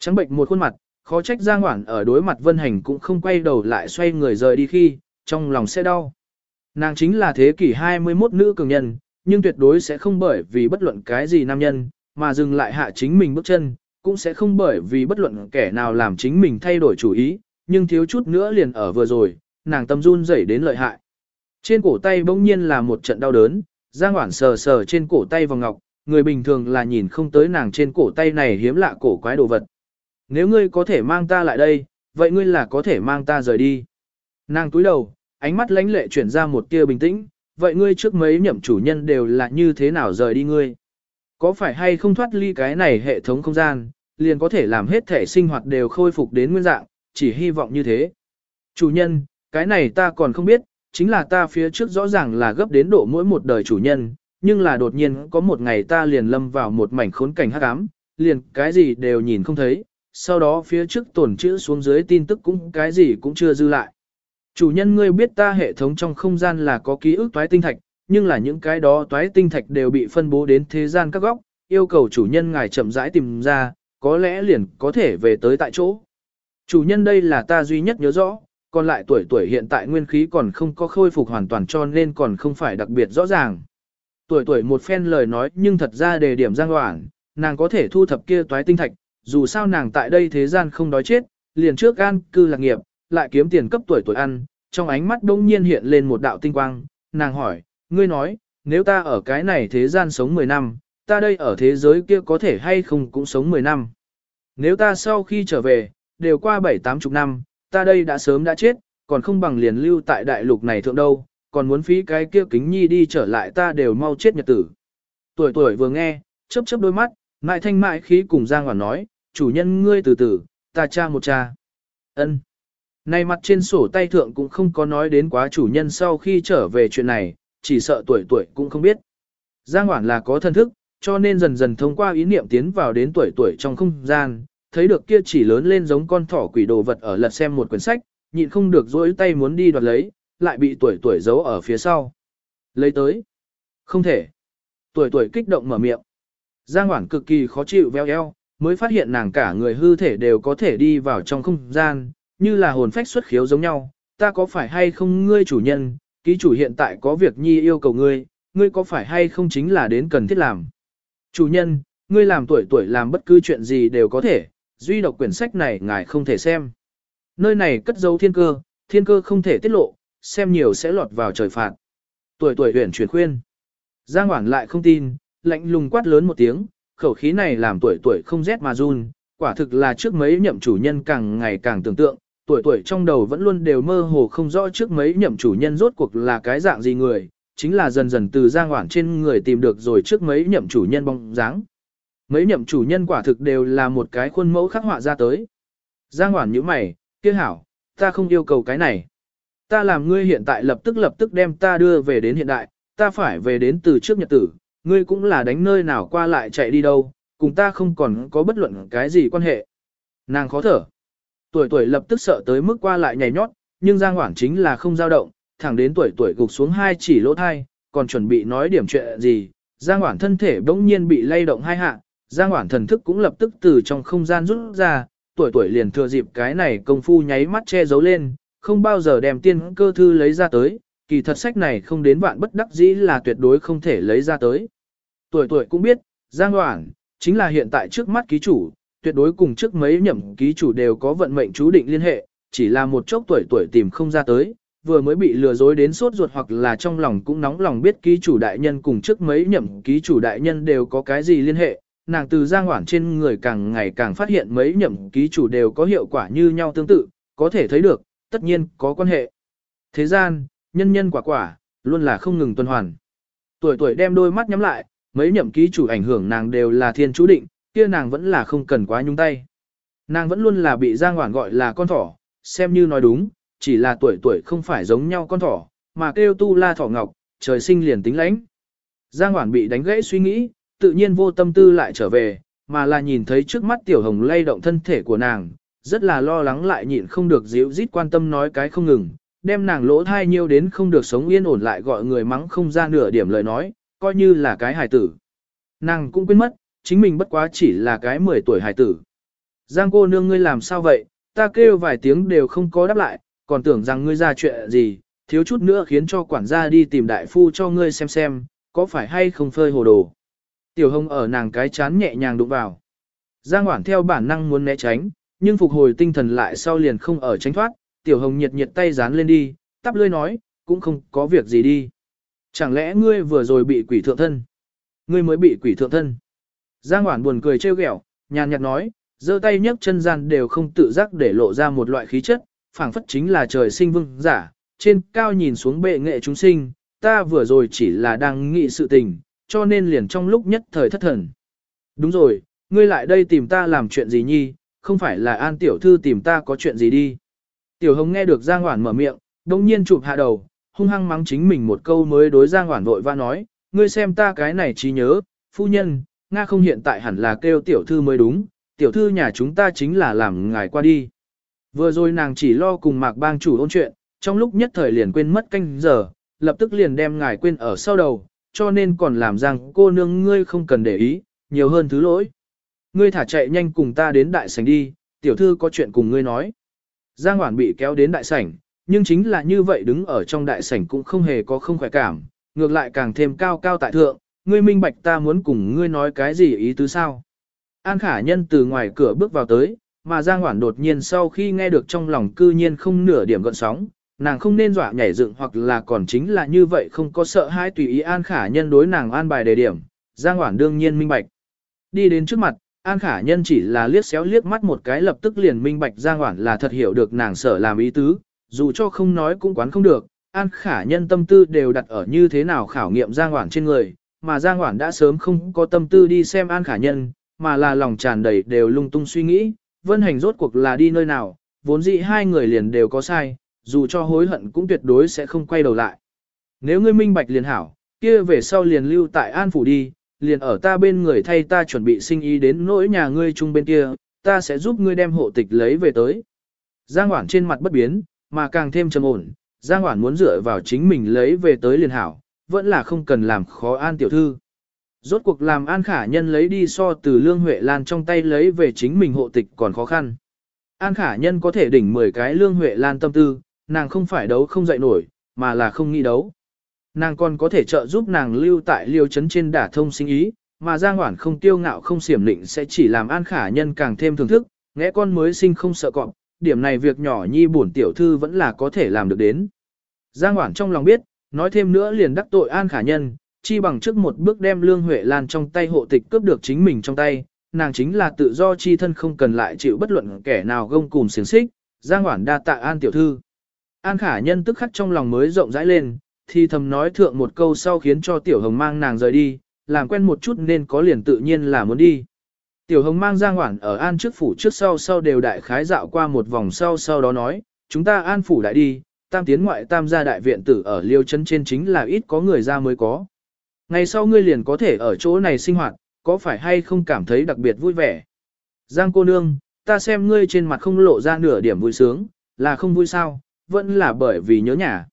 Trắng bệnh một khuôn mặt, khó trách Giang Hoản ở đối mặt Vân Hành cũng không quay đầu lại xoay người rời đi khi, trong lòng sẽ đau. Nàng chính là thế kỷ 21 nữ cường nhân, nhưng tuyệt đối sẽ không bởi vì bất luận cái gì nam nhân, mà dừng lại hạ chính mình bước chân, cũng sẽ không bởi vì bất luận kẻ nào làm chính mình thay đổi chủ ý, nhưng thiếu chút nữa liền ở vừa rồi, nàng tâm run rẩy đến lợi hại. Trên cổ tay bỗng nhiên là một trận đau đớn, Giang Hoản sờ sờ trên cổ tay vào ngọc, người bình thường là nhìn không tới nàng trên cổ tay này hiếm lạ cổ quái đồ vật. Nếu ngươi có thể mang ta lại đây, vậy ngươi là có thể mang ta rời đi. Nàng túi đầu, ánh mắt lãnh lệ chuyển ra một tia bình tĩnh, vậy ngươi trước mấy nhậm chủ nhân đều là như thế nào rời đi ngươi? Có phải hay không thoát ly cái này hệ thống không gian, liền có thể làm hết thể sinh hoạt đều khôi phục đến nguyên dạng, chỉ hy vọng như thế. Chủ nhân, cái này ta còn không biết, chính là ta phía trước rõ ràng là gấp đến độ mỗi một đời chủ nhân, nhưng là đột nhiên có một ngày ta liền lâm vào một mảnh khốn cảnh hắc ám, liền cái gì đều nhìn không thấy, sau đó phía trước tổn chữ xuống dưới tin tức cũng cái gì cũng chưa dư lại. Chủ nhân ngươi biết ta hệ thống trong không gian là có ký ức toái tinh thạch, nhưng là những cái đó toái tinh thạch đều bị phân bố đến thế gian các góc, yêu cầu chủ nhân ngài chậm rãi tìm ra, có lẽ liền có thể về tới tại chỗ. Chủ nhân đây là ta duy nhất nhớ rõ, còn lại tuổi tuổi hiện tại nguyên khí còn không có khôi phục hoàn toàn cho nên còn không phải đặc biệt rõ ràng. Tuổi tuổi một phen lời nói nhưng thật ra đề điểm giang hoảng, nàng có thể thu thập kia toái tinh thạch, dù sao nàng tại đây thế gian không đói chết, liền trước gan cư lạc nghiệp, lại kiếm tiền cấp tuổi tuổi ăn, trong ánh mắt đông nhiên hiện lên một đạo tinh quang, nàng hỏi, ngươi nói, nếu ta ở cái này thế gian sống 10 năm, ta đây ở thế giới kia có thể hay không cũng sống 10 năm. Nếu ta sau khi trở về, đều qua 7-8 chục năm, ta đây đã sớm đã chết, còn không bằng liền lưu tại đại lục này thượng đâu, còn muốn phí cái kia kính nhi đi trở lại ta đều mau chết nhật tử. Tuổi tuổi vừa nghe, chớp chớp đôi mắt, mại thanh mại khí cùng Giang Hoàn nói, chủ nhân ngươi từ từ, ta cha một cha. ân Này mặt trên sổ tay thượng cũng không có nói đến quá chủ nhân sau khi trở về chuyện này, chỉ sợ tuổi tuổi cũng không biết. Giang Hoản là có thân thức, cho nên dần dần thông qua ý niệm tiến vào đến tuổi tuổi trong không gian, thấy được kia chỉ lớn lên giống con thỏ quỷ đồ vật ở lật xem một quyển sách, nhịn không được dỗi tay muốn đi đoạt lấy, lại bị tuổi tuổi giấu ở phía sau. Lấy tới. Không thể. Tuổi tuổi kích động mở miệng. Giang Hoảng cực kỳ khó chịu veo eo, mới phát hiện nàng cả người hư thể đều có thể đi vào trong không gian, như là hồn phách xuất khiếu giống nhau. Ta có phải hay không ngươi chủ nhân, ký chủ hiện tại có việc nhi yêu cầu ngươi, ngươi có phải hay không chính là đến cần thiết làm. Chủ nhân, ngươi làm tuổi tuổi làm bất cứ chuyện gì đều có thể, duy độc quyển sách này ngài không thể xem. Nơi này cất dấu thiên cơ, thiên cơ không thể tiết lộ, xem nhiều sẽ lọt vào trời phạt. Tuổi tuổi huyển chuyển khuyên. Giang Hoảng lại không tin, lạnh lùng quát lớn một tiếng, khẩu khí này làm tuổi tuổi không rét mà run, quả thực là trước mấy nhậm chủ nhân càng ngày càng tưởng tượng, tuổi tuổi trong đầu vẫn luôn đều mơ hồ không rõ trước mấy nhậm chủ nhân rốt cuộc là cái dạng gì người, chính là dần dần từ giang hoảng trên người tìm được rồi trước mấy nhậm chủ nhân bóng dáng. Mấy nhậm chủ nhân quả thực đều là một cái khuôn mẫu khắc họa ra tới. Giang hoảng như mày, kia hảo, ta không yêu cầu cái này. Ta làm ngươi hiện tại lập tức lập tức đem ta đưa về đến hiện đại, ta phải về đến từ trước nhật tử, ngươi cũng là đánh nơi nào qua lại chạy đi đâu, cùng ta không còn có bất luận cái gì quan hệ. Nàng khó thở. Tuổi tuổi lập tức sợ tới mức qua lại nhảy nhót, nhưng Giang Hoảng chính là không dao động, thẳng đến tuổi tuổi gục xuống hai chỉ lỗ thai, còn chuẩn bị nói điểm chuyện gì. Giang Hoảng thân thể bỗng nhiên bị lay động hai hạ, Giang Hoảng thần thức cũng lập tức từ trong không gian rút ra, tuổi tuổi liền thừa dịp cái này công phu nháy mắt che giấu lên, không bao giờ đem tiên cơ thư lấy ra tới, kỳ thật sách này không đến vạn bất đắc dĩ là tuyệt đối không thể lấy ra tới. Tuổi tuổi cũng biết, Giang Hoảng, chính là hiện tại trước mắt ký chủ, tuyệt đối cùng trước mấy nhậm ký chủ đều có vận mệnh chú định liên hệ, chỉ là một chốc tuổi tuổi tìm không ra tới, vừa mới bị lừa dối đến sốt ruột hoặc là trong lòng cũng nóng lòng biết ký chủ đại nhân cùng trước mấy nhậm ký chủ đại nhân đều có cái gì liên hệ, nàng từ giang hoảng trên người càng ngày càng phát hiện mấy nhậm ký chủ đều có hiệu quả như nhau tương tự, có thể thấy được, tất nhiên có quan hệ. Thế gian, nhân nhân quả quả, luôn là không ngừng tuần hoàn. Tuổi tuổi đem đôi mắt nhắm lại, mấy nhậm ký chủ ảnh hưởng nàng đều là thiên chú định, kia nàng vẫn là không cần quá nhung tay. Nàng vẫn luôn là bị Giang Hoản gọi là con thỏ, xem như nói đúng, chỉ là tuổi tuổi không phải giống nhau con thỏ, mà kêu tu la thỏ ngọc, trời sinh liền tính lãnh. Giang Hoản bị đánh gãy suy nghĩ, tự nhiên vô tâm tư lại trở về, mà là nhìn thấy trước mắt tiểu hồng lay động thân thể của nàng, rất là lo lắng lại nhịn không được dịu rít quan tâm nói cái không ngừng, đem nàng lỗ thai nhiêu đến không được sống yên ổn lại gọi người mắng không ra nửa điểm lời nói, coi như là cái hài tử. Nàng cũng quên mất, chính mình bất quá chỉ là cái 10 tuổi hài tử. Giang cô nương ngươi làm sao vậy, ta kêu vài tiếng đều không có đáp lại, còn tưởng rằng ngươi ra chuyện gì, thiếu chút nữa khiến cho quản gia đi tìm đại phu cho ngươi xem xem, có phải hay không phơi hồ đồ. Tiểu hồng ở nàng cái chán nhẹ nhàng đụng vào. Giang hoảng theo bản năng muốn né tránh, nhưng phục hồi tinh thần lại sau liền không ở tránh thoát, tiểu hồng nhiệt nhiệt tay dán lên đi, tắp lươi nói, cũng không có việc gì đi. Chẳng lẽ ngươi vừa rồi bị quỷ thượng thân? Ngươi mới bị quỷ thượng thân. Giang Hoản buồn cười trêu ghẹo, nhàn nhạt nói, giơ tay nhấc chân gian đều không tự giác để lộ ra một loại khí chất, phảng phất chính là trời sinh vương giả, trên cao nhìn xuống bệ nghệ chúng sinh, ta vừa rồi chỉ là đang nghĩ sự tình, cho nên liền trong lúc nhất thời thất thần. Đúng rồi, ngươi lại đây tìm ta làm chuyện gì nhi, không phải là an tiểu thư tìm ta có chuyện gì đi. Tiểu hồng nghe được Giang Hoản mở miệng, đồng nhiên chụp hạ đầu, hung hăng mắng chính mình một câu mới đối Giang Hoản vội và nói, ngươi xem ta cái này trí nhớ, phu nhân, Nga không hiện tại hẳn là kêu tiểu thư mới đúng, tiểu thư nhà chúng ta chính là làm ngài qua đi. Vừa rồi nàng chỉ lo cùng mạc bang chủ ôn chuyện, trong lúc nhất thời liền quên mất canh giờ, lập tức liền đem ngài quên ở sau đầu, cho nên còn làm rằng cô nương ngươi không cần để ý, nhiều hơn thứ lỗi. Ngươi thả chạy nhanh cùng ta đến đại sảnh đi, tiểu thư có chuyện cùng ngươi nói. Giang Hoản bị kéo đến đại sảnh, nhưng chính là như vậy đứng ở trong đại sảnh cũng không hề có không khỏe cảm, ngược lại càng thêm cao cao tại thượng, ngươi minh bạch ta muốn cùng ngươi nói cái gì ý tứ sao. An khả nhân từ ngoài cửa bước vào tới, mà Giang Hoản đột nhiên sau khi nghe được trong lòng cư nhiên không nửa điểm gợn sóng, nàng không nên dọa nhảy dựng hoặc là còn chính là như vậy không có sợ hãi tùy ý An khả nhân đối nàng an bài đề điểm, Giang Hoản đương nhiên minh bạch. Đi đến trước mặt, An khả nhân chỉ là liếc xéo liếc mắt một cái lập tức liền minh bạch Giang Hoản là thật hiểu được nàng sợ làm ý tứ, dù cho không nói cũng quán không được, An khả nhân tâm tư đều đặt ở như thế nào khảo nghiệm Giang Hoảng trên người, mà Giang Hoảng đã sớm không có tâm tư đi xem An khả nhân, mà là lòng tràn đầy đều lung tung suy nghĩ, vân hành rốt cuộc là đi nơi nào, vốn dĩ hai người liền đều có sai, dù cho hối hận cũng tuyệt đối sẽ không quay đầu lại. Nếu ngươi minh bạch liền hảo, kia về sau liền lưu tại An Phủ đi, liền ở ta bên người thay ta chuẩn bị sinh ý đến nỗi nhà ngươi chung bên kia, ta sẽ giúp ngươi đem hộ tịch lấy về tới. Giang Hoảng trên mặt bất biến, mà càng thêm trầm ổn, Giang Hoản muốn dựa vào chính mình lấy về tới liền hảo, vẫn là không cần làm khó An tiểu thư. Rốt cuộc làm An Khả Nhân lấy đi so từ Lương Huệ Lan trong tay lấy về chính mình hộ tịch còn khó khăn. An Khả Nhân có thể đỉnh 10 cái Lương Huệ Lan tâm tư, nàng không phải đấu không dậy nổi, mà là không nghĩ đấu. Nàng còn có thể trợ giúp nàng lưu tại liêu chấn trên đả thông sinh ý, mà Giang Hoản không tiêu ngạo không xiểm định sẽ chỉ làm An Khả Nhân càng thêm thưởng thức, ngẽ con mới sinh không sợ cọp, điểm này việc nhỏ nhi bổn tiểu thư vẫn là có thể làm được đến. Giang Hoảng trong lòng biết, nói thêm nữa liền đắc tội An Khả Nhân, chi bằng trước một bước đem Lương Huệ Lan trong tay hộ tịch cướp được chính mình trong tay, nàng chính là tự do chi thân không cần lại chịu bất luận kẻ nào gông cùm xiềng xích, Giang Hoảng đa tạ An tiểu thư. An Khả Nhân tức khắc trong lòng mới rộng rãi lên, thì thầm nói thượng một câu sau khiến cho Tiểu Hồng mang nàng rời đi, làm quen một chút nên có liền tự nhiên là muốn đi. Tiểu Hồng mang Giang Hoản ở An trước phủ trước sau sau đều đại khái dạo qua một vòng sau sau đó nói, chúng ta An phủ đại đi, tam tiến ngoại tam gia đại viện tử ở liêu chân trên chính là ít có người ra mới có. Ngày sau ngươi liền có thể ở chỗ này sinh hoạt, có phải hay không cảm thấy đặc biệt vui vẻ? Giang cô nương, ta xem ngươi trên mặt không lộ ra nửa điểm vui sướng, là không vui sao, vẫn là bởi vì nhớ nhà.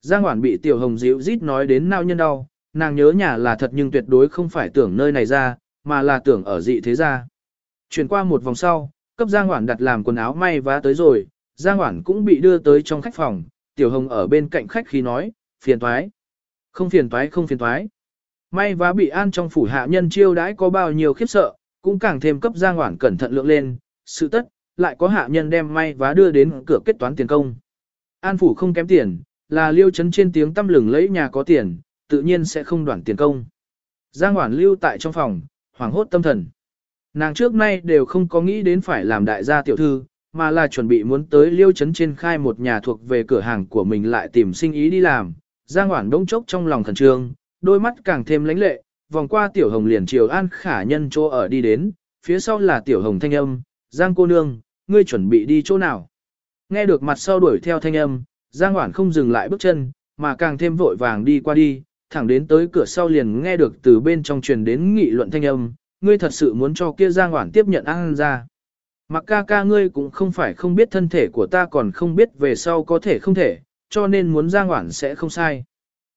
Giang Hoản bị Tiểu Hồng dịu rít nói đến nao nhân đau, nàng nhớ nhà là thật nhưng tuyệt đối không phải tưởng nơi này ra, mà là tưởng ở dị thế gia. Chuyển qua một vòng sau, cấp Giang Hoản đặt làm quần áo may vá tới rồi, Giang Hoản cũng bị đưa tới trong khách phòng, Tiểu Hồng ở bên cạnh khách khi nói, phiền toái. Không phiền toái không phiền toái. May vá bị an trong phủ hạ nhân chiêu đãi có bao nhiêu khiếp sợ, cũng càng thêm cấp Giang Hoản cẩn thận lượng lên, sự tất, lại có hạ nhân đem may vá đưa đến cửa kết toán tiền công. An phủ không kém tiền, là liêu chấn trên tiếng tâm lừng lấy nhà có tiền, tự nhiên sẽ không đoản tiền công. Giang Hoản lưu tại trong phòng, hoảng hốt tâm thần. Nàng trước nay đều không có nghĩ đến phải làm đại gia tiểu thư, mà là chuẩn bị muốn tới liêu chấn trên khai một nhà thuộc về cửa hàng của mình lại tìm sinh ý đi làm. Giang Hoảng đông chốc trong lòng thần trương, đôi mắt càng thêm lãnh lệ, vòng qua tiểu hồng liền chiều an khả nhân chỗ ở đi đến, phía sau là tiểu hồng thanh âm, Giang cô nương, ngươi chuẩn bị đi chỗ nào. Nghe được mặt sau đuổi theo thanh âm, Giang Hoảng không dừng lại bước chân, mà càng thêm vội vàng đi qua đi, thẳng đến tới cửa sau liền nghe được từ bên trong truyền đến nghị luận thanh âm, ngươi thật sự muốn cho kia Giang Hoản tiếp nhận An ra. Mặc ca ca ngươi cũng không phải không biết thân thể của ta còn không biết về sau có thể không thể, cho nên muốn Giang Hoản sẽ không sai.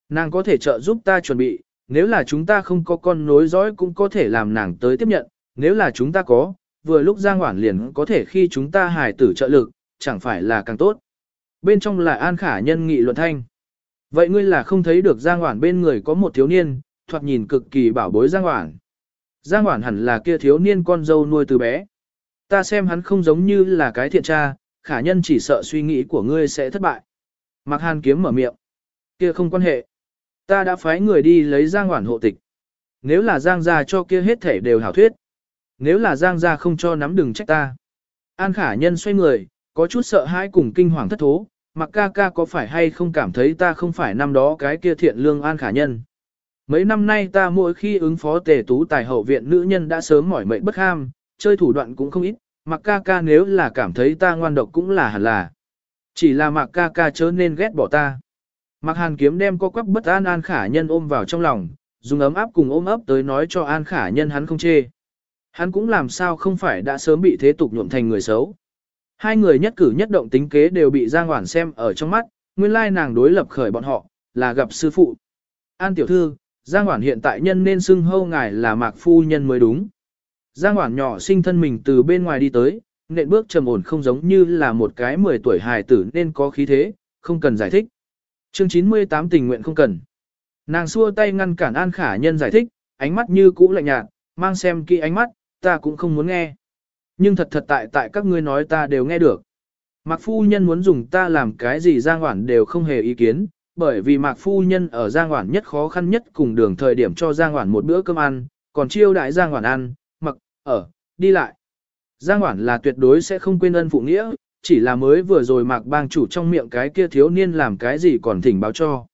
Nàng có thể trợ giúp ta chuẩn bị, nếu là chúng ta không có con nối dõi cũng có thể làm nàng tới tiếp nhận, nếu là chúng ta có, vừa lúc Giang Hoản liền có thể khi chúng ta hài tử trợ lực, chẳng phải là càng tốt. Bên trong là An Khả Nhân nghị luận thanh. Vậy ngươi là không thấy được Giang Hoản bên người có một thiếu niên, thoạt nhìn cực kỳ bảo bối Giang Hoản. Giang Hoản hẳn là kia thiếu niên con dâu nuôi từ bé. Ta xem hắn không giống như là cái thiện tra, khả nhân chỉ sợ suy nghĩ của ngươi sẽ thất bại. Mạc Hàn kiếm mở miệng. Kia không quan hệ. Ta đã phái người đi lấy Giang Hoản hộ tịch. Nếu là Giang gia cho kia hết thể đều hảo thuyết. Nếu là Giang gia không cho nắm đừng trách ta. An khả nhân xoay người, có chút sợ hãi cùng kinh hoàng thất thố. Mặc ca ca có phải hay không cảm thấy ta không phải năm đó cái kia thiện lương an khả nhân. Mấy năm nay ta mỗi khi ứng phó tề tú tài hậu viện nữ nhân đã sớm mỏi mệnh bất ham, chơi thủ đoạn cũng không ít, mặc ca ca nếu là cảm thấy ta ngoan độc cũng là hẳn là. Chỉ là mặc ca ca chớ nên ghét bỏ ta. Mặc hàn kiếm đem co quắp bất an an khả nhân ôm vào trong lòng, dùng ấm áp cùng ôm ấp tới nói cho an khả nhân hắn không chê. Hắn cũng làm sao không phải đã sớm bị thế tục nhuộm thành người xấu. Hai người nhất cử nhất động tính kế đều bị Giang Hoản xem ở trong mắt, nguyên lai nàng đối lập khởi bọn họ, là gặp sư phụ. An tiểu thư, Giang Hoản hiện tại nhân nên xưng hâu ngài là mạc phu nhân mới đúng. Giang Hoản nhỏ sinh thân mình từ bên ngoài đi tới, nện bước trầm ổn không giống như là một cái 10 tuổi hài tử nên có khí thế, không cần giải thích. Chương 98 tình nguyện không cần. Nàng xua tay ngăn cản An Khả Nhân giải thích, ánh mắt như cũ lạnh nhạt, mang xem kỹ ánh mắt, ta cũng không muốn nghe. Nhưng thật thật tại tại các ngươi nói ta đều nghe được. Mạc phu nhân muốn dùng ta làm cái gì Giang Hoản đều không hề ý kiến, bởi vì Mạc phu nhân ở Giang Hoản nhất khó khăn nhất cùng đường thời điểm cho Giang Hoản một bữa cơm ăn, còn chiêu đại Giang Hoản ăn, mặc, ở, đi lại. Giang Hoản là tuyệt đối sẽ không quên ân phụ nghĩa, chỉ là mới vừa rồi Mạc bang chủ trong miệng cái kia thiếu niên làm cái gì còn thỉnh báo cho.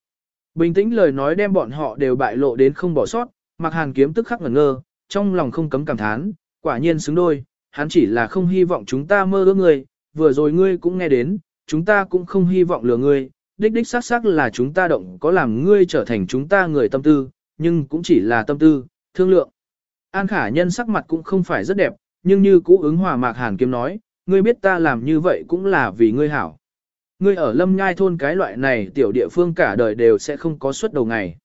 Bình tĩnh lời nói đem bọn họ đều bại lộ đến không bỏ sót, Mạc Hàn kiếm tức khắc ngẩn ngơ, trong lòng không cấm cảm thán, quả nhiên xứng đôi, hắn chỉ là không hy vọng chúng ta mơ ước ngươi. vừa rồi ngươi cũng nghe đến, chúng ta cũng không hy vọng lừa ngươi, đích đích xác xác là chúng ta động có làm ngươi trở thành chúng ta người tâm tư, nhưng cũng chỉ là tâm tư, thương lượng. An khả nhân sắc mặt cũng không phải rất đẹp, nhưng như cũ ứng hòa mạc hàn kiếm nói, ngươi biết ta làm như vậy cũng là vì ngươi hảo. Ngươi ở lâm nhai thôn cái loại này tiểu địa phương cả đời đều sẽ không có suất đầu ngày.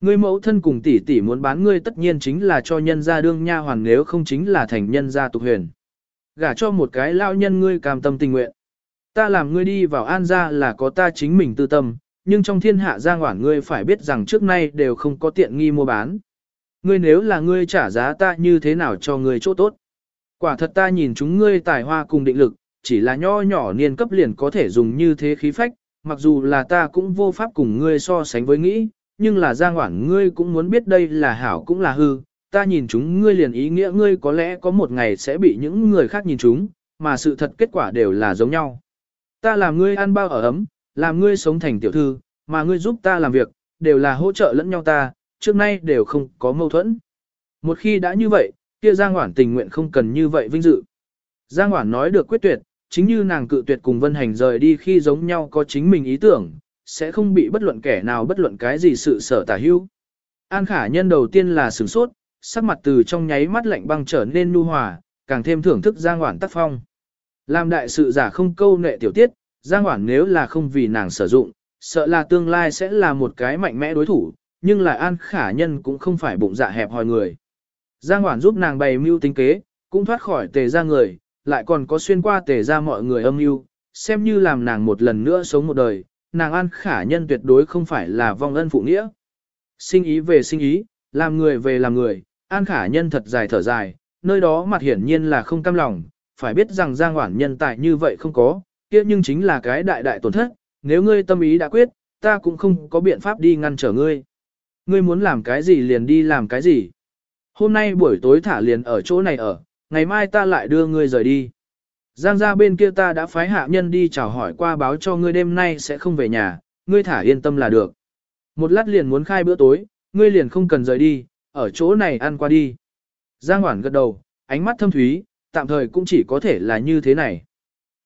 Ngươi mẫu thân cùng tỷ tỷ muốn bán ngươi tất nhiên chính là cho nhân gia đương nha hoàn nếu không chính là thành nhân gia tục huyền. Gả cho một cái lao nhân ngươi cam tâm tình nguyện. Ta làm ngươi đi vào an gia là có ta chính mình tư tâm, nhưng trong thiên hạ gia ngoản ngươi phải biết rằng trước nay đều không có tiện nghi mua bán. Ngươi nếu là ngươi trả giá ta như thế nào cho ngươi chỗ tốt. Quả thật ta nhìn chúng ngươi tài hoa cùng định lực, chỉ là nho nhỏ niên cấp liền có thể dùng như thế khí phách, mặc dù là ta cũng vô pháp cùng ngươi so sánh với nghĩ, nhưng là giang hoảng ngươi cũng muốn biết đây là hảo cũng là hư, ta nhìn chúng ngươi liền ý nghĩa ngươi có lẽ có một ngày sẽ bị những người khác nhìn chúng, mà sự thật kết quả đều là giống nhau. Ta làm ngươi ăn bao ở ấm, làm ngươi sống thành tiểu thư, mà ngươi giúp ta làm việc, đều là hỗ trợ lẫn nhau ta, trước nay đều không có mâu thuẫn. Một khi đã như vậy, kia Giang Hoản tình nguyện không cần như vậy vinh dự. Giang Hoản nói được quyết tuyệt, chính như nàng cự tuyệt cùng Vân Hành rời đi khi giống nhau có chính mình ý tưởng, sẽ không bị bất luận kẻ nào bất luận cái gì sự sở tả hưu. An khả nhân đầu tiên là sửng sốt, sắc mặt từ trong nháy mắt lạnh băng trở nên nu hòa, càng thêm thưởng thức Giang Hoản tác phong. Làm đại sự giả không câu nệ tiểu tiết, Giang Hoản nếu là không vì nàng sử dụng, sợ là tương lai sẽ là một cái mạnh mẽ đối thủ, nhưng là An khả nhân cũng không phải bụng dạ hẹp hòi người. Giang Hoản giúp nàng bày mưu tính kế, cũng thoát khỏi tề ra người, lại còn có xuyên qua tề ra mọi người âm mưu, xem như làm nàng một lần nữa sống một đời, nàng an khả nhân tuyệt đối không phải là vong ân phụ nghĩa. Sinh ý về sinh ý, làm người về làm người, an khả nhân thật dài thở dài, nơi đó mặt hiển nhiên là không cam lòng, phải biết rằng Giang Hoản nhân tài như vậy không có, kia nhưng chính là cái đại đại tổn thất, nếu ngươi tâm ý đã quyết, ta cũng không có biện pháp đi ngăn trở ngươi. Ngươi muốn làm cái gì liền đi làm cái gì. Hôm nay buổi tối thả liền ở chỗ này ở, ngày mai ta lại đưa ngươi rời đi. Giang ra bên kia ta đã phái hạ nhân đi chào hỏi qua báo cho ngươi đêm nay sẽ không về nhà, ngươi thả yên tâm là được. Một lát liền muốn khai bữa tối, ngươi liền không cần rời đi, ở chỗ này ăn qua đi. Giang Hoản gật đầu, ánh mắt thâm thúy, tạm thời cũng chỉ có thể là như thế này.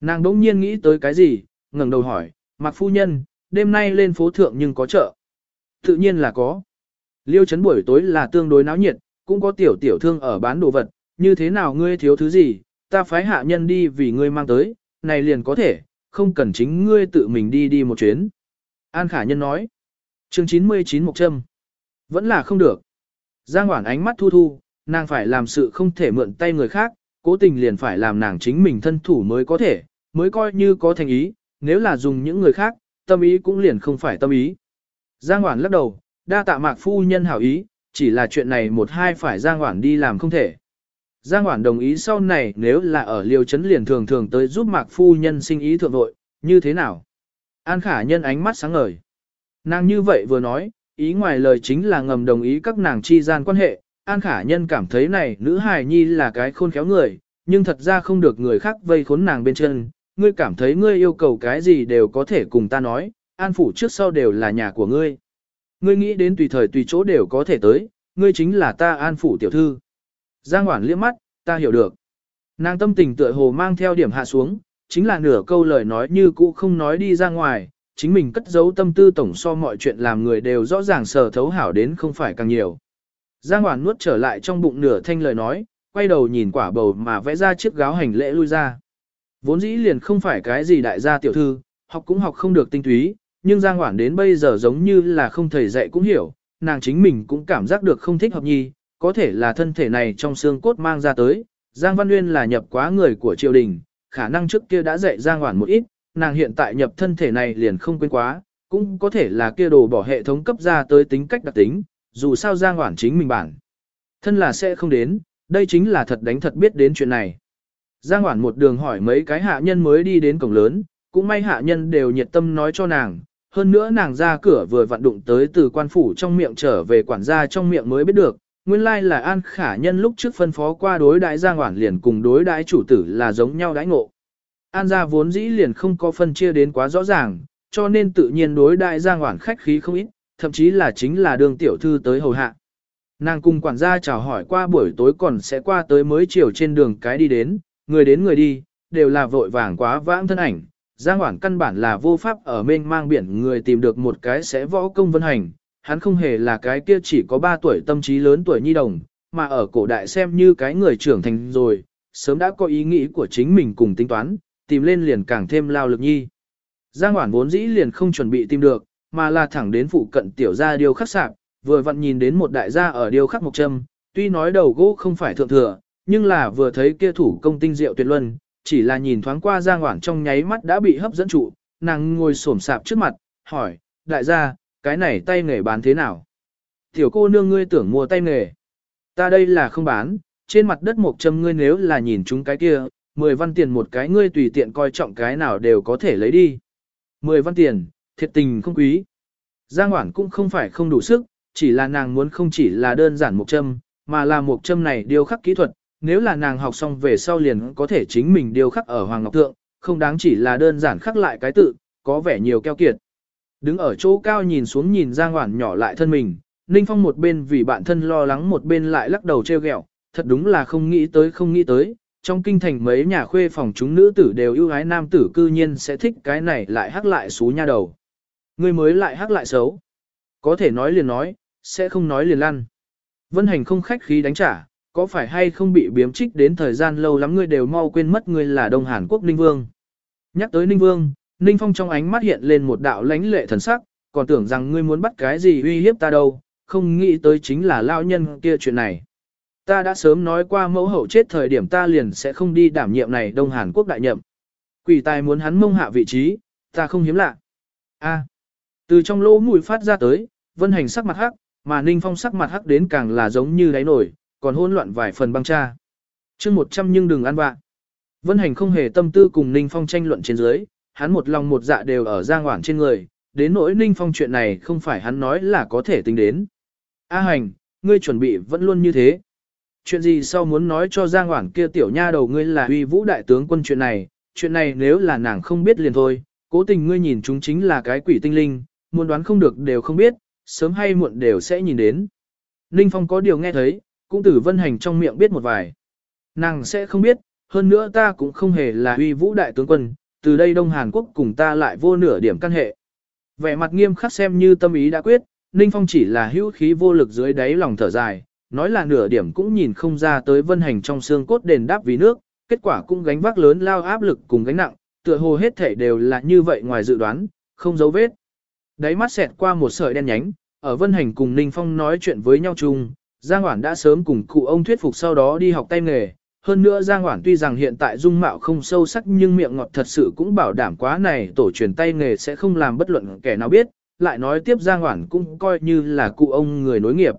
Nàng đỗng nhiên nghĩ tới cái gì, ngẩng đầu hỏi, Mạc Phu Nhân, đêm nay lên phố thượng nhưng có chợ. Tự nhiên là có. Liêu chấn buổi tối là tương đối náo nhiệt, cũng có tiểu tiểu thương ở bán đồ vật, như thế nào ngươi thiếu thứ gì, ta phái hạ nhân đi vì ngươi mang tới, này liền có thể, không cần chính ngươi tự mình đi đi một chuyến. An Khả Nhân nói, chương 99 Mộc Trâm, vẫn là không được. Giang Hoản ánh mắt thu thu, nàng phải làm sự không thể mượn tay người khác, cố tình liền phải làm nàng chính mình thân thủ mới có thể, mới coi như có thành ý, nếu là dùng những người khác, tâm ý cũng liền không phải tâm ý. Giang Hoản lắc đầu, đa tạ mạc phu nhân hảo ý, chỉ là chuyện này một hai phải Giang Hoản đi làm không thể. Giang Hoản đồng ý sau này nếu là ở liều chấn liền thường thường tới giúp mạc phu nhân sinh ý thượng vội, như thế nào? An khả nhân ánh mắt sáng ngời. Nàng như vậy vừa nói, ý ngoài lời chính là ngầm đồng ý các nàng chi gian quan hệ. An khả nhân cảm thấy này nữ hài nhi là cái khôn khéo người, nhưng thật ra không được người khác vây khốn nàng bên chân. Ngươi cảm thấy ngươi yêu cầu cái gì đều có thể cùng ta nói, an phủ trước sau đều là nhà của ngươi. Ngươi nghĩ đến tùy thời tùy chỗ đều có thể tới, ngươi chính là ta an phủ tiểu thư. Giang Hoản liếc mắt, ta hiểu được. Nàng tâm tình tựa hồ mang theo điểm hạ xuống, chính là nửa câu lời nói như cũ không nói đi ra ngoài, chính mình cất giấu tâm tư tổng so mọi chuyện làm người đều rõ ràng sờ thấu hảo đến không phải càng nhiều. Giang Hoản nuốt trở lại trong bụng nửa thanh lời nói, quay đầu nhìn quả bầu mà vẽ ra chiếc gáo hành lễ lui ra. Vốn dĩ liền không phải cái gì đại gia tiểu thư, học cũng học không được tinh túy, nhưng Giang Hoản đến bây giờ giống như là không thầy dạy cũng hiểu, nàng chính mình cũng cảm giác được không thích hợp nhi, có thể là thân thể này trong xương cốt mang ra tới. Giang Văn Nguyên là nhập quá người của triều đình, khả năng trước kia đã dạy Giang Hoản một ít, nàng hiện tại nhập thân thể này liền không quên quá, cũng có thể là kia đồ bỏ hệ thống cấp ra tới tính cách đặc tính, dù sao Giang Hoản chính mình bản. Thân là sẽ không đến, đây chính là thật đánh thật biết đến chuyện này. Giang Hoản một đường hỏi mấy cái hạ nhân mới đi đến cổng lớn, cũng may hạ nhân đều nhiệt tâm nói cho nàng, hơn nữa nàng ra cửa vừa vặn đụng tới từ quan phủ trong miệng trở về quản gia trong miệng mới biết được, nguyên lai là An Khả Nhân lúc trước phân phó qua đối đại Giang Hoản liền cùng đối đại chủ tử là giống nhau đãi ngộ. An gia vốn dĩ liền không có phân chia đến quá rõ ràng, cho nên tự nhiên đối đại Giang Hoản khách khí không ít, thậm chí là chính là đường tiểu thư tới hầu hạ. Nàng cùng quản gia chào hỏi qua buổi tối còn sẽ qua tới mới chiều trên đường cái đi đến, người đến người đi, đều là vội vàng quá vãng thân ảnh, Giang Hoản căn bản là vô pháp ở mênh mang biển người tìm được một cái sẽ võ công vân hành, hắn không hề là cái kia chỉ có 3 tuổi tâm trí lớn tuổi nhi đồng, mà ở cổ đại xem như cái người trưởng thành rồi, sớm đã có ý nghĩ của chính mình cùng tính toán, tìm lên liền càng thêm lao lực nhi. Giang Hoản vốn dĩ liền không chuẩn bị tìm được, mà là thẳng đến phụ cận tiểu gia điêu khắc sạp, vừa vặn nhìn đến một đại gia ở điêu khắc mộc trâm, tuy nói đầu gỗ không phải thượng thừa, nhưng là vừa thấy kia thủ công tinh diệu tuyệt luân, chỉ là nhìn thoáng qua Giang Hoản trong nháy mắt đã bị hấp dẫn trụ, nàng ngồi xổm sạp trước mặt, hỏi, đại gia, cái này tay nghề bán thế nào? Tiểu cô nương ngươi tưởng mua tay nghề. Ta đây là không bán, trên mặt đất một châm ngươi nếu là nhìn chúng cái kia, 10 văn tiền một cái ngươi tùy tiện coi trọng cái nào đều có thể lấy đi. 10 văn tiền, thiệt tình không quý. Giang Hoảng cũng không phải không đủ sức, chỉ là nàng muốn không chỉ là đơn giản một châm, mà là một châm này điêu khắc kỹ thuật, nếu là nàng học xong về sau liền có thể chính mình điêu khắc ở Hoàng Ngọc Thượng, không đáng chỉ là đơn giản khắc lại cái tự, có vẻ nhiều keo kiệt. Đứng ở chỗ cao nhìn xuống nhìn Giang Hoản nhỏ lại thân mình, Ninh Phong một bên vì bạn thân lo lắng một bên lại lắc đầu treo gẹo, thật đúng là không nghĩ tới không nghĩ tới, trong kinh thành mấy nhà khuê phòng chúng nữ tử đều ưu ái nam tử cư nhiên sẽ thích cái này lại hắc lại xú nha đầu. Người mới lại hắc lại xấu. Có thể nói liền nói, sẽ không nói liền lăn. Vân hành không khách khí đánh trả, có phải hay không bị biếm trích đến thời gian lâu lắm ngươi đều mau quên mất ngươi là Đông Hàn Quốc Ninh Vương. Nhắc tới Ninh Vương, Ninh Phong trong ánh mắt hiện lên một đạo lãnh lệ thần sắc, còn tưởng rằng ngươi muốn bắt cái gì uy hiếp ta đâu, không nghĩ tới chính là lao nhân kia chuyện này. Ta đã sớm nói qua mẫu hậu chết thời điểm ta liền sẽ không đi đảm nhiệm này Đông Hàn Quốc đại nhậm. Quỷ tài muốn hắn mông hạ vị trí, ta không hiếm lạ. A. từ trong lỗ mũi phát ra tới, vân hành sắc mặt hắc, mà Ninh Phong sắc mặt hắc đến càng là giống như đáy nổi, còn hỗn loạn vài phần băng cha. chương 100 nhưng đừng ăn vạ. Vân Hành không hề tâm tư cùng Ninh Phong tranh luận trên dưới, hắn một lòng một dạ đều ở Giang Hoảng trên người, đến nỗi Ninh Phong chuyện này không phải hắn nói là có thể tính đến. A Hành, ngươi chuẩn bị vẫn luôn như thế. Chuyện gì sau muốn nói cho Giang Hoảng kia tiểu nha đầu ngươi là uy vũ đại tướng quân chuyện này, chuyện này nếu là nàng không biết liền thôi, cố tình ngươi nhìn chúng chính là cái quỷ tinh linh, muốn đoán không được đều không biết, sớm hay muộn đều sẽ nhìn đến. Ninh Phong có điều nghe thấy, cũng từ vân hành trong miệng biết một vài. Nàng sẽ không biết, hơn nữa ta cũng không hề là uy vũ đại tướng quân, từ đây Đông Hàn Quốc cùng ta lại vô nửa điểm căn hệ. Vẻ mặt nghiêm khắc xem như tâm ý đã quyết, Ninh Phong chỉ là hữu khí vô lực dưới đáy lòng thở dài, nói là nửa điểm cũng nhìn không ra tới vân hành trong xương cốt đền đáp vì nước, kết quả cũng gánh vác lớn lao áp lực cùng gánh nặng, tựa hồ hết thể đều là như vậy ngoài dự đoán, không dấu vết. Đáy mắt xẹt qua một sợi đen nhánh, ở vân hành cùng Ninh Phong nói chuyện với nhau chung, Giang Hoản đã sớm cùng cụ ông thuyết phục sau đó đi học tay nghề, hơn nữa Giang Hoản tuy rằng hiện tại dung mạo không sâu sắc nhưng miệng ngọt thật sự cũng bảo đảm quá này tổ truyền tay nghề sẽ không làm bất luận kẻ nào biết, lại nói tiếp Giang Hoản cũng coi như là cụ ông người nối nghiệp.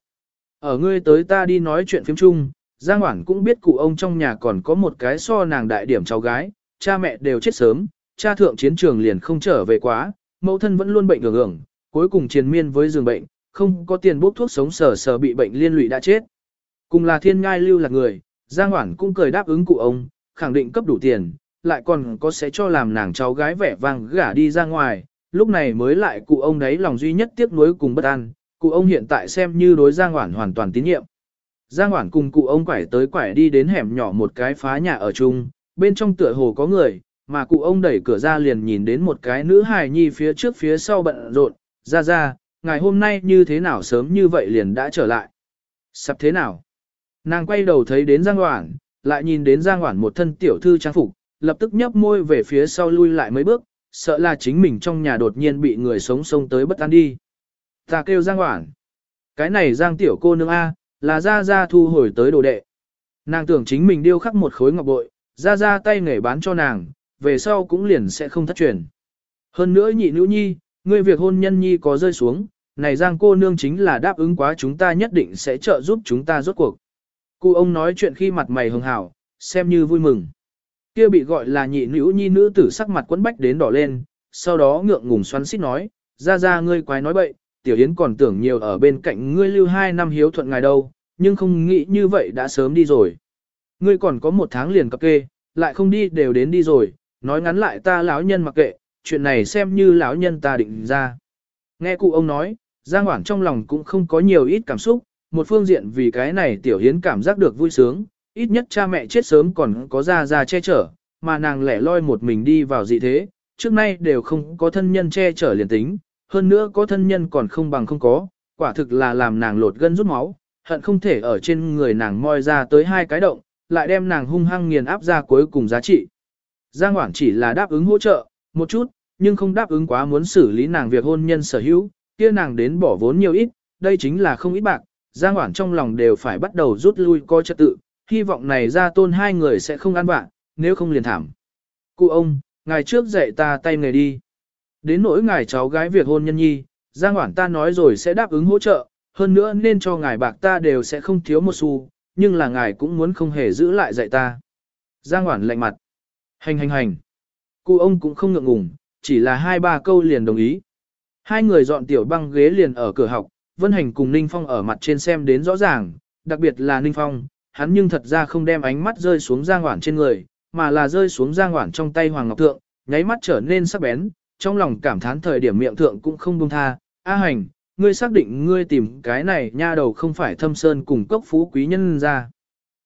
Ở ngươi tới ta đi nói chuyện phim chung, Giang Hoản cũng biết cụ ông trong nhà còn có một cái so nàng đại điểm cháu gái, cha mẹ đều chết sớm, cha thượng chiến trường liền không trở về quá, mẫu thân vẫn luôn bệnh ưởng ưởng, cuối cùng triền miên với giường bệnh, không có tiền bốc thuốc sống sờ sờ bị bệnh liên lụy đã chết. Cùng là thiên ngai lưu là người, Giang Hoản cũng cười đáp ứng cụ ông, khẳng định cấp đủ tiền, lại còn có sẽ cho làm nàng cháu gái vẻ vang gả đi ra ngoài, lúc này mới lại cụ ông đấy lòng duy nhất tiếc nuối cùng bất an, cụ ông hiện tại xem như đối Giang Hoản hoàn toàn tín nhiệm. Giang Hoản cùng cụ ông quải tới quải đi đến hẻm nhỏ một cái phá nhà ở chung, bên trong tựa hồ có người, mà cụ ông đẩy cửa ra liền nhìn đến một cái nữ hài nhi phía trước phía sau bận rộn, ra ra, ngày hôm nay như thế nào sớm như vậy liền đã trở lại. Sắp thế nào? Nàng quay đầu thấy đến Giang Hoảng, lại nhìn đến Giang Hoảng một thân tiểu thư trang phục, lập tức nhấp môi về phía sau lui lại mấy bước, sợ là chính mình trong nhà đột nhiên bị người sống sông tới bất an đi. Ta kêu Giang Hoảng. Cái này Giang tiểu cô nương A, là ra ra thu hồi tới đồ đệ. Nàng tưởng chính mình điêu khắc một khối ngọc bội, ra ra tay nghề bán cho nàng, về sau cũng liền sẽ không thất truyền. Hơn nữa nhị nữ nhi, ngươi việc hôn nhân nhi có rơi xuống, này Giang cô nương chính là đáp ứng quá chúng ta nhất định sẽ trợ giúp chúng ta rốt cuộc. Cụ ông nói chuyện khi mặt mày hưng hảo, xem như vui mừng. Kia bị gọi là nhị nữ nhi nữ tử sắc mặt quấn bách đến đỏ lên, sau đó ngượng ngùng xoắn xít nói, ra ra ngươi quái nói bậy, tiểu yến còn tưởng nhiều ở bên cạnh ngươi lưu hai năm hiếu thuận ngài đâu, nhưng không nghĩ như vậy đã sớm đi rồi. Ngươi còn có một tháng liền cập kê, lại không đi đều đến đi rồi, nói ngắn lại ta lão nhân mặc kệ, chuyện này xem như lão nhân ta định ra. Nghe cụ ông nói, Giang Hoảng trong lòng cũng không có nhiều ít cảm xúc, một phương diện vì cái này tiểu hiến cảm giác được vui sướng, ít nhất cha mẹ chết sớm còn có ra ra che chở, mà nàng lẻ loi một mình đi vào dị thế, trước nay đều không có thân nhân che chở liền tính, hơn nữa có thân nhân còn không bằng không có, quả thực là làm nàng lột gân rút máu, hận không thể ở trên người nàng moi ra tới hai cái động, lại đem nàng hung hăng nghiền áp ra cuối cùng giá trị. Giang Hoảng chỉ là đáp ứng hỗ trợ, một chút, nhưng không đáp ứng quá muốn xử lý nàng việc hôn nhân sở hữu, kia nàng đến bỏ vốn nhiều ít, đây chính là không ít bạc, Giang Hoảng trong lòng đều phải bắt đầu rút lui coi trật tự, hy vọng này ra tôn hai người sẽ không ăn bạn, nếu không liền thảm. Cụ ông, ngài trước dạy ta tay nghề đi. Đến nỗi ngài cháu gái việc hôn nhân nhi, Giang Hoảng ta nói rồi sẽ đáp ứng hỗ trợ, hơn nữa nên cho ngài bạc ta đều sẽ không thiếu một xu, nhưng là ngài cũng muốn không hề giữ lại dạy ta. Giang Hoảng lạnh mặt. Hành hành hành. Cụ ông cũng không ngượng ngùng, chỉ là hai ba câu liền đồng ý. Hai người dọn tiểu băng ghế liền ở cửa học, Vân Hành cùng Ninh Phong ở mặt trên xem đến rõ ràng, đặc biệt là Ninh Phong, hắn nhưng thật ra không đem ánh mắt rơi xuống Giang Hoản trên người, mà là rơi xuống Giang Hoản trong tay Hoàng Ngọc Thượng, nháy mắt trở nên sắc bén, trong lòng cảm thán thời điểm miệng thượng cũng không buông tha, A Hành, ngươi xác định ngươi tìm cái này nha đầu không phải thâm sơn cùng cốc phú quý nhân ra.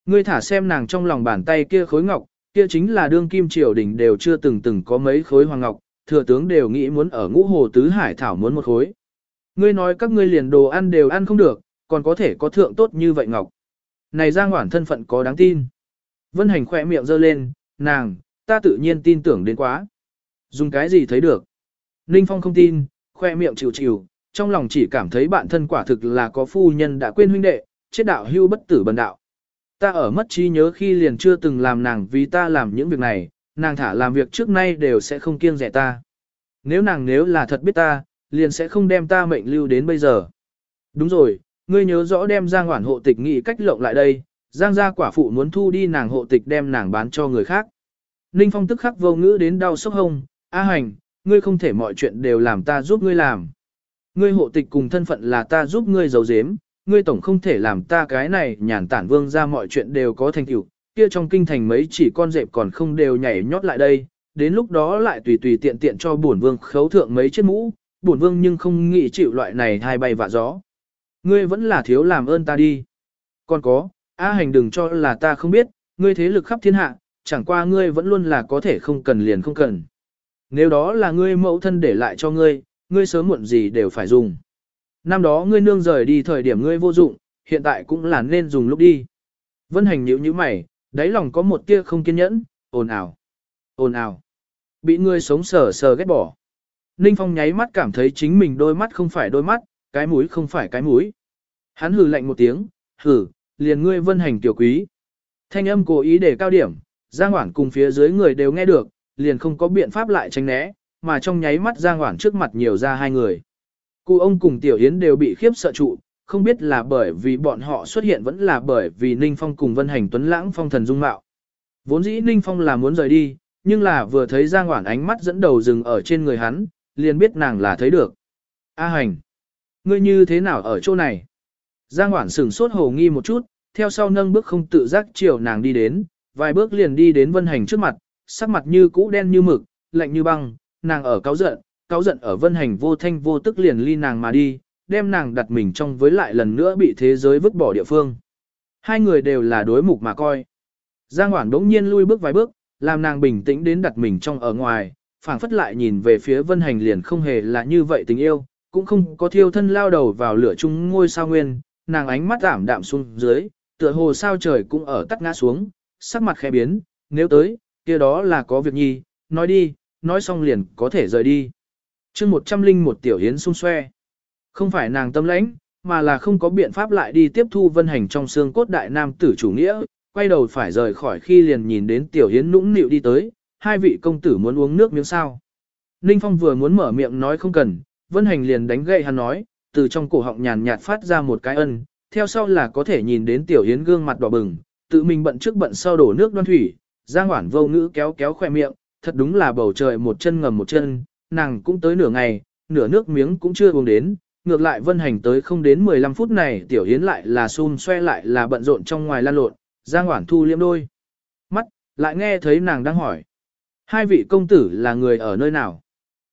Ngươi thả xem nàng trong lòng bàn tay kia khối ngọc, kia chính là đương kim triều đình đều chưa từng từng có mấy khối hoàng ngọc, thừa tướng đều nghĩ muốn ở ngũ hồ tứ hải thảo muốn một khối. Ngươi nói các ngươi liền đồ ăn đều ăn không được, còn có thể có thượng tốt như vậy ngọc. Này Giang Hoản thân phận có đáng tin. Vân Hành khỏe miệng giơ lên, nàng, ta tự nhiên tin tưởng đến quá. Dùng cái gì thấy được? Ninh Phong không tin, khoe miệng chịu chịu, trong lòng chỉ cảm thấy bạn thân quả thực là có phu nhân đã quên huynh đệ, chết đạo hưu bất tử bần đạo. Ta ở mất trí nhớ khi liền chưa từng làm nàng vì ta làm những việc này, nàng thả làm việc trước nay đều sẽ không kiêng rẻ ta. Nếu nàng nếu là thật biết ta, liền sẽ không đem ta mệnh lưu đến bây giờ. Đúng rồi, ngươi nhớ rõ đem Giang Hoản hộ tịch nghị cách lộng lại đây, Giang gia quả phụ muốn thu đi nàng hộ tịch đem nàng bán cho người khác. Ninh Phong tức khắc vô ngữ đến đau sốc hông, A hành, ngươi không thể mọi chuyện đều làm ta giúp ngươi làm. Ngươi hộ tịch cùng thân phận là ta giúp ngươi giấu giếm, ngươi tổng không thể làm ta cái này nhàn tản vương ra mọi chuyện đều có thành tựu, kia trong kinh thành mấy chỉ con dẹp còn không đều nhảy nhót lại đây, đến lúc đó lại tùy tùy tiện tiện cho bổn vương khấu thượng mấy chiếc mũ, bổn vương nhưng không nghĩ chịu loại này hai bay vạ gió. Ngươi vẫn là thiếu làm ơn ta đi. Còn có, A hành đừng cho là ta không biết, ngươi thế lực khắp thiên hạ, chẳng qua ngươi vẫn luôn là có thể không cần liền không cần. Nếu đó là ngươi mẫu thân để lại cho ngươi, ngươi sớm muộn gì đều phải dùng. Năm đó ngươi nương rời đi thời điểm ngươi vô dụng, hiện tại cũng là nên dùng lúc đi. Vân hành nhíu như mày, đáy lòng có một tia không kiên nhẫn, ồn ào, ồn ào. Bị ngươi sống sờ sờ ghét bỏ. Ninh Phong nháy mắt cảm thấy chính mình đôi mắt không phải đôi mắt, cái mũi không phải cái mũi. Hắn hừ lạnh một tiếng, hừ, liền ngươi vân hành tiểu quý. Thanh âm cố ý để cao điểm, Giang Hoản cùng phía dưới người đều nghe được, liền không có biện pháp lại tránh né, mà trong nháy mắt Giang Hoản trước mặt nhiều ra hai người. Cụ ông cùng Tiểu Yến đều bị khiếp sợ trụ, không biết là bởi vì bọn họ xuất hiện vẫn là bởi vì Ninh Phong cùng Vân Hành Tuấn Lãng phong thần dung mạo. Vốn dĩ Ninh Phong là muốn rời đi, nhưng là vừa thấy Giang Hoản ánh mắt dẫn đầu dừng ở trên người hắn, liền biết nàng là thấy được. A Hành, ngươi như thế nào ở chỗ này? Giang Hoản sửng sốt hồ nghi một chút, theo sau nâng bước không tự giác chiều nàng đi đến, vài bước liền đi đến Vân Hành trước mặt, sắc mặt như cũ đen như mực, lạnh như băng, nàng ở cáo giận, cáo giận ở Vân Hành vô thanh vô tức liền ly nàng mà đi, đem nàng đặt mình trong với lại lần nữa bị thế giới vứt bỏ địa phương. Hai người đều là đối mục mà coi. Giang Hoản đống nhiên lui bước vài bước, làm nàng bình tĩnh đến đặt mình trong ở ngoài, phảng phất lại nhìn về phía Vân Hành liền không hề là như vậy tình yêu, cũng không có thiêu thân lao đầu vào lửa chung ngôi sao nguyên, nàng ánh mắt ảm đạm xuống dưới, tựa hồ sao trời cũng ở tắt ngã xuống, sắc mặt khẽ biến, nếu tới, kia đó là có việc nhi, nói đi, nói xong liền có thể rời đi. chương một trăm linh một tiểu hiến xung xoe. Không phải nàng tâm lãnh, mà là không có biện pháp lại đi tiếp thu vân hành trong xương cốt đại nam tử chủ nghĩa, quay đầu phải rời khỏi khi liền nhìn đến tiểu hiến nũng nịu đi tới, hai vị công tử muốn uống nước miếng sao. Ninh Phong vừa muốn mở miệng nói không cần, vân hành liền đánh gậy hắn nói, từ trong cổ họng nhàn nhạt phát ra một cái ân, theo sau là có thể nhìn đến tiểu hiến gương mặt đỏ bừng, tự mình bận trước bận sau đổ nước đoan thủy, giang hoản vô ngữ kéo kéo khoe miệng, thật đúng là bầu trời một chân ngầm một chân, nàng cũng tới nửa ngày, nửa nước miếng cũng chưa uống đến, ngược lại vân hành tới không đến 15 phút này tiểu Yến lại là xun xoe lại là bận rộn trong ngoài lan lộn, giang hoản thu liêm đôi. Mắt, lại nghe thấy nàng đang hỏi. Hai vị công tử là người ở nơi nào?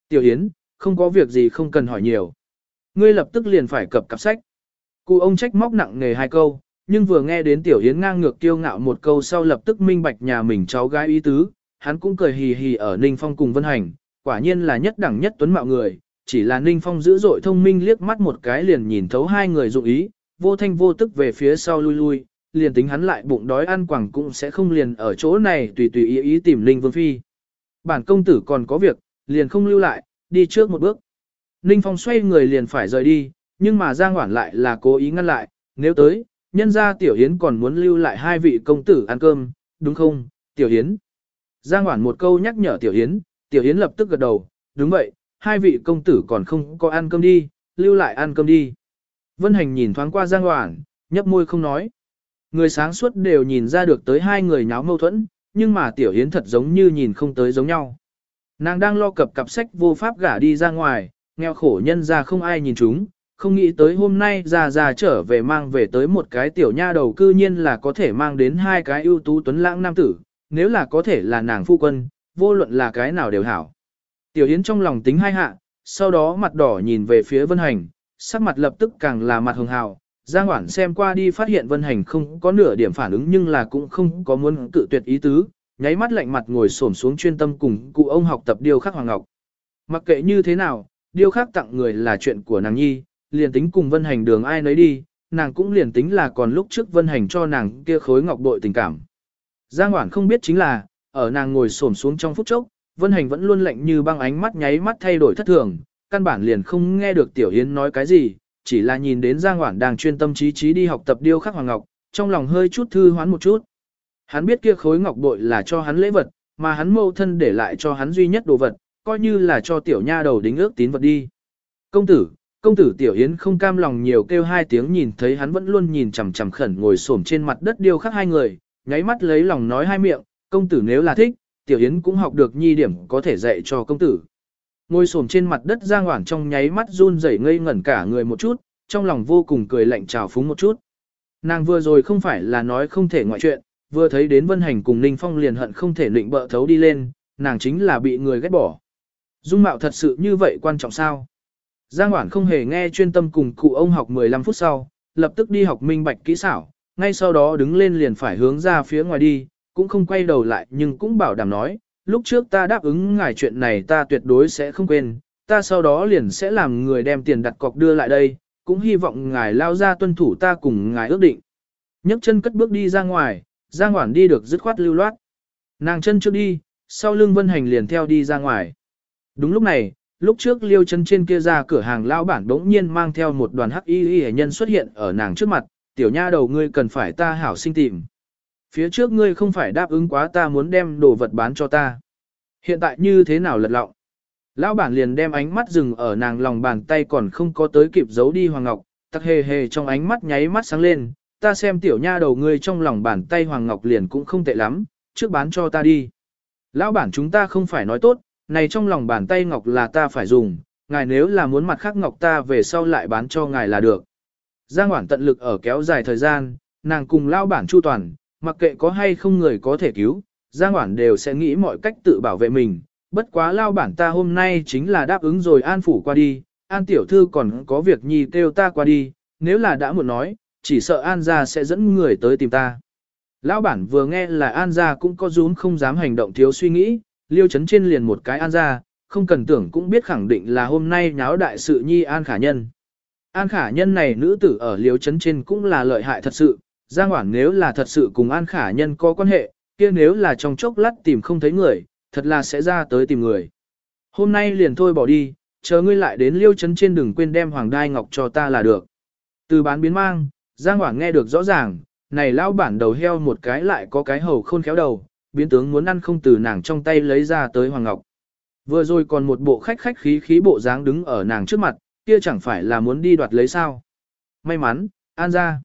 Tiểu hiến, không có việc gì không cần hỏi nhiều. Ngươi lập tức liền phải cập cặp sách. Cụ ông trách móc nặng nề hai câu, nhưng vừa nghe đến tiểu hiến ngang ngược kiêu ngạo một câu sau lập tức minh bạch nhà mình cháu gái ý tứ, hắn cũng cười hì hì ở Ninh Phong cùng Vân Hành, quả nhiên là nhất đẳng nhất tuấn mạo người, chỉ là Ninh Phong dữ dội thông minh liếc mắt một cái liền nhìn thấu hai người dụng ý, vô thanh vô tức về phía sau lui lui, liền tính hắn lại bụng đói ăn quẳng cũng sẽ không liền ở chỗ này tùy tùy ý ý tìm Ninh Vương Phi. Bản công tử còn có việc, liền không lưu lại, đi trước một bước. Ninh Phong xoay người liền phải rời đi, nhưng mà Giang Hoản lại là cố ý ngăn lại, nếu tới, nhân ra Tiểu Hiến còn muốn lưu lại hai vị công tử ăn cơm, đúng không, Tiểu Hiến? Giang Hoản một câu nhắc nhở Tiểu Hiến, Tiểu Hiến lập tức gật đầu, đúng vậy, hai vị công tử còn không có ăn cơm đi, lưu lại ăn cơm đi. Vân Hành nhìn thoáng qua Giang Hoản, nhấp môi không nói. Người sáng suốt đều nhìn ra được tới hai người nháo mâu thuẫn, nhưng mà Tiểu Hiến thật giống như nhìn không tới giống nhau. Nàng đang lo cập cặp sách vô pháp gả đi ra ngoài, nghèo khổ nhân ra không ai nhìn chúng, không nghĩ tới hôm nay già già trở về mang về tới một cái tiểu nha đầu cư nhiên là có thể mang đến hai cái ưu tú tuấn lãng nam tử, nếu là có thể là nàng phu quân, vô luận là cái nào đều hảo. Tiểu Yến trong lòng tính hai hạ, sau đó mặt đỏ nhìn về phía Vân Hành, sắc mặt lập tức càng là mặt hường hào. Giang Hoản xem qua đi phát hiện Vân Hành không có nửa điểm phản ứng nhưng là cũng không có muốn cự tuyệt ý tứ, nháy mắt lạnh mặt ngồi xổm xuống chuyên tâm cùng cụ ông học tập điêu khắc hoàng ngọc. Mặc kệ như thế nào, điêu khắc tặng người là chuyện của nàng nhi, liền tính cùng vân hành đường ai nấy đi, nàng cũng liền tính là còn lúc trước vân hành cho nàng kia khối ngọc bội tình cảm. Giang Hoản không biết chính là, ở nàng ngồi xổm xuống trong phút chốc, vân hành vẫn luôn lạnh như băng ánh mắt nháy mắt thay đổi thất thường, căn bản liền không nghe được Tiểu Yến nói cái gì, chỉ là nhìn đến Giang Hoản đang chuyên tâm trí trí đi học tập điêu khắc hoàng ngọc, trong lòng hơi chút thư hoán một chút. Hắn biết kia khối ngọc bội là cho hắn lễ vật, mà hắn mâu thân để lại cho hắn duy nhất đồ vật, coi như là cho tiểu nha đầu đính ước tín vật đi. Công tử, công tử tiểu yến không cam lòng nhiều kêu hai tiếng nhìn thấy hắn vẫn luôn nhìn chằm chằm khẩn ngồi xổm trên mặt đất điêu khắc hai người, nháy mắt lấy lòng nói hai miệng, công tử nếu là thích, tiểu yến cũng học được nhi điểm có thể dạy cho công tử. Ngồi xổm trên mặt đất giang hoảng trong nháy mắt run rẩy ngây ngẩn cả người một chút, trong lòng vô cùng cười lạnh trào phúng một chút. Nàng vừa rồi không phải là nói không thể ngoại chuyện, vừa thấy đến Vân Hành cùng Ninh Phong liền hận không thể lịnh bợ thấu đi lên, nàng chính là bị người ghét bỏ. Dung mạo thật sự như vậy quan trọng sao? Giang Hoảng không hề nghe chuyên tâm cùng cụ ông học 15 phút sau, lập tức đi học minh bạch kỹ xảo, ngay sau đó đứng lên liền phải hướng ra phía ngoài đi, cũng không quay đầu lại nhưng cũng bảo đảm nói, lúc trước ta đáp ứng ngài chuyện này ta tuyệt đối sẽ không quên, ta sau đó liền sẽ làm người đem tiền đặt cọc đưa lại đây, cũng hy vọng ngài lao ra tuân thủ ta cùng ngài ước định. nhấc chân cất bước đi ra ngoài, Giang Hoản đi được dứt khoát lưu loát. Nàng chân trước đi, sau lưng Vân Hành liền theo đi ra ngoài. Đúng lúc này, lúc trước liêu chân trên kia ra cửa hàng lao bản đống nhiên mang theo một đoàn hắc y y nhân xuất hiện ở nàng trước mặt, tiểu nha đầu ngươi cần phải ta hảo sinh tìm phía trước ngươi không phải đáp ứng quá ta muốn đem đồ vật bán cho ta. Hiện tại như thế nào lật lọng? Lão bản liền đem ánh mắt dừng ở nàng lòng bàn tay còn không có tới kịp giấu đi Hoàng Ngọc, tắc hề hề trong ánh mắt nháy mắt sáng lên, ta xem tiểu nha đầu ngươi trong lòng bàn tay Hoàng Ngọc liền cũng không tệ lắm, trước bán cho ta đi. Lão bản chúng ta không phải nói tốt, này trong lòng bàn tay Ngọc là ta phải dùng, ngài nếu là muốn mặt khác Ngọc ta về sau lại bán cho ngài là được. Giang Hoản tận lực ở kéo dài thời gian, nàng cùng lão bản chu toàn, mặc kệ có hay không người có thể cứu, Giang Hoản đều sẽ nghĩ mọi cách tự bảo vệ mình, bất quá lao bản ta hôm nay chính là đáp ứng rồi an phủ qua đi, an tiểu thư còn có việc nhi kêu ta qua đi, nếu là đã muộn nói, chỉ sợ an gia sẽ dẫn người tới tìm ta. Lão bản vừa nghe là an gia cũng có rún không dám hành động thiếu suy nghĩ, liêu chấn trên liền một cái an gia, không cần tưởng cũng biết khẳng định là hôm nay nháo đại sự nhi an khả nhân. An khả nhân này nữ tử ở liêu chấn trên cũng là lợi hại thật sự, Giang Hoảng nếu là thật sự cùng an khả nhân có quan hệ, kia nếu là trong chốc lát tìm không thấy người, thật là sẽ ra tới tìm người. Hôm nay liền thôi bỏ đi, chờ ngươi lại đến liêu chấn trên đừng quên đem hoàng đai ngọc cho ta là được. Từ bán biến mang, Giang Hoảng nghe được rõ ràng, này lao bản đầu heo một cái lại có cái hầu khôn khéo đầu, biến tướng muốn ăn không từ nàng trong tay lấy ra tới hoàng ngọc. Vừa rồi còn một bộ khách khách khí khí bộ dáng đứng ở nàng trước mặt, kia chẳng phải là muốn đi đoạt lấy sao. May mắn, an ra.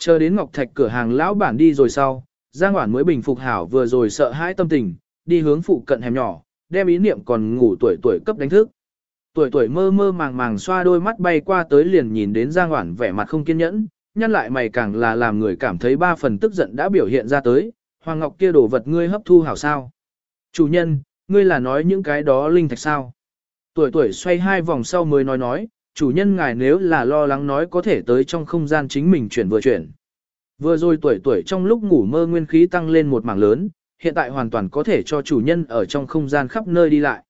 Chờ đến Ngọc Thạch cửa hàng lão bản đi rồi sau, Giang Hoản mới bình phục hảo vừa rồi sợ hãi tâm tình, đi hướng phụ cận hẻm nhỏ, đem ý niệm còn ngủ tuổi tuổi cấp đánh thức. Tuổi tuổi mơ mơ màng màng xoa đôi mắt bay qua tới liền nhìn đến Giang Hoản vẻ mặt không kiên nhẫn, nhăn lại mày càng là làm người cảm thấy ba phần tức giận đã biểu hiện ra tới, Hoàng Ngọc kia đổ vật ngươi hấp thu hảo sao. Chủ nhân, ngươi là nói những cái đó linh thạch sao. Tuổi tuổi xoay hai vòng sau mới nói nói, chủ nhân ngài nếu là lo lắng nói có thể tới trong không gian chính mình chuyển vừa chuyển. Vừa rồi tuổi tuổi trong lúc ngủ mơ nguyên khí tăng lên một mảng lớn, hiện tại hoàn toàn có thể cho chủ nhân ở trong không gian khắp nơi đi lại.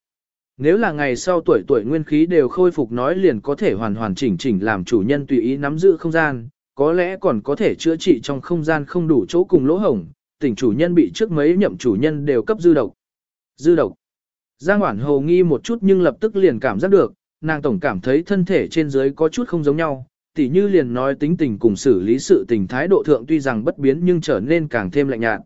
Nếu là ngày sau tuổi tuổi nguyên khí đều khôi phục nói liền có thể hoàn hoàn chỉnh chỉnh làm chủ nhân tùy ý nắm giữ không gian, có lẽ còn có thể chữa trị trong không gian không đủ chỗ cùng lỗ hổng, tỉnh chủ nhân bị trước mấy nhậm chủ nhân đều cấp dư độc. Dư độc. Giang Hoản hồ nghi một chút nhưng lập tức liền cảm giác được, nàng tổng cảm thấy thân thể trên dưới có chút không giống nhau, tỉ như liền nói tính tình cùng xử lý sự tình thái độ thượng tuy rằng bất biến nhưng trở nên càng thêm lạnh nhạt.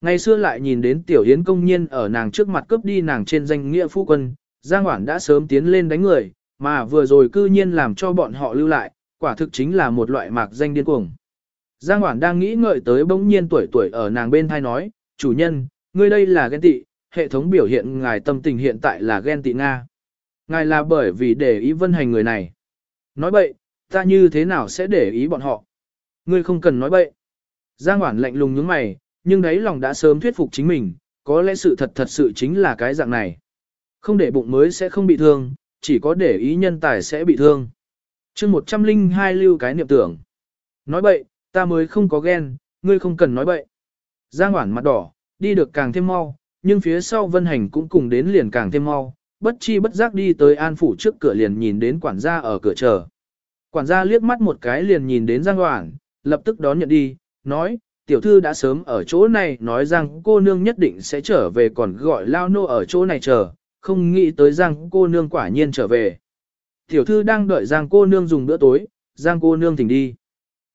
Ngày xưa lại nhìn đến tiểu hiến công nhiên ở nàng trước mặt cướp đi nàng trên danh nghĩa phu quân, Giang Hoản đã sớm tiến lên đánh người, mà vừa rồi cư nhiên làm cho bọn họ lưu lại, quả thực chính là một loại mạc danh điên cuồng. Giang Hoản đang nghĩ ngợi tới bỗng nhiên tuổi tuổi ở nàng bên thai nói, chủ nhân, ngươi đây là ghen tị, hệ thống biểu hiện ngài tâm tình hiện tại là ghen tị Nga. Ngài là bởi vì để ý vân hành người này. Nói bậy, ta như thế nào sẽ để ý bọn họ? Ngươi không cần nói bậy. Giang Hoản lạnh lùng nhướng mày, nhưng đấy lòng đã sớm thuyết phục chính mình, có lẽ sự thật thật sự chính là cái dạng này. Không để bụng mới sẽ không bị thương, chỉ có để ý nhân tài sẽ bị thương chương 102 lưu cái niệm tưởng. Nói bậy, ta mới không có ghen, ngươi không cần nói bậy. Giang Hoản mặt đỏ, đi được càng thêm mau, nhưng phía sau Vân Hành cũng cùng đến liền càng thêm mau, bất chi bất giác đi tới An Phủ trước cửa liền nhìn đến quản gia ở cửa chờ. Quản gia liếc mắt một cái liền nhìn đến Giang Hoảng, lập tức đón nhận đi, nói, tiểu thư đã sớm ở chỗ này nói rằng cô nương nhất định sẽ trở về còn gọi lao nô ở chỗ này chờ, không nghĩ tới rằng cô nương quả nhiên trở về. Tiểu thư đang đợi Giang cô nương dùng bữa tối, Giang cô nương thỉnh đi.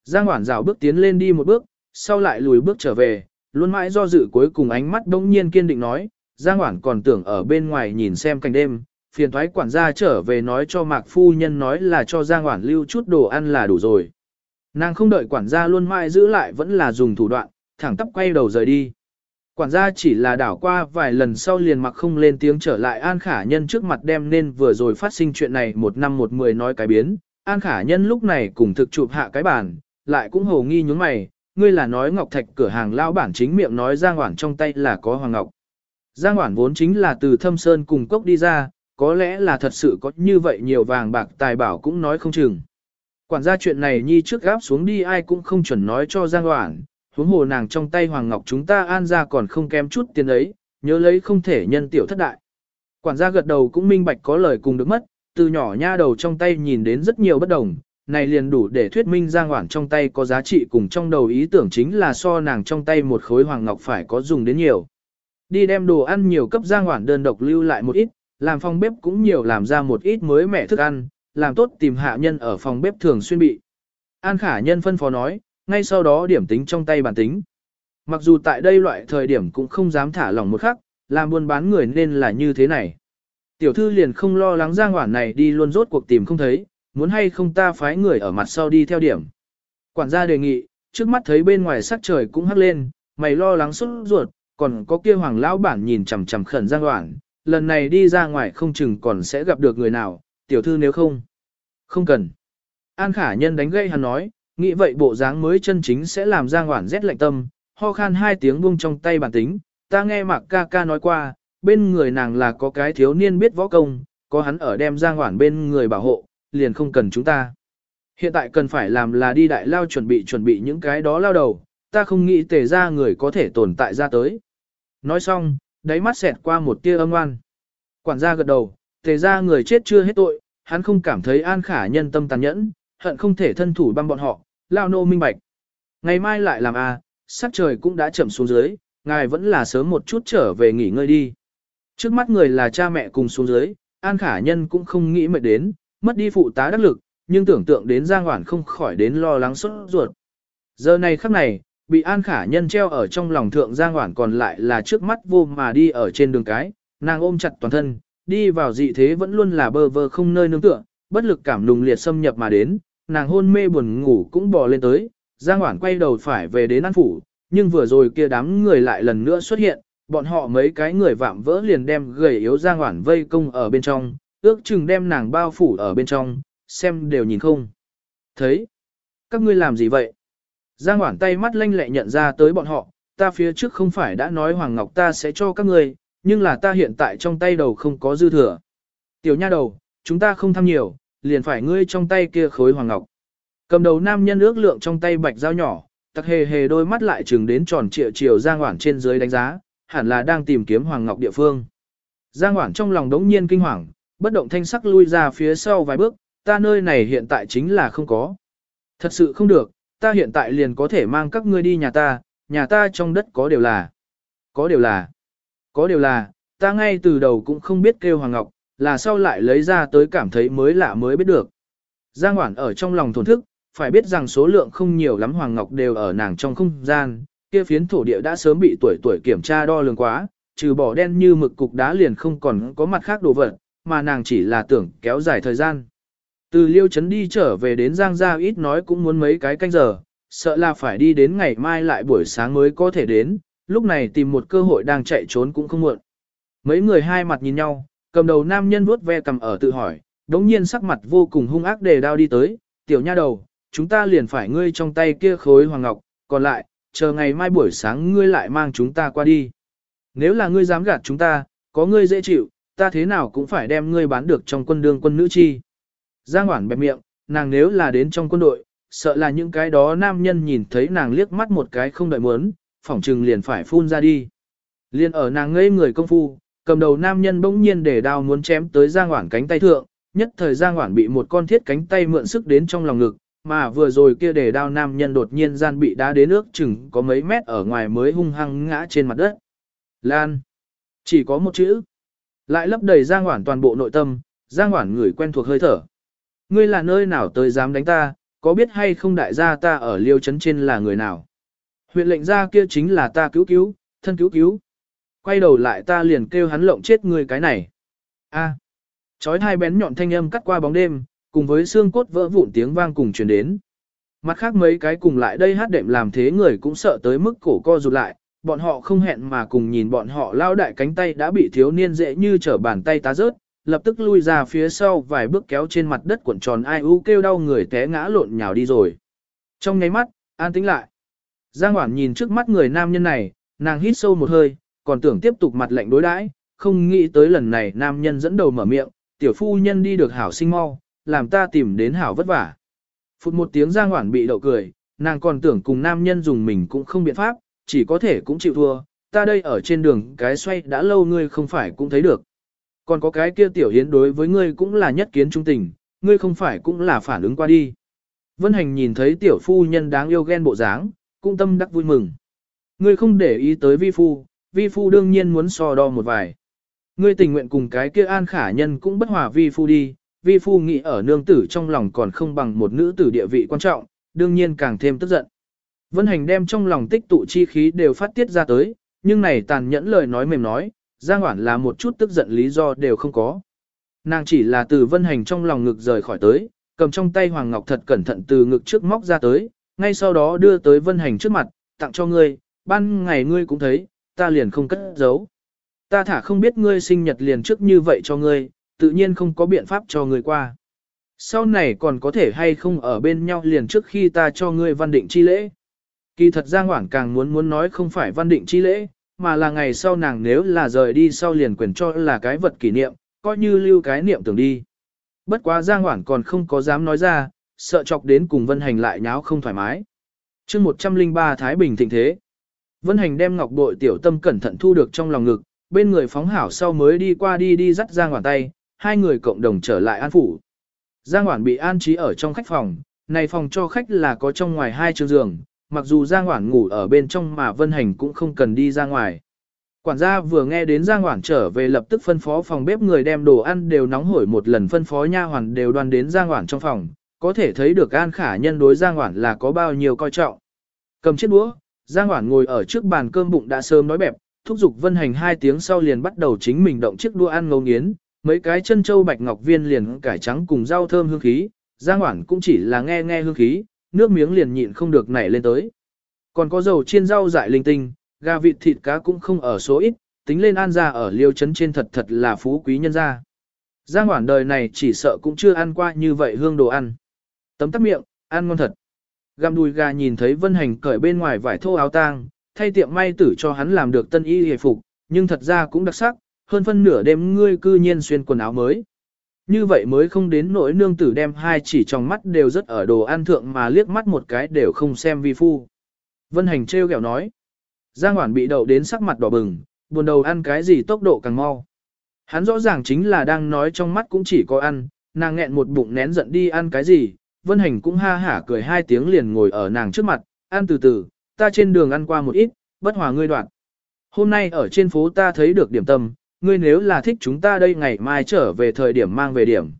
Giang Hoảng rào bước tiến lên đi một bước, sau lại lùi bước trở về, luôn mãi do dự cuối cùng ánh mắt đông nhiên kiên định nói, Giang Hoảng còn tưởng ở bên ngoài nhìn xem cảnh đêm, phiền thoái quản gia trở về nói cho Mạc Phu Nhân nói là cho Giang Hoảng lưu chút đồ ăn là đủ rồi. Nàng không đợi quản gia luôn mãi giữ lại vẫn là dùng thủ đoạn, thẳng tắp quay đầu rời đi. Quản gia chỉ là đảo qua vài lần sau liền mặc không lên tiếng trở lại An Khả Nhân trước mặt đem nên vừa rồi phát sinh chuyện này một năm một mười nói cái biến. An Khả Nhân lúc này cùng thực chụp hạ cái bàn, lại cũng hồ nghi nhúng mày, ngươi là nói Ngọc Thạch cửa hàng lao bản chính miệng nói Giang Hoản trong tay là có Hoàng Ngọc. Giang Hoản vốn chính là từ thâm sơn cùng cốc đi ra, có lẽ là thật sự có như vậy nhiều vàng bạc tài bảo cũng nói không chừng. Quản gia chuyện này nhi trước gáp xuống đi ai cũng không chuẩn nói cho Giang Hoản, huống hồ nàng trong tay Hoàng Ngọc chúng ta an ra còn không kém chút tiền ấy, nhớ lấy không thể nhân tiểu thất đại. Quản gia gật đầu cũng minh bạch có lời cùng được mất, từ nhỏ nha đầu trong tay nhìn đến rất nhiều bất đồng, này liền đủ để thuyết minh Giang Hoản trong tay có giá trị cùng trong đầu ý tưởng chính là so nàng trong tay một khối Hoàng Ngọc phải có dùng đến nhiều. Đi đem đồ ăn nhiều cấp Giang Hoản đơn độc lưu lại một ít, làm phòng bếp cũng nhiều làm ra một ít mới mẻ thức ăn, làm tốt tìm hạ nhân ở phòng bếp thường xuyên bị. An khả nhân phân phó nói, ngay sau đó điểm tính trong tay bản tính. Mặc dù tại đây loại thời điểm cũng không dám thả lỏng một khắc, làm buôn bán người nên là như thế này. Tiểu thư liền không lo lắng Giang Hoản này đi luôn rốt cuộc tìm không thấy, muốn hay không ta phái người ở mặt sau đi theo điểm. Quản gia đề nghị, trước mắt thấy bên ngoài sắc trời cũng hắc lên, mày lo lắng xuất ruột, còn có kia hoàng lão bản nhìn chằm chằm khẩn Giang đoạn, lần này đi ra ngoài không chừng còn sẽ gặp được người nào, tiểu thư nếu không. Không cần. An khả nhân đánh gây hắn nói, nghĩ vậy bộ dáng mới chân chính sẽ làm Giang đoạn rét lạnh tâm, ho khan hai tiếng buông trong tay bản tính, ta nghe Mạc ca ca nói qua, bên người nàng là có cái thiếu niên biết võ công, có hắn ở đem Giang đoạn bên người bảo hộ, liền không cần chúng ta. Hiện tại cần phải làm là đi đại lao chuẩn bị chuẩn bị những cái đó lao đầu, ta không nghĩ tề ra người có thể tồn tại ra tới. Nói xong, đáy mắt xẹt qua một tia âm oan. Quản gia gật đầu, tề ra người chết chưa hết tội, hắn không cảm thấy an khả nhân tâm tàn nhẫn, hận không thể thân thủ băm bọn họ, lao nô minh bạch. Ngày mai lại làm a, à, sắc trời cũng đã chậm xuống dưới, ngài vẫn là sớm một chút trở về nghỉ ngơi đi. Trước mắt người là cha mẹ cùng xuống dưới, An Khả Nhân cũng không nghĩ mệt đến, mất đi phụ tá đắc lực, nhưng tưởng tượng đến Giang Hoản không khỏi đến lo lắng sốt ruột. Giờ này khắc này, bị An Khả Nhân treo ở trong lòng thượng Giang Hoản còn lại là trước mắt vô mà đi ở trên đường cái, nàng ôm chặt toàn thân, đi vào dị thế vẫn luôn là bơ vơ không nơi nương tựa, bất lực cảm nùng liệt xâm nhập mà đến, nàng hôn mê buồn ngủ cũng bò lên tới, Giang Hoản quay đầu phải về đến An Phủ, nhưng vừa rồi kia đám người lại lần nữa xuất hiện, bọn họ mấy cái người vạm vỡ liền đem gầy yếu Giang Hoản vây công ở bên trong, ước chừng đem nàng bao phủ ở bên trong, xem đều nhìn không. Thấy, các ngươi làm gì vậy? Giang Hoản tay mắt lanh lẹ nhận ra tới bọn họ, ta phía trước không phải đã nói Hoàng Ngọc ta sẽ cho các ngươi, nhưng là ta hiện tại trong tay đầu không có dư thừa. Tiểu nha đầu, chúng ta không tham nhiều, liền phải ngươi trong tay kia khối Hoàng Ngọc. Cầm đầu nam nhân ước lượng trong tay bạch dao nhỏ, tặc hề hề đôi mắt lại trừng đến tròn trịa chiều Giang Hoản trên dưới đánh giá, hẳn là đang tìm kiếm Hoàng Ngọc địa phương. Giang Hoản trong lòng đống nhiên kinh hoàng, bất động thanh sắc lui ra phía sau vài bước, ta nơi này hiện tại chính là không có. Thật sự không được, ta hiện tại liền có thể mang các ngươi đi nhà ta, nhà ta trong đất có điều là. Có điều là. Có điều là, ta ngay từ đầu cũng không biết kêu Hoàng Ngọc, là sau lại lấy ra tới cảm thấy mới lạ mới biết được. Giang Hoản ở trong lòng thổn thức, phải biết rằng số lượng không nhiều lắm Hoàng Ngọc đều ở nàng trong không gian, kia phiến thổ địa đã sớm bị tuổi tuổi kiểm tra đo lường quá, trừ bỏ đen như mực cục đá liền không còn có mặt khác đồ vật, mà nàng chỉ là tưởng kéo dài thời gian. Từ liêu chấn đi trở về đến Giang Gia ít nói cũng muốn mấy cái canh giờ, sợ là phải đi đến ngày mai lại buổi sáng mới có thể đến, lúc này tìm một cơ hội đang chạy trốn cũng không muộn. Mấy người hai mặt nhìn nhau, cầm đầu nam nhân vuốt ve cầm ở tự hỏi, đống nhiên sắc mặt vô cùng hung ác đề đao đi tới, tiểu nha đầu, chúng ta liền phải ngươi trong tay kia khối hoàng ngọc, còn lại, chờ ngày mai buổi sáng ngươi lại mang chúng ta qua đi. Nếu là ngươi dám gạt chúng ta, có ngươi dễ chịu, ta thế nào cũng phải đem ngươi bán được trong quân đương quân nữ chi. Giang Hoản bẹp miệng, nàng nếu là đến trong quân đội, sợ là những cái đó nam nhân nhìn thấy nàng liếc mắt một cái không đợi muốn, phỏng trừng liền phải phun ra đi. Liên ở nàng ngây người công phu, cầm đầu nam nhân bỗng nhiên để đao muốn chém tới Giang Hoản cánh tay thượng, nhất thời Giang Hoản bị một con thiết cánh tay mượn sức đến trong lòng ngực, mà vừa rồi kia để đao nam nhân đột nhiên gian bị đá đến nước chừng có mấy mét ở ngoài mới hung hăng ngã trên mặt đất. Lan. Chỉ có một chữ. Lại lấp đầy Giang Hoản toàn bộ nội tâm, Giang Hoản người quen thuộc hơi thở. Ngươi là nơi nào tới dám đánh ta, có biết hay không đại gia ta ở liêu trấn trên là người nào? Huyện lệnh gia kia chính là ta cứu cứu, thân cứu cứu. Quay đầu lại ta liền kêu hắn lộng chết người cái này. A. Chói hai bén nhọn thanh âm cắt qua bóng đêm, cùng với xương cốt vỡ vụn tiếng vang cùng truyền đến. Mặt khác mấy cái cùng lại đây hát đệm làm thế người cũng sợ tới mức cổ co rụt lại, bọn họ không hẹn mà cùng nhìn bọn họ lao đại cánh tay đã bị thiếu niên dễ như trở bàn tay tá rớt, lập tức lui ra phía sau vài bước kéo trên mặt đất cuộn tròn ai u kêu đau người té ngã lộn nhào đi rồi. Trong nháy mắt, an tĩnh lại. Giang Hoản nhìn trước mắt người nam nhân này, nàng hít sâu một hơi, còn tưởng tiếp tục mặt lạnh đối đãi, không nghĩ tới lần này nam nhân dẫn đầu mở miệng, tiểu phu nhân đi được hảo sinh mau, làm ta tìm đến hảo vất vả. Phụt một tiếng Giang Hoản bị đậu cười, nàng còn tưởng cùng nam nhân dùng mình cũng không biện pháp, chỉ có thể cũng chịu thua, ta đây ở trên đường cái xoay đã lâu ngươi không phải cũng thấy được. Còn có cái kia tiểu hiến đối với ngươi cũng là nhất kiến trung tình, ngươi không phải cũng là phản ứng qua đi. Vân Hành nhìn thấy tiểu phu nhân đáng yêu ghen bộ dáng, cũng tâm đắc vui mừng. Ngươi không để ý tới vi phu, vi phu đương nhiên muốn so đo một vài. Ngươi tình nguyện cùng cái kia an khả nhân cũng bất hòa vi phu đi, vi phu nghĩ ở nương tử trong lòng còn không bằng một nữ tử địa vị quan trọng, đương nhiên càng thêm tức giận. Vân Hành đem trong lòng tích tụ chi khí đều phát tiết ra tới, nhưng này tàn nhẫn lời nói mềm nói, Giang Hoản là một chút tức giận lý do đều không có. Nàng chỉ là từ Vân Hành trong lòng ngực rời khỏi tới, cầm trong tay Hoàng Ngọc thật cẩn thận từ ngực trước móc ra tới, ngay sau đó đưa tới Vân Hành trước mặt, tặng cho ngươi, ban ngày ngươi cũng thấy, ta liền không cất giấu. Ta thả không biết ngươi sinh nhật liền trước như vậy cho ngươi, tự nhiên không có biện pháp cho ngươi qua. Sau này còn có thể hay không ở bên nhau liền trước khi ta cho ngươi văn định chi lễ. Kỳ thật Giang Hoảng càng muốn muốn nói không phải văn định chi lễ, mà là ngày sau nàng nếu là rời đi sau liền quyền cho là cái vật kỷ niệm, coi như lưu cái niệm tưởng đi. Bất quá Giang Hoảng còn không có dám nói ra, sợ chọc đến cùng Vân Hành lại nháo không thoải mái. chương 103 Thái Bình thịnh thế. Vân Hành đem ngọc bội tiểu tâm cẩn thận thu được trong lòng ngực, bên người phóng hảo sau mới đi qua đi đi dắt Giang Hoảng tay, hai người cộng đồng trở lại an phủ. Giang Hoảng bị an trí ở trong khách phòng, này phòng cho khách là có trong ngoài hai trường giường, mặc dù Giang Hoảng ngủ ở bên trong mà Vân Hành cũng không cần đi ra ngoài. Quản gia vừa nghe đến Giang Hoảng trở về lập tức phân phó phòng bếp người đem đồ ăn đều nóng hổi một lần phân phó nha hoàn đều đoan đến Giang Hoảng trong phòng, có thể thấy được An Khả nhân đối Giang Hoảng là có bao nhiêu coi trọng. Cầm chiếc đũa, Giang Hoảng ngồi ở trước bàn cơm bụng đã sớm nói bẹp, thúc giục Vân Hành hai tiếng sau liền bắt đầu chính mình động chiếc đũa ăn ngấu nghiến, mấy cái chân châu bạch ngọc viên liền cải trắng cùng rau thơm hương khí, Giang Hoảng cũng chỉ là nghe nghe hương khí, nước miếng liền nhịn không được nảy lên tới. Còn có dầu chiên rau dại linh tinh, gà vịt thịt cá cũng không ở số ít, tính lên an ra ở liêu trấn trên thật thật là phú quý nhân gia. Giang Hoảng đời này chỉ sợ cũng chưa ăn qua như vậy hương đồ ăn. Tấm tắc miệng, ăn ngon thật. Găm đùi gà nhìn thấy Vân Hành cởi bên ngoài vải thô áo tang, thay tiệm may tử cho hắn làm được tân y hề phục, nhưng thật ra cũng đặc sắc, hơn phân nửa đêm ngươi cư nhiên xuyên quần áo mới. Như vậy mới không đến nỗi nương tử đem hai chỉ trong mắt đều rất ở đồ ăn thượng mà liếc mắt một cái đều không xem vi phu. Vân Hành trêu ghẹo nói. Giang Hoản bị đậu đến sắc mặt đỏ bừng, buồn đầu ăn cái gì tốc độ càng mau. Hắn rõ ràng chính là đang nói trong mắt cũng chỉ có ăn, nàng nghẹn một bụng nén giận đi ăn cái gì, Vân Hành cũng ha hả cười hai tiếng liền ngồi ở nàng trước mặt, ăn từ từ, ta trên đường ăn qua một ít, bất hòa ngươi đoạn. Hôm nay ở trên phố ta thấy được điểm tâm, ngươi nếu là thích chúng ta đây ngày mai trở về thời điểm mang về điểm.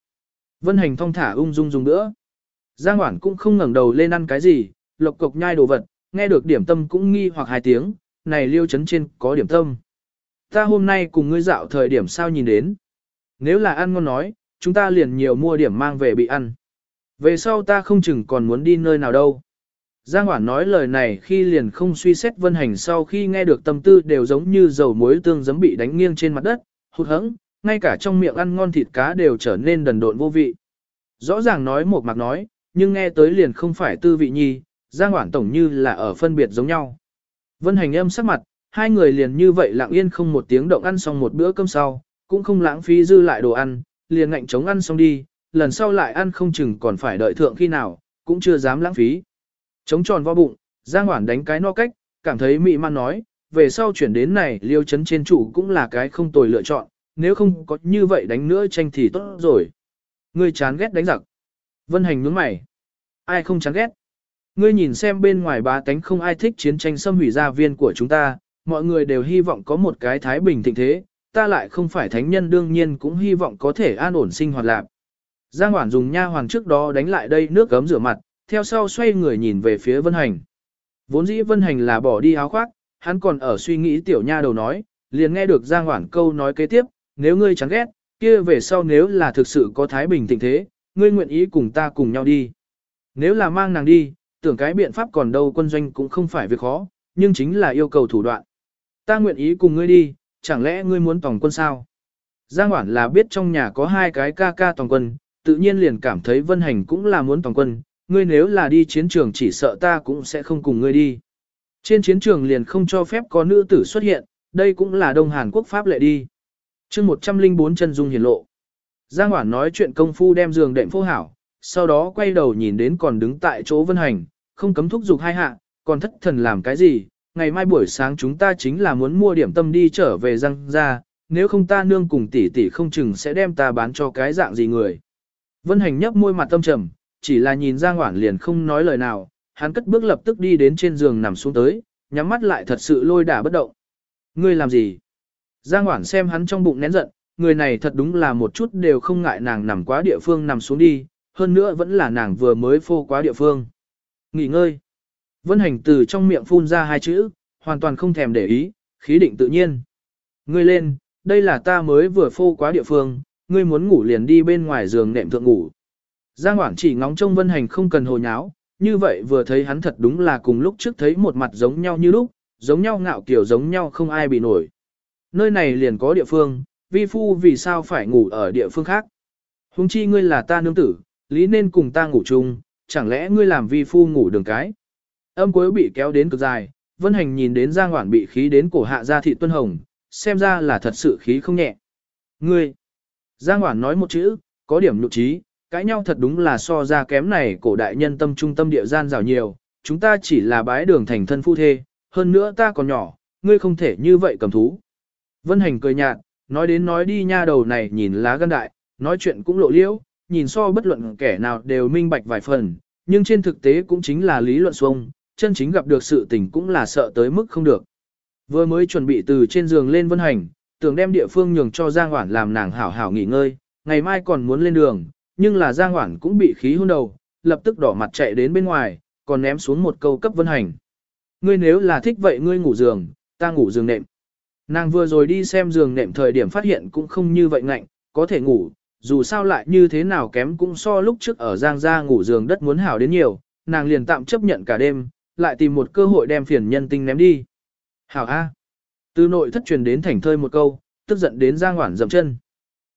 Vân Hành thong thả ung dung dùng nữa. Giang Hoản cũng không ngẩng đầu lên ăn cái gì, lộc cộc nhai đồ vật, nghe được điểm tâm cũng nghi hoặc hai tiếng, này liêu chấn trên có điểm tâm. Ta hôm nay cùng ngươi dạo thời điểm sao nhìn đến. Nếu là ăn ngon nói, chúng ta liền nhiều mua điểm mang về bị ăn. Về sau ta không chừng còn muốn đi nơi nào đâu. Giang Hoản nói lời này khi liền không suy xét vân hành sau khi nghe được tâm tư đều giống như dầu muối tương giấm bị đánh nghiêng trên mặt đất, hụt hẫng, ngay cả trong miệng ăn ngon thịt cá đều trở nên đần độn vô vị. Rõ ràng nói một mặt nói, nhưng nghe tới liền không phải tư vị nhi, Giang Hoản tổng như là ở phân biệt giống nhau. Vân hành âm sắc mặt, hai người liền như vậy lặng yên không một tiếng động ăn xong một bữa cơm sau, cũng không lãng phí dư lại đồ ăn, liền ngạnh chống ăn xong đi, lần sau lại ăn không chừng còn phải đợi thượng khi nào, cũng chưa dám lãng phí. Chống tròn vo bụng, Giang Hoản đánh cái no cách, cảm thấy mị man nói, về sau chuyển đến này liêu chấn trên chủ cũng là cái không tồi lựa chọn, nếu không có như vậy đánh nữa tranh thì tốt rồi. Ngươi chán ghét đánh giặc. Vân hành nhướng mày. Ai không chán ghét? Ngươi nhìn xem bên ngoài bá tánh không ai thích chiến tranh xâm hủy gia viên của chúng ta, mọi người đều hy vọng có một cái thái bình thịnh thế, ta lại không phải thánh nhân đương nhiên cũng hy vọng có thể an ổn sinh hoạt lạc. Giang Hoản dùng nha hoàng trước đó đánh lại đây nước gấm rửa mặt, theo sau xoay người nhìn về phía Vân Hành. Vốn dĩ Vân Hành là bỏ đi áo khoác, hắn còn ở suy nghĩ tiểu nha đầu nói, liền nghe được Giang Hoản câu nói kế tiếp, nếu ngươi chẳng ghét, kia về sau nếu là thực sự có thái bình tình thế, ngươi nguyện ý cùng ta cùng nhau đi. Nếu là mang nàng đi, tưởng cái biện pháp còn đâu quân doanh cũng không phải việc khó, nhưng chính là yêu cầu thủ đoạn. Ta nguyện ý cùng ngươi đi, chẳng lẽ ngươi muốn tổng quân sao? Giang Hoản là biết trong nhà có hai cái ca ca tổng quân, tự nhiên liền cảm thấy Vân Hành cũng là muốn tổng quân, ngươi nếu là đi chiến trường chỉ sợ ta cũng sẽ không cùng ngươi đi. Trên chiến trường liền không cho phép có nữ tử xuất hiện, đây cũng là Đông Hàn Quốc pháp lệ đi. chương 104 chân dung hiển lộ. Giang Hoản nói chuyện công phu đem giường đệm phô hảo, sau đó quay đầu nhìn đến còn đứng tại chỗ vân hành, không cấm thúc giục hai hạ, còn thất thần làm cái gì, ngày mai buổi sáng chúng ta chính là muốn mua điểm tâm đi trở về răng ra, nếu không ta nương cùng tỷ tỷ không chừng sẽ đem ta bán cho cái dạng gì người. Vân hành nhấp môi mặt tâm trầm, chỉ là nhìn Giang Hoản liền không nói lời nào, hắn cất bước lập tức đi đến trên giường nằm xuống tới, nhắm mắt lại thật sự lôi đả bất động. Ngươi làm gì? Giang Hoản xem hắn trong bụng nén giận, người này thật đúng là một chút đều không ngại nàng nằm quá địa phương nằm xuống đi, hơn nữa vẫn là nàng vừa mới phô quá địa phương. Nghỉ ngơi. Vân hành từ trong miệng phun ra hai chữ, hoàn toàn không thèm để ý, khí định tự nhiên. Ngươi lên, đây là ta mới vừa phô quá địa phương, ngươi muốn ngủ liền đi bên ngoài giường nệm thượng ngủ. Giang Hoảng chỉ ngóng trông Vân Hành không cần hồ nháo, như vậy vừa thấy hắn thật đúng là cùng lúc trước thấy một mặt giống nhau như lúc, giống nhau ngạo kiểu giống nhau không ai bị nổi. Nơi này liền có địa phương, vi phu vì sao phải ngủ ở địa phương khác. Hùng chi ngươi là ta nương tử, lý nên cùng ta ngủ chung, chẳng lẽ ngươi làm vi phu ngủ đường cái. Âm cuối bị kéo đến cực dài, Vân Hành nhìn đến Giang Hoảng bị khí đến cổ hạ ra thị tuân hồng, xem ra là thật sự khí không nhẹ. Ngươi! Giang Hoảng nói một chữ, có điểm nhục trí, cãi nhau thật đúng là so ra kém này cổ đại nhân tâm trung tâm địa gian rào nhiều, chúng ta chỉ là bái đường thành thân phu thê, hơn nữa ta còn nhỏ, ngươi không thể như vậy cầm thú. Vân Hành cười nhạt, nói đến nói đi nha đầu này nhìn lá gan đại, nói chuyện cũng lộ liễu, nhìn so bất luận kẻ nào đều minh bạch vài phần, nhưng trên thực tế cũng chính là lý luận xuông, chân chính gặp được sự tình cũng là sợ tới mức không được. Vừa mới chuẩn bị từ trên giường lên Vân Hành, tưởng đem địa phương nhường cho Giang Hoản làm nàng hảo hảo nghỉ ngơi, ngày mai còn muốn lên đường, nhưng là Giang Hoản cũng bị khí hôn đầu, lập tức đỏ mặt chạy đến bên ngoài, còn ném xuống một câu cấp Vân Hành. Ngươi nếu là thích vậy ngươi ngủ giường, ta ngủ giường nệm. Nàng vừa rồi đi xem giường nệm thời điểm phát hiện cũng không như vậy ngạnh, có thể ngủ, dù sao lại như thế nào kém cũng so lúc trước ở Giang gia ngủ giường đất muốn hảo đến nhiều, nàng liền tạm chấp nhận cả đêm, lại tìm một cơ hội đem phiền nhân tinh ném đi. Hảo A. Từ nội thất truyền đến thành thơi một câu, tức giận đến Giang Hoản dậm chân.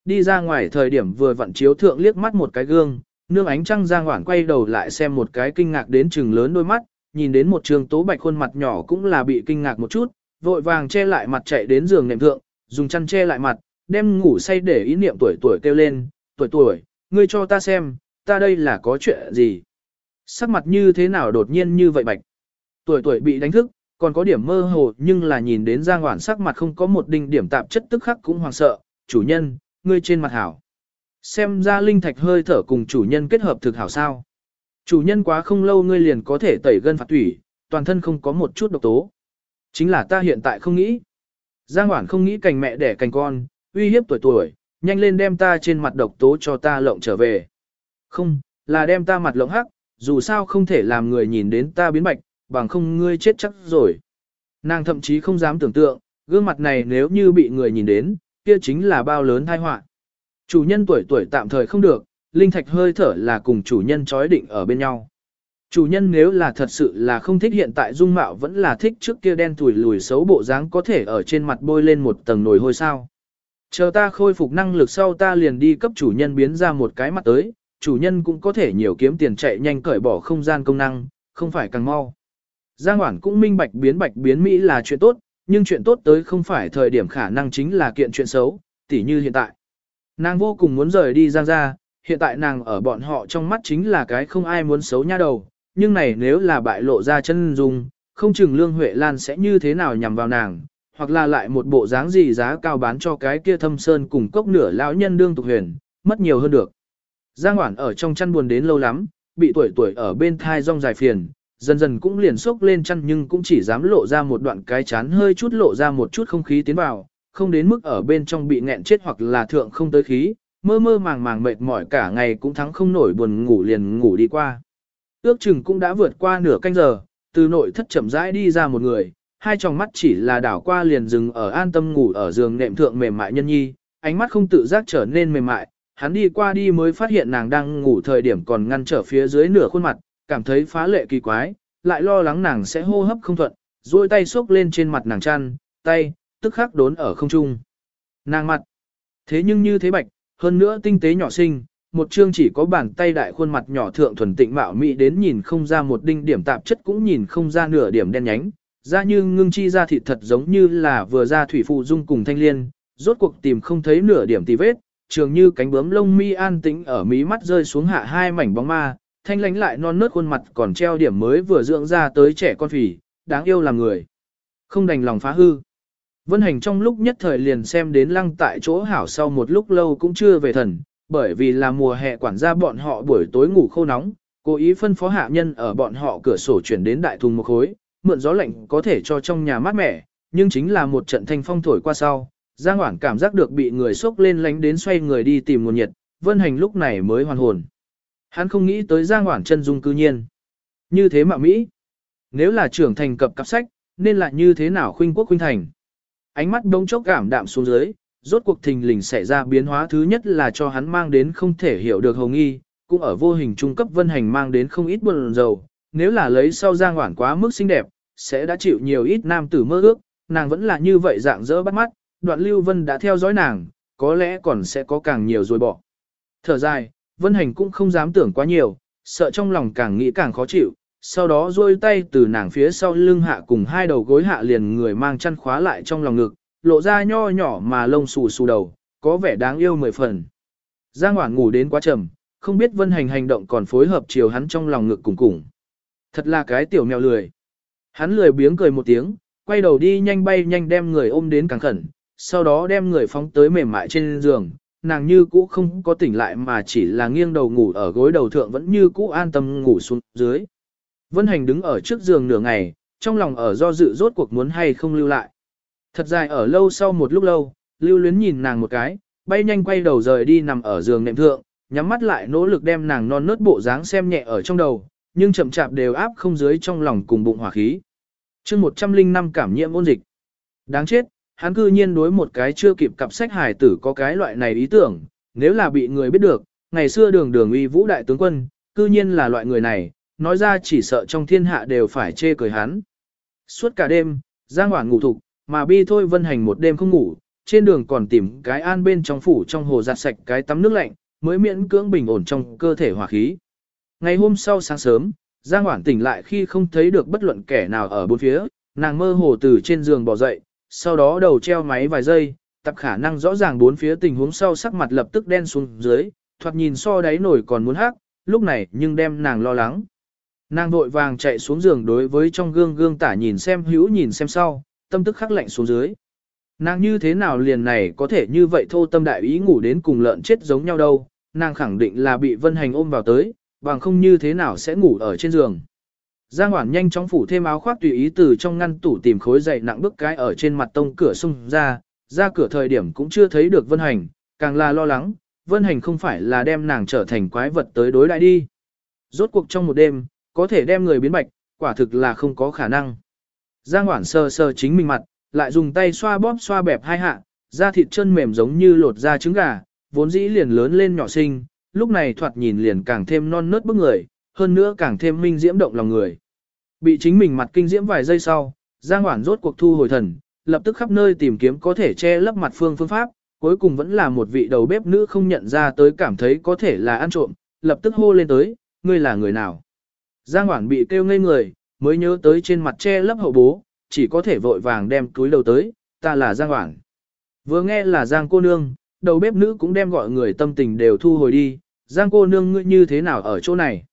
Đi ra ngoài thời điểm vừa vặn chiếu thượng liếc mắt một cái gương, nương ánh trăng Giang Hoảng quay đầu lại xem một cái kinh ngạc đến chừng lớn đôi mắt, nhìn đến một trường tố bạch khuôn mặt nhỏ cũng là bị kinh ngạc một chút, vội vàng che lại mặt chạy đến giường nệm thượng, dùng chăn che lại mặt, đem ngủ say để ý niệm tuổi tuổi kêu lên, tuổi tuổi, ngươi cho ta xem, ta đây là có chuyện gì. Sắc mặt như thế nào đột nhiên như vậy bạch. Tuổi tuổi bị đánh thức, còn có điểm mơ hồ nhưng là nhìn đến Giang Hoản sắc mặt không có một đinh điểm tạp chất tức khắc cũng hoàng sợ, chủ nhân, ngươi trên mặt hảo. Xem ra linh thạch hơi thở cùng chủ nhân kết hợp thực hảo sao. Chủ nhân quá không lâu ngươi liền có thể tẩy gân phạt thủy, toàn thân không có một chút độc tố. Chính là ta hiện tại không nghĩ. Giang Hoản không nghĩ cành mẹ đẻ cành con, uy hiếp tuổi tuổi, nhanh lên đem ta trên mặt độc tố cho ta lộng trở về. Không, là đem ta mặt lộng hắc, dù sao không thể làm người nhìn đến ta biến bạch, bằng không ngươi chết chắc rồi. Nàng thậm chí không dám tưởng tượng, gương mặt này nếu như bị người nhìn đến, kia chính là bao lớn tai họa. Chủ nhân tuổi tuổi tạm thời không được, linh thạch hơi thở là cùng chủ nhân chói định ở bên nhau. Chủ nhân nếu là thật sự là không thích hiện tại dung mạo vẫn là thích trước kia đen tuổi lùi xấu bộ dáng có thể ở trên mặt bôi lên một tầng nồi hôi sao. Chờ ta khôi phục năng lực sau ta liền đi cấp chủ nhân biến ra một cái mặt tới, chủ nhân cũng có thể nhiều kiếm tiền chạy nhanh cởi bỏ không gian công năng, không phải càng mau. Giang Hoản cũng minh bạch biến bạch biến Mỹ là chuyện tốt, nhưng chuyện tốt tới không phải thời điểm khả năng chính là kiện chuyện xấu, tỉ như hiện tại. Nàng vô cùng muốn rời đi Giang ra, hiện tại nàng ở bọn họ trong mắt chính là cái không ai muốn xấu nha đầu, nhưng này nếu là bại lộ ra chân dung, không chừng Lương Huệ Lan sẽ như thế nào nhằm vào nàng, hoặc là lại một bộ dáng gì giá cao bán cho cái kia thâm sơn cùng cốc nửa lão nhân đương tục huyền, mất nhiều hơn được. Giang Hoản ở trong chăn buồn đến lâu lắm, bị tuổi tuổi ở bên thai rong dài phiền, dần dần cũng liền sốc lên chăn nhưng cũng chỉ dám lộ ra một đoạn cái chán hơi chút lộ ra một chút không khí tiến vào, không đến mức ở bên trong bị nghẹn chết hoặc là thượng không tới khí, mơ mơ màng màng mệt mỏi cả ngày cũng thắng không nổi buồn ngủ liền ngủ đi qua. Ước chừng cũng đã vượt qua nửa canh giờ, từ nội thất chậm rãi đi ra một người, hai tròng mắt chỉ là đảo qua liền dừng ở an tâm ngủ ở giường nệm thượng mềm mại nhân nhi, ánh mắt không tự giác trở nên mềm mại, hắn đi qua đi mới phát hiện nàng đang ngủ thời điểm còn ngăn trở phía dưới nửa khuôn mặt, cảm thấy phá lệ kỳ quái, lại lo lắng nàng sẽ hô hấp không thuận, duỗi tay xốc lên trên mặt nàng chăn, tay, tức khắc đốn ở không trung. Nàng mặt, thế nhưng như thế bạch, hơn nữa tinh tế nhỏ xinh, một chương chỉ có bàn tay đại khuôn mặt nhỏ thượng thuần tịnh mạo mỹ đến nhìn không ra một đinh điểm tạp chất cũng nhìn không ra nửa điểm đen nhánh, ra như ngưng chi ra thịt thật giống như là vừa ra thủy phụ dung cùng thanh liên, rốt cuộc tìm không thấy nửa điểm tì vết, trường như cánh bướm lông mi an tĩnh ở mí mắt rơi xuống hạ hai mảnh bóng ma, thanh lánh lại non nớt khuôn mặt còn treo điểm mới vừa dưỡng ra tới trẻ con phì, đáng yêu làm người. Không đành lòng phá hư. Vân hành trong lúc nhất thời liền xem đến lăng tại chỗ hảo sau một lúc lâu cũng chưa về thần, bởi vì là mùa hè quản gia bọn họ buổi tối ngủ khô nóng, cố ý phân phó hạ nhân ở bọn họ cửa sổ chuyển đến đại thùng một khối, mượn gió lạnh có thể cho trong nhà mát mẻ, nhưng chính là một trận thanh phong thổi qua sau, Giang Hoảng cảm giác được bị người sốc lên lánh đến xoay người đi tìm nguồn nhiệt, Vân Hành lúc này mới hoàn hồn. Hắn không nghĩ tới Giang Hoảng chân dung cư nhiên. Như thế mà Mỹ. Nếu là trưởng thành cập cặp sách, nên là như thế nào khuynh quốc khuynh thành. Ánh mắt đông chốc cảm đạm xuống dưới, rốt cuộc thình lình xảy ra biến hóa thứ nhất là cho hắn mang đến không thể hiểu được hồng nghi, cũng ở vô hình trung cấp vân hành mang đến không ít buồn dầu, nếu là lấy sau giang hoảng quá mức xinh đẹp, sẽ đã chịu nhiều ít nam tử mơ ước, nàng vẫn là như vậy dạng dỡ bắt mắt, đoạn lưu vân đã theo dõi nàng, có lẽ còn sẽ có càng nhiều rồi bỏ. Thở dài, vân hành cũng không dám tưởng quá nhiều, sợ trong lòng càng nghĩ càng khó chịu, sau đó duỗi tay từ nàng phía sau lưng hạ cùng hai đầu gối hạ liền người mang chăn khóa lại trong lòng ngực, lộ ra nho nhỏ mà lông xù xù đầu, có vẻ đáng yêu mười phần. Giang Hoảng ngủ đến quá trầm, không biết vân hành hành động còn phối hợp chiều hắn trong lòng ngực cùng cùng. Thật là cái tiểu mèo lười. Hắn lười biếng cười một tiếng, quay đầu đi nhanh bay nhanh đem người ôm đến càng khẩn, sau đó đem người phóng tới mềm mại trên giường, nàng như cũ không có tỉnh lại mà chỉ là nghiêng đầu ngủ ở gối đầu thượng vẫn như cũ an tâm ngủ xuống dưới. Vân Hành đứng ở trước giường nửa ngày, trong lòng ở do dự rốt cuộc muốn hay không lưu lại. Thật dài ở lâu sau một lúc lâu, lưu luyến nhìn nàng một cái, bay nhanh quay đầu rời đi nằm ở giường nệm thượng, nhắm mắt lại nỗ lực đem nàng non nớt bộ dáng xem nhẹ ở trong đầu, nhưng chậm chạp đều áp không dưới trong lòng cùng bụng hỏa khí. chương 105 cảm nhiễm ôn dịch. Đáng chết, hắn cư nhiên đối một cái chưa kịp cặp sách hài tử có cái loại này ý tưởng, nếu là bị người biết được, ngày xưa đường đường uy vũ đại tướng quân, cư nhiên là loại người này, nói ra chỉ sợ trong thiên hạ đều phải chê cười hắn. Suốt cả đêm, Giang Hoảng ngủ thục, mà bi thôi vân hành một đêm không ngủ, trên đường còn tìm cái an bên trong phủ trong hồ giặt sạch cái tắm nước lạnh, mới miễn cưỡng bình ổn trong cơ thể hỏa khí. Ngày hôm sau sáng sớm, Giang Hoảng tỉnh lại khi không thấy được bất luận kẻ nào ở bốn phía, nàng mơ hồ từ trên giường bỏ dậy, sau đó đầu treo máy vài giây, tập khả năng rõ ràng bốn phía tình huống sau sắc mặt lập tức đen xuống dưới, thoạt nhìn so đáy nổi còn muốn hát, lúc này nhưng đem nàng lo lắng. Nàng vội vàng chạy xuống giường đối với trong gương gương tả nhìn xem hữu nhìn xem sau, tâm tức khắc lạnh xuống dưới. Nàng như thế nào liền này có thể như vậy thô tâm đại ý ngủ đến cùng lợn chết giống nhau đâu, nàng khẳng định là bị vân hành ôm vào tới, bằng không như thế nào sẽ ngủ ở trên giường. Giang Hoản nhanh chóng phủ thêm áo khoác tùy ý từ trong ngăn tủ tìm khối dậy nặng bước cái ở trên mặt tông cửa xung ra, ra cửa thời điểm cũng chưa thấy được Vân Hành, càng là lo lắng, Vân Hành không phải là đem nàng trở thành quái vật tới đối đại đi. Rốt cuộc trong một đêm, có thể đem người biến bạch, quả thực là không có khả năng. Giang Hoản sờ sờ chính mình mặt, lại dùng tay xoa bóp xoa bẹp hai hạ, da thịt chân mềm giống như lột da trứng gà, vốn dĩ liền lớn lên nhỏ xinh, lúc này thoạt nhìn liền càng thêm non nớt bức người, hơn nữa càng thêm minh diễm động lòng người. Bị chính mình mặt kinh diễm vài giây sau, Giang Hoản rốt cuộc thu hồi thần, lập tức khắp nơi tìm kiếm có thể che lấp mặt phương phương pháp, cuối cùng vẫn là một vị đầu bếp nữ không nhận ra tới cảm thấy có thể là ăn trộm, lập tức hô lên tới, ngươi là người nào. Giang Hoản bị kêu ngây người, mới nhớ tới trên mặt che lấp hậu bố, chỉ có thể vội vàng đem túi đầu tới, ta là Giang Hoản. Vừa nghe là Giang cô nương, đầu bếp nữ cũng đem gọi người tâm tình đều thu hồi đi, Giang cô nương ngươi như thế nào ở chỗ này?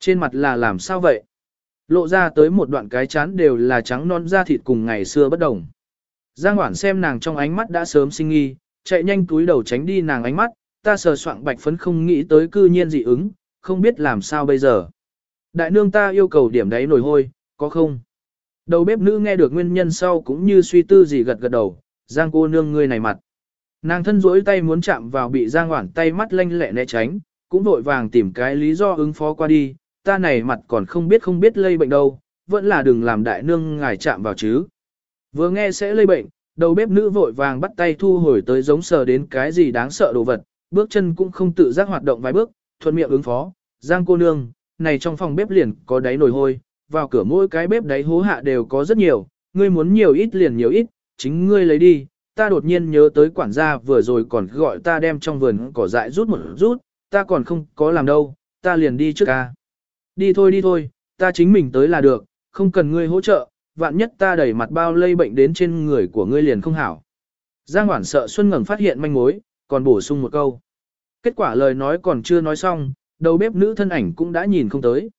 Trên mặt là làm sao vậy? Lộ ra tới một đoạn cái chán đều là trắng non da thịt cùng ngày xưa bất đồng. Giang Hoản xem nàng trong ánh mắt đã sớm sinh nghi, chạy nhanh túi đầu tránh đi nàng ánh mắt, ta sờ soạng bạch phấn không nghĩ tới cư nhiên dị ứng, không biết làm sao bây giờ. Đại nương ta yêu cầu điểm đáy nổi hôi, có không? Đầu bếp nữ nghe được nguyên nhân sau cũng như suy tư gì gật gật đầu, Giang cô nương ngươi này mặt. Nàng thân rỗi tay muốn chạm vào bị Giang Hoản tay mắt lanh lẹ né tránh, cũng vội vàng tìm cái lý do ứng phó qua đi, ta này mặt còn không biết không biết lây bệnh đâu, vẫn là đừng làm đại nương ngài chạm vào chứ. Vừa nghe sẽ lây bệnh, đầu bếp nữ vội vàng bắt tay thu hồi tới giống sờ đến cái gì đáng sợ đồ vật, bước chân cũng không tự giác hoạt động vài bước, thuận miệng ứng phó, Giang cô nương, này trong phòng bếp liền có đáy nồi hôi, vào cửa mỗi cái bếp đáy hố hạ đều có rất nhiều, ngươi muốn nhiều ít liền nhiều ít, chính ngươi lấy đi. Ta đột nhiên nhớ tới quản gia vừa rồi còn gọi ta đem trong vườn cỏ dại rút một rút, ta còn không có làm đâu, ta liền đi trước ca. Đi thôi đi thôi, ta chính mình tới là được, không cần ngươi hỗ trợ, vạn nhất ta đẩy mặt bao lây bệnh đến trên người của ngươi liền không hảo. Giang Hoản sợ Xuân Ngẩng phát hiện manh mối, còn bổ sung một câu. Kết quả lời nói còn chưa nói xong, đầu bếp nữ thân ảnh cũng đã nhìn không tới.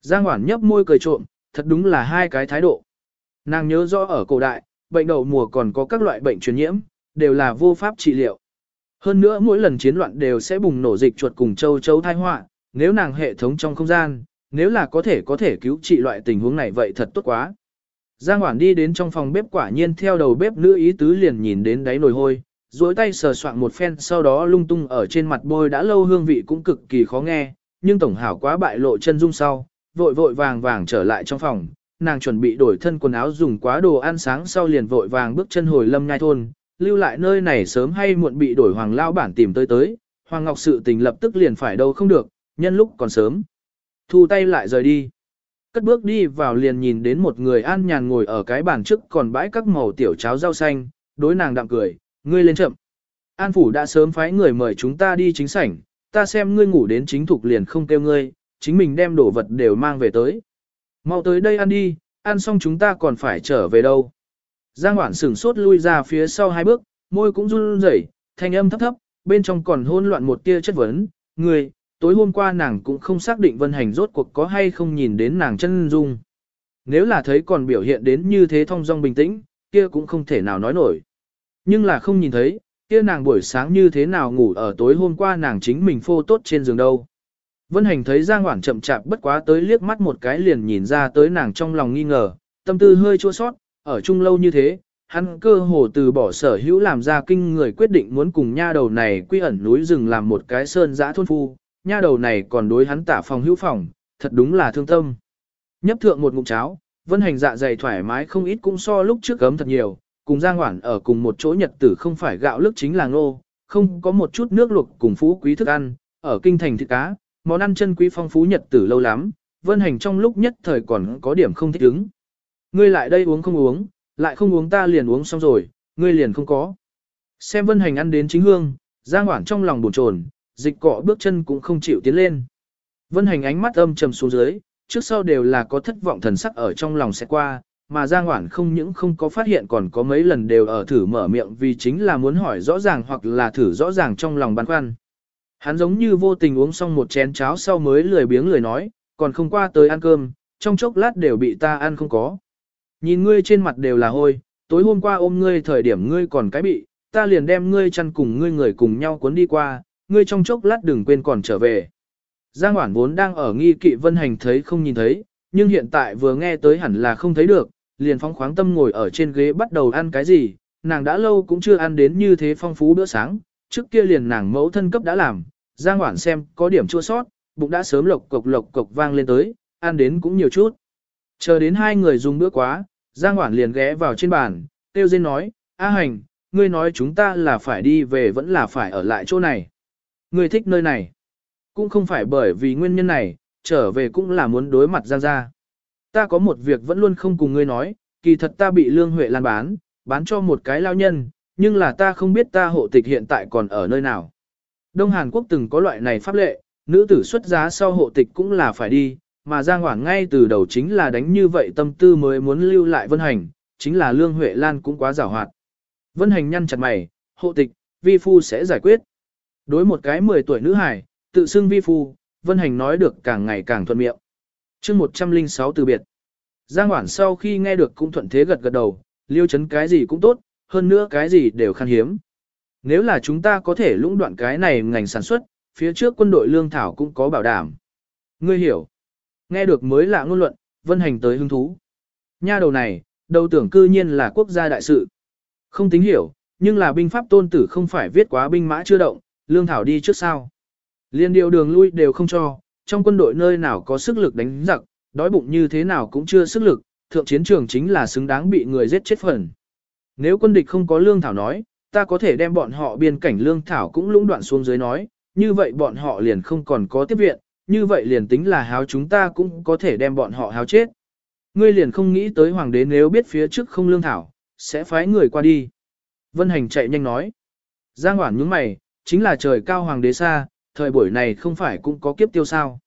Giang Hoản nhấp môi cười trộm, thật đúng là hai cái thái độ. Nàng nhớ rõ ở cổ đại, bệnh đậu mùa còn có các loại bệnh truyền nhiễm, đều là vô pháp trị liệu. Hơn nữa mỗi lần chiến loạn đều sẽ bùng nổ dịch chuột cùng châu chấu thai họa, nếu nàng hệ thống trong không gian, nếu là có thể có thể cứu trị loại tình huống này vậy thật tốt quá. Giang Hoản đi đến trong phòng bếp quả nhiên theo đầu bếp nữ ý tứ liền nhìn đến đáy nồi hôi, duỗi tay sờ soạn một phen sau đó lung tung ở trên mặt bôi đã lâu hương vị cũng cực kỳ khó nghe, nhưng tổng hảo quá bại lộ chân dung sau, vội vội vàng vàng trở lại trong phòng, nàng chuẩn bị đổi thân quần áo dùng quá đồ ăn sáng sau liền vội vàng bước chân hồi lâm nhai thôn, lưu lại nơi này sớm hay muộn bị đổi hoàng lao bản tìm tới tới, hoàng ngọc sự tình lập tức liền phải đâu không được, nhân lúc còn sớm. Thu tay lại rời đi. Cất bước đi vào liền nhìn đến một người an nhàn ngồi ở cái bàn trước còn bãi các màu tiểu cháo rau xanh, đối nàng đạm cười, ngươi lên chậm. An phủ đã sớm phái người mời chúng ta đi chính sảnh, ta xem ngươi ngủ đến chính thục liền không kêu ngươi, chính mình đem đồ vật đều mang về tới. Mau tới đây ăn đi, ăn xong chúng ta còn phải trở về đâu. Giang Hoản sửng sốt lui ra phía sau hai bước, môi cũng run rẩy, thanh âm thấp thấp, bên trong còn hôn loạn một tia chất vấn, người, tối hôm qua nàng cũng không xác định vân hành rốt cuộc có hay không nhìn đến nàng chân dung. Nếu là thấy còn biểu hiện đến như thế thong dong bình tĩnh, kia cũng không thể nào nói nổi. Nhưng là không nhìn thấy, kia nàng buổi sáng như thế nào ngủ ở tối hôm qua nàng chính mình phô tốt trên giường đâu. Vân hành thấy Giang Hoảng chậm chạp bất quá tới liếc mắt một cái liền nhìn ra tới nàng trong lòng nghi ngờ, tâm tư hơi chua sót, ở chung lâu như thế, hắn cơ hồ từ bỏ sở hữu làm ra kinh người quyết định muốn cùng nha đầu này quy ẩn núi rừng làm một cái sơn giã thôn phu, nha đầu này còn đối hắn tả phòng hữu phòng, thật đúng là thương tâm. Nhấp thượng một ngụm cháo, vân hành dạ dày thoải mái không ít cũng so lúc trước gấm thật nhiều, cùng Giang Hoản ở cùng một chỗ nhật tử không phải gạo lức chính là ngô, không có một chút nước luộc cùng phú quý thức ăn, ở kinh thành thịt cá, món ăn chân quý phong phú nhật tử lâu lắm, vân hành trong lúc nhất thời còn có điểm không thích ứng. Ngươi lại đây uống không uống, lại không uống ta liền uống xong rồi, ngươi liền không có. Xem vân hành ăn đến chính hương, Giang Hoản trong lòng buồn chồn, dịch cọ bước chân cũng không chịu tiến lên. Vân hành ánh mắt âm trầm xuống dưới, trước sau đều là có thất vọng thần sắc ở trong lòng sẽ qua, mà Giang Hoản không những không có phát hiện còn có mấy lần đều ở thử mở miệng vì chính là muốn hỏi rõ ràng hoặc là thử rõ ràng trong lòng băn khoăn. Hắn giống như vô tình uống xong một chén cháo sau mới lười biếng lười nói, còn không qua tới ăn cơm, trong chốc lát đều bị ta ăn không có. Nhìn ngươi trên mặt đều là hôi, tối hôm qua ôm ngươi thời điểm ngươi còn cái bị, ta liền đem ngươi chăn cùng ngươi người cùng nhau cuốn đi qua, ngươi trong chốc lát đừng quên còn trở về. Giang Hoản vốn đang ở nghi kỵ vân hành thấy không nhìn thấy, nhưng hiện tại vừa nghe tới hẳn là không thấy được, liền phóng khoáng tâm ngồi ở trên ghế bắt đầu ăn cái gì, nàng đã lâu cũng chưa ăn đến như thế phong phú bữa sáng, trước kia liền nàng mẫu thân cấp đã làm, Giang Hoản xem có điểm chua sót, bụng đã sớm lộc cộc lộc cộc vang lên tới, ăn đến cũng nhiều chút. Chờ đến hai người dùng bữa quá, Giang Hoản liền ghé vào trên bàn, tiêu dên nói, A hành, ngươi nói chúng ta là phải đi về vẫn là phải ở lại chỗ này. Ngươi thích nơi này. Cũng không phải bởi vì nguyên nhân này, trở về cũng là muốn đối mặt Giang gia. Ta có một việc vẫn luôn không cùng ngươi nói, kỳ thật ta bị Lương Huệ lan bán, bán cho một cái lao nhân, nhưng là ta không biết ta hộ tịch hiện tại còn ở nơi nào. Đông Hàn Quốc từng có loại này pháp lệ, nữ tử xuất giá sau hộ tịch cũng là phải đi, mà Giang Hoảng ngay từ đầu chính là đánh như vậy tâm tư mới muốn lưu lại Vân Hành, chính là Lương Huệ Lan cũng quá giảo hoạt. Vân Hành nhăn chặt mày, hộ tịch, vi phu sẽ giải quyết. Đối một cái 10 tuổi nữ hải, tự xưng vi phu, Vân Hành nói được càng ngày càng thuận miệng. chương 106 từ biệt. Giang Hoản sau khi nghe được cũng thuận thế gật gật đầu, liêu chấn cái gì cũng tốt, hơn nữa cái gì đều khan hiếm. Nếu là chúng ta có thể lũng đoạn cái này ngành sản xuất, phía trước quân đội lương thảo cũng có bảo đảm. Ngươi hiểu. Nghe được mới lạ ngôn luận, vân hành tới hứng thú. Nha đầu này, đầu tưởng cư nhiên là quốc gia đại sự. Không tính hiểu, nhưng là binh pháp tôn tử không phải viết quá binh mã chưa động, lương thảo đi trước sao. Liên điều đường lui đều không cho, trong quân đội nơi nào có sức lực đánh giặc, đói bụng như thế nào cũng chưa sức lực, thượng chiến trường chính là xứng đáng bị người giết chết phần. Nếu quân địch không có lương thảo nói, ta có thể đem bọn họ biên cảnh lương thảo cũng lũng đoạn xuống dưới nói, như vậy bọn họ liền không còn có tiếp viện, như vậy liền tính là háo chúng ta cũng có thể đem bọn họ háo chết. Ngươi liền không nghĩ tới hoàng đế nếu biết phía trước không lương thảo, sẽ phái người qua đi. Vân Hành chạy nhanh nói. Giang Hoản nhướng mày, chính là trời cao hoàng đế xa, thời buổi này không phải cũng có kiếp tiêu sao.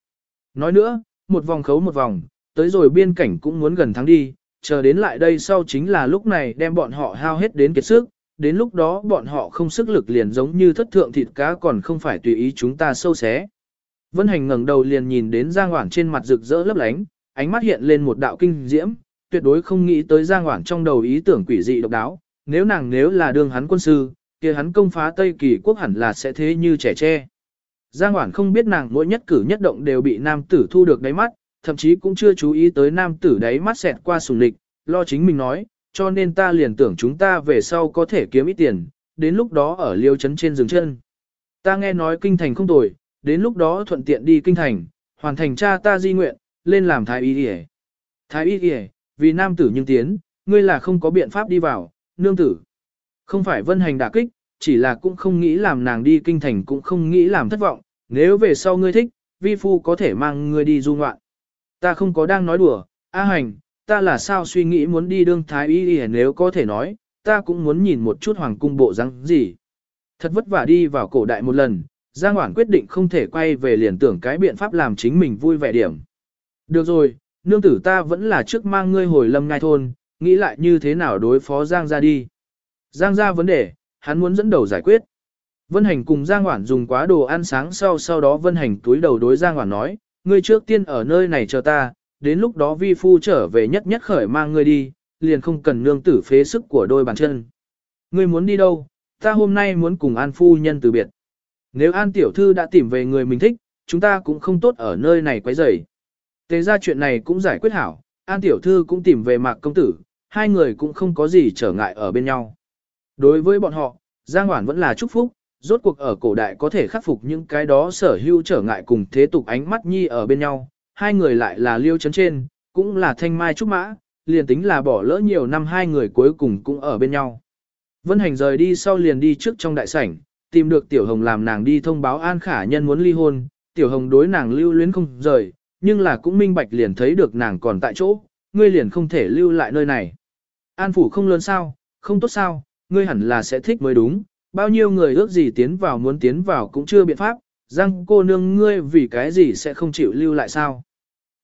Nói nữa, một vòng khấu một vòng, tới rồi biên cảnh cũng muốn gần tháng đi, chờ đến lại đây sau chính là lúc này đem bọn họ hao hết đến kiệt sức, đến lúc đó bọn họ không sức lực liền giống như thất thượng thịt cá còn không phải tùy ý chúng ta sâu xé. Vân Hành ngẩng đầu liền nhìn đến Giang Hoảng trên mặt rực rỡ lấp lánh, ánh mắt hiện lên một đạo kinh diễm, tuyệt đối không nghĩ tới Giang Hoảng trong đầu ý tưởng quỷ dị độc đáo, nếu nàng nếu là đương hắn quân sư, kia hắn công phá Tây Kỳ quốc hẳn là sẽ thế như trẻ tre. Giang Hoảng không biết nàng mỗi nhất cử nhất động đều bị nam tử thu được đáy mắt, thậm chí cũng chưa chú ý tới nam tử đáy mắt xẹt qua sùng lịch, lo chính mình nói, cho nên ta liền tưởng chúng ta về sau có thể kiếm ít tiền, đến lúc đó ở liêu trấn trên rừng chân. Ta nghe nói kinh thành không tồi, đến lúc đó thuận tiện đi kinh thành, hoàn thành cha ta di nguyện, lên làm thái y y Thái y y vì nam tử nhưng tiến, ngươi là không có biện pháp đi vào, nương tử. Không phải vân hành đả kích, chỉ là cũng không nghĩ làm nàng đi kinh thành cũng không nghĩ làm thất vọng, nếu về sau ngươi thích, vi phu có thể mang ngươi đi du ngoạn. Ta không có đang nói đùa, A hành, ta là sao suy nghĩ muốn đi đương thái y y nếu có thể nói, ta cũng muốn nhìn một chút hoàng cung bộ răng gì. Thật vất vả đi vào cổ đại một lần, Giang Hoảng quyết định không thể quay về liền tưởng cái biện pháp làm chính mình vui vẻ điểm. Được rồi, nương tử ta vẫn là trước mang ngươi hồi lâm ngai thôn, nghĩ lại như thế nào đối phó Giang ra đi. Giang ra vấn đề, hắn muốn dẫn đầu giải quyết. Vân Hành cùng Giang Hoản dùng quá đồ ăn sáng sau sau đó Vân Hành túi đầu đối Giang Hoản nói, ngươi trước tiên ở nơi này chờ ta, đến lúc đó vi phu trở về nhất nhất khởi mang ngươi đi, liền không cần nương tử phế sức của đôi bàn chân. Ngươi muốn đi đâu, ta hôm nay muốn cùng An phu nhân từ biệt. Nếu An tiểu thư đã tìm về người mình thích, chúng ta cũng không tốt ở nơi này quấy rầy. Tế ra chuyện này cũng giải quyết hảo, An tiểu thư cũng tìm về mạc công tử, hai người cũng không có gì trở ngại ở bên nhau. Đối với bọn họ, Giang Hoản vẫn là chúc phúc, rốt cuộc ở cổ đại có thể khắc phục những cái đó sở hữu trở ngại cùng thế tục ánh mắt nhi ở bên nhau, hai người lại là liêu chấn trên, cũng là thanh mai trúc mã, liền tính là bỏ lỡ nhiều năm hai người cuối cùng cũng ở bên nhau. Vân Hành rời đi sau liền đi trước trong đại sảnh, tìm được Tiểu Hồng làm nàng đi thông báo An Khả Nhân muốn ly hôn, Tiểu Hồng đối nàng lưu luyến không rời, nhưng là cũng minh bạch liền thấy được nàng còn tại chỗ, ngươi liền không thể lưu lại nơi này. An phủ không lớn sao, không tốt sao, ngươi hẳn là sẽ thích mới đúng, bao nhiêu người ước gì tiến vào muốn tiến vào cũng chưa biện pháp, răng cô nương ngươi vì cái gì sẽ không chịu lưu lại sao.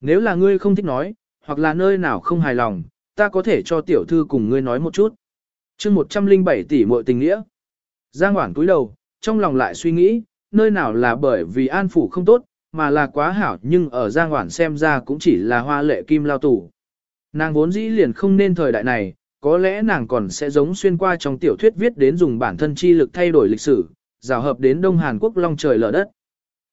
Nếu là ngươi không thích nói, hoặc là nơi nào không hài lòng, ta có thể cho tiểu thư cùng ngươi nói một chút. chương 107 tỷ muội tình nghĩa. Giang Hoảng túi đầu, trong lòng lại suy nghĩ, nơi nào là bởi vì an phủ không tốt, mà là quá hảo nhưng ở Giang Hoảng xem ra cũng chỉ là hoa lệ kim lao tủ. Nàng vốn dĩ liền không nên thời đại này, có lẽ nàng còn sẽ giống xuyên qua trong tiểu thuyết viết đến dùng bản thân chi lực thay đổi lịch sử, rào hợp đến Đông Hàn Quốc long trời lở đất.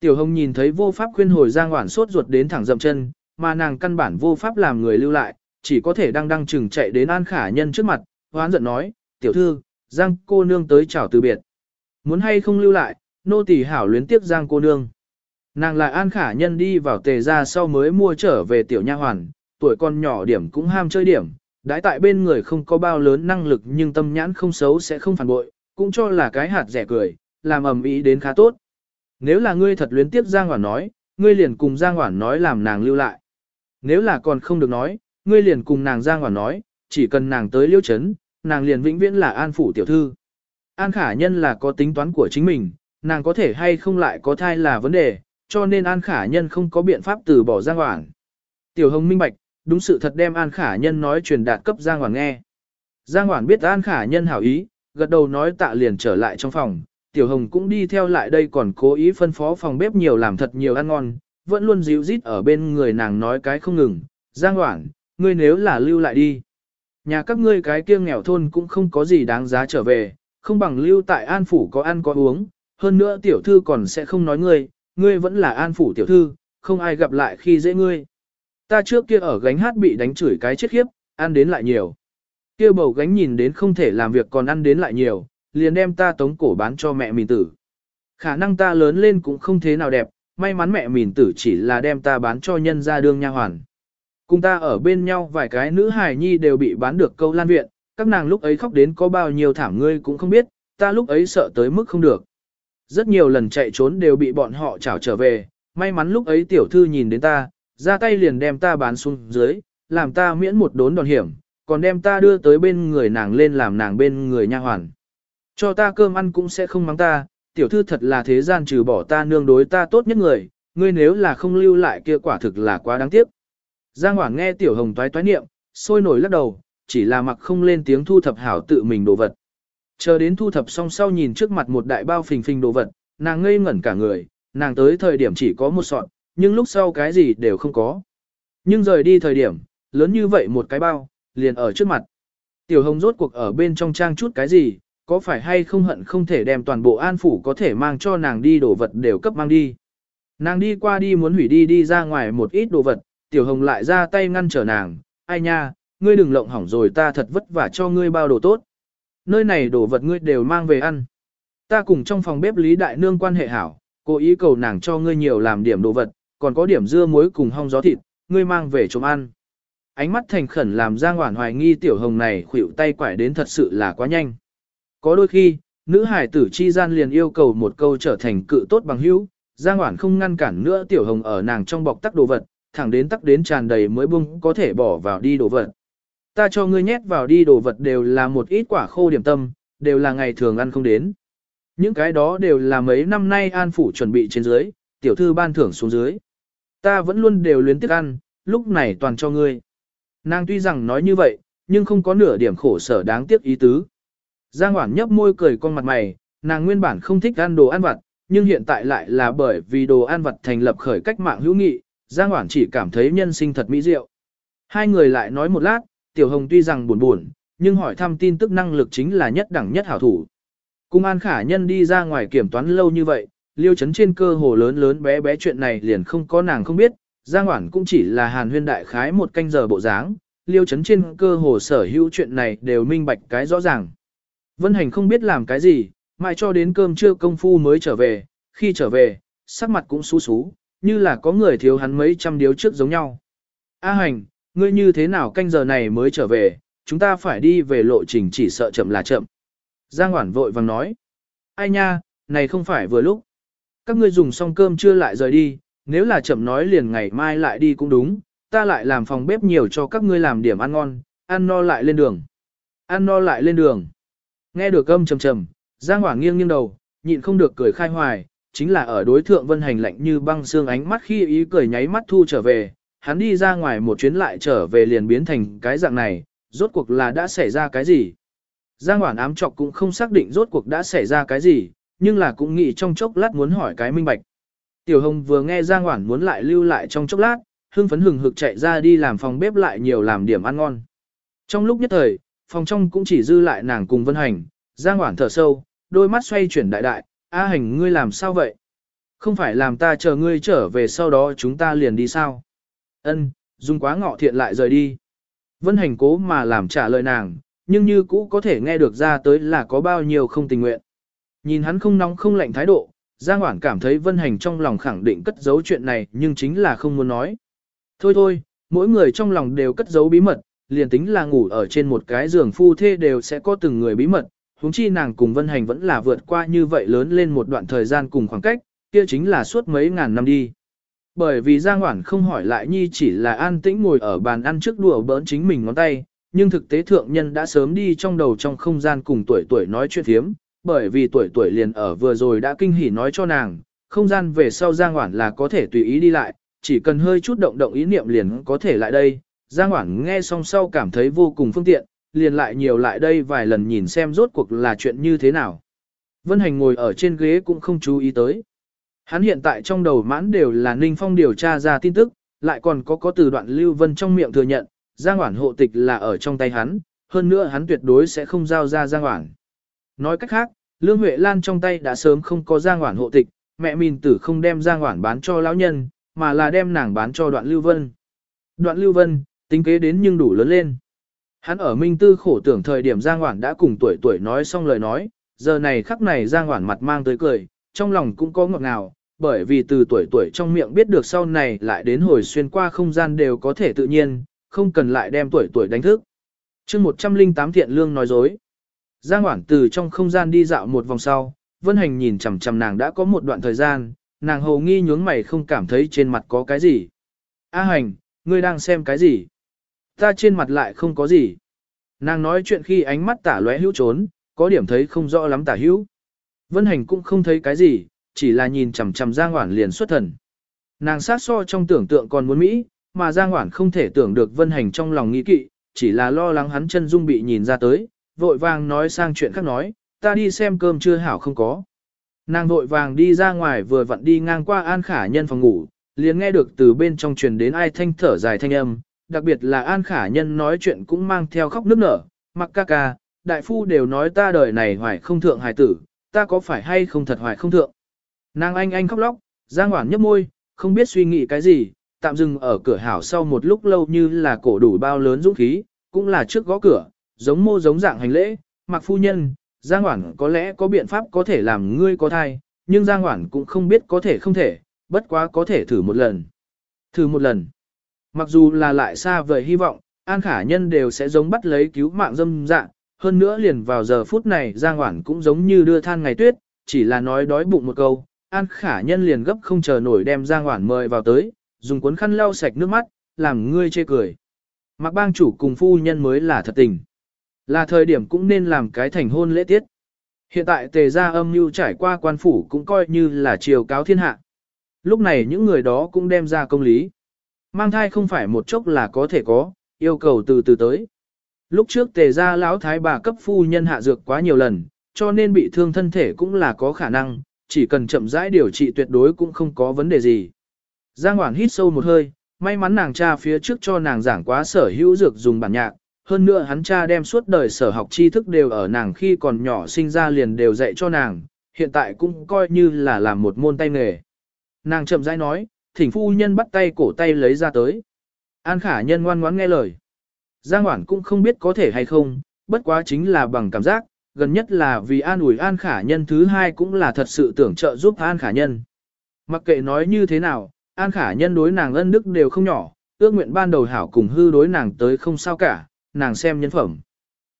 Tiểu Hồng nhìn thấy vô pháp khuyên hồi Giang Hoản sốt ruột đến thẳng dậm chân, mà nàng căn bản vô pháp làm người lưu lại, chỉ có thể đang đang chừng chạy đến An Khả Nhân trước mặt, hoán giận nói, tiểu thư, Giang cô nương tới chào từ biệt. Muốn hay không lưu lại, nô tỳ hảo luyến tiếp Giang cô nương. Nàng lại An Khả Nhân đi vào tề ra sau mới mua trở về tiểu nha hoàn, tuổi con nhỏ điểm cũng ham chơi điểm, đãi tại bên người không có bao lớn năng lực nhưng tâm nhãn không xấu sẽ không phản bội, cũng cho là cái hạt rẻ cười, làm ầm ĩ đến khá tốt. Nếu là ngươi thật luyến tiếp Giang Hoản nói, ngươi liền cùng Giang Hoản nói làm nàng lưu lại. Nếu là còn không được nói, ngươi liền cùng nàng Giang Hoản nói, chỉ cần nàng tới liêu chấn, nàng liền vĩnh viễn là an phủ tiểu thư. An khả nhân là có tính toán của chính mình, nàng có thể hay không lại có thai là vấn đề, cho nên an khả nhân không có biện pháp từ bỏ Giang Hoản. Tiểu hồng minh bạch, đúng sự thật đem an khả nhân nói truyền đạt cấp Giang Hoàng nghe. Giang Hoàng biết an khả nhân hảo ý, gật đầu nói tạ liền trở lại trong phòng, Tiểu Hồng cũng đi theo lại đây còn cố ý phân phó phòng bếp nhiều làm thật nhiều ăn ngon, vẫn luôn dịu rít ở bên người nàng nói cái không ngừng, Giang Hoàng, ngươi nếu là lưu lại đi. Nhà các ngươi cái kia nghèo thôn cũng không có gì đáng giá trở về, không bằng lưu tại An Phủ có ăn có uống, hơn nữa tiểu thư còn sẽ không nói ngươi, ngươi vẫn là An Phủ tiểu thư, không ai gặp lại khi dễ ngươi. Ta trước kia ở gánh hát bị đánh chửi cái chết khiếp, ăn đến lại nhiều. Kia bầu gánh nhìn đến không thể làm việc còn ăn đến lại nhiều, liền đem ta tống cổ bán cho mẹ mìn tử. Khả năng ta lớn lên cũng không thế nào đẹp, may mắn mẹ mìn tử chỉ là đem ta bán cho nhân gia đương nha hoàn. Cùng ta ở bên nhau vài cái nữ hài nhi đều bị bán được câu lan viện, các nàng lúc ấy khóc đến có bao nhiêu thảm ngươi cũng không biết, ta lúc ấy sợ tới mức không được. Rất nhiều lần chạy trốn đều bị bọn họ trảo trở về, may mắn lúc ấy tiểu thư nhìn đến ta, ra tay liền đem ta bán xuống dưới, làm ta miễn một đốn đòn hiểm, còn đem ta đưa tới bên người nàng lên làm nàng bên người nha hoàn. Cho ta cơm ăn cũng sẽ không mắng ta, tiểu thư thật là thế gian trừ bỏ ta nương đối ta tốt nhất người, ngươi nếu là không lưu lại kia quả thực là quá đáng tiếc. Giang Hoảng nghe tiểu hồng toái toái niệm, sôi nổi lắc đầu, chỉ là mặc không lên tiếng thu thập hảo tự mình đồ vật. Chờ đến thu thập xong sau nhìn trước mặt một đại bao phình phình đồ vật, nàng ngây ngẩn cả người, nàng tới thời điểm chỉ có một sọt, nhưng lúc sau cái gì đều không có. Nhưng rời đi thời điểm, lớn như vậy một cái bao, liền ở trước mặt. Tiểu hồng rốt cuộc ở bên trong trang chút cái gì, có phải hay không hận không thể đem toàn bộ an phủ có thể mang cho nàng đi đồ vật đều cấp mang đi. Nàng đi qua đi muốn hủy đi đi ra ngoài một ít đồ vật, tiểu hồng lại ra tay ngăn trở nàng, ai nha, ngươi đừng lộng hỏng rồi ta thật vất vả cho ngươi bao đồ tốt. Nơi này đồ vật ngươi đều mang về ăn. Ta cùng trong phòng bếp Lý Đại Nương quan hệ hảo, cố ý cầu nàng cho ngươi nhiều làm điểm đồ vật, còn có điểm dưa muối cùng hong gió thịt, ngươi mang về chôm ăn. ánh mắt thành khẩn làm Giang Hoản hoài nghi tiểu hồng này khuỷu tay quải đến thật sự là quá nhanh. Có đôi khi, nữ hải tử chi gian liền yêu cầu một câu trở thành cự tốt bằng hữu, Giang Hoản không ngăn cản nữa tiểu hồng ở nàng trong bọc tắc đồ vật, thẳng đến tắc đến tràn đầy mới bung có thể bỏ vào đi đồ vật. Ta cho ngươi nhét vào đi đồ vật đều là một ít quả khô điểm tâm, đều là ngày thường ăn không đến. Những cái đó đều là mấy năm nay an phủ chuẩn bị trên dưới, tiểu thư ban thưởng xuống dưới. Ta vẫn luôn đều luyến tiếc ăn, lúc này toàn cho ngươi. Nàng tuy rằng nói như vậy, nhưng không có nửa điểm khổ sở đáng tiếc ý tứ. Giang Hoản nhấp môi cười con mặt mày, nàng nguyên bản không thích ăn đồ ăn vặt, nhưng hiện tại lại là bởi vì đồ ăn vặt thành lập khởi cách mạng hữu nghị, Giang Hoản chỉ cảm thấy nhân sinh thật mỹ diệu. Hai người lại nói một lát, Tiểu Hồng tuy rằng buồn buồn, nhưng hỏi thăm tin tức năng lực chính là nhất đẳng nhất hảo thủ. Cung An Khả Nhân đi ra ngoài kiểm toán lâu như vậy, liêu chấn trên cơ hồ lớn lớn bé bé chuyện này liền không có nàng không biết, Giang Hoản cũng chỉ là hàn huyên đại khái một canh giờ bộ dáng, liêu chấn trên cơ hồ sở hữu chuyện này đều minh bạch cái rõ ràng. Vân Hành không biết làm cái gì, mãi cho đến cơm trưa công phu mới trở về, khi trở về, sắc mặt cũng xú xú, như là có người thiếu hắn mấy trăm điếu trước giống nhau. A Hành, ngươi như thế nào canh giờ này mới trở về, chúng ta phải đi về lộ trình chỉ sợ chậm là chậm. Giang Hoản vội vàng nói, ai nha, này không phải vừa lúc. Các ngươi dùng xong cơm trưa lại rời đi, nếu là chậm nói liền ngày mai lại đi cũng đúng, ta lại làm phòng bếp nhiều cho các ngươi làm điểm ăn ngon, ăn no lại lên đường. Ăn no lại lên đường. Nghe được âm trầm trầm, Giang Hoảng nghiêng nghiêng đầu, nhịn không được cười khai hoài, chính là ở đối thượng vân hành lạnh như băng xương ánh mắt khi ý cười nháy mắt thu trở về, hắn đi ra ngoài một chuyến lại trở về liền biến thành cái dạng này, rốt cuộc là đã xảy ra cái gì. Giang Hoảng ám trọc cũng không xác định rốt cuộc đã xảy ra cái gì, nhưng là cũng nghĩ trong chốc lát muốn hỏi cái minh bạch. Tiểu Hồng vừa nghe Giang Hoản muốn lại lưu lại trong chốc lát, hưng phấn hừng hực chạy ra đi làm phòng bếp lại nhiều làm điểm ăn ngon. Trong lúc nhất thời, phòng trong cũng chỉ dư lại nàng cùng Vân Hành, Giang Hoản thở sâu, đôi mắt xoay chuyển đại đại, A Hành ngươi làm sao vậy? Không phải làm ta chờ ngươi trở về sau đó chúng ta liền đi sao? Ân, dùng quá ngọ thiện lại rời đi. Vân Hành cố mà làm trả lời nàng, nhưng như cũ có thể nghe được ra tới là có bao nhiêu không tình nguyện. Nhìn hắn không nóng không lạnh thái độ, Giang Hoảng cảm thấy Vân Hành trong lòng khẳng định cất giấu chuyện này nhưng chính là không muốn nói. Thôi thôi, mỗi người trong lòng đều cất giấu bí mật, liền tính là ngủ ở trên một cái giường phu thê đều sẽ có từng người bí mật, huống chi nàng cùng Vân Hành vẫn là vượt qua như vậy lớn lên một đoạn thời gian cùng khoảng cách, kia chính là suốt mấy ngàn năm đi. Bởi vì Giang Hoản không hỏi lại Nhi chỉ là an tĩnh ngồi ở bàn ăn trước đùa bỡn chính mình ngón tay, nhưng thực tế thượng nhân đã sớm đi trong đầu trong không gian cùng tuổi tuổi nói chuyện thiếm, bởi vì tuổi tuổi liền ở vừa rồi đã kinh hỉ nói cho nàng, không gian về sau Giang Hoản là có thể tùy ý đi lại, chỉ cần hơi chút động động ý niệm liền có thể lại đây. Giang Hoản nghe xong sau cảm thấy vô cùng phương tiện, liền lại nhiều lại đây vài lần nhìn xem rốt cuộc là chuyện như thế nào. Vân Hành ngồi ở trên ghế cũng không chú ý tới. Hắn hiện tại trong đầu mãn đều là Ninh Phong điều tra ra tin tức, lại còn có có từ đoạn Lưu Vân trong miệng thừa nhận, Giang Hoản hộ tịch là ở trong tay hắn, hơn nữa hắn tuyệt đối sẽ không giao ra Giang Hoản. Nói cách khác, Lương Huệ Lan trong tay đã sớm không có Giang Hoản hộ tịch, mẹ mình tử không đem Giang Hoản bán cho lão nhân, mà là đem nàng bán cho đoạn Lưu Vân. Đoạn Lưu Vân, tính kế đến nhưng đủ lớn lên. Hắn ở Minh Tư khổ tưởng thời điểm Giang Hoản đã cùng tuổi tuổi nói xong lời nói, giờ này khắc này Giang Hoản mặt mang tới cười, trong lòng cũng có ngọt ngào, bởi vì từ tuổi tuổi trong miệng biết được sau này lại đến hồi xuyên qua không gian đều có thể tự nhiên, không cần lại đem tuổi tuổi đánh thức. chương 108 thiện lương nói dối. Giang Hoản từ trong không gian đi dạo một vòng sau, Vân Hành nhìn chằm chằm nàng đã có một đoạn thời gian, nàng hầu nghi nhướng mày không cảm thấy trên mặt có cái gì. A Hành, ngươi đang xem cái gì? Ta trên mặt lại không có gì. Nàng nói chuyện khi ánh mắt tả lóe hữu trốn, có điểm thấy không rõ lắm tả hữu. Vân Hành cũng không thấy cái gì, chỉ là nhìn chằm chằm Giang Hoản liền xuất thần. Nàng sát so trong tưởng tượng còn muốn Mỹ, mà Giang Hoản không thể tưởng được Vân Hành trong lòng nghĩ kỵ, chỉ là lo lắng hắn chân dung bị nhìn ra tới, vội vàng nói sang chuyện khác nói, ta đi xem cơm chưa hảo không có. Nàng vội vàng đi ra ngoài vừa vặn đi ngang qua An Khả Nhân phòng ngủ, liền nghe được từ bên trong truyền đến ai thanh thở dài thanh âm, đặc biệt là An Khả Nhân nói chuyện cũng mang theo khóc nức nở, mặc ca ca, đại phu đều nói ta đời này hoài không thượng hài tử, ta có phải hay không thật hoài không thượng. Nàng anh anh khóc lóc, Giang Hoảng nhấp môi, không biết suy nghĩ cái gì, tạm dừng ở cửa hảo sau một lúc lâu như là cổ đủ bao lớn dũng khí, cũng là trước gõ cửa, giống mô giống dạng hành lễ, mặc phu nhân, Giang Hoản có lẽ có biện pháp có thể làm ngươi có thai, nhưng Giang Hoản cũng không biết có thể không thể, bất quá có thể thử một lần. Thử một lần. Mặc dù là lại xa vời hy vọng, An Khả Nhân đều sẽ giống bắt lấy cứu mạng dâm dạng, hơn nữa liền vào giờ phút này Giang Hoản cũng giống như đưa than ngày tuyết, chỉ là nói đói bụng một câu, An Khả Nhân liền gấp không chờ nổi đem Giang Hoản mời vào tới, dùng cuốn khăn lau sạch nước mắt, làm ngươi chê cười. Mặc bang chủ cùng phu nhân mới là thật tình. Là thời điểm cũng nên làm cái thành hôn lễ tiết. Hiện tại tề gia âm mưu trải qua quan phủ cũng coi như là triều cáo thiên hạ. Lúc này những người đó cũng đem ra công lý. Mang thai không phải một chốc là có thể có, yêu cầu từ từ tới. Lúc trước tề gia lão thái bà cấp phu nhân hạ dược quá nhiều lần, cho nên bị thương thân thể cũng là có khả năng, chỉ cần chậm rãi điều trị tuyệt đối cũng không có vấn đề gì. Giang Hoàng hít sâu một hơi, may mắn nàng cha phía trước cho nàng giảng quá sở hữu dược dùng bản nhạc, hơn nữa hắn cha đem suốt đời sở học tri thức đều ở nàng khi còn nhỏ sinh ra liền đều dạy cho nàng, hiện tại cũng coi như là làm một môn tay nghề. Nàng chậm rãi nói, thỉnh phu nhân bắt tay cổ tay lấy ra tới. An khả nhân ngoan ngoãn nghe lời. Giang Hoản cũng không biết có thể hay không, bất quá chính là bằng cảm giác, gần nhất là vì an ủi an khả nhân thứ hai cũng là thật sự tưởng trợ giúp an khả nhân. Mặc kệ nói như thế nào, an khả nhân đối nàng ân đức đều không nhỏ, ước nguyện ban đầu hảo cùng hư đối nàng tới không sao cả, nàng xem nhân phẩm.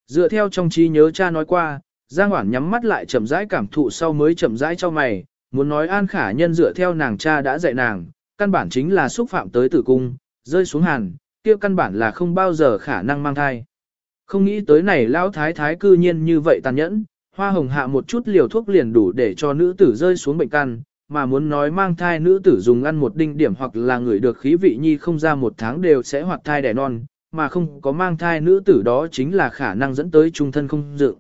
Dựa theo trong trí nhớ cha nói qua, Giang Hoảng nhắm mắt lại chậm rãi cảm thụ sau mới chậm rãi cho mày, muốn nói an khả nhân dựa theo nàng cha đã dạy nàng, căn bản chính là xúc phạm tới tử cung, rơi xuống hàn, kia căn bản là không bao giờ khả năng mang thai. Không nghĩ tới này lão thái thái cư nhiên như vậy tàn nhẫn, hoa hồng hạ một chút liều thuốc liền đủ để cho nữ tử rơi xuống bệnh căn, mà muốn nói mang thai nữ tử dùng ăn một đinh điểm hoặc là người được khí vị nhi không ra một tháng đều sẽ hoạt thai đẻ non, mà không có mang thai nữ tử đó chính là khả năng dẫn tới trung thân không dự.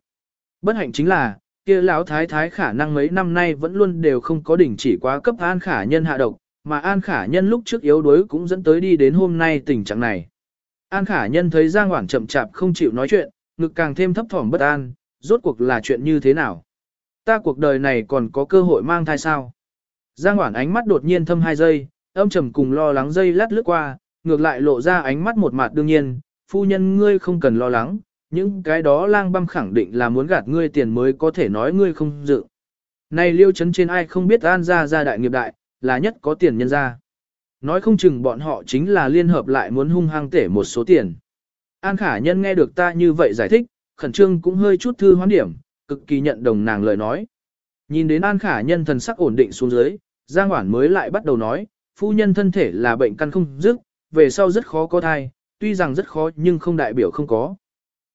Bất hạnh chính là, kia lão thái thái khả năng mấy năm nay vẫn luôn đều không có đỉnh chỉ quá cấp an khả nhân hạ độc, mà an khả nhân lúc trước yếu đuối cũng dẫn tới đi đến hôm nay tình trạng này. An khả nhân thấy Giang Hoảng chậm chạp không chịu nói chuyện, ngực càng thêm thấp thỏm bất an, rốt cuộc là chuyện như thế nào? Ta cuộc đời này còn có cơ hội mang thai sao? Giang Hoảng ánh mắt đột nhiên thâm hai giây, âm trầm cùng lo lắng dây lát lướt qua, ngược lại lộ ra ánh mắt một mặt đương nhiên, phu nhân ngươi không cần lo lắng, những cái đó lang băm khẳng định là muốn gạt ngươi tiền mới có thể nói ngươi không dự. Này liêu chấn trên ai không biết an ra ra đại nghiệp đại, là nhất có tiền nhân ra. Nói không chừng bọn họ chính là liên hợp lại muốn hung hăng tể một số tiền. An khả nhân nghe được ta như vậy giải thích, khẩn trương cũng hơi chút thư hoán điểm, cực kỳ nhận đồng nàng lời nói. Nhìn đến an khả nhân thần sắc ổn định xuống dưới, Giang Hoản mới lại bắt đầu nói, phu nhân thân thể là bệnh căn không dứt, về sau rất khó có thai, tuy rằng rất khó nhưng không đại biểu không có.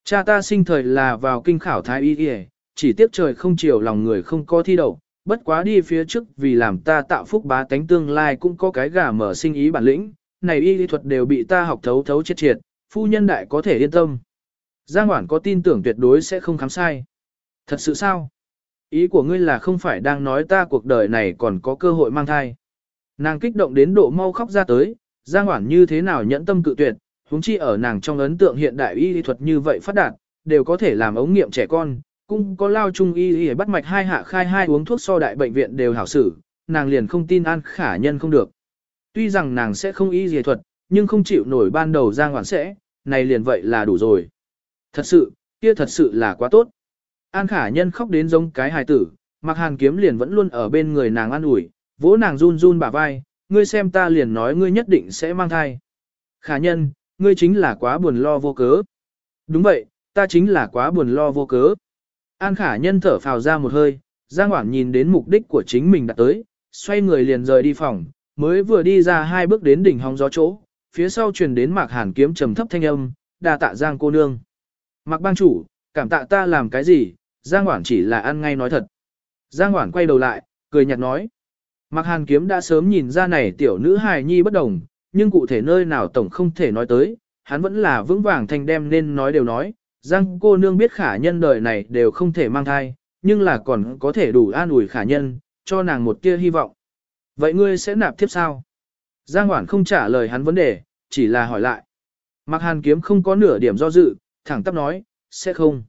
Cha ta sinh thời là vào kinh khảo thái y y, chỉ tiếc trời không chiều lòng người không có thi đậu, bất quá đi phía trước vì làm ta tạo phúc bá tánh tương lai cũng có cái gà mở sinh ý bản lĩnh, này y lý thuật đều bị ta học thấu thấu chết triệt, phu nhân đại có thể yên tâm. Giang Hoản có tin tưởng tuyệt đối sẽ không khám sai. Thật sự sao? Ý của ngươi là không phải đang nói ta cuộc đời này còn có cơ hội mang thai. Nàng kích động đến độ mau khóc ra tới, Giang Hoản như thế nào nhẫn tâm cự tuyệt, huống chi ở nàng trong ấn tượng hiện đại y lý thuật như vậy phát đạt, đều có thể làm ống nghiệm trẻ con, cũng có lao trung y y bắt mạch hai hạ khai hai uống thuốc so đại bệnh viện đều hảo xử, nàng liền không tin an khả nhân không được. Tuy rằng nàng sẽ không y y thuật, nhưng không chịu nổi ban đầu Giang Hoản sẽ, này liền vậy là đủ rồi. Thật sự, kia thật sự là quá tốt. An khả nhân khóc đến giống cái hài tử, mặc hàn kiếm liền vẫn luôn ở bên người nàng an ủi, vỗ nàng run run bả vai, ngươi xem ta liền nói ngươi nhất định sẽ mang thai. Khả nhân, ngươi chính là quá buồn lo vô cớ. Đúng vậy, ta chính là quá buồn lo vô cớ. An khả nhân thở phào ra một hơi, Giang Hoảng nhìn đến mục đích của chính mình đã tới, xoay người liền rời đi phòng, mới vừa đi ra hai bước đến đỉnh hóng gió chỗ, phía sau truyền đến mạc hàn kiếm trầm thấp thanh âm, đà tạ Giang cô nương. Mạc bang chủ, cảm tạ ta làm cái gì, Giang Hoảng chỉ là ăn ngay nói thật. Giang Hoảng quay đầu lại, cười nhạt nói. Mạc hàn kiếm đã sớm nhìn ra này tiểu nữ hài nhi bất đồng, nhưng cụ thể nơi nào tổng không thể nói tới, hắn vẫn là vững vàng thành đem nên nói đều nói, Giang cô nương biết khả nhân đời này đều không thể mang thai, nhưng là còn có thể đủ an ủi khả nhân, cho nàng một tia hy vọng. Vậy ngươi sẽ nạp tiếp sao? Giang Hoản không trả lời hắn vấn đề, chỉ là hỏi lại. Mạc Hàn Kiếm không có nửa điểm do dự, thẳng tắp nói, sẽ không.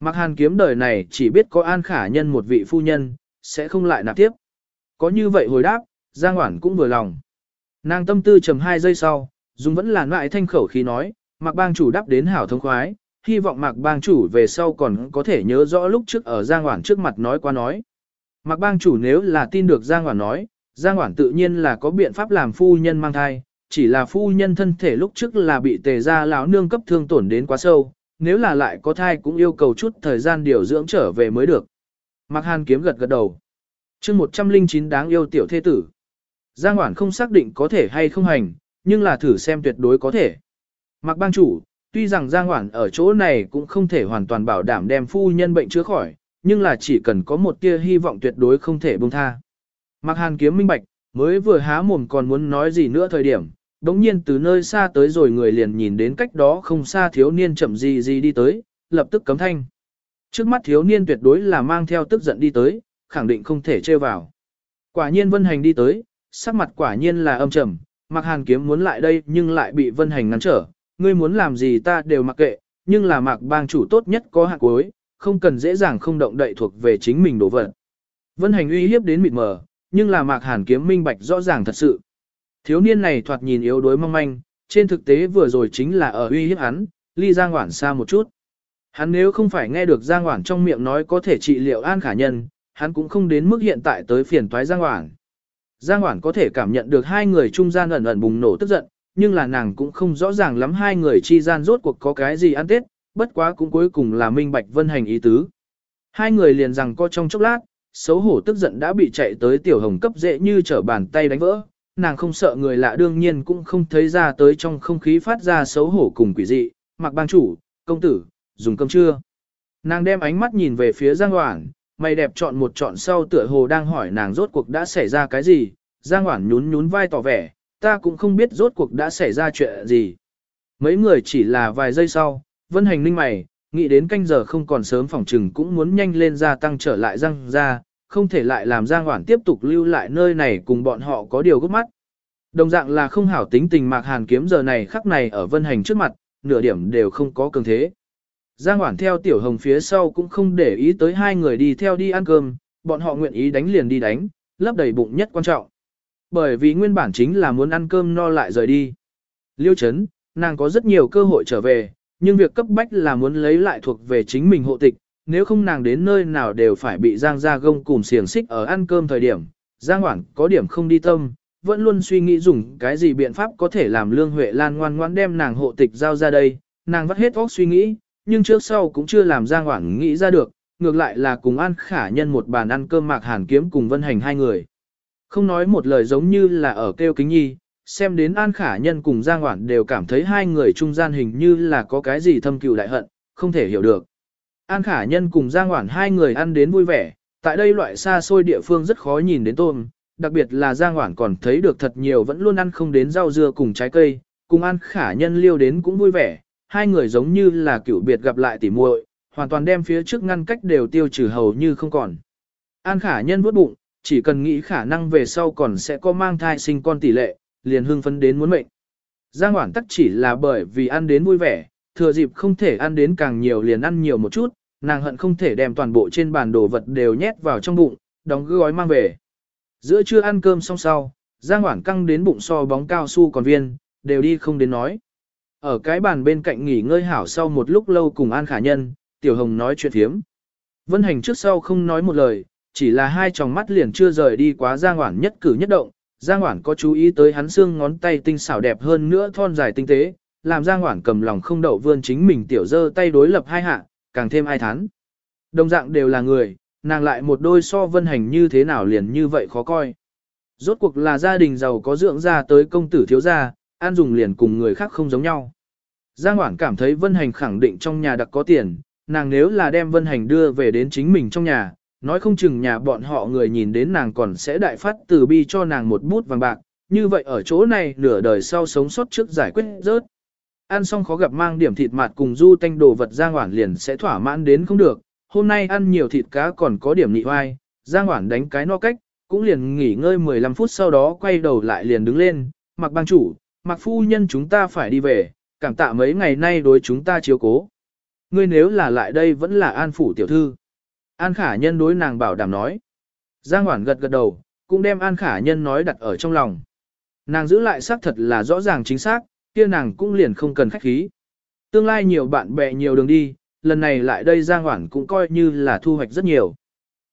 Mạc Hàn Kiếm đời này chỉ biết có an khả nhân một vị phu nhân, sẽ không lại nạp tiếp. Có như vậy hồi đáp, Giang Hoản cũng vừa lòng. Nàng tâm tư trầm hai giây sau, dùng vẫn là loại thanh khẩu khi nói, Mạc Bang chủ đáp đến hảo thông khoái, hy vọng Mạc Bang chủ về sau còn có thể nhớ rõ lúc trước ở Giang Hoản trước mặt nói qua nói. Mạc Bang chủ nếu là tin được Giang Hoản nói, Giang Hoản tự nhiên là có biện pháp làm phu nhân mang thai, chỉ là phu nhân thân thể lúc trước là bị tề gia lão nương cấp thương tổn đến quá sâu, nếu là lại có thai cũng yêu cầu chút thời gian điều dưỡng trở về mới được. Mạc Hàn kiếm gật gật đầu chương 109 đáng yêu tiểu thế tử. Giang Hoản không xác định có thể hay không hành, nhưng là thử xem tuyệt đối có thể. Mạc bang chủ, tuy rằng Giang Hoản ở chỗ này cũng không thể hoàn toàn bảo đảm đem phu nhân bệnh chữa khỏi, nhưng là chỉ cần có một tia hy vọng tuyệt đối không thể buông tha. Mạc Hàn kiếm minh bạch, mới vừa há mồm còn muốn nói gì nữa thời điểm, đống nhiên từ nơi xa tới rồi người liền nhìn đến cách đó không xa thiếu niên chậm gì gì đi tới, lập tức cấm thanh. Trước mắt thiếu niên tuyệt đối là mang theo tức giận đi tới, khẳng định không thể chơi vào. Quả nhiên Vân Hành đi tới, sắc mặt quả nhiên là âm trầm, Mạc Hàn kiếm muốn lại đây nhưng lại bị Vân Hành ngăn trở, ngươi muốn làm gì ta đều mặc kệ, nhưng là Mạc bang chủ tốt nhất có hạng cuối, không cần dễ dàng không động đậy thuộc về chính mình đổ vật. Vân Hành uy hiếp đến mịt mờ, nhưng là Mạc Hàn kiếm minh bạch rõ ràng thật sự. Thiếu niên này thoạt nhìn yếu đuối mong manh, trên thực tế vừa rồi chính là ở uy hiếp hắn, ly Giang Hoản xa một chút. Hắn nếu không phải nghe được Giang Hoản trong miệng nói có thể trị liệu an khả nhân, hắn cũng không đến mức hiện tại tới phiền toái Giang Hoảng. Giang Hoảng có thể cảm nhận được hai người trung gian ẩn ẩn bùng nổ tức giận, nhưng là nàng cũng không rõ ràng lắm hai người chi gian rốt cuộc có cái gì ăn tết, bất quá cũng cuối cùng là minh bạch vân hành ý tứ. Hai người liền rằng co trong chốc lát, xấu hổ tức giận đã bị chạy tới tiểu hồng cấp dễ như trở bàn tay đánh vỡ, nàng không sợ người lạ đương nhiên cũng không thấy ra tới trong không khí phát ra xấu hổ cùng quỷ dị, mặc bang chủ, công tử, dùng cơm trưa. Nàng đem ánh mắt nhìn về phía Giang Hoảng, mày đẹp chọn một chọn sau tựa hồ đang hỏi nàng rốt cuộc đã xảy ra cái gì, Giang Hoảng nhún nhún vai tỏ vẻ, ta cũng không biết rốt cuộc đã xảy ra chuyện gì. Mấy người chỉ là vài giây sau, vân hành ninh mày, nghĩ đến canh giờ không còn sớm phòng trừng cũng muốn nhanh lên gia tăng trở lại răng ra, không thể lại làm Giang Hoản tiếp tục lưu lại nơi này cùng bọn họ có điều gấp mắt. Đồng dạng là không hảo tính tình Mạc Hàn kiếm giờ này khắc này ở vân hành trước mặt, nửa điểm đều không có cường thế. Giang Hoản theo Tiểu Hồng phía sau cũng không để ý tới hai người đi theo đi ăn cơm, bọn họ nguyện ý đánh liền đi đánh, lấp đầy bụng nhất quan trọng. Bởi vì nguyên bản chính là muốn ăn cơm no lại rời đi. Liêu chấn, nàng có rất nhiều cơ hội trở về, nhưng việc cấp bách là muốn lấy lại thuộc về chính mình hộ tịch, nếu không nàng đến nơi nào đều phải bị Giang Gia Gông cùng xiềng xích ở ăn cơm thời điểm. Giang Hoản có điểm không đi tâm, vẫn luôn suy nghĩ dùng cái gì biện pháp có thể làm Lương Huệ Lan ngoan ngoãn đem nàng hộ tịch giao ra đây, nàng vắt hết óc suy nghĩ, nhưng trước sau cũng chưa làm Giang Hoảng nghĩ ra được, ngược lại là cùng An Khả Nhân một bàn ăn cơm mạc hàn kiếm cùng Vân Hành hai người. Không nói một lời giống như là ở kêu kính nhi, xem đến An Khả Nhân cùng Giang Hoảng đều cảm thấy hai người trung gian hình như là có cái gì thâm cừu đại hận, không thể hiểu được. An Khả Nhân cùng Giang Hoảng hai người ăn đến vui vẻ, tại đây loại xa xôi địa phương rất khó nhìn đến tôm, đặc biệt là Giang Hoảng còn thấy được thật nhiều vẫn luôn ăn không đến rau dưa cùng trái cây, cùng An Khả Nhân liêu đến cũng vui vẻ, hai người giống như là cựu biệt gặp lại tỉ muội, hoàn toàn đem phía trước ngăn cách đều tiêu trừ hầu như không còn. An Khả Nhân vuốt bụng, chỉ cần nghĩ khả năng về sau còn sẽ có mang thai sinh con tỷ lệ, liền hưng phấn đến muốn mệnh. Giang Hoản tắc chỉ là bởi vì ăn đến vui vẻ, thừa dịp không thể ăn đến càng nhiều liền ăn nhiều một chút, nàng hận không thể đem toàn bộ trên bàn đồ vật đều nhét vào trong bụng, đóng gói mang về. Giữa trưa ăn cơm xong sau, Giang Hoảng căng đến bụng so bóng cao su còn viên, đều đi không đến nói. Ở cái bàn bên cạnh nghỉ ngơi hảo sau một lúc lâu cùng An Khả Nhân, Tiểu Hồng nói chuyện thiếm. Vân Hành trước sau không nói một lời, chỉ là hai tròng mắt liền chưa rời đi quá Giang Hoảng nhất cử nhất động. Giang Hoảng có chú ý tới hắn xương ngón tay tinh xảo đẹp hơn nữa thon dài tinh tế, làm Giang Hoảng cầm lòng không đậu vươn chính mình tiểu dơ tay đối lập hai hạ, càng thêm ai thán. Đồng dạng đều là người, nàng lại một đôi so vân hành như thế nào liền như vậy khó coi. Rốt cuộc là gia đình giàu có dưỡng ra tới công tử thiếu gia, ăn dùng liền cùng người khác không giống nhau. Giang Hoảng cảm thấy vân hành khẳng định trong nhà đặc có tiền, nàng nếu là đem vân hành đưa về đến chính mình trong nhà, nói không chừng nhà bọn họ người nhìn đến nàng còn sẽ đại phát từ bi cho nàng một bút vàng bạc, như vậy ở chỗ này nửa đời sau sống sót trước giải quyết rớt. Ăn xong khó gặp mang điểm thịt mạt cùng du tanh đồ vật Giang Hoảng liền sẽ thỏa mãn đến không được, hôm nay ăn nhiều thịt cá còn có điểm nị oai, Giang Hoảng đánh cái no cách, cũng liền nghỉ ngơi 15 phút sau đó quay đầu lại liền đứng lên, mặc bang chủ, mặc phu nhân chúng ta phải đi về, cảm tạ mấy ngày nay đối chúng ta chiếu cố. Ngươi nếu là lại đây vẫn là an phủ tiểu thư. An khả nhân đối nàng bảo đảm nói. Giang Hoản gật gật đầu, cũng đem an khả nhân nói đặt ở trong lòng. Nàng giữ lại xác thật là rõ ràng chính xác, kia nàng cũng liền không cần khách khí. Tương lai nhiều bạn bè nhiều đường đi, lần này lại đây Giang Hoản cũng coi như là thu hoạch rất nhiều.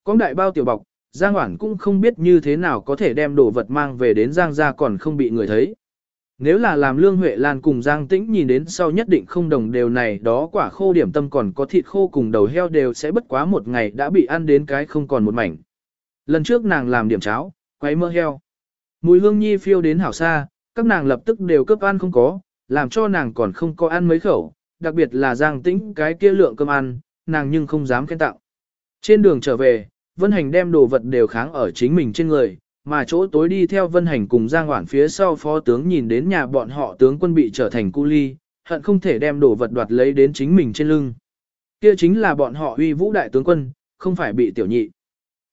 Có đại bao tiểu bọc, Giang Hoản cũng không biết như thế nào có thể đem đồ vật mang về đến Giang gia còn không bị người thấy. Nếu là làm Lương Huệ Lan cùng Giang Tĩnh nhìn đến sau nhất định không đồng đều này đó quả khô điểm tâm còn có thịt khô cùng đầu heo đều sẽ bất quá một ngày đã bị ăn đến cái không còn một mảnh. Lần trước nàng làm điểm cháo, quấy mơ heo. Mùi hương nhi phiêu đến hảo xa, các nàng lập tức đều cướp ăn không có, làm cho nàng còn không có ăn mấy khẩu, đặc biệt là Giang Tĩnh cái kia lượng cơm ăn, nàng nhưng không dám khen tặng. Trên đường trở về, Vân Hành đem đồ vật đều kháng ở chính mình trên người, mà chỗ tối đi theo Vân Hành cùng Giang hoảng phía sau phó tướng nhìn đến nhà bọn họ tướng quân bị trở thành cu ly, hận không thể đem đồ vật đoạt lấy đến chính mình trên lưng. Kia chính là bọn họ uy vũ đại tướng quân, không phải bị tiểu nhị.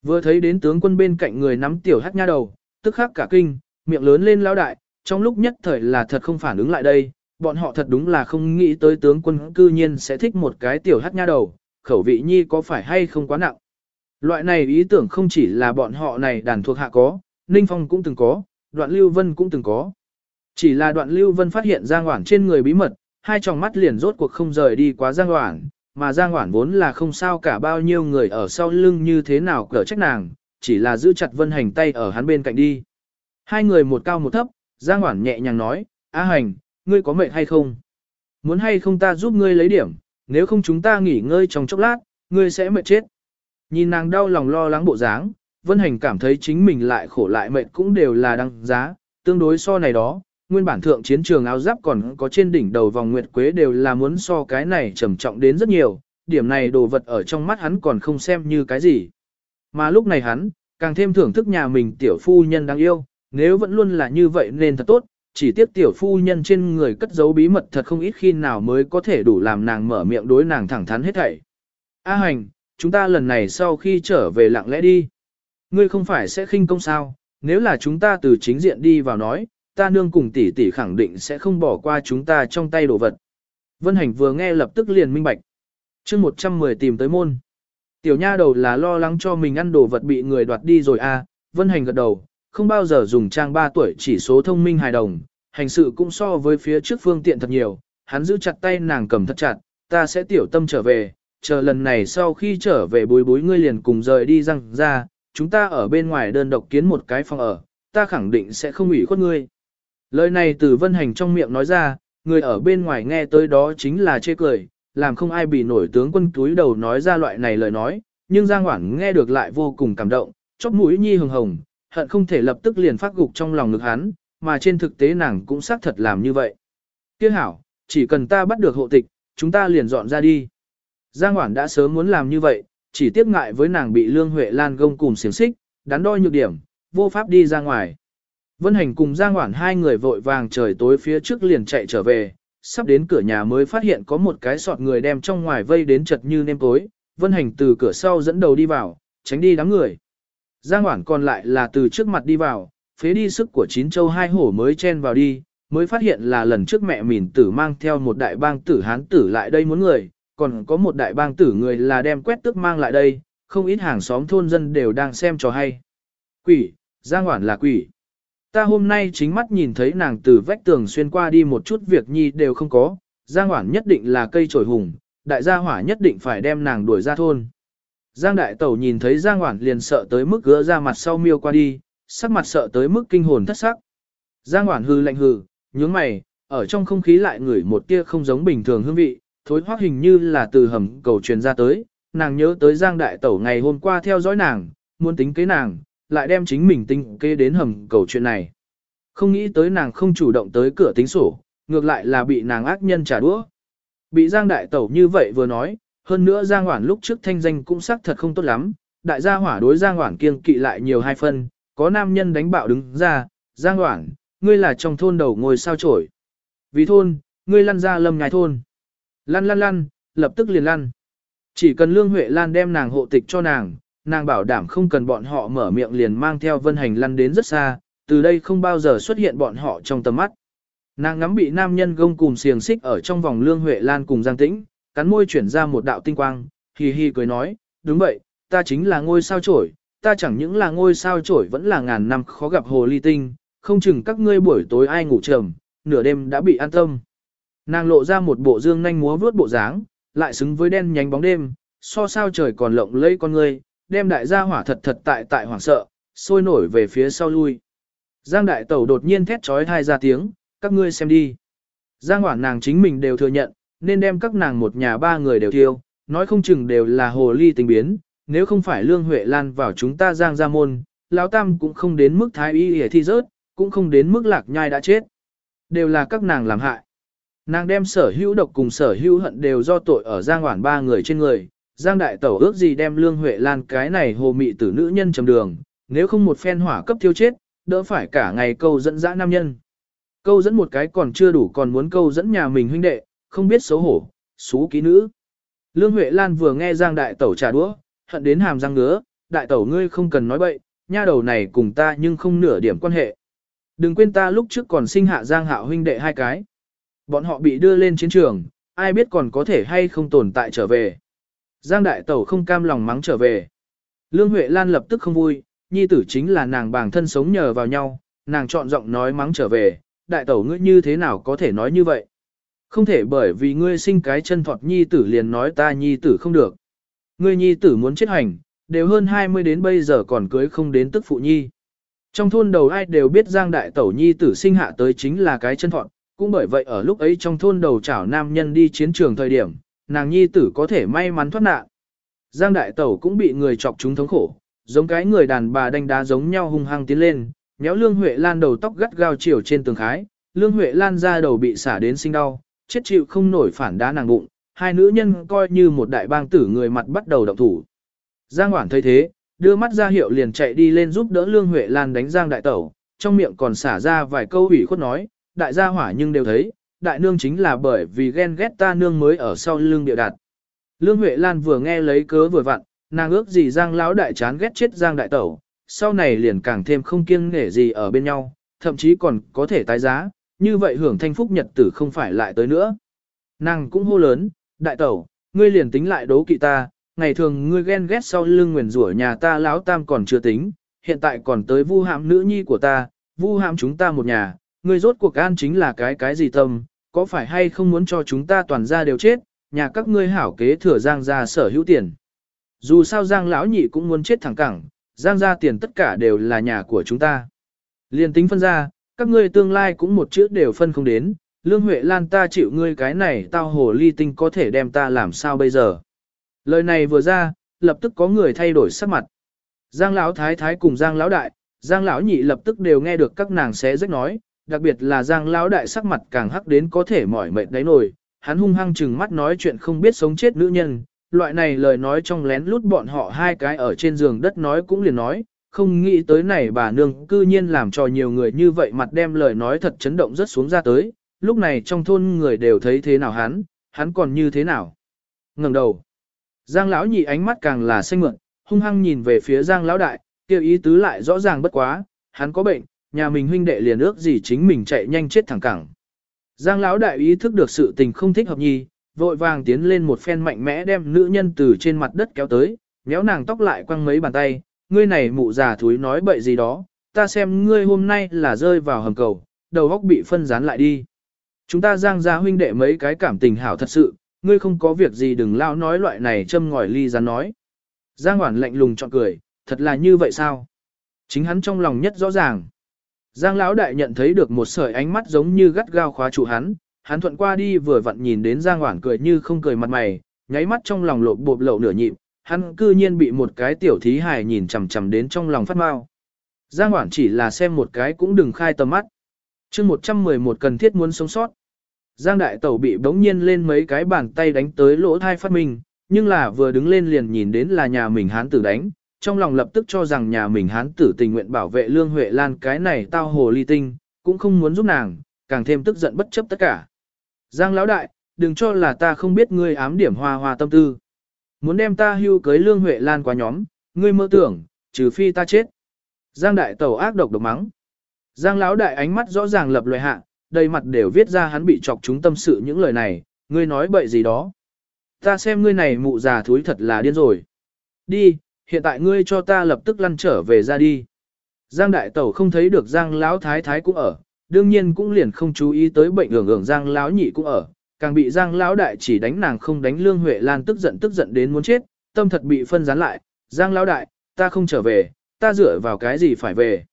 Vừa thấy đến tướng quân bên cạnh người nắm tiểu hắc nha đầu, tức khắc cả kinh, miệng lớn lên lao đại, trong lúc nhất thời là thật không phản ứng lại đây, bọn họ thật đúng là không nghĩ tới tướng quân cư nhiên sẽ thích một cái tiểu hắc nha đầu, khẩu vị nhi có phải hay không quá nặng. Loại này ý tưởng không chỉ là bọn họ này đàn thuộc hạ có, Ninh Phong cũng từng có, đoạn Lưu Vân cũng từng có. Chỉ là đoạn Lưu Vân phát hiện Giang Hoảng trên người bí mật, hai tròng mắt liền rốt cuộc không rời đi quá Giang Hoảng, mà Giang Hoảng vốn là không sao cả bao nhiêu người ở sau lưng như thế nào cỡ trách nàng, chỉ là giữ chặt Vân Hành tay ở hắn bên cạnh đi. Hai người một cao một thấp, Giang Hoảng nhẹ nhàng nói, Á Hành, ngươi có mệt hay không? Muốn hay không ta giúp ngươi lấy điểm, nếu không chúng ta nghỉ ngơi trong chốc lát, ngươi sẽ mệt chết. Nhìn nàng đau lòng lo lắng bộ dáng, Vân Hành cảm thấy chính mình lại khổ lại mệt cũng đều là đăng giá, tương đối so này đó, nguyên bản thượng chiến trường áo giáp còn có trên đỉnh đầu vòng nguyệt quế đều là muốn so cái này trầm trọng đến rất nhiều, điểm này đồ vật ở trong mắt hắn còn không xem như cái gì. Mà lúc này hắn, càng thêm thưởng thức nhà mình tiểu phu nhân đáng yêu, nếu vẫn luôn là như vậy nên thật tốt, chỉ tiếc tiểu phu nhân trên người cất giấu bí mật thật không ít khi nào mới có thể đủ làm nàng mở miệng đối nàng thẳng thắn hết thảy. A hành, chúng ta lần này sau khi trở về lặng lẽ đi. Ngươi không phải sẽ khinh công sao, nếu là chúng ta từ chính diện đi vào nói, ta nương cùng tỷ tỷ khẳng định sẽ không bỏ qua chúng ta trong tay đồ vật. Vân Hành vừa nghe lập tức liền minh bạch. chương 110 tìm tới môn. Tiểu nha đầu là lo lắng cho mình ăn đồ vật bị người đoạt đi rồi à, Vân Hành gật đầu, không bao giờ dùng trang 3 tuổi chỉ số thông minh hài đồng, hành sự cũng so với phía trước phương tiện thật nhiều, hắn giữ chặt tay nàng cầm thật chặt, ta sẽ tiểu tâm trở về, chờ lần này sau khi trở về bối bối ngươi liền cùng rời đi răng ra, chúng ta ở bên ngoài đơn độc kiến một cái phòng ở, ta khẳng định sẽ không ủy khuất ngươi. Lời này từ vân hành trong miệng nói ra, người ở bên ngoài nghe tới đó chính là chê cười, làm không ai bị nổi tướng quân túi đầu nói ra loại này lời nói, nhưng Giang Hoảng nghe được lại vô cùng cảm động, chóp mũi nhi hồng hồng, hận không thể lập tức liền phát gục trong lòng ngực hắn, mà trên thực tế nàng cũng xác thật làm như vậy. Tiếc hảo, chỉ cần ta bắt được hộ tịch, chúng ta liền dọn ra đi. Giang Hoản đã sớm muốn làm như vậy, chỉ tiếc ngại với nàng bị Lương Huệ Lan gông cùng xiềng xích, đắn đo nhược điểm, vô pháp đi ra ngoài. Vân Hành cùng Giang Hoản hai người vội vàng trời tối phía trước liền chạy trở về, sắp đến cửa nhà mới phát hiện có một cái sọt người đem trong ngoài vây đến chật như nêm tối, Vân Hành từ cửa sau dẫn đầu đi vào, tránh đi đám người. Giang Hoản còn lại là từ trước mặt đi vào, phế đi sức của chín châu hai hổ mới chen vào đi, mới phát hiện là lần trước mẹ mìn tử mang theo một đại bang tử hán tử lại đây muốn người, còn có một đại bang tử người là đem quét tước mang lại đây, không ít hàng xóm thôn dân đều đang xem trò hay. Quỷ, Giang Hoản là quỷ. Ta hôm nay chính mắt nhìn thấy nàng từ vách tường xuyên qua đi một chút việc nhi đều không có, Giang Hoản nhất định là cây trổi hùng, đại gia hỏa nhất định phải đem nàng đuổi ra thôn. Giang Đại Tẩu nhìn thấy Giang Hoản liền sợ tới mức gỡ ra mặt sau miêu qua đi, sắc mặt sợ tới mức kinh hồn thất sắc. Giang Hoản hư lạnh hừ, nhướng mày, ở trong không khí lại ngửi một tia không giống bình thường hương vị, thối hoác hình như là từ hầm cầu truyền ra tới, nàng nhớ tới Giang Đại Tẩu ngày hôm qua theo dõi nàng, muốn tính kế nàng, lại đem chính mình tính kế đến hầm cầu chuyện này. Không nghĩ tới nàng không chủ động tới cửa tính sổ, ngược lại là bị nàng ác nhân trả đũa. Bị Giang Đại Tẩu như vậy vừa nói, hơn nữa Giang Hoản lúc trước thanh danh cũng xác thật không tốt lắm, đại gia hỏa đối Giang Hoản kiêng kỵ lại nhiều hai phân, có nam nhân đánh bạo đứng ra, Giang Hoản, ngươi là trong thôn đầu ngồi sao trổi. Vì thôn, ngươi lăn ra lâm ngài thôn. Lăn lăn lăn, lập tức liền lăn. Chỉ cần Lương Huệ Lan đem nàng hộ tịch cho nàng, nàng bảo đảm không cần bọn họ mở miệng liền mang theo vân hành lăn đến rất xa, từ đây không bao giờ xuất hiện bọn họ trong tầm mắt. Nàng ngắm bị nam nhân gông cùng xiềng xích ở trong vòng Lương Huệ Lan cùng Giang Tĩnh, cắn môi chuyển ra một đạo tinh quang, hì hì cười nói, đúng vậy, ta chính là ngôi sao trổi, ta chẳng những là ngôi sao trổi vẫn là ngàn năm khó gặp hồ ly tinh, không chừng các ngươi buổi tối ai ngủ trầm, nửa đêm đã bị an tâm. Nàng lộ ra một bộ dương nhanh múa vướt bộ dáng, lại xứng với đen nhánh bóng đêm, so sao trời còn lộng lẫy con ngươi, đem đại gia hỏa thật thật tại tại hoảng sợ, sôi nổi về phía sau lui. Giang đại tẩu đột nhiên thét trói thai ra tiếng, các ngươi xem đi. Giang hoảng nàng chính mình đều thừa nhận, nên đem các nàng một nhà ba người đều thiêu, nói không chừng đều là hồ ly tình biến, nếu không phải Lương Huệ Lan vào chúng ta Giang gia môn, lão tam cũng không đến mức thái y hề thi rớt, cũng không đến mức lạc nhai đã chết. Đều là các nàng làm hại. Nàng đem sở hữu độc cùng sở hữu hận đều do tội ở Giang Hoản ba người trên người, Giang Đại Tẩu ước gì đem Lương Huệ Lan cái này hồ mị tử nữ nhân trầm đường, nếu không một phen hỏa cấp thiêu chết, đỡ phải cả ngày câu dẫn dã nam nhân. Câu dẫn một cái còn chưa đủ còn muốn câu dẫn nhà mình huynh đệ, không biết xấu hổ, xú ký nữ. Lương Huệ Lan vừa nghe Giang Đại Tẩu trà đũa, hận đến hàm răng ngứa, Đại Tẩu ngươi không cần nói bậy, nha đầu này cùng ta nhưng không nửa điểm quan hệ. Đừng quên ta lúc trước còn sinh hạ Giang Hạo huynh đệ hai cái. Bọn họ bị đưa lên chiến trường, ai biết còn có thể hay không tồn tại trở về. Giang Đại Tẩu không cam lòng mắng trở về. Lương Huệ Lan lập tức không vui, nhi tử chính là nàng bàng thân sống nhờ vào nhau, nàng chọn giọng nói mắng trở về, đại tẩu ngươi như thế nào có thể nói như vậy? Không thể bởi vì ngươi sinh cái chân thọt nhi tử liền nói ta nhi tử không được. Ngươi nhi tử muốn chết hành, đều hơn 20 đến bây giờ còn cưới không đến tức phụ nhi. Trong thôn đầu ai đều biết Giang đại tẩu nhi tử sinh hạ tới chính là cái chân thọt, cũng bởi vậy ở lúc ấy trong thôn đầu chảo nam nhân đi chiến trường thời điểm, nàng nhi tử có thể may mắn thoát nạn. Giang đại tẩu cũng bị người chọc chúng thống khổ, giống cái người đàn bà đánh đá giống nhau hung hăng tiến lên, méo Lương Huệ Lan đầu tóc gắt gao chiều trên tường khái, Lương Huệ Lan ra đầu bị xả đến sinh đau, chết chịu không nổi phản đá nàng bụng, hai nữ nhân coi như một đại bang tử người mặt bắt đầu động thủ. Giang Hoản thấy thế, đưa mắt ra hiệu liền chạy đi lên giúp đỡ Lương Huệ Lan đánh Giang Đại Tẩu, trong miệng còn xả ra vài câu ủy khuất nói, đại gia hỏa nhưng đều thấy, đại nương chính là bởi vì ghen ghét ta nương mới ở sau lưng địa đạt. Lương Huệ Lan vừa nghe lấy cớ vừa vặn, nàng ước gì Giang lão đại chán ghét chết Giang đại tẩu, sau này liền càng thêm không kiêng nể gì ở bên nhau, thậm chí còn có thể tái giá, như vậy hưởng thanh phúc nhật tử không phải lại tới nữa. Nàng cũng hô lớn, đại tẩu, ngươi liền tính lại đố kỵ ta, ngày thường ngươi ghen ghét sau lưng nguyền rủa nhà ta lão tam còn chưa tính, hiện tại còn tới vu hãm nữ nhi của ta, vu hãm chúng ta một nhà, ngươi rốt cuộc an chính là cái cái gì tâm, có phải hay không muốn cho chúng ta toàn ra đều chết, nhà các ngươi hảo kế thừa giang gia sở hữu tiền. Dù sao Giang lão nhị cũng muốn chết thẳng cẳng, Giang gia tiền tất cả đều là nhà của chúng ta. Liên tính phân ra, các ngươi tương lai cũng một chữ đều phân không đến, Lương Huệ Lan ta chịu ngươi cái này tao hồ ly tinh có thể đem ta làm sao bây giờ. Lời này vừa ra, lập tức có người thay đổi sắc mặt. Giang lão thái thái cùng Giang lão đại, Giang lão nhị lập tức đều nghe được các nàng xé rách nói, đặc biệt là Giang lão đại sắc mặt càng hắc đến có thể mỏi mệt đáy nổi, hắn hung hăng chừng mắt nói chuyện không biết sống chết nữ nhân, loại này lời nói trong lén lút bọn họ hai cái ở trên giường đất nói cũng liền nói, không nghĩ tới này bà nương cư nhiên làm cho nhiều người như vậy mặt đem lời nói thật chấn động rất xuống ra tới, lúc này trong thôn người đều thấy thế nào hắn, hắn còn như thế nào. ngẩng đầu, Giang lão nhị ánh mắt càng là xanh mượn, hung hăng nhìn về phía Giang lão đại, kêu ý tứ lại rõ ràng bất quá, hắn có bệnh, nhà mình huynh đệ liền ước gì chính mình chạy nhanh chết thẳng cẳng. Giang lão đại ý thức được sự tình không thích hợp nhi, vội vàng tiến lên một phen mạnh mẽ đem nữ nhân từ trên mặt đất kéo tới, méo nàng tóc lại quăng mấy bàn tay, ngươi này mụ già thúi nói bậy gì đó, ta xem ngươi hôm nay là rơi vào hầm cầu, đầu góc bị phân rán lại đi. Chúng ta giang ra huynh đệ mấy cái cảm tình hảo thật sự, ngươi không có việc gì đừng lao nói loại này châm ngòi ly rán nói. Giang Hoản lạnh lùng chọn cười, thật là như vậy sao? Chính hắn trong lòng nhất rõ ràng. Giang lão đại nhận thấy được một sợi ánh mắt giống như gắt gao khóa trụ hắn, hắn thuận qua đi vừa vặn nhìn đến Giang Hoảng cười như không cười mặt mày, nháy mắt trong lòng lộp bộp lậu nửa nhịp, hắn cư nhiên bị một cái tiểu thí hài nhìn chằm chằm đến trong lòng phát mau. Giang Hoảng chỉ là xem một cái cũng đừng khai tầm mắt. chương 111 cần thiết muốn sống sót. Giang Đại Tẩu bị bỗng nhiên lên mấy cái bàn tay đánh tới lỗ thai phát minh, nhưng là vừa đứng lên liền nhìn đến là nhà mình hán tử đánh, trong lòng lập tức cho rằng nhà mình hán tử tình nguyện bảo vệ Lương Huệ Lan cái này tao hồ ly tinh, cũng không muốn giúp nàng, càng thêm tức giận bất chấp tất cả. Giang lão đại, đừng cho là ta không biết ngươi ám điểm hoa hoa tâm tư. Muốn đem ta hưu cưới Lương Huệ Lan qua nhóm, ngươi mơ tưởng, trừ phi ta chết. Giang đại tẩu ác độc độc mắng. Giang lão đại ánh mắt rõ ràng lập loại hạ, đầy mặt đều viết ra hắn bị chọc chúng tâm sự những lời này, ngươi nói bậy gì đó. Ta xem ngươi này mụ già thúi thật là điên rồi. Đi, hiện tại ngươi cho ta lập tức lăn trở về ra đi. Giang đại tẩu không thấy được Giang lão thái thái cũng ở, đương nhiên cũng liền không chú ý tới bệnh hưởng hưởng Giang lão nhị cũng ở, càng bị Giang lão đại chỉ đánh nàng không đánh Lương Huệ Lan tức giận tức giận đến muốn chết, tâm thật bị phân gián lại, Giang lão đại, ta không trở về, ta dựa vào cái gì phải về.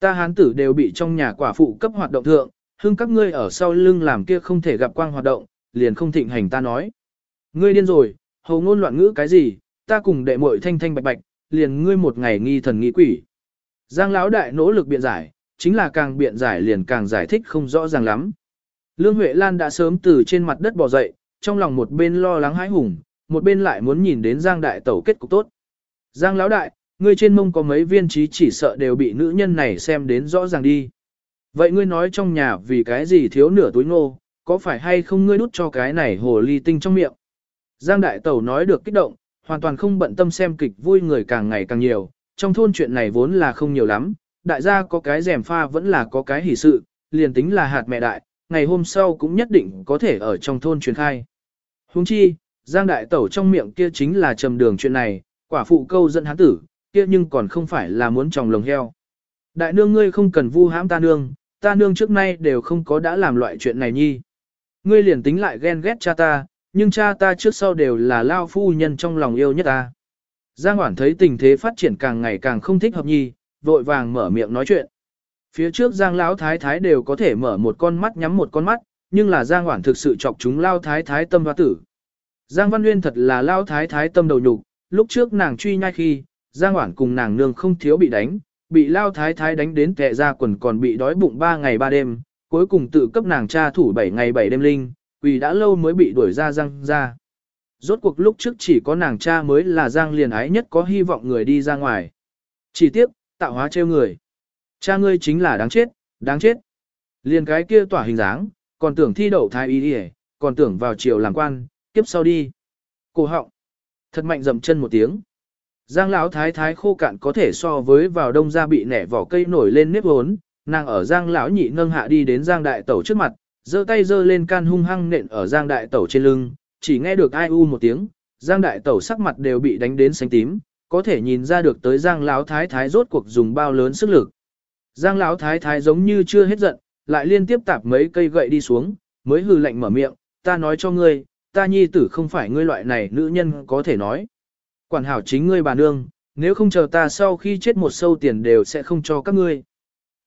Ta hán tử đều bị trong nhà quả phụ cấp hoạt động thượng, hưng các ngươi ở sau lưng làm kia không thể gặp quang hoạt động, liền không thịnh hành ta nói. Ngươi điên rồi, hầu ngôn loạn ngữ cái gì, ta cùng đệ muội thanh thanh bạch bạch, liền ngươi một ngày nghi thần nghi quỷ. Giang lão đại nỗ lực biện giải, chính là càng biện giải liền càng giải thích không rõ ràng lắm. Lương Huệ Lan đã sớm từ trên mặt đất bò dậy, trong lòng một bên lo lắng hãi hùng, một bên lại muốn nhìn đến Giang đại tẩu kết cục tốt. Giang lão đại, ngươi trên mông có mấy viên trí chỉ sợ đều bị nữ nhân này xem đến rõ ràng đi. Vậy ngươi nói trong nhà vì cái gì thiếu nửa túi ngô, có phải hay không ngươi đút cho cái này hồ ly tinh trong miệng? Giang đại tẩu nói được kích động, hoàn toàn không bận tâm xem kịch vui người càng ngày càng nhiều, trong thôn chuyện này vốn là không nhiều lắm, đại gia có cái rèm pha vẫn là có cái hỷ sự, liền tính là hạt mẹ đại, ngày hôm sau cũng nhất định có thể ở trong thôn truyền khai. Huống chi, Giang đại tẩu trong miệng kia chính là trầm đường chuyện này, quả phụ câu dẫn hắn tử, kia nhưng còn không phải là muốn tròng lồng heo. Đại nương ngươi không cần vu hãm ta nương, ta nương trước nay đều không có đã làm loại chuyện này nhi. Ngươi liền tính lại ghen ghét cha ta, nhưng cha ta trước sau đều là lao phu nhân trong lòng yêu nhất ta. Giang Hoản thấy tình thế phát triển càng ngày càng không thích hợp nhi, vội vàng mở miệng nói chuyện. Phía trước Giang Lão Thái Thái đều có thể mở một con mắt nhắm một con mắt, nhưng là Giang Hoản thực sự chọc chúng Lao Thái Thái tâm hoa tử. Giang Văn Nguyên thật là Lao Thái Thái tâm đầu nhục, lúc trước nàng truy nhai khi, Giang Hoản cùng nàng nương không thiếu bị đánh, bị Lao Thái Thái đánh đến kẹ ra quần còn bị đói bụng 3 ngày 3 đêm, cuối cùng tự cấp nàng cha thủ 7 ngày 7 đêm linh, vì đã lâu mới bị đuổi ra Giang ra. Rốt cuộc lúc trước chỉ có nàng cha mới là Giang liền ái nhất có hy vọng người đi ra ngoài. Chỉ tiếc, tạo hóa trêu người. Cha ngươi chính là đáng chết, đáng chết. Liền cái kia tỏa hình dáng, còn tưởng thi đậu thái y đi còn tưởng vào triều làm quan, kiếp sau đi. Cổ họng. Thật mạnh dậm chân một tiếng. Giang lão thái thái khô cạn có thể so với vào đông ra bị nẻ vỏ cây nổi lên nếp hốn, nàng ở Giang lão nhị nâng hạ đi đến Giang đại tẩu trước mặt, giơ tay giơ lên can hung hăng nện ở Giang đại tẩu trên lưng, chỉ nghe được ai u một tiếng, Giang đại tẩu sắc mặt đều bị đánh đến xanh tím, có thể nhìn ra được tới Giang lão thái thái rốt cuộc dùng bao lớn sức lực. Giang lão thái thái giống như chưa hết giận, lại liên tiếp tạp mấy cây gậy đi xuống, mới hừ lạnh mở miệng, ta nói cho ngươi, ta nhi tử không phải ngươi loại này nữ nhân có thể nói. Quản hảo chính ngươi bà nương, nếu không chờ ta sau khi chết một sâu tiền đều sẽ không cho các ngươi.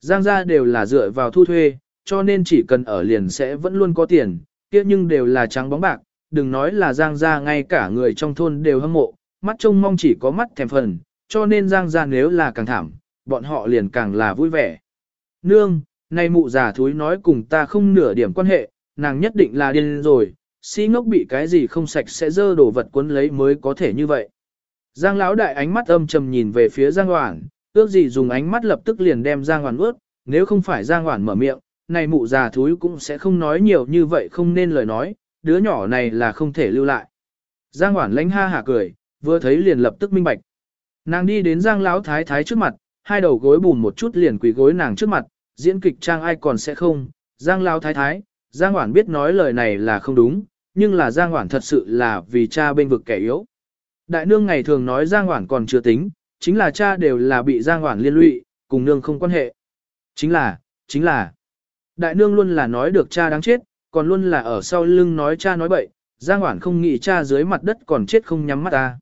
Giang gia đều là dựa vào thu thuê, cho nên chỉ cần ở liền sẽ vẫn luôn có tiền, kia nhưng đều là trắng bóng bạc, đừng nói là Giang gia ngay cả người trong thôn đều hâm mộ, mắt trông mong chỉ có mắt thèm phần, cho nên Giang gia nếu là càng thảm, bọn họ liền càng là vui vẻ. Nương, nay mụ già thúi nói cùng ta không nửa điểm quan hệ, nàng nhất định là điên rồi, si ngốc bị cái gì không sạch sẽ dơ đồ vật cuốn lấy mới có thể như vậy. Giang lão đại ánh mắt âm trầm nhìn về phía Giang Hoản, ước gì dùng ánh mắt lập tức liền đem Giang Hoản ướt, nếu không phải Giang Hoản mở miệng, này mụ già thúi cũng sẽ không nói nhiều như vậy không nên lời nói, đứa nhỏ này là không thể lưu lại. Giang Hoản lánh ha hả cười, vừa thấy liền lập tức minh bạch. Nàng đi đến Giang lão thái thái trước mặt, hai đầu gối bùn một chút liền quỳ gối nàng trước mặt, diễn kịch trang ai còn sẽ không. Giang lão thái thái, Giang Hoản biết nói lời này là không đúng, nhưng là Giang Hoản thật sự là vì cha bên vực kẻ yếu. Đại nương ngày thường nói Giang Hoản còn chưa tính, chính là cha đều là bị Giang Hoản liên lụy, cùng nương không quan hệ. Chính là, chính là, đại nương luôn là nói được cha đáng chết, còn luôn là ở sau lưng nói cha nói bậy, Giang Hoản không nghĩ cha dưới mặt đất còn chết không nhắm mắt ta.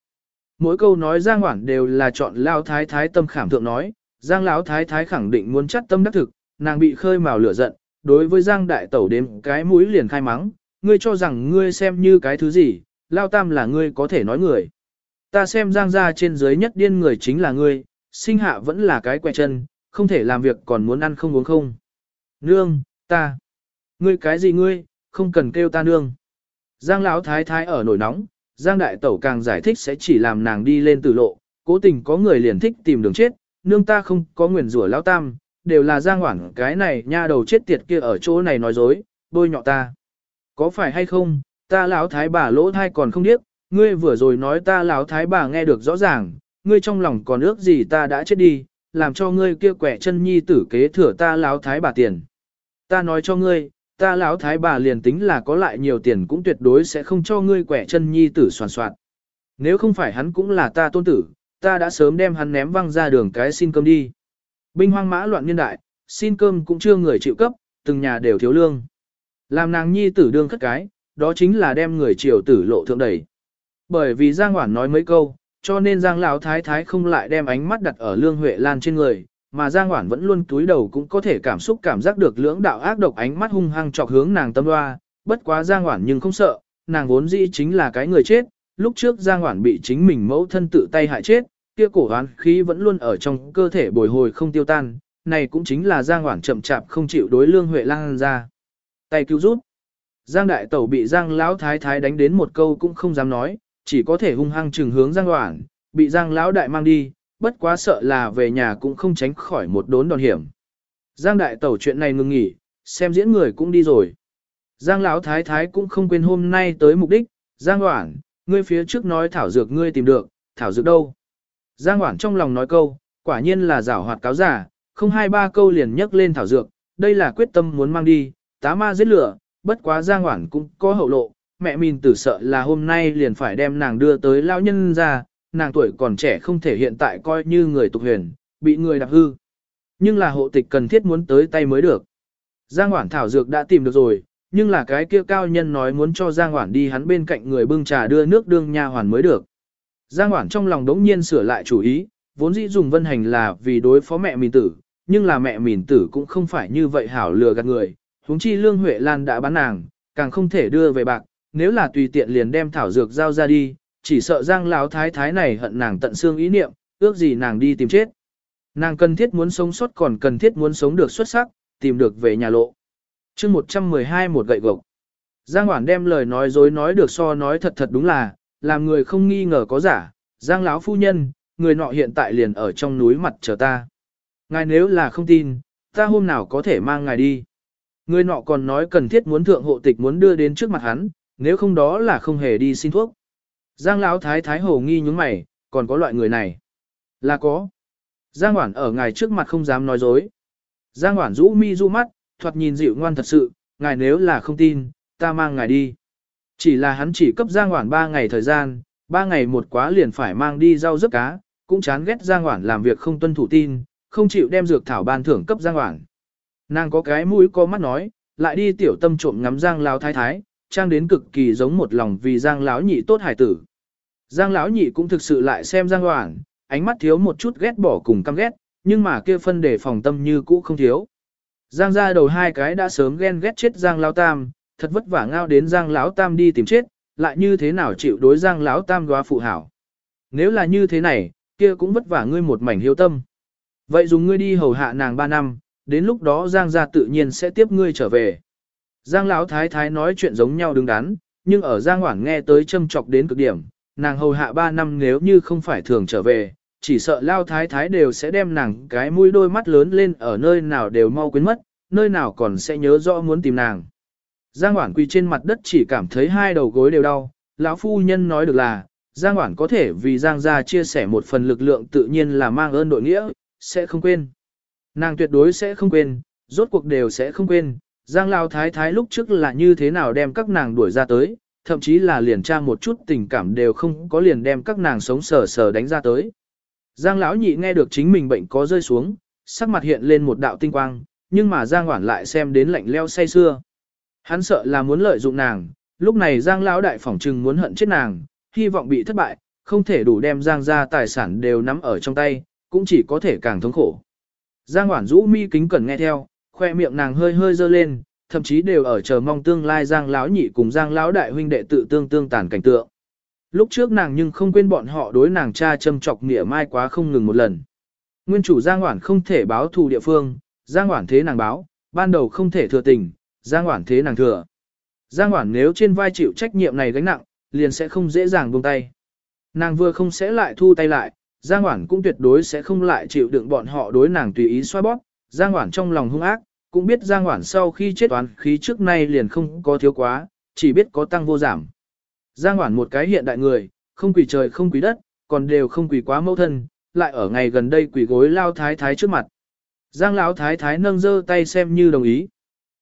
Mỗi câu nói Giang Hoản đều là chọn Lao Thái Thái tâm khảm thượng nói, Giang Lão Thái Thái khẳng định muốn chắc tâm đắc thực, nàng bị khơi mào lửa giận, đối với Giang Đại Tẩu đếm cái mũi liền khai mắng, ngươi cho rằng ngươi xem như cái thứ gì, Lao Tam là ngươi có thể nói người. Ta xem Giang ra trên dưới nhất điên người chính là ngươi, sinh hạ vẫn là cái quẹ chân, không thể làm việc còn muốn ăn không uống không. Nương, ta. Ngươi cái gì ngươi, không cần kêu ta nương. Giang Lão Thái Thái ở nổi nóng, Giang Đại Tẩu càng giải thích sẽ chỉ làm nàng đi lên tử lộ, cố tình có người liền thích tìm đường chết, nương ta không có nguyền rủa Lão Tam, đều là Giang Hoảng cái này nha đầu chết tiệt kia ở chỗ này nói dối, bôi nhọ ta. Có phải hay không, ta Lão Thái bà lỗ thai còn không điếc, ngươi vừa rồi nói ta Lão Thái bà nghe được rõ ràng, ngươi trong lòng còn ước gì ta đã chết đi, làm cho ngươi kia quẻ chân nhi tử kế thừa ta Lão Thái bà tiền. Ta nói cho ngươi, ta lão thái bà liền tính là có lại nhiều tiền cũng tuyệt đối sẽ không cho ngươi quẻ chân nhi tử soàn soạn. Nếu không phải hắn cũng là ta tôn tử, ta đã sớm đem hắn ném văng ra đường cái xin cơm đi. Binh hoang mã loạn niên đại, xin cơm cũng chưa người chịu cấp, từng nhà đều thiếu lương. Làm nàng nhi tử đương khất cái, đó chính là đem người triều tử lộ thượng đẩy. Bởi vì Giang Hoản nói mấy câu, cho nên Giang Lão Thái Thái không lại đem ánh mắt đặt ở Lương Huệ Lan trên người, mà Giang Hoản vẫn luôn túi đầu cũng có thể cảm xúc cảm giác được lưỡng đạo ác độc ánh mắt hung hăng chọc hướng nàng tâm loa, bất quá Giang Hoản nhưng không sợ, nàng vốn dĩ chính là cái người chết, lúc trước Giang Hoản bị chính mình mẫu thân tự tay hại chết, kia cổ oán khí vẫn luôn ở trong cơ thể bồi hồi không tiêu tan, này cũng chính là Giang Hoản chậm chạp không chịu đối Lương Huệ Lang ra. Tay cứu rút. Giang Đại Tẩu bị Giang Lão Thái Thái đánh đến một câu cũng không dám nói, chỉ có thể hung hăng trừng hướng Giang Hoản, bị Giang Lão Đại mang đi, bất quá sợ là về nhà cũng không tránh khỏi một đốn đòn hiểm. Giang Đại Tẩu chuyện này ngừng nghỉ, xem diễn người cũng đi rồi. Giang Lão Thái Thái cũng không quên hôm nay tới mục đích, Giang Hoảng, ngươi phía trước nói thảo dược ngươi tìm được, thảo dược đâu? Giang Hoảng trong lòng nói câu, quả nhiên là giảo hoạt cáo giả, không hai ba câu liền nhắc lên thảo dược, đây là quyết tâm muốn mang đi, tá ma giết lửa, bất quá Giang Hoảng cũng có hậu lộ, mẹ mình tử sợ là hôm nay liền phải đem nàng đưa tới lao nhân ra, nàng tuổi còn trẻ không thể hiện tại coi như người tục huyền, bị người đạp hư. Nhưng là hộ tịch cần thiết muốn tới tay mới được. Giang Hoản thảo dược đã tìm được rồi, nhưng là cái kia cao nhân nói muốn cho Giang Hoản đi hắn bên cạnh người bưng trà đưa nước đương nha hoàn mới được. Giang Hoản trong lòng đống nhiên sửa lại chủ ý, vốn dĩ dùng vân hành là vì đối phó mẹ mình tử, nhưng là mẹ mình tử cũng không phải như vậy hảo lừa gạt người, huống chi Lương Huệ Lan đã bán nàng, càng không thể đưa về bạc, nếu là tùy tiện liền đem thảo dược giao ra đi, chỉ sợ Giang lão thái thái này hận nàng tận xương ý niệm, ước gì nàng đi tìm chết. Nàng cần thiết muốn sống sót còn cần thiết muốn sống được xuất sắc, tìm được về nhà lộ. chương 112 một gậy gộc. Giang Hoản đem lời nói dối nói được so nói thật thật đúng là, làm người không nghi ngờ có giả. Giang lão phu nhân, người nọ hiện tại liền ở trong núi mặt chờ ta. Ngài nếu là không tin, ta hôm nào có thể mang ngài đi. Người nọ còn nói cần thiết muốn thượng hộ tịch muốn đưa đến trước mặt hắn, nếu không đó là không hề đi xin thuốc. Giang lão thái thái hồ nghi nhúng mày, còn có loại người này. Là có. Giang Hoản ở ngài trước mặt không dám nói dối. Giang Hoản rũ mi rũ mắt, thoạt nhìn dịu ngoan thật sự, ngài nếu là không tin, ta mang ngài đi. Chỉ là hắn chỉ cấp Giang Hoản 3 ngày thời gian, 3 ngày một quá liền phải mang đi rau rớt cá, cũng chán ghét Giang Hoản làm việc không tuân thủ tin, không chịu đem dược thảo ban thưởng cấp Giang Hoản. Nàng có cái mũi có mắt nói, lại đi tiểu tâm trộm ngắm Giang lão thái thái, trang đến cực kỳ giống một lòng vì Giang lão nhị tốt hải tử. Giang lão nhị cũng thực sự lại xem Giang Hoảng, ánh mắt thiếu một chút ghét bỏ cùng căm ghét, nhưng mà kia phân để phòng tâm như cũ không thiếu. Giang ra đầu hai cái đã sớm ghen ghét chết Giang lão tam, thật vất vả ngao đến Giang lão tam đi tìm chết, lại như thế nào chịu đối Giang lão tam góa phụ hảo. Nếu là như thế này, kia cũng vất vả ngươi một mảnh hiếu tâm. Vậy dùng ngươi đi hầu hạ nàng ba năm, đến lúc đó Giang gia tự nhiên sẽ tiếp ngươi trở về. Giang lão thái thái nói chuyện giống nhau đứng đắn, nhưng ở Giang Hoảng nghe tới châm chọc đến cực điểm, nàng hầu hạ ba năm nếu như không phải thường trở về, chỉ sợ lao thái thái đều sẽ đem nàng cái mũi đôi mắt lớn lên ở nơi nào đều mau quên mất, nơi nào còn sẽ nhớ rõ muốn tìm nàng. Giang Hoảng quỳ trên mặt đất chỉ cảm thấy hai đầu gối đều đau, lão phu nhân nói được là, Giang Hoảng có thể vì Giang gia chia sẻ một phần lực lượng tự nhiên là mang ơn đội nghĩa, sẽ không quên. Nàng tuyệt đối sẽ không quên, rốt cuộc đều sẽ không quên, Giang Lao Thái Thái lúc trước là như thế nào đem các nàng đuổi ra tới, thậm chí là liền tra một chút tình cảm đều không có liền đem các nàng sống sờ sờ đánh ra tới. Giang lão nhị nghe được chính mình bệnh có rơi xuống, sắc mặt hiện lên một đạo tinh quang, nhưng mà Giang Hoản lại xem đến lạnh leo say xưa. Hắn sợ là muốn lợi dụng nàng, lúc này Giang lão đại phỏng trừng muốn hận chết nàng, hy vọng bị thất bại, không thể đủ đem Giang ra tài sản đều nắm ở trong tay, cũng chỉ có thể càng thống khổ. Giang Hoản rũ mi kính cẩn nghe theo, khoe miệng nàng hơi hơi dơ lên, thậm chí đều ở chờ mong tương lai Giang lão nhị cùng Giang lão đại huynh đệ tự tương tương tàn cảnh tượng. Lúc trước nàng nhưng không quên bọn họ đối nàng cha châm chọc nghĩa mai quá không ngừng một lần. Nguyên chủ Giang Hoản không thể báo thù địa phương, Giang Hoản thế nàng báo, ban đầu không thể thừa tình, Giang Hoản thế nàng thừa. Giang Hoản nếu trên vai chịu trách nhiệm này gánh nặng, liền sẽ không dễ dàng buông tay. Nàng vừa không sẽ lại thu tay lại, Giang Hoản cũng tuyệt đối sẽ không lại chịu đựng bọn họ đối nàng tùy ý xoa bóp, Giang Hoản trong lòng hung ác, cũng biết Giang Hoản sau khi chết toán khí trước nay liền không có thiếu quá, chỉ biết có tăng vô giảm. Giang Hoản một cái hiện đại người, không quỳ trời không quỳ đất, còn đều không quỳ quá mẫu thân, lại ở ngày gần đây quỳ gối lao thái thái trước mặt. Giang lão thái thái nâng giơ tay xem như đồng ý.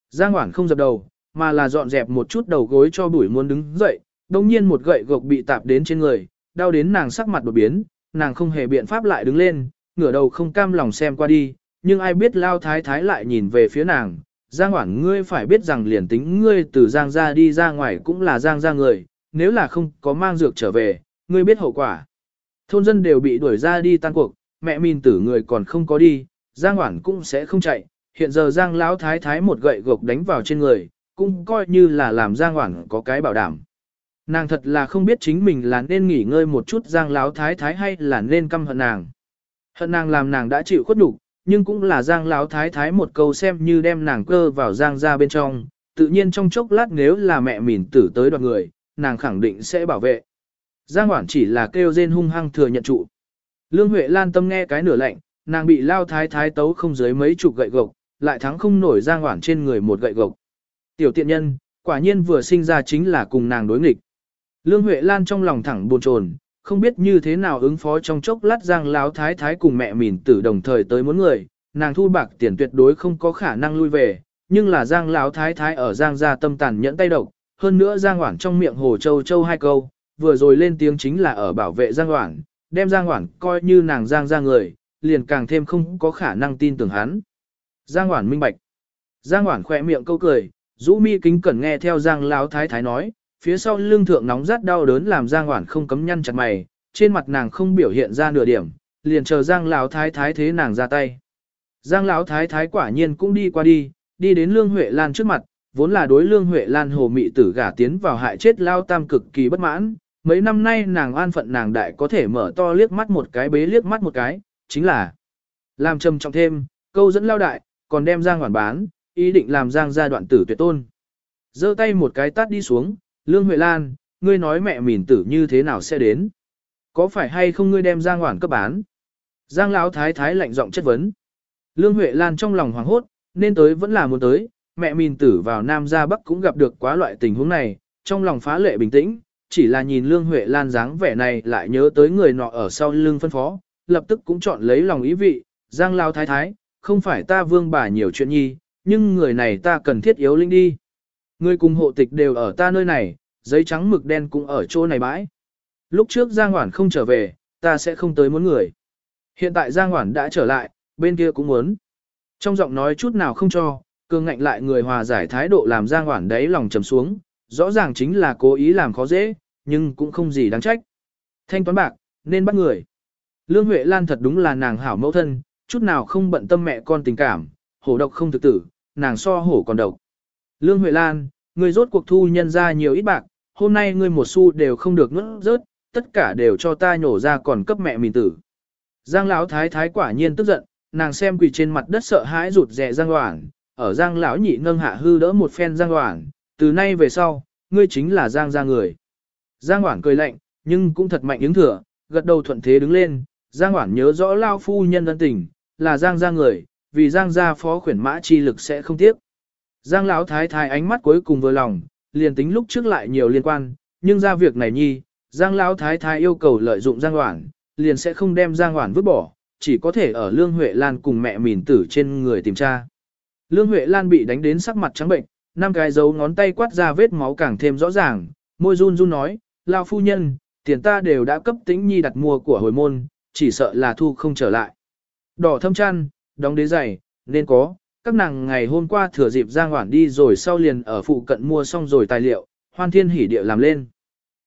Giang Hoản không dập đầu, mà là dọn dẹp một chút đầu gối cho bụi muốn đứng dậy, đồng nhiên một gậy gộc bị tạp đến trên người, đau đến nàng sắc mặt đột biến, nàng không hề biện pháp lại đứng lên, ngửa đầu không cam lòng xem qua đi, nhưng ai biết lao thái thái lại nhìn về phía nàng, Giang Hoảng ngươi phải biết rằng liền tính ngươi từ Giang ra đi ra ngoài cũng là Giang ra người, nếu là không có mang dược trở về, ngươi biết hậu quả. Thôn dân đều bị đuổi ra đi tan cuộc, mẹ mình tử người còn không có đi, Giang Hoảng cũng sẽ không chạy, hiện giờ Giang Lão Thái Thái một gậy gộc đánh vào trên người, cũng coi như là làm Giang Hoảng có cái bảo đảm. Nàng thật là không biết chính mình là nên nghỉ ngơi một chút Giang Lão Thái Thái hay là nên căm hận nàng. Hận nàng làm nàng đã chịu khuất đủ nhưng cũng là Giang Lão Thái Thái một câu xem như đem nàng cơ vào Giang ra bên trong, tự nhiên trong chốc lát nếu là mẹ mỉn tử tới đoạt người, nàng khẳng định sẽ bảo vệ. Giang Hoản chỉ là kêu rên hung hăng thừa nhận trụ. Lương Huệ Lan tâm nghe cái nửa lạnh, nàng bị lao thái thái tấu không dưới mấy chục gậy gộc, lại thắng không nổi Giang Hoản trên người một gậy gộc. Tiểu tiện nhân, quả nhiên vừa sinh ra chính là cùng nàng đối nghịch. Lương Huệ Lan trong lòng thẳng buồn chồn, không biết như thế nào ứng phó trong chốc lát Giang Lão Thái Thái cùng mẹ mỉn tử đồng thời tới muốn người, nàng thu bạc tiền tuyệt đối không có khả năng lui về, nhưng là Giang Lão Thái Thái ở Giang gia tâm tàn nhẫn tay độc, hơn nữa Giang Hoảng trong miệng hồ châu châu hai câu, vừa rồi lên tiếng chính là ở bảo vệ Giang Hoảng, đem Giang Hoảng coi như nàng Giang ra người, liền càng thêm không có khả năng tin tưởng hắn. Giang Hoảng minh bạch. Giang Hoảng khỏe miệng câu cười, rũ mi kính cẩn nghe theo Giang Lão Thái Thái nói, phía sau lưng thượng nóng rát đau đớn làm Giang Hoản không cấm nhăn chặt mày, trên mặt nàng không biểu hiện ra nửa điểm, liền chờ Giang Lão Thái Thái thế nàng ra tay. Giang Lão Thái Thái quả nhiên cũng đi qua đi, đi đến Lương Huệ Lan trước mặt, vốn là đối Lương Huệ Lan hồ mị tử gả tiến vào hại chết Lao Tam cực kỳ bất mãn, mấy năm nay nàng an phận nàng đại có thể mở to liếc mắt một cái bế liếc mắt một cái, chính là làm trầm trọng thêm, câu dẫn Lao Đại, còn đem Giang Hoản bán, ý định làm Giang gia đoạn tử tuyệt tôn. giơ tay một cái tát đi xuống, Lương Huệ Lan, ngươi nói mẹ mỉn tử như thế nào sẽ đến? Có phải hay không ngươi đem Giang hoàn cấp bán? Giang Lão Thái Thái lạnh giọng chất vấn. Lương Huệ Lan trong lòng hoảng hốt, nên tới vẫn là muốn tới, mẹ mìn tử vào Nam ra Bắc cũng gặp được quá loại tình huống này, trong lòng phá lệ bình tĩnh, chỉ là nhìn Lương Huệ Lan dáng vẻ này lại nhớ tới người nọ ở sau lưng phân phó, lập tức cũng chọn lấy lòng ý vị, Giang Lao Thái Thái, không phải ta vương bà nhiều chuyện nhi, nhưng người này ta cần thiết yếu linh đi. Người cùng hộ tịch đều ở ta nơi này, giấy trắng mực đen cũng ở chỗ này bãi. Lúc trước Giang Hoản không trở về, ta sẽ không tới muốn người. Hiện tại Giang Hoản đã trở lại, bên kia cũng muốn. Trong giọng nói chút nào không cho, cường ngạnh lại người hòa giải thái độ làm Giang Hoản đáy lòng trầm xuống, rõ ràng chính là cố ý làm khó dễ, nhưng cũng không gì đáng trách. Thanh toán bạc, nên bắt người. Lương Huệ Lan thật đúng là nàng hảo mẫu thân, chút nào không bận tâm mẹ con tình cảm, hổ độc không thực tử, nàng so hổ còn độc. Lương Huệ Lan, người rốt cuộc thu nhân ra nhiều ít bạc, hôm nay ngươi một xu đều không được nuốt rớt, tất cả đều cho ta nhổ ra còn cấp mẹ mình tử. Giang Lão thái thái quả nhiên tức giận, nàng xem quỳ trên mặt đất sợ hãi rụt rè Giang Hoảng, ở Giang lão nhị nâng hạ hư đỡ một phen Giang Hoảng, từ nay về sau, ngươi chính là Giang gia người. Giang Hoảng cười lạnh, nhưng cũng thật mạnh ứng thừa, gật đầu thuận thế đứng lên, Giang Hoảng nhớ rõ lao phu nhân ân tình, là Giang gia người, vì Giang gia phó khuyển mã chi lực sẽ không tiếc. Giang lão thái thái ánh mắt cuối cùng vừa lòng, liền tính lúc trước lại nhiều liên quan, nhưng ra việc này nhi, Giang lão thái thái yêu cầu lợi dụng Giang Hoản, liền sẽ không đem Giang Hoản vứt bỏ, chỉ có thể ở Lương Huệ Lan cùng mẹ mìn tử trên người tìm tra. Lương Huệ Lan bị đánh đến sắc mặt trắng bệnh, năm cái dấu ngón tay quát ra vết máu càng thêm rõ ràng, môi run run nói, lao phu nhân, tiền ta đều đã cấp tính nhi đặt mua của hồi môn, chỉ sợ là thu không trở lại. Đỏ thâm chăn, đóng đế giày, nên có, các nàng ngày hôm qua thừa dịp Giang Hoản đi rồi sau liền ở phụ cận mua xong rồi tài liệu, hoan thiên hỉ địa làm lên.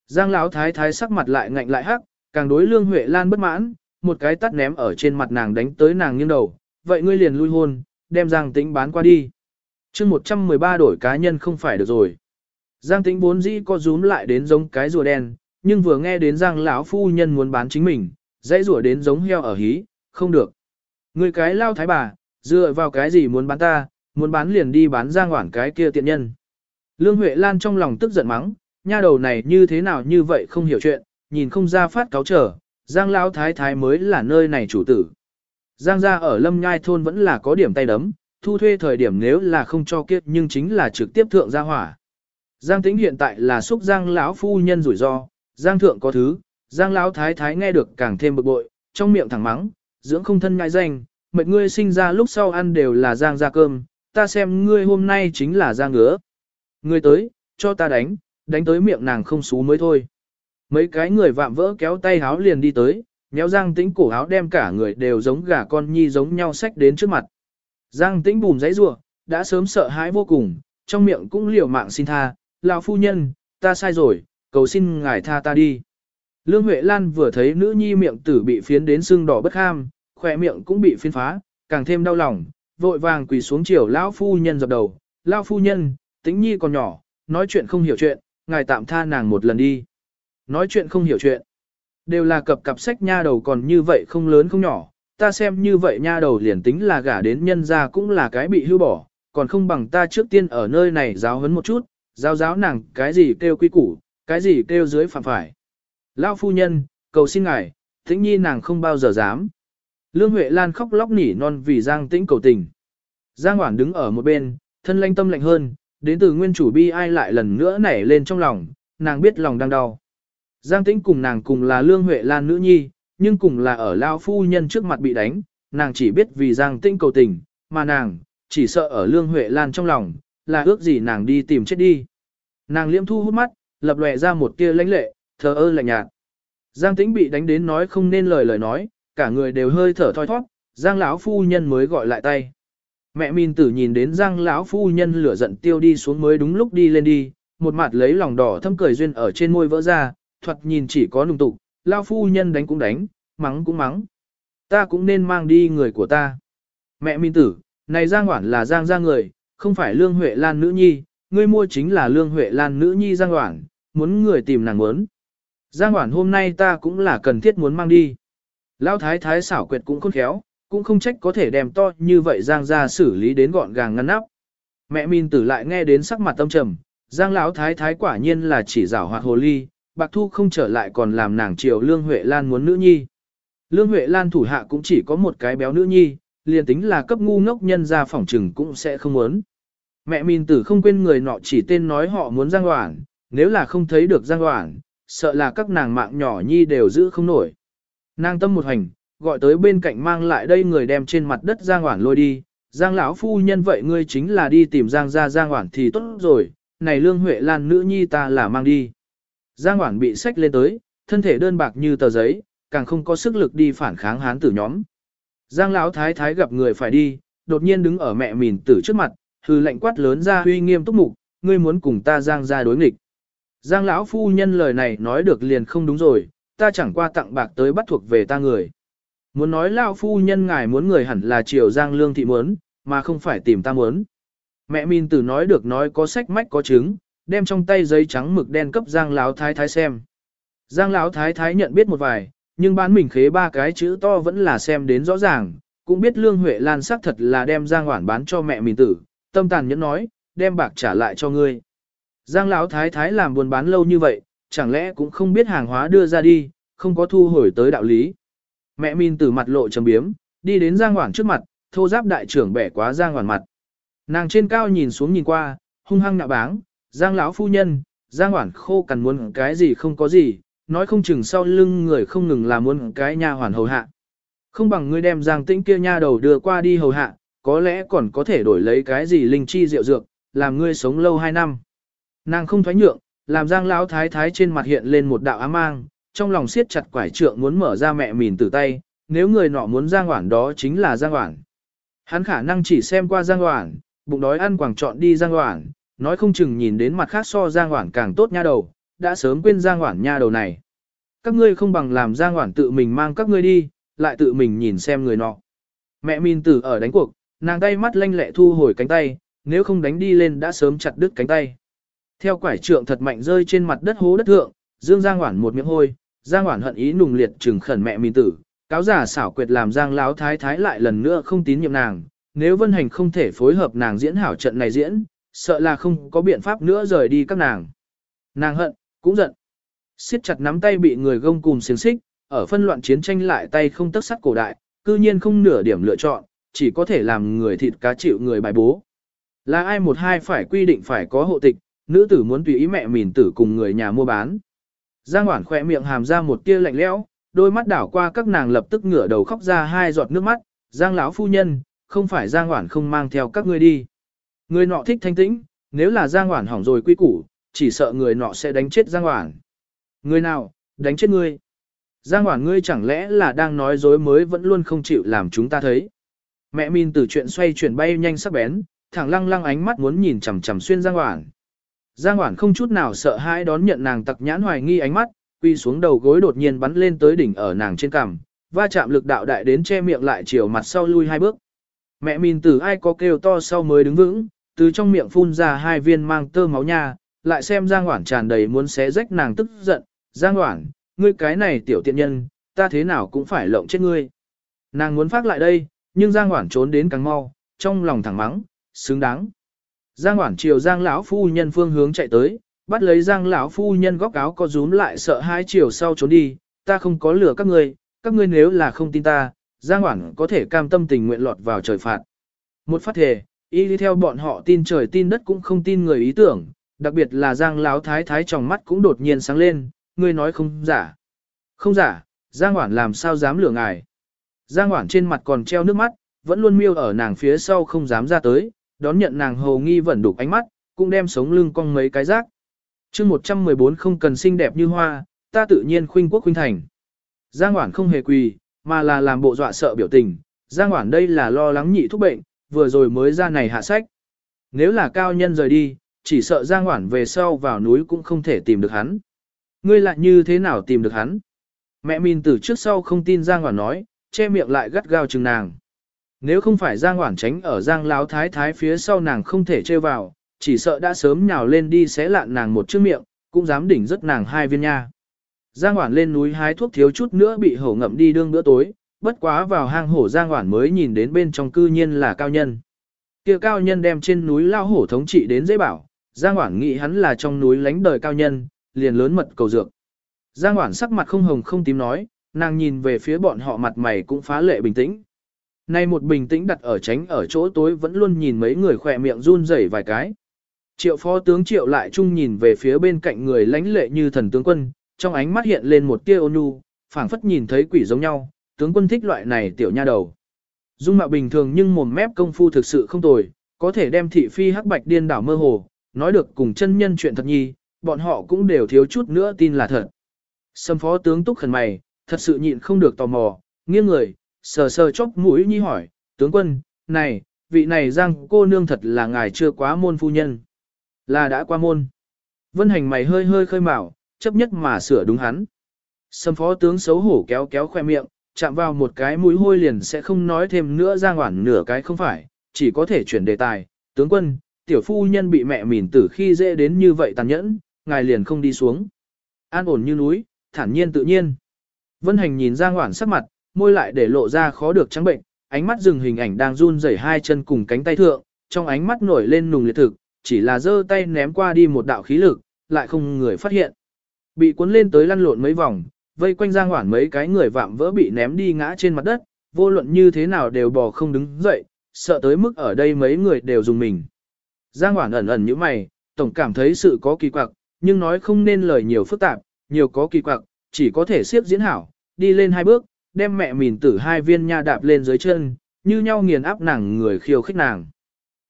Giang lão thái thái sắc mặt lại ngạnh lại hắc, càng đối Lương Huệ Lan bất mãn, một cái tắt ném ở trên mặt nàng đánh tới nàng nghiêng đầu, vậy ngươi liền lui hôn, đem Giang Tĩnh bán qua đi. chương 113 đổi cá nhân không phải được rồi. Giang Tĩnh bốn dĩ có rúm lại đến giống cái rùa đen, nhưng vừa nghe đến Giang lão phu nhân muốn bán chính mình, dãy rùa đến giống heo ở hí, không được. Người cái lao thái bà, dựa vào cái gì muốn bán ta, muốn bán liền đi bán Giang ngoản cái kia tiện nhân. Lương Huệ Lan trong lòng tức giận mắng, nha đầu này như thế nào như vậy không hiểu chuyện, nhìn không ra phát cáo trở, Giang lão thái thái mới là nơi này chủ tử. Giang gia ở Lâm Nhai thôn vẫn là có điểm tay đấm, thu thuê thời điểm nếu là không cho kiếp nhưng chính là trực tiếp thượng gia hỏa. Giang Tĩnh hiện tại là xúc Giang lão phu nhân rủi ro, Giang thượng có thứ, Giang lão thái thái nghe được càng thêm bực bội, trong miệng thẳng mắng, dưỡng không thân ngại danh, mệt ngươi sinh ra lúc sau ăn đều là Giang ra cơm, ta xem ngươi hôm nay chính là Giang ngứa. Ngươi tới, cho ta đánh, đánh tới miệng nàng không xú mới thôi. Mấy cái người vạm vỡ kéo tay háo liền đi tới, Nhéo Giang Tĩnh cổ háo đem cả người đều giống gà con nhi giống nhau sách đến trước mặt. Giang Tĩnh bùm giấy rủa, đã sớm sợ hãi vô cùng, trong miệng cũng liều mạng xin tha, lão phu nhân, ta sai rồi, cầu xin ngài tha ta đi. Lương Huệ Lan vừa thấy nữ nhi miệng tử bị phiến đến sưng đỏ bất ham, khỏe miệng cũng bị phiên phá, càng thêm đau lòng, vội vàng quỳ xuống chiều lão phu nhân dập đầu, lão phu nhân, tĩnh nhi còn nhỏ, nói chuyện không hiểu chuyện, ngài tạm tha nàng một lần đi. Nói chuyện không hiểu chuyện, đều là cập cặp sách nha đầu còn như vậy không lớn không nhỏ, ta xem như vậy nha đầu liền tính là gả đến nhân gia cũng là cái bị hưu bỏ, còn không bằng ta trước tiên ở nơi này giáo huấn một chút, giáo giáo nàng cái gì kêu quy củ, cái gì kêu dưới phạm phải. Lão phu nhân, cầu xin ngài, tĩnh nhi nàng không bao giờ dám. Lương Huệ Lan khóc lóc nỉ non vì Giang Tĩnh cầu tình. Giang Hoản đứng ở một bên, thân lanh tâm lạnh hơn, đến từ nguyên chủ bi ai lại lần nữa nảy lên trong lòng, nàng biết lòng đang đau. Giang Tĩnh cùng nàng cùng là Lương Huệ Lan nữ nhi, nhưng cùng là ở Lao Phu Nhân trước mặt bị đánh, nàng chỉ biết vì Giang Tĩnh cầu tình, mà nàng, chỉ sợ ở Lương Huệ Lan trong lòng, là ước gì nàng đi tìm chết đi. Nàng liễm thu hút mắt, lập lòe ra một tia lãnh lệ, thờ ơ lạnh nhạt. Giang Tĩnh bị đánh đến nói không nên lời lời nói, cả người đều hơi thở thoi thoát, Giang lão phu nhân mới gọi lại tay. Mẹ Min Tử nhìn đến Giang lão phu nhân lửa giận tiêu đi xuống mới đúng lúc đi lên đi, một mặt lấy lòng đỏ thâm cười duyên ở trên môi vỡ ra, thoạt nhìn chỉ có nùng tục, lão phu nhân đánh cũng đánh, mắng cũng mắng. Ta cũng nên mang đi người của ta. Mẹ Min Tử, này Giang Hoản là Giang gia người, không phải Lương Huệ Lan nữ nhi, ngươi mua chính là Lương Huệ Lan nữ nhi Giang Hoản, muốn người tìm nàng muốn. Giang Hoản hôm nay ta cũng là cần thiết muốn mang đi. Lão thái thái xảo quyệt cũng khôn khéo, cũng không trách có thể đem to như vậy Giang ra xử lý đến gọn gàng ngăn nắp. Mẹ Min tử lại nghe đến sắc mặt tâm trầm, Giang lão thái thái quả nhiên là chỉ giảo hoạt hồ ly, Bạc Thu không trở lại còn làm nàng chiều Lương Huệ Lan muốn nữ nhi. Lương Huệ Lan thủ hạ cũng chỉ có một cái béo nữ nhi, liền tính là cấp ngu ngốc nhân ra phỏng trừng cũng sẽ không muốn. Mẹ Min tử không quên người nọ chỉ tên nói họ muốn Giang Hoảng, nếu là không thấy được Giang Hoảng, sợ là các nàng mạng nhỏ nhi đều giữ không nổi. Nàng tâm một hành, gọi tới bên cạnh mang lại đây người đem trên mặt đất Giang Hoản lôi đi. Giang lão phu nhân vậy ngươi chính là đi tìm Giang ra Giang Hoản thì tốt rồi, này Lương Huệ Lan nữ nhi ta là mang đi. Giang Hoản bị sách lên tới, thân thể đơn bạc như tờ giấy, càng không có sức lực đi phản kháng hán tử nhóm. Giang lão thái thái gặp người phải đi, đột nhiên đứng ở mẹ mìn tử trước mặt, hư lệnh quát lớn ra uy nghiêm túc mục, ngươi muốn cùng ta Giang ra đối nghịch. Giang lão phu nhân lời này nói được liền không đúng rồi, ta chẳng qua tặng bạc tới bắt thuộc về ta người. Muốn nói lão phu nhân ngài muốn người hẳn là triều Giang lương thị muốn, mà không phải tìm ta muốn. Mẹ Min Tử nói được nói có sách mách có chứng, đem trong tay giấy trắng mực đen cấp Giang lão thái thái xem. Giang lão thái thái nhận biết một vài, nhưng bán mình khế ba cái chữ to vẫn là xem đến rõ ràng, cũng biết Lương Huệ Lan xác thật là đem Giang Hoản bán cho mẹ Min Tử, tâm tàn nhẫn nói, đem bạc trả lại cho ngươi. Giang lão thái thái làm buôn bán lâu như vậy, chẳng lẽ cũng không biết hàng hóa đưa ra đi, không có thu hồi tới đạo lý. Mẹ Min từ mặt lộ trầm biếm, đi đến Giang Hoảng trước mặt, thô giáp đại trưởng bẻ quá Giang Hoảng mặt. Nàng trên cao nhìn xuống nhìn qua, hung hăng nạ báng, Giang lão phu nhân, Giang Hoảng khô cằn muốn cái gì không có gì, nói không chừng sau lưng người không ngừng là muốn cái nha hoàn hầu hạ. Không bằng ngươi đem Giang Tĩnh kia nha đầu đưa qua đi hầu hạ, có lẽ còn có thể đổi lấy cái gì linh chi rượu dược, làm ngươi sống lâu hai năm. Nàng không thoái nhượng, làm Giang lão thái thái trên mặt hiện lên một đạo ám mang, trong lòng siết chặt quải trượng muốn mở ra mẹ mìn từ tay, nếu người nọ muốn Giang Hoản đó chính là Giang Hoản. Hắn khả năng chỉ xem qua Giang Hoản, bụng đói ăn quảng chọn đi Giang Hoản, nói không chừng nhìn đến mặt khác so Giang Hoản càng tốt nha đầu, đã sớm quên Giang Hoản nha đầu này. Các ngươi không bằng làm Giang Hoản tự mình mang các ngươi đi, lại tự mình nhìn xem người nọ. Mẹ Min Tử ở đánh cuộc, nàng tay mắt lanh lẹ thu hồi cánh tay, nếu không đánh đi lên đã sớm chặt đứt cánh tay. Theo quải trượng thật mạnh rơi trên mặt đất hố đất thượng, Dương Giang Hoản một miệng hôi, Giang Hoản hận ý nùng liệt trừng khẩn mẹ mình Tử, cáo giả xảo quyệt làm Giang Láo Thái Thái lại lần nữa không tín nhiệm nàng, nếu Vân Hành không thể phối hợp nàng diễn hảo trận này diễn, sợ là không có biện pháp nữa rời đi các nàng. Nàng hận, cũng giận. siết chặt nắm tay bị người gông cùng xiềng xích, ở phân loạn chiến tranh lại tay không tất sắt cổ đại, cư nhiên không nửa điểm lựa chọn, chỉ có thể làm người thịt cá chịu người bài bố. Là ai một hai phải quy định phải có hộ tịch, nữ tử muốn tùy ý mẹ mìn tử cùng người nhà mua bán. Giang Hoản khỏe miệng hàm ra một tia lạnh lẽo, đôi mắt đảo qua các nàng lập tức ngửa đầu khóc ra hai giọt nước mắt, Giang lão phu nhân, không phải Giang Hoản không mang theo các ngươi đi. Người nọ thích thanh tĩnh, nếu là Giang Hoản hỏng rồi quy củ, chỉ sợ người nọ sẽ đánh chết Giang Hoản. Người nào, đánh chết ngươi. Giang Hoản ngươi chẳng lẽ là đang nói dối mới vẫn luôn không chịu làm chúng ta thấy. Mẹ Min từ chuyện xoay chuyển bay nhanh sắc bén, thẳng lăng lăng ánh mắt muốn nhìn chằm chằm xuyên Giang Hoản. Giang Hoản không chút nào sợ hãi đón nhận nàng tặc nhãn hoài nghi ánh mắt, quy xuống đầu gối đột nhiên bắn lên tới đỉnh ở nàng trên cằm, va chạm lực đạo đại đến che miệng lại chiều mặt sau lui hai bước. Mẹ mình tử ai có kêu to sau mới đứng vững, từ trong miệng phun ra hai viên mang tơ máu nha, lại xem Giang Hoản tràn đầy muốn xé rách nàng tức giận. Giang Hoản, ngươi cái này tiểu tiện nhân, ta thế nào cũng phải lộng chết ngươi. Nàng muốn phát lại đây, nhưng Giang Hoản trốn đến càng mau, trong lòng thẳng mắng, xứng đáng. Giang Hoản chiều Giang lão phu nhân phương hướng chạy tới, bắt lấy Giang lão phu nhân góc áo có rúm lại sợ hai chiều sau trốn đi, ta không có lừa các ngươi, các ngươi nếu là không tin ta, Giang Hoản có thể cam tâm tình nguyện lọt vào trời phạt. Một phát thể, y đi theo bọn họ tin trời tin đất cũng không tin người ý tưởng, đặc biệt là Giang lão Thái Thái trong mắt cũng đột nhiên sáng lên, ngươi nói không giả. Không giả, Giang Hoản làm sao dám lừa ngài. Giang Hoản trên mặt còn treo nước mắt, vẫn luôn miêu ở nàng phía sau không dám ra tới, đón nhận nàng hầu nghi vẫn đục ánh mắt, cũng đem sống lưng cong mấy cái rác. chương 114 không cần xinh đẹp như hoa, ta tự nhiên khuynh quốc khuynh thành. Giang Hoản không hề quỳ, mà là làm bộ dọa sợ biểu tình. Giang Hoản đây là lo lắng nhị thúc bệnh, vừa rồi mới ra này hạ sách. Nếu là cao nhân rời đi, chỉ sợ Giang Hoản về sau vào núi cũng không thể tìm được hắn. Ngươi lại như thế nào tìm được hắn? Mẹ min từ trước sau không tin Giang Hoản nói, che miệng lại gắt gao chừng nàng. Nếu không phải Giang Hoản tránh ở Giang Láo Thái Thái phía sau nàng không thể chơi vào, chỉ sợ đã sớm nhào lên đi xé lạn nàng một chiếc miệng, cũng dám đỉnh rất nàng hai viên nha. Giang Hoản lên núi hái thuốc thiếu chút nữa bị hổ ngậm đi đương bữa tối, bất quá vào hang hổ Giang Hoản mới nhìn đến bên trong cư nhiên là cao nhân. Kia cao nhân đem trên núi lao hổ thống trị đến dễ bảo, Giang Hoản nghĩ hắn là trong núi lánh đời cao nhân, liền lớn mật cầu dược. Giang Hoản sắc mặt không hồng không tím nói, nàng nhìn về phía bọn họ mặt mày cũng phá lệ bình tĩnh. Nay một bình tĩnh đặt ở tránh ở chỗ tối vẫn luôn nhìn mấy người khỏe miệng run rẩy vài cái. Triệu phó tướng triệu lại chung nhìn về phía bên cạnh người lãnh lệ như thần tướng quân, trong ánh mắt hiện lên một tia ôn nhu, phảng phất nhìn thấy quỷ giống nhau, tướng quân thích loại này tiểu nha đầu. Dung mạo bình thường nhưng mồm mép công phu thực sự không tồi, có thể đem thị phi hắc bạch điên đảo mơ hồ, nói được cùng chân nhân chuyện thật nhi, bọn họ cũng đều thiếu chút nữa tin là thật. Sâm phó tướng túc khẩn mày, thật sự nhịn không được tò mò, nghiêng người, sờ sờ chốc mũi nhi hỏi, tướng quân, này, vị này giang cô nương thật là ngài chưa quá môn phu nhân. Là đã qua môn. Vân hành mày hơi hơi khơi mào, chấp nhất mà sửa đúng hắn. Sâm phó tướng xấu hổ kéo kéo khoe miệng, chạm vào một cái mũi hôi liền sẽ không nói thêm nữa ra ngoản nửa cái không phải, chỉ có thể chuyển đề tài. Tướng quân, tiểu phu nhân bị mẹ mỉn tử khi dễ đến như vậy tàn nhẫn, ngài liền không đi xuống. An ổn như núi, thản nhiên tự nhiên. Vân hành nhìn ra ngoản sắc mặt, môi lại để lộ ra khó được trắng bệnh, ánh mắt dừng hình ảnh đang run rẩy hai chân cùng cánh tay thượng, trong ánh mắt nổi lên nùng liệt thực, chỉ là giơ tay ném qua đi một đạo khí lực, lại không người phát hiện. Bị cuốn lên tới lăn lộn mấy vòng, vây quanh Giang Hoản mấy cái người vạm vỡ bị ném đi ngã trên mặt đất, vô luận như thế nào đều bò không đứng dậy, sợ tới mức ở đây mấy người đều dùng mình. Giang Hoản ẩn ẩn như mày, tổng cảm thấy sự có kỳ quặc, nhưng nói không nên lời nhiều phức tạp, nhiều có kỳ quặc, chỉ có thể siết diễn hảo, đi lên hai bước, đem mẹ mìn tử hai viên nha đạp lên dưới chân, như nhau nghiền áp nàng người khiêu khích nàng.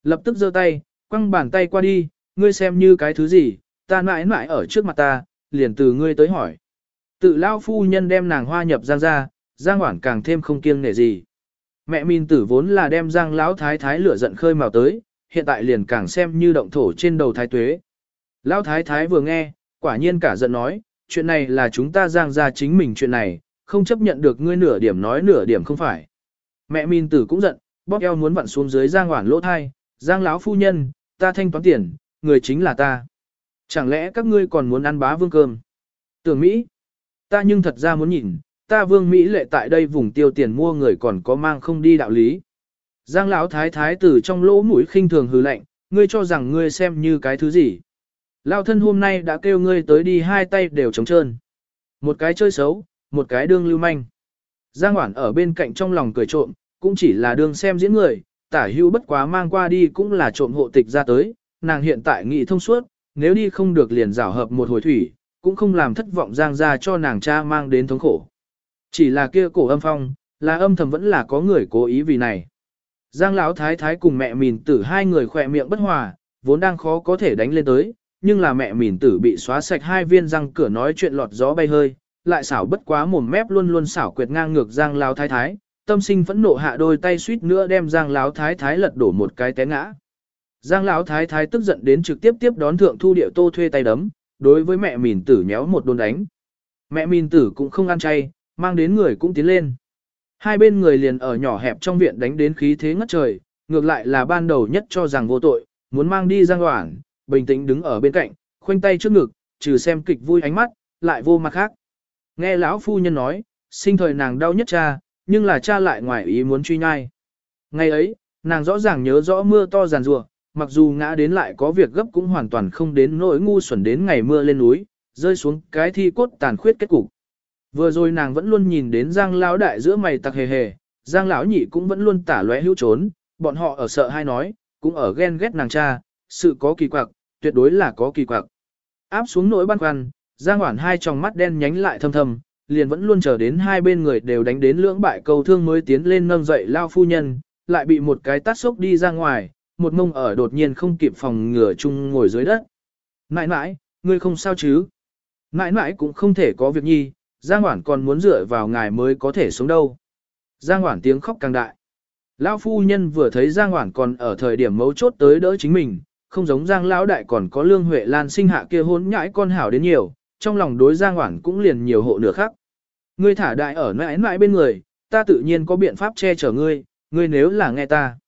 Lập tức giơ tay, quăng bàn tay qua đi, ngươi xem như cái thứ gì, ta mãi mãi ở trước mặt ta, liền từ ngươi tới hỏi. Tự lao phu nhân đem nàng hoa nhập giang ra, giang hoảng càng thêm không kiêng nể gì. Mẹ mìn tử vốn là đem giang lão thái thái lửa giận khơi mào tới, hiện tại liền càng xem như động thổ trên đầu thái tuế. Lão thái thái vừa nghe, quả nhiên cả giận nói, chuyện này là chúng ta giang ra chính mình chuyện này, không chấp nhận được ngươi nửa điểm nói nửa điểm không phải. Mẹ min tử cũng giận, bóp eo muốn vặn xuống dưới giang Hoản lỗ thai, giang lão phu nhân, ta thanh toán tiền, người chính là ta. Chẳng lẽ các ngươi còn muốn ăn bá vương cơm? Tưởng Mỹ, ta nhưng thật ra muốn nhìn, ta vương Mỹ lệ tại đây vùng tiêu tiền mua người còn có mang không đi đạo lý. Giang lão thái thái tử trong lỗ mũi khinh thường hừ lạnh, ngươi cho rằng ngươi xem như cái thứ gì. Lão thân hôm nay đã kêu ngươi tới đi hai tay đều trống trơn. Một cái chơi xấu, một cái đương lưu manh. Giang Hoản ở bên cạnh trong lòng cười trộm, cũng chỉ là đương xem diễn người, tả Hưu bất quá mang qua đi cũng là trộm hộ tịch ra tới, nàng hiện tại nghĩ thông suốt, nếu đi không được liền rảo hợp một hồi thủy, cũng không làm thất vọng giang ra cho nàng cha mang đến thống khổ. Chỉ là kia cổ âm phong, là âm thầm vẫn là có người cố ý vì này. Giang lão thái thái cùng mẹ mìn tử hai người khỏe miệng bất hòa, vốn đang khó có thể đánh lên tới, nhưng là mẹ mìn tử bị xóa sạch hai viên răng cửa nói chuyện lọt gió bay hơi, lại xảo bất quá mồm mép luôn luôn xảo quyệt ngang ngược Giang lão thái thái, tâm sinh phẫn nộ hạ đôi tay suýt nữa đem Giang lão thái thái lật đổ một cái té ngã. Giang lão thái thái tức giận đến trực tiếp tiếp đón thượng thu điệu tô thuê tay đấm, đối với mẹ mìn tử nhéo một đôn đánh. Mẹ mìn tử cũng không ăn chay, mang đến người cũng tiến lên. Hai bên người liền ở nhỏ hẹp trong viện đánh đến khí thế ngất trời, ngược lại là ban đầu nhất cho rằng vô tội, muốn mang đi Giang Hoảng, bình tĩnh đứng ở bên cạnh, khoanh tay trước ngực, trừ xem kịch vui ánh mắt, lại vô mặt khác. Nghe lão phu nhân nói, sinh thời nàng đau nhất cha, nhưng là cha lại ngoài ý muốn truy nhai. Ngày ấy, nàng rõ ràng nhớ rõ mưa to giàn rùa, mặc dù ngã đến lại có việc gấp cũng hoàn toàn không đến nỗi ngu xuẩn đến ngày mưa lên núi, rơi xuống cái thi cốt tàn khuyết kết cục. Vừa rồi nàng vẫn luôn nhìn đến Giang lão đại giữa mày tặc hề hề, Giang lão nhị cũng vẫn luôn tả lóe hữu trốn, bọn họ ở sợ hai nói, cũng ở ghen ghét nàng cha, sự có kỳ quặc, tuyệt đối là có kỳ quặc. Áp xuống nỗi băn khoăn, Giang Hoản hai tròng mắt đen nhánh lại thâm thâm, liền vẫn luôn chờ đến hai bên người đều đánh đến lưỡng bại cầu thương mới tiến lên nâng dậy lao phu nhân, lại bị một cái tát sốc đi ra ngoài, một mông ở đột nhiên không kịp phòng ngừa chung ngồi dưới đất. Nãi nãi, ngươi không sao chứ? Nãi nãi cũng không thể có việc nhi, Giang Hoản còn muốn dựa vào ngài mới có thể sống đâu. Giang Hoản tiếng khóc càng đại. Lão phu nhân vừa thấy Giang Hoản còn ở thời điểm mấu chốt tới đỡ chính mình, không giống Giang lão đại còn có Lương Huệ Lan sinh hạ kia hôn nhãi con hảo đến nhiều, trong lòng đối Giang Hoản cũng liền nhiều hộ nửa khác. Ngươi thả đại ở mãi mãi bên người, ta tự nhiên có biện pháp che chở ngươi, ngươi nếu là nghe ta.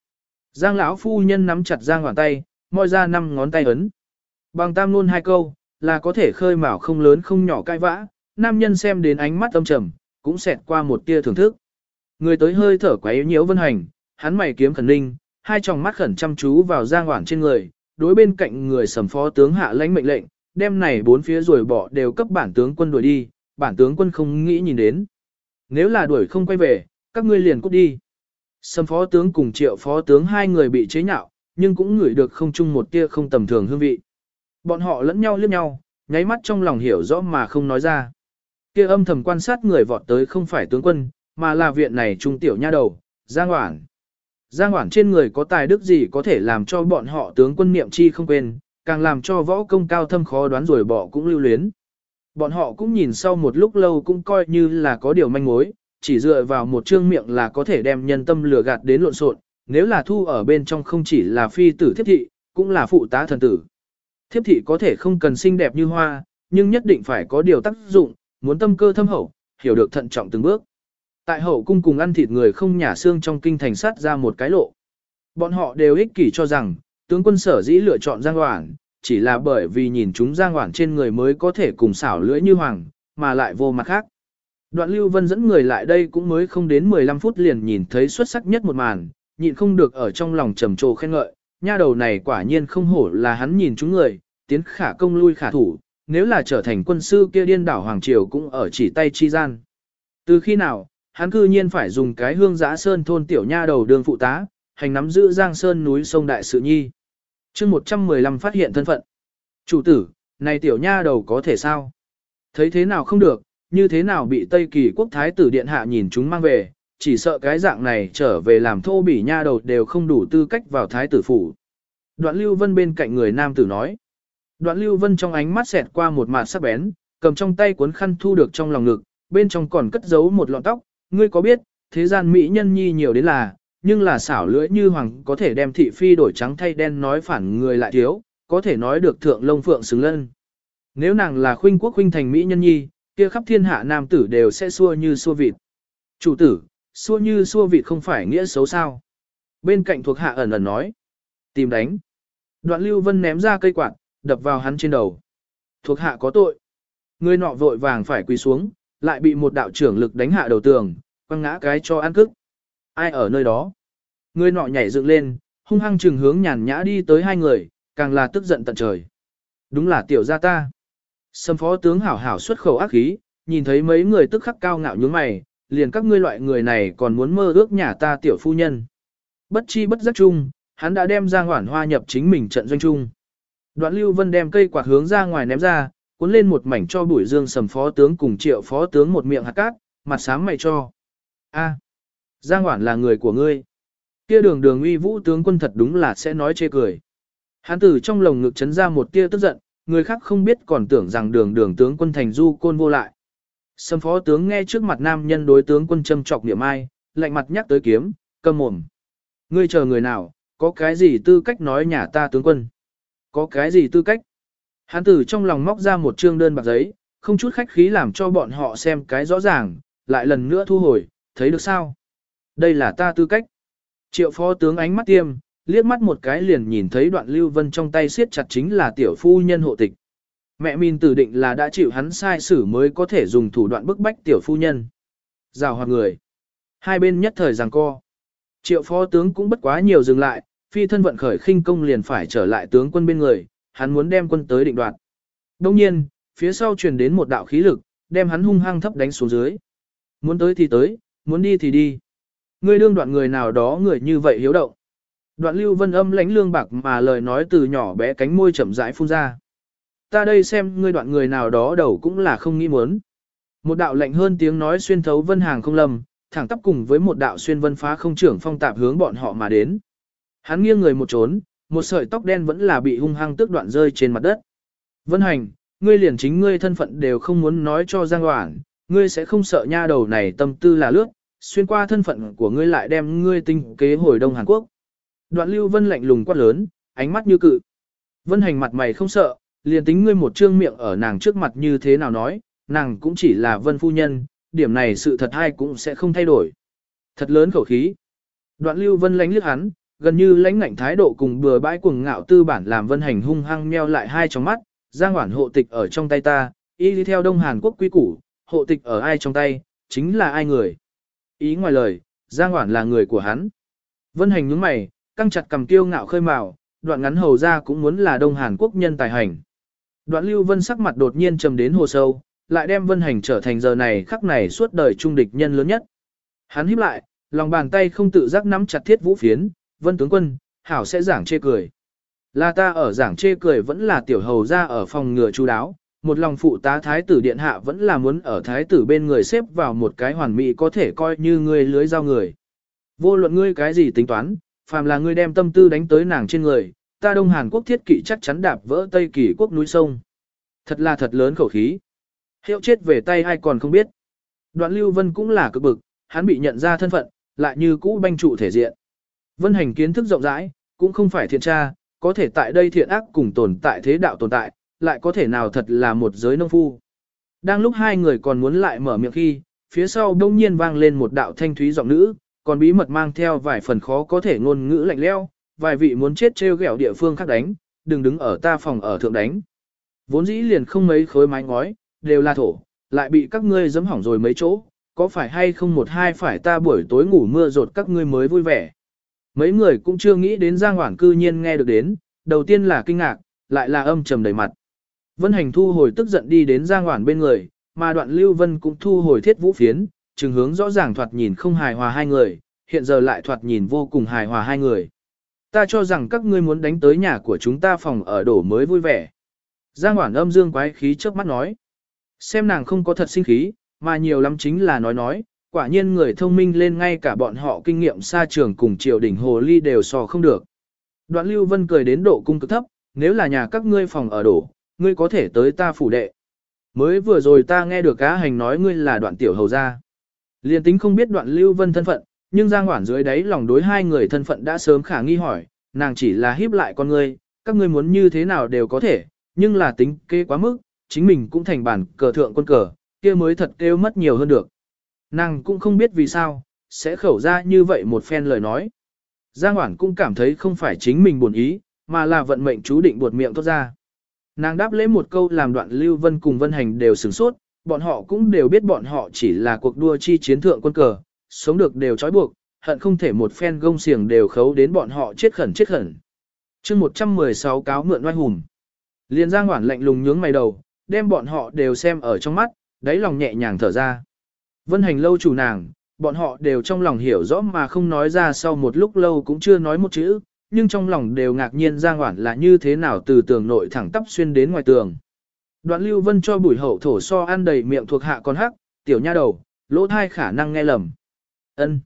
Giang lão phu nhân nắm chặt Giang Hoản tay, moi ra năm ngón tay ấn. Bằng tam luôn hai câu, là có thể khơi mào không lớn không nhỏ cai vã, nam nhân xem đến ánh mắt âm trầm, cũng xẹt qua một tia thưởng thức. Người tới hơi thở quấy nhiễu vân hành, hắn mày kiếm khẩn ninh, hai tròng mắt khẩn chăm chú vào Giang Hoản trên người, đối bên cạnh người sầm phó tướng hạ lãnh mệnh lệnh, đem này bốn phía rồi bỏ đều cấp bản tướng quân đuổi đi, bản tướng quân không nghĩ nhìn đến. Nếu là đuổi không quay về, các ngươi liền cút đi. sâm phó tướng cùng triệu phó tướng hai người bị chế nhạo, nhưng cũng ngửi được không chung một tia không tầm thường hương vị. Bọn họ lẫn nhau liếc nhau, nháy mắt trong lòng hiểu rõ mà không nói ra. Kia âm thầm quan sát người vọt tới không phải tướng quân, mà là viện này trung tiểu nha đầu, Giang Hoảng. Giang Hoảng trên người có tài đức gì có thể làm cho bọn họ tướng quân niệm chi không quên, càng làm cho võ công cao thâm khó đoán rồi bỏ cũng lưu luyến. Bọn họ cũng nhìn sau một lúc lâu cũng coi như là có điều manh mối, chỉ dựa vào một trương miệng là có thể đem nhân tâm lừa gạt đến lộn xộn. nếu là thu ở bên trong không chỉ là phi tử thiếp thị, cũng là phụ tá thần tử. Thiếp thị có thể không cần xinh đẹp như hoa, nhưng nhất định phải có điều tác dụng, muốn tâm cơ thâm hậu, hiểu được thận trọng từng bước. Tại hậu cung cùng ăn thịt người không nhả xương trong kinh thành sát ra một cái lộ. Bọn họ đều ích kỷ cho rằng, tướng quân sở dĩ lựa chọn Giang Hoảng, chỉ là bởi vì nhìn chúng Giang Hoảng trên người mới có thể cùng xảo lưỡi như hoàng, mà lại vô mặt khác. Đoạn Lưu Vân dẫn người lại đây cũng mới không đến 15 phút liền nhìn thấy xuất sắc nhất một màn, nhịn không được ở trong lòng trầm trồ khen ngợi, nha đầu này quả nhiên không hổ là hắn nhìn chúng người, tiến khả công lui khả thủ, nếu là trở thành quân sư kia điên đảo Hoàng Triều cũng ở chỉ tay chi gian. Từ khi nào, hắn cư nhiên phải dùng cái hương giã sơn thôn tiểu nha đầu đường phụ tá, hành nắm giữ giang sơn núi sông đại sự nhi chương 115 phát hiện thân phận. Chủ tử, này tiểu nha đầu có thể sao? Thấy thế nào không được, như thế nào bị Tây Kỳ quốc thái tử điện hạ nhìn chúng mang về, chỉ sợ cái dạng này trở về làm thô bỉ nha đầu đều không đủ tư cách vào thái tử phủ. Đoạn Lưu Vân bên cạnh người nam tử nói. Đoạn Lưu Vân trong ánh mắt xẹt qua một màn sắc bén, cầm trong tay cuốn khăn thu được trong lòng ngực, bên trong còn cất giấu một lọn tóc, ngươi có biết, thế gian mỹ nhân nhi nhiều đến là, nhưng là xảo lưỡi như hoàng có thể đem thị phi đổi trắng thay đen nói phản người lại thiếu, có thể nói được thượng lông phượng xứng lân. Nếu nàng là khuynh quốc khuynh thành mỹ nhân nhi, kia khắp thiên hạ nam tử đều sẽ xua như xua vịt. Chủ tử, xua như xua vịt không phải nghĩa xấu sao. Bên cạnh thuộc hạ ẩn ẩn nói. Tìm đánh. Đoạn lưu vân ném ra cây quạt, đập vào hắn trên đầu. Thuộc hạ có tội. Người nọ vội vàng phải quỳ xuống, lại bị một đạo trưởng lực đánh hạ đầu tường, quăng ngã cái cho ăn cức. Ai ở nơi đó? Người nọ nhảy dựng lên, hung hăng trừng hướng nhàn nhã đi tới hai người, càng là tức giận tận trời. Đúng là tiểu gia ta. Sâm phó tướng hảo hảo xuất khẩu ác khí, nhìn thấy mấy người tức khắc cao ngạo nhướng mày, liền các ngươi loại người này còn muốn mơ ước nhà ta tiểu phu nhân. Bất chi bất giác chung, hắn đã đem ra Hoản hoa nhập chính mình trận doanh chung. Đoạn Lưu Vân đem cây quạt hướng ra ngoài ném ra, cuốn lên một mảnh cho bụi dương sầm phó tướng cùng triệu phó tướng một miệng hạt cát, mặt sáng mày cho. A, Giang Hoản là người của ngươi. Kia đường đường uy vũ tướng quân thật đúng là sẽ nói chê cười. Hán tử trong lồng ngực chấn ra một tia tức giận, người khác không biết còn tưởng rằng đường đường tướng quân thành du côn vô lại. Sâm phó tướng nghe trước mặt nam nhân đối tướng quân châm trọc niệm ai, lạnh mặt nhắc tới kiếm, cầm mồm. Ngươi chờ người nào, có cái gì tư cách nói nhà ta tướng quân? Có cái gì tư cách? Hán tử trong lòng móc ra một trương đơn bạc giấy, không chút khách khí làm cho bọn họ xem cái rõ ràng, lại lần nữa thu hồi, thấy được sao? Đây là ta tư cách. Triệu phó tướng ánh mắt tiêm, liếc mắt một cái liền nhìn thấy đoạn lưu vân trong tay siết chặt chính là tiểu phu nhân hộ tịch. Mẹ min tử định là đã chịu hắn sai xử mới có thể dùng thủ đoạn bức bách tiểu phu nhân. Rào hoạt người. Hai bên nhất thời giằng co. Triệu phó tướng cũng bất quá nhiều dừng lại, phi thân vận khởi khinh công liền phải trở lại tướng quân bên người, hắn muốn đem quân tới định đoạt. Đông nhiên, phía sau truyền đến một đạo khí lực, đem hắn hung hăng thấp đánh xuống dưới. Muốn tới thì tới, muốn đi thì đi. Ngươi đương đoạn người nào đó người như vậy hiếu động. Đoạn lưu vân âm lãnh lương bạc mà lời nói từ nhỏ bé cánh môi chậm rãi phun ra. Ta đây xem ngươi đoạn người nào đó đầu cũng là không nghĩ muốn. Một đạo lạnh hơn tiếng nói xuyên thấu vân hàng không lầm, thẳng tắp cùng với một đạo xuyên vân phá không trưởng phong tạp hướng bọn họ mà đến. Hắn nghiêng người một trốn, một sợi tóc đen vẫn là bị hung hăng tước đoạn rơi trên mặt đất. Vân hành, ngươi liền chính ngươi thân phận đều không muốn nói cho Giang Hoảng, ngươi sẽ không sợ nha đầu này tâm tư là lướt, xuyên qua thân phận của ngươi lại đem ngươi tinh kế hồi Đông Hàn Quốc. Đoạn lưu vân lạnh lùng quát lớn, ánh mắt như cự. Vân hành mặt mày không sợ, liền tính ngươi một trương miệng ở nàng trước mặt như thế nào nói, nàng cũng chỉ là vân phu nhân, điểm này sự thật hay cũng sẽ không thay đổi. Thật lớn khẩu khí. Đoạn lưu vân lánh liếc hắn, gần như lãnh ngạnh thái độ cùng bừa bãi cuồng ngạo tư bản làm vân hành hung hăng meo lại hai trong mắt, giang hoản hộ tịch ở trong tay ta, y đi theo Đông Hàn Quốc quy củ, hộ tịch ở ai trong tay, chính là ai người. Ý ngoài lời, giang hoản là người của hắn. Vân hành nhướng mày, căng chặt cầm tiêu ngạo khơi mào, đoạn ngắn hầu ra cũng muốn là Đông Hàn Quốc nhân tài hành. Đoạn lưu vân sắc mặt đột nhiên trầm đến hồ sâu, lại đem vân hành trở thành giờ này khắc này suốt đời trung địch nhân lớn nhất. Hắn híp lại, lòng bàn tay không tự giác nắm chặt thiết vũ phiến, vân tướng quân, hảo sẽ giảng chê cười. Là ta ở giảng chê cười vẫn là tiểu hầu ra ở phòng ngừa chú đáo, một lòng phụ tá thái tử điện hạ vẫn là muốn ở thái tử bên người xếp vào một cái hoàn mỹ có thể coi như ngươi lưới giao người. Vô luận ngươi cái gì tính toán, phàm là ngươi đem tâm tư đánh tới nàng trên người, ta Đông Hàn Quốc thiết kỵ chắc chắn đạp vỡ Tây Kỳ quốc núi sông. Thật là thật lớn khẩu khí. Hiệu chết về tay ai còn không biết. Đoạn Lưu Vân cũng là cực bực, hắn bị nhận ra thân phận, lại như cũ banh trụ thể diện. Vân hành kiến thức rộng rãi, cũng không phải thiện tra, có thể tại đây thiện ác cùng tồn tại thế đạo tồn tại, lại có thể nào thật là một giới nông phu. Đang lúc hai người còn muốn lại mở miệng khi, phía sau đông nhiên vang lên một đạo thanh thúy giọng nữ, còn bí mật mang theo vài phần khó có thể ngôn ngữ lạnh leo, vài vị muốn chết trêu ghẹo địa phương khác đánh, đừng đứng ở ta phòng ở thượng đánh. Vốn dĩ liền không mấy khối mái ngói, đều là thổ, lại bị các ngươi dẫm hỏng rồi mấy chỗ, có phải hay không một hai phải ta buổi tối ngủ mưa rột các ngươi mới vui vẻ. Mấy người cũng chưa nghĩ đến Giang Hoảng cư nhiên nghe được đến, đầu tiên là kinh ngạc, lại là âm trầm đầy mặt. Vân Hành thu hồi tức giận đi đến Giang Hoản bên người, mà đoạn Lưu Vân cũng thu hồi thiết vũ phiến, chừng hướng rõ ràng thoạt nhìn không hài hòa hai người, hiện giờ lại thoạt nhìn vô cùng hài hòa hai người. Ta cho rằng các ngươi muốn đánh tới nhà của chúng ta phòng ở đổ mới vui vẻ. Giang Hoản âm dương quái khí trước mắt nói. Xem nàng không có thật sinh khí, mà nhiều lắm chính là nói nói, quả nhiên người thông minh lên ngay cả bọn họ kinh nghiệm xa trường cùng triều đỉnh hồ ly đều so không được. Đoạn Lưu Vân cười đến độ cung cực thấp, nếu là nhà các ngươi phòng ở đổ, ngươi có thể tới ta phủ đệ. Mới vừa rồi ta nghe được cá hành nói ngươi là đoạn tiểu hầu gia. Liên tính không biết đoạn Lưu Vân thân phận, nhưng Giang Hoản dưới đáy lòng đối hai người thân phận đã sớm khả nghi hỏi, nàng chỉ là hiếp lại con ngươi, các ngươi muốn như thế nào đều có thể, nhưng là tính kê quá mức, chính mình cũng thành bản cờ thượng quân cờ, kia mới thật kêu mất nhiều hơn được. Nàng cũng không biết vì sao, sẽ khẩu ra như vậy một phen lời nói. Giang Hoản cũng cảm thấy không phải chính mình buồn ý, mà là vận mệnh chú định buột miệng tốt ra. Nàng đáp lễ một câu làm đoạn Lưu Vân cùng Vân Hành đều sửng sốt, bọn họ cũng đều biết bọn họ chỉ là cuộc đua chi chiến thượng quân cờ, sống được đều trói buộc, hận không thể một phen gông xiềng đều khấu đến bọn họ chết khẩn chết khẩn. chương 116 cáo mượn oai hùng. Liên Giang Hoản lạnh lùng nhướng mày đầu, đem bọn họ đều xem ở trong mắt, đáy lòng nhẹ nhàng thở ra. Vân hành lâu chủ nàng, bọn họ đều trong lòng hiểu rõ mà không nói ra sau một lúc lâu cũng chưa nói một chữ, nhưng trong lòng đều ngạc nhiên Giang Hoản là như thế nào từ tường nội thẳng tắp xuyên đến ngoài tường. Đoạn Lưu Vân cho bùi hậu thổ so ăn đầy miệng thuộc hạ con hắc, tiểu nha đầu, lỗ thai khả năng nghe lầm. ân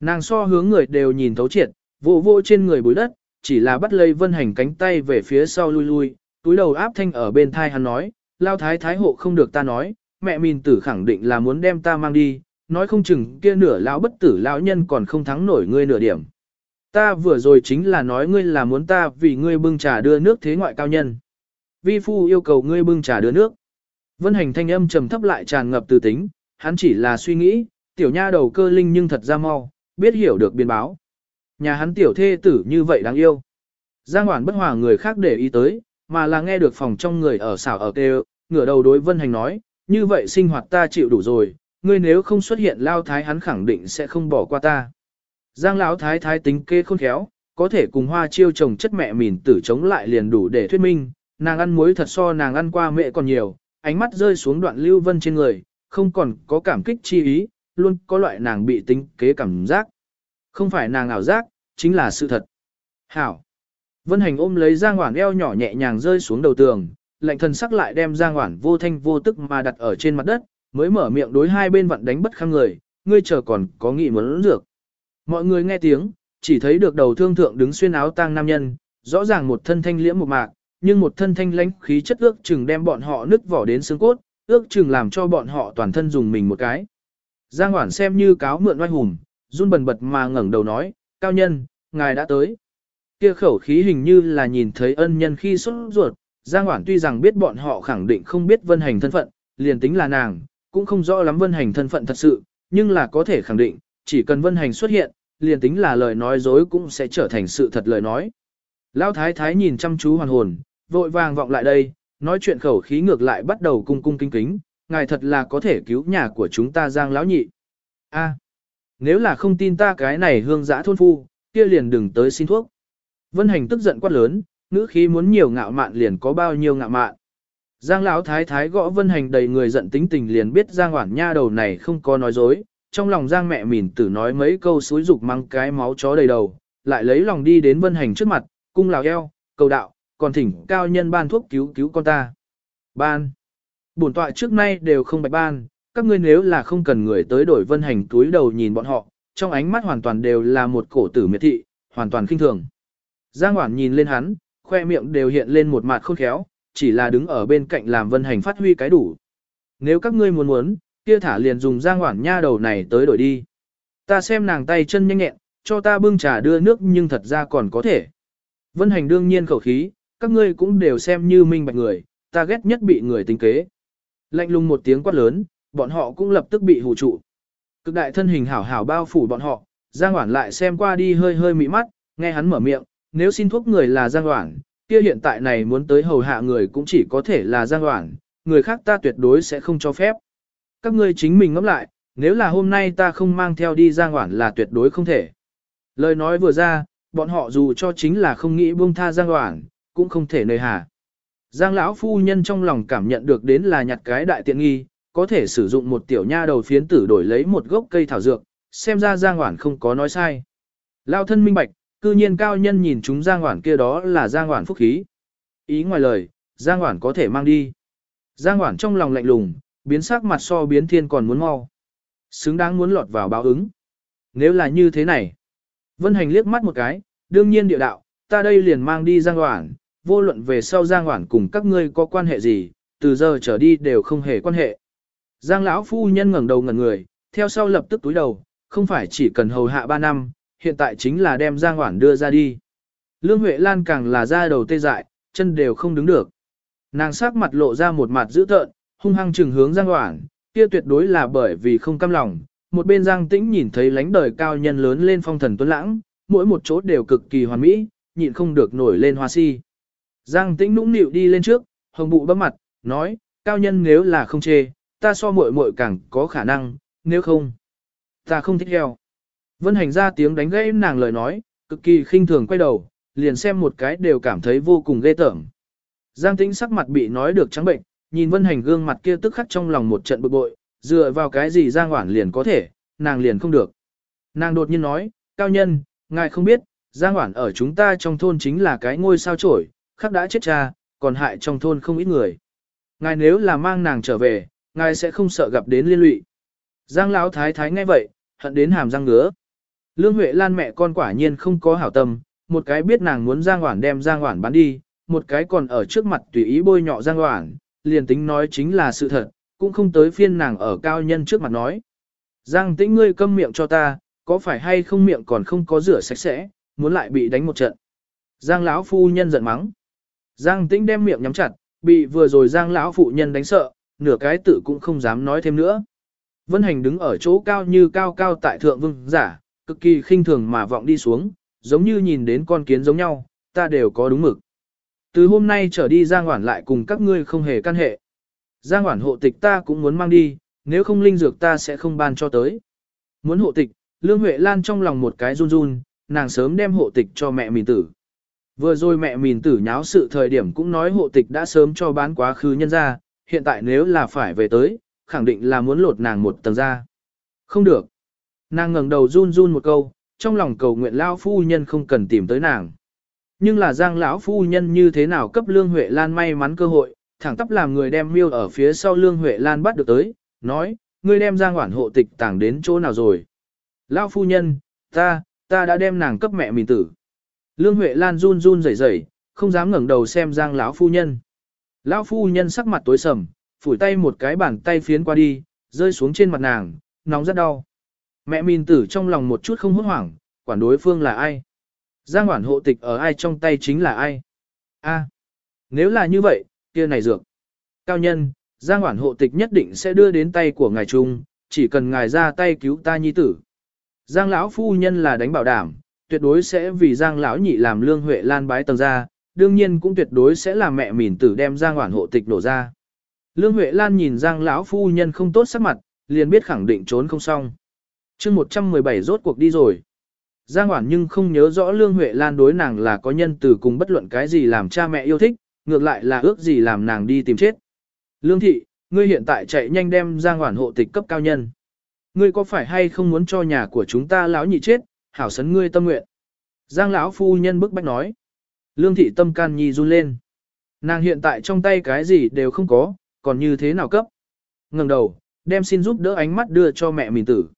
Nàng so hướng người đều nhìn thấu triệt, vô vô trên người bùi đất, chỉ là bắt lấy vân hành cánh tay về phía sau lui lui, túi đầu áp thanh ở bên thai hắn nói, lao thái thái hộ không được ta nói, mẹ mình tử khẳng định là muốn đem ta mang đi, nói không chừng kia nửa lão bất tử lão nhân còn không thắng nổi ngươi nửa điểm. Ta vừa rồi chính là nói ngươi là muốn ta vì ngươi bưng trà đưa nước thế ngoại cao nhân. Vi phu yêu cầu ngươi bưng trà đưa nước. Vân hành thanh âm trầm thấp lại tràn ngập từ tính, hắn chỉ là suy nghĩ, tiểu nha đầu cơ linh nhưng thật ra mau, biết hiểu được biên báo. Nhà hắn tiểu thê tử như vậy đáng yêu. Giang Hoản bất hòa người khác để ý tới, mà là nghe được phòng trong người ở xảo ở kêu, ngửa đầu đối Vân Hành nói, như vậy sinh hoạt ta chịu đủ rồi, ngươi nếu không xuất hiện lao thái hắn khẳng định sẽ không bỏ qua ta. Giang lão thái thái tính kê khôn khéo, có thể cùng hoa chiêu chồng chất mẹ mìn tử chống lại liền đủ để thuyết minh, nàng ăn muối thật so nàng ăn qua mẹ còn nhiều, ánh mắt rơi xuống đoạn lưu vân trên người, không còn có cảm kích chi ý, luôn có loại nàng bị tính kế cảm giác. Không phải nàng ảo giác, chính là sự thật. Hảo. Vân hành ôm lấy Giang Hoản eo nhỏ nhẹ nhàng rơi xuống đầu tường, lạnh thần sắc lại đem Giang Hoản vô thanh vô tức mà đặt ở trên mặt đất, mới mở miệng đối hai bên vặn đánh bất khăng người, ngươi chờ còn có nghị muốn dược. Mọi người nghe tiếng, chỉ thấy được đầu thương thượng đứng xuyên áo tang nam nhân, rõ ràng một thân thanh liễm một mạc, nhưng một thân thanh lãnh khí chất ước chừng đem bọn họ nứt vỏ đến xương cốt, ước chừng làm cho bọn họ toàn thân dùng mình một cái. Giang Hoản xem như cáo mượn oai hùng, run bần bật mà ngẩng đầu nói, cao nhân, ngài đã tới. Kia khẩu khí hình như là nhìn thấy ân nhân khi xuất ruột, Giang Hoản tuy rằng biết bọn họ khẳng định không biết vân hành thân phận, liền tính là nàng, cũng không rõ lắm vân hành thân phận thật sự, nhưng là có thể khẳng định, chỉ cần vân hành xuất hiện, liền tính là lời nói dối cũng sẽ trở thành sự thật lời nói. Lão thái thái nhìn chăm chú hoàn hồn, vội vàng vọng lại đây, nói chuyện khẩu khí ngược lại bắt đầu cung cung kính kính, ngài thật là có thể cứu nhà của chúng ta giang lão nhị. A, nếu là không tin ta cái này hương giã thôn phu, kia liền đừng tới xin thuốc. Vân hành tức giận quát lớn, ngữ khí muốn nhiều ngạo mạn liền có bao nhiêu ngạo mạn. Giang lão thái thái gõ vân hành đầy người giận tính tình liền biết Giang Hoản Nha đầu này không có nói dối, trong lòng Giang mẹ mỉn tử nói mấy câu suối dục mang cái máu chó đầy đầu, lại lấy lòng đi đến vân hành trước mặt, cung lào eo, cầu đạo, còn thỉnh cao nhân ban thuốc cứu cứu con ta. Ban. Bổn tọa trước nay đều không bạch ban, các ngươi nếu là không cần người tới đổi vân hành túi đầu nhìn bọn họ, trong ánh mắt hoàn toàn đều là một cổ tử miệt thị, hoàn toàn khinh thường. Giang Hoản nhìn lên hắn, khoe miệng đều hiện lên một mặt khôn khéo, chỉ là đứng ở bên cạnh làm vân hành phát huy cái đủ. Nếu các ngươi muốn muốn, kia thả liền dùng Giang Hoản nha đầu này tới đổi đi. Ta xem nàng tay chân nhanh nhẹn, cho ta bưng trà đưa nước nhưng thật ra còn có thể. Vân hành đương nhiên khẩu khí, các ngươi cũng đều xem như minh bạch người, ta ghét nhất bị người tính kế. Lạnh lùng một tiếng quát lớn, bọn họ cũng lập tức bị hù trụ. Cực đại thân hình hảo hảo bao phủ bọn họ, Giang Hoản lại xem qua đi hơi hơi mị mắt, nghe hắn mở miệng, nếu xin thuốc người là Giang Hoản, kia hiện tại này muốn tới hầu hạ người cũng chỉ có thể là Giang Hoản, người khác ta tuyệt đối sẽ không cho phép. Các ngươi chính mình ngẫm lại, nếu là hôm nay ta không mang theo đi Giang Hoản là tuyệt đối không thể. Lời nói vừa ra, bọn họ dù cho chính là không nghĩ buông tha Giang Hoản, cũng không thể nơi hà. Giang lão phu nhân trong lòng cảm nhận được đến là nhặt cái đại tiện nghi, có thể sử dụng một tiểu nha đầu phiến tử đổi lấy một gốc cây thảo dược, xem ra Giang Hoản không có nói sai. Lao thân minh bạch, cư nhiên cao nhân nhìn chúng Giang Hoản kia đó là Giang Hoản phúc khí. Ý ngoài lời, Giang Hoản có thể mang đi. Giang Hoản trong lòng lạnh lùng, biến sắc mặt so biến thiên còn muốn mau. Xứng đáng muốn lọt vào báo ứng. Nếu là như thế này, Vân Hành liếc mắt một cái, đương nhiên địa đạo, ta đây liền mang đi Giang Hoản, vô luận về sau Giang Hoản cùng các ngươi có quan hệ gì, từ giờ trở đi đều không hề quan hệ. Giang lão phu nhân ngẩng đầu ngẩn người, theo sau lập tức túi đầu, không phải chỉ cần hầu hạ 3 năm, hiện tại chính là đem Giang Hoản đưa ra đi. Lương Huệ Lan càng là ra đầu tê dại, chân đều không đứng được. Nàng sắc mặt lộ ra một mặt dữ tợn, hung hăng trừng hướng Giang Hoản, kia tuyệt đối là bởi vì không cam lòng. Một bên Giang Tĩnh nhìn thấy lánh đời cao nhân lớn lên phong thần tuấn lãng, mỗi một chỗ đều cực kỳ hoàn mỹ, nhịn không được nổi lên hoa si. Giang Tĩnh nũng nịu đi lên trước, hồng bụ bấm mặt, nói, cao nhân nếu là không chê, ta so muội muội càng có khả năng, nếu không, ta không thích heo. Vân hành ra tiếng đánh gãy nàng lời nói, cực kỳ khinh thường quay đầu, liền xem một cái đều cảm thấy vô cùng ghê tởm. Giang tĩnh sắc mặt bị nói được trắng bệnh, nhìn vân hành gương mặt kia tức khắc trong lòng một trận bực bội, dựa vào cái gì Giang Hoản liền có thể, nàng liền không được. Nàng đột nhiên nói, cao nhân, ngài không biết, Giang Hoản ở chúng ta trong thôn chính là cái ngôi sao trổi, khắc đã chết cha, còn hại trong thôn không ít người. Ngài nếu là mang nàng trở về, ngài sẽ không sợ gặp đến liên lụy. Giang Lão thái thái nghe vậy, hận đến hàm răng ngứa. Lương Huệ Lan mẹ con quả nhiên không có hảo tâm, một cái biết nàng muốn Giang Hoản đem Giang Hoản bán đi, một cái còn ở trước mặt tùy ý bôi nhọ Giang Hoản, liền tính nói chính là sự thật, cũng không tới phiên nàng ở cao nhân trước mặt nói. Giang tĩnh ngươi câm miệng cho ta, có phải hay không miệng còn không có rửa sạch sẽ, muốn lại bị đánh một trận. Giang lão phu nhân giận mắng. Giang tĩnh đem miệng nhắm chặt, bị vừa rồi Giang lão phụ nhân đánh sợ, nửa cái tự cũng không dám nói thêm nữa. Vân hành đứng ở chỗ cao như cao cao tại thượng vương giả, cực kỳ khinh thường mà vọng đi xuống, giống như nhìn đến con kiến giống nhau, ta đều có đúng mực. Từ hôm nay trở đi Giang Hoản lại cùng các ngươi không hề căn hệ. Giang Hoản hộ tịch ta cũng muốn mang đi, nếu không linh dược ta sẽ không ban cho tới. Muốn hộ tịch, Lương Huệ Lan trong lòng một cái run run, nàng sớm đem hộ tịch cho mẹ mìn tử. Vừa rồi mẹ mìn tử nháo sự thời điểm cũng nói hộ tịch đã sớm cho bán quá khứ nhân ra, hiện tại nếu là phải về tới, khẳng định là muốn lột nàng một tầng ra. Không được. Nàng ngẩng đầu run run một câu, trong lòng cầu nguyện lão phu nhân không cần tìm tới nàng. Nhưng là Giang lão phu nhân như thế nào cấp Lương Huệ Lan may mắn cơ hội, thẳng tắp làm người đem miêu ở phía sau Lương Huệ Lan bắt được tới, nói, ngươi đem Giang Hoản hộ tịch tàng đến chỗ nào rồi? Lão phu nhân, ta, ta đã đem nàng cấp mẹ mình tử. Lương Huệ Lan run run rẩy rẩy, không dám ngẩng đầu xem Giang lão phu nhân. Lão phu nhân sắc mặt tối sầm, phủi tay một cái bàn tay phiến qua đi, rơi xuống trên mặt nàng, nóng rất đau. Mẹ mình tử trong lòng một chút không hốt hoảng, quản đối phương là ai? Giang quản hộ tịch ở ai trong tay chính là ai? A, nếu là như vậy, kia này dược. Cao nhân, Giang quản hộ tịch nhất định sẽ đưa đến tay của ngài trung, chỉ cần ngài ra tay cứu ta nhi tử. Giang lão phu nhân là đánh bảo đảm, tuyệt đối sẽ vì Giang lão nhị làm lương huệ lan bái tầng ra, đương nhiên cũng tuyệt đối sẽ làm mẹ mỉn tử đem Giang quản hộ tịch đổ ra. Lương Huệ Lan nhìn Giang lão phu nhân không tốt sắc mặt, liền biết khẳng định trốn không xong. Chương 117 rốt cuộc đi rồi. Giang Hoản nhưng không nhớ rõ Lương Huệ Lan đối nàng là có nhân từ cùng bất luận cái gì làm cha mẹ yêu thích, ngược lại là ước gì làm nàng đi tìm chết. Lương thị, ngươi hiện tại chạy nhanh đem Giang Hoản hộ tịch cấp cao nhân. Ngươi có phải hay không muốn cho nhà của chúng ta lão nhị chết, hảo sấn ngươi tâm nguyện. Giang lão phu nhân bức bách nói. Lương thị tâm can nhi run lên. Nàng hiện tại trong tay cái gì đều không có, còn như thế nào cấp. Ngừng đầu, đem xin giúp đỡ ánh mắt đưa cho mẹ mình tử.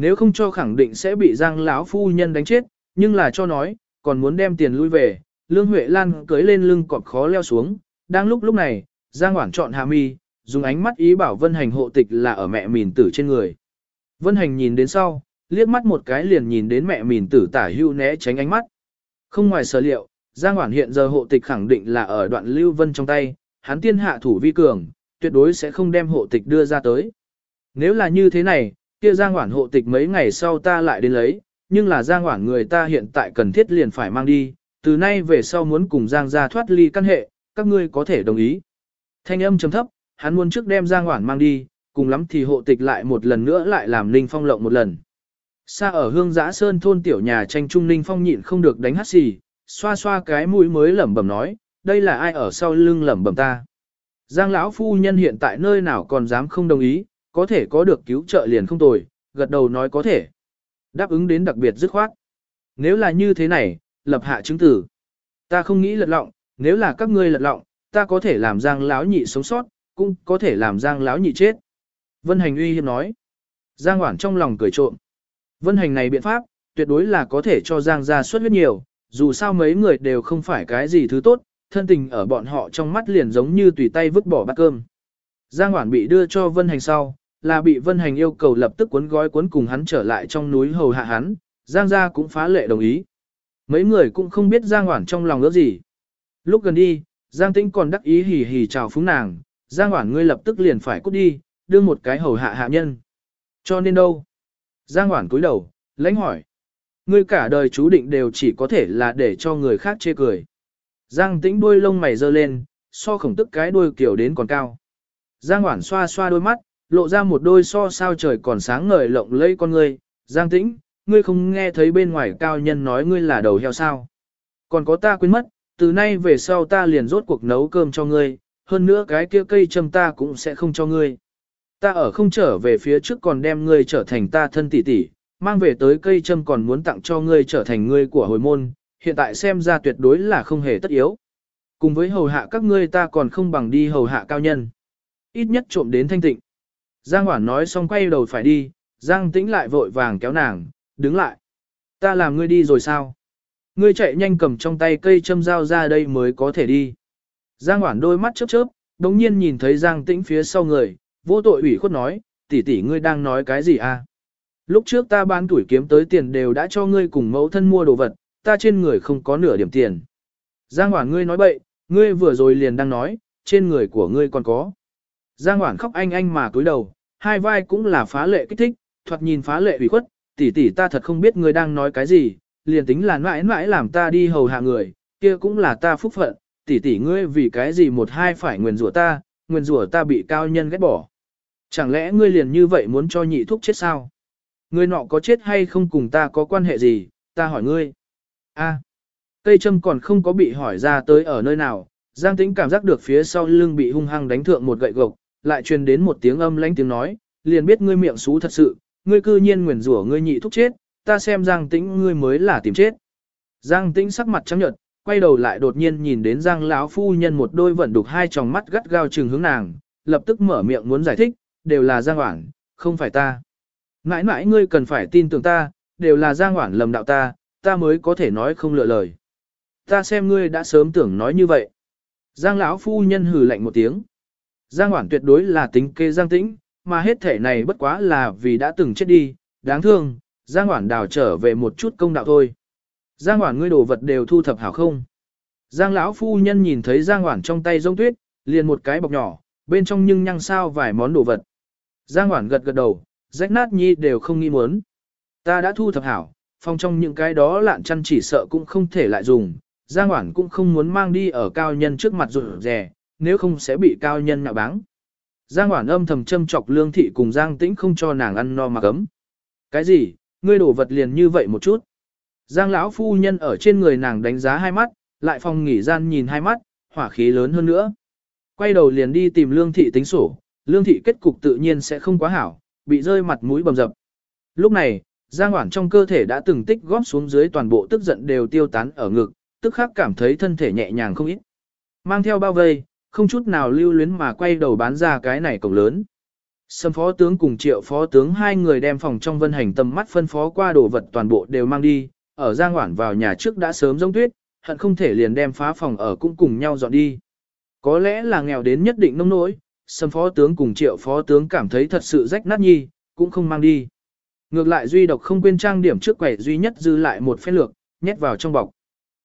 Nếu không cho khẳng định sẽ bị Giang lão phu nhân đánh chết, nhưng là cho nói, còn muốn đem tiền lui về, Lương Huệ Lan cưới lên lưng cọp khó leo xuống, đang lúc lúc này, Giang Hoảng chọn Hà Mi, dùng ánh mắt ý bảo Vân Hành hộ tịch là ở mẹ mìn tử trên người. Vân Hành nhìn đến sau, liếc mắt một cái liền nhìn đến mẹ mìn tử tả hưu né tránh ánh mắt. Không ngoài sở liệu, Giang Hoảng hiện giờ hộ tịch khẳng định là ở đoạn Lưu Vân trong tay, hắn tiên hạ thủ vi cường, tuyệt đối sẽ không đem hộ tịch đưa ra tới. Nếu là như thế này, kia Giang Hoản hộ tịch mấy ngày sau ta lại đến lấy, nhưng là Giang Hoản người ta hiện tại cần thiết liền phải mang đi, từ nay về sau muốn cùng Giang gia thoát ly căn hệ, các ngươi có thể đồng ý. Thanh âm trầm thấp, hắn muốn trước đem Giang Hoản mang đi, cùng lắm thì hộ tịch lại một lần nữa lại làm Ninh Phong lộng một lần. Xa ở hương giã sơn thôn tiểu nhà tranh trung Ninh Phong nhịn không được đánh hát xì, xoa xoa cái mũi mới lẩm bẩm nói, đây là ai ở sau lưng lẩm bẩm ta. Giang lão phu nhân hiện tại nơi nào còn dám không đồng ý, có thể có được cứu trợ liền không tồi, gật đầu nói có thể. Đáp ứng đến đặc biệt dứt khoát. Nếu là như thế này, lập hạ chứng tử. Ta không nghĩ lật lọng, nếu là các ngươi lật lọng, ta có thể làm Giang lão nhị sống sót, cũng có thể làm Giang lão nhị chết. Vân Hành uy hiếp nói. Giang Hoản trong lòng cười trộm. Vân Hành này biện pháp, tuyệt đối là có thể cho Giang ra suất huyết nhiều, dù sao mấy người đều không phải cái gì thứ tốt, thân tình ở bọn họ trong mắt liền giống như tùy tay vứt bỏ bát cơm. Giang Hoản bị đưa cho Vân Hành sau, là bị Vân Hành yêu cầu lập tức cuốn gói cuốn cùng hắn trở lại trong núi hầu hạ hắn, Giang gia cũng phá lệ đồng ý. Mấy người cũng không biết Giang Hoản trong lòng ước gì. Lúc gần đi, Giang Tĩnh còn đắc ý hì hì chào phúng nàng, Giang Hoản ngươi lập tức liền phải cút đi, đưa một cái hầu hạ hạ nhân. Cho nên đâu? Giang Hoản cúi đầu, lãnh hỏi. Ngươi cả đời chú định đều chỉ có thể là để cho người khác chê cười. Giang Tĩnh đuôi lông mày dơ lên, so khổng tức cái đuôi kiểu đến còn cao. Giang Hoản xoa xoa đôi mắt, lộ ra một đôi so sao trời còn sáng ngời lộng lẫy con ngươi. Giang Tĩnh, ngươi không nghe thấy bên ngoài cao nhân nói ngươi là đầu heo sao. Còn có ta quên mất, từ nay về sau ta liền rốt cuộc nấu cơm cho ngươi, hơn nữa cái kia cây châm ta cũng sẽ không cho ngươi. Ta ở không trở về phía trước còn đem ngươi trở thành ta thân tỷ tỷ, mang về tới cây châm còn muốn tặng cho ngươi trở thành ngươi của hồi môn, hiện tại xem ra tuyệt đối là không hề tất yếu. Cùng với hầu hạ các ngươi ta còn không bằng đi hầu hạ cao nhân. Ít nhất trộm đến thanh tịnh. Giang Hoản nói xong quay đầu phải đi, Giang Tĩnh lại vội vàng kéo nàng, đứng lại. Ta làm ngươi đi rồi sao? Ngươi chạy nhanh cầm trong tay cây châm dao ra đây mới có thể đi. Giang Hoản đôi mắt chớp chớp, đồng nhiên nhìn thấy Giang Tĩnh phía sau người, vô tội ủy khuất nói, tỷ tỷ ngươi đang nói cái gì à? Lúc trước ta bán tuổi kiếm tới tiền đều đã cho ngươi cùng mẫu thân mua đồ vật, ta trên người không có nửa điểm tiền. Giang Hoản ngươi nói bậy, ngươi vừa rồi liền đang nói, trên người của ngươi còn có. Giang Hoảng khóc anh anh mà cúi đầu, hai vai cũng là phá lệ kích thích, thoạt nhìn phá lệ ủy khuất, tỷ tỷ ta thật không biết ngươi đang nói cái gì, liền tính là mãi mãi làm ta đi hầu hạ người, kia cũng là ta phúc phận, tỷ tỷ ngươi vì cái gì một hai phải nguyền rủa ta, nguyền rủa ta bị cao nhân ghét bỏ. Chẳng lẽ ngươi liền như vậy muốn cho nhị thúc chết sao? Ngươi nọ có chết hay không cùng ta có quan hệ gì, ta hỏi ngươi. A, cây châm còn không có bị hỏi ra tới ở nơi nào, Giang Tĩnh cảm giác được phía sau lưng bị hung hăng đánh thượng một gậy gộc, lại truyền đến một tiếng âm lãnh tiếng nói, liền biết ngươi miệng xú thật sự, ngươi cư nhiên nguyền rủa ngươi nhị thúc chết, ta xem Giang Tĩnh ngươi mới là tìm chết. Giang Tĩnh sắc mặt trắng nhợt, quay đầu lại đột nhiên nhìn đến Giang lão phu nhân một đôi vẫn đục hai tròng mắt gắt gao trừng hướng nàng, lập tức mở miệng muốn giải thích, đều là Giang Hoảng, không phải ta. Mãi mãi ngươi cần phải tin tưởng ta, đều là Giang Hoảng lầm đạo ta, ta mới có thể nói không lựa lời. Ta xem ngươi đã sớm tưởng nói như vậy. Giang lão phu nhân hừ lạnh một tiếng. Giang Hoản tuyệt đối là tính kê Giang Tĩnh, mà hết thể này bất quá là vì đã từng chết đi, đáng thương, Giang Hoản đào trở về một chút công đạo thôi. Giang Hoản ngươi đồ vật đều thu thập hảo không? Giang lão phu nhân nhìn thấy Giang Hoản trong tay rông tuyết, liền một cái bọc nhỏ, bên trong nhưng nhăng sao vài món đồ vật. Giang Hoản gật gật đầu, rách nát nhi đều không nghĩ muốn. Ta đã thu thập hảo, phòng trong những cái đó lạn chăn chỉ sợ cũng không thể lại dùng. Giang Hoảng cũng không muốn mang đi ở cao nhân trước mặt rụt rè, nếu không sẽ bị cao nhân nhạo báng. Giang Hoản âm thầm châm chọc lương thị cùng Giang Tĩnh không cho nàng ăn no mà cấm. Cái gì, ngươi đổ vật liền như vậy một chút. Giang lão phu nhân ở trên người nàng đánh giá hai mắt, lại phòng nghỉ gian nhìn hai mắt, hỏa khí lớn hơn nữa. Quay đầu liền đi tìm lương thị tính sổ, lương thị kết cục tự nhiên sẽ không quá hảo, bị rơi mặt mũi bầm dập. Lúc này, Giang Hoản trong cơ thể đã từng tích góp xuống dưới toàn bộ tức giận đều tiêu tán ở ngực, tức khắc cảm thấy thân thể nhẹ nhàng không ít. Mang theo bao vây, không chút nào lưu luyến mà quay đầu bán ra cái này cổng lớn. Sâm phó tướng cùng triệu phó tướng hai người đem phòng trong vân hành tầm mắt phân phó qua đồ vật toàn bộ đều mang đi, ở Giang hoảng vào nhà trước đã sớm giống tuyết, hận không thể liền đem phá phòng ở cũng cùng nhau dọn đi. Có lẽ là nghèo đến nhất định nông nỗi, Sâm phó tướng cùng triệu phó tướng cảm thấy thật sự rách nát nhi, cũng không mang đi. Ngược lại duy độc không quên trang điểm trước quẻ duy nhất dư lại một phép lược, nhét vào trong bọc.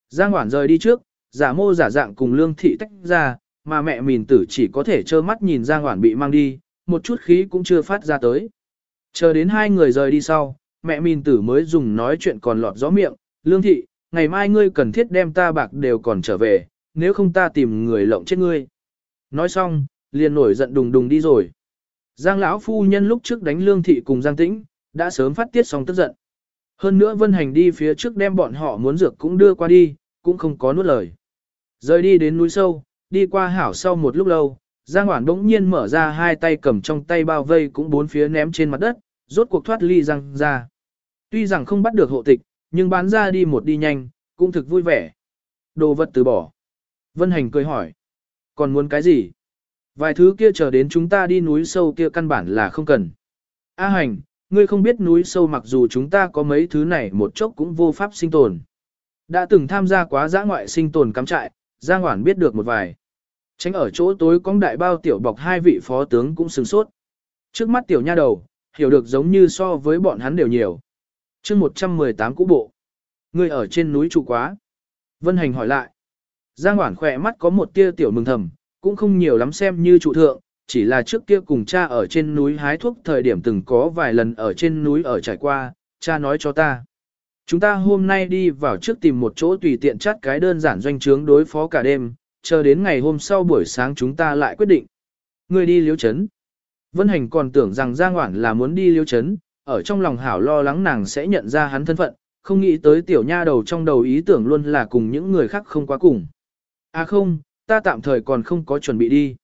Giang hoảng rời đi trước, giả mô giả dạng cùng lương thị tách ra, mà mẹ mìn tử chỉ có thể trơ mắt nhìn Giang Hoản bị mang đi, một chút khí cũng chưa phát ra tới. Chờ đến hai người rời đi sau, mẹ mìn tử mới dùng nói chuyện còn lọt gió miệng, lương thị, ngày mai ngươi cần thiết đem ta bạc đều còn trở về, nếu không ta tìm người lộng chết ngươi. Nói xong, liền nổi giận đùng đùng đi rồi. Giang lão phu nhân lúc trước đánh lương thị cùng Giang Tĩnh, đã sớm phát tiết xong tức giận. Hơn nữa Vân Hành đi phía trước đem bọn họ muốn dược cũng đưa qua đi, cũng không có nuốt lời. Rời đi đến núi sâu, đi qua hảo sau một lúc lâu, Giang Hoản đống nhiên mở ra hai tay cầm trong tay bao vây cũng bốn phía ném trên mặt đất, rốt cuộc thoát ly răng ra. Tuy rằng không bắt được hộ tịch, nhưng bán ra đi một đi nhanh, cũng thực vui vẻ. Đồ vật từ bỏ. Vân Hành cười hỏi. Còn muốn cái gì? Vài thứ kia chờ đến chúng ta đi núi sâu kia căn bản là không cần. A Hành, ngươi không biết núi sâu mặc dù chúng ta có mấy thứ này một chốc cũng vô pháp sinh tồn. Đã từng tham gia quá giã ngoại sinh tồn cắm trại, Giang Hoản biết được một vài. Tránh ở chỗ tối có đại bao tiểu bọc hai vị phó tướng cũng sừng sốt. Trước mắt tiểu nha đầu, hiểu được giống như so với bọn hắn đều nhiều. chương 118 cũ bộ. người ở trên núi trụ quá. Vân Hành hỏi lại. Giang Hoản khỏe mắt có một tia tiểu mừng thầm, cũng không nhiều lắm xem như trụ thượng, chỉ là trước kia cùng cha ở trên núi hái thuốc thời điểm từng có vài lần ở trên núi ở trải qua, cha nói cho ta. Chúng ta hôm nay đi vào trước tìm một chỗ tùy tiện chắt cái đơn giản doanh trướng đối phó cả đêm, chờ đến ngày hôm sau buổi sáng chúng ta lại quyết định. Người đi liếu chấn. Vân Hành còn tưởng rằng Giang Hoản là muốn đi liếu chấn, ở trong lòng hảo lo lắng nàng sẽ nhận ra hắn thân phận, không nghĩ tới tiểu nha đầu trong đầu ý tưởng luôn là cùng những người khác không quá cùng. À không, ta tạm thời còn không có chuẩn bị đi.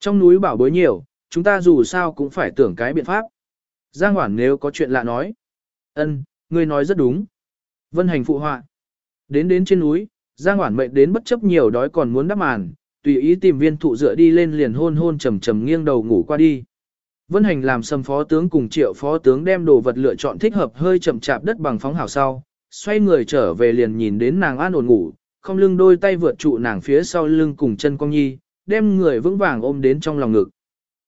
Trong núi bảo bối nhiều, chúng ta dù sao cũng phải tưởng cái biện pháp. Giang Hoản nếu có chuyện lạ nói. ân, ngươi nói rất đúng. Vân hành phụ họa. Đến đến trên núi, Giang Hoản mệnh đến bất chấp nhiều đói còn muốn đắp màn, tùy ý tìm viên thụ dựa đi lên liền hôn hôn trầm trầm nghiêng đầu ngủ qua đi. Vân hành làm sầm phó tướng cùng triệu phó tướng đem đồ vật lựa chọn thích hợp hơi chậm chạp đất bằng phóng hảo sau, xoay người trở về liền nhìn đến nàng an ổn ngủ, không lưng đôi tay vượt trụ nàng phía sau lưng cùng chân cong nhi, đem người vững vàng ôm đến trong lòng ngực.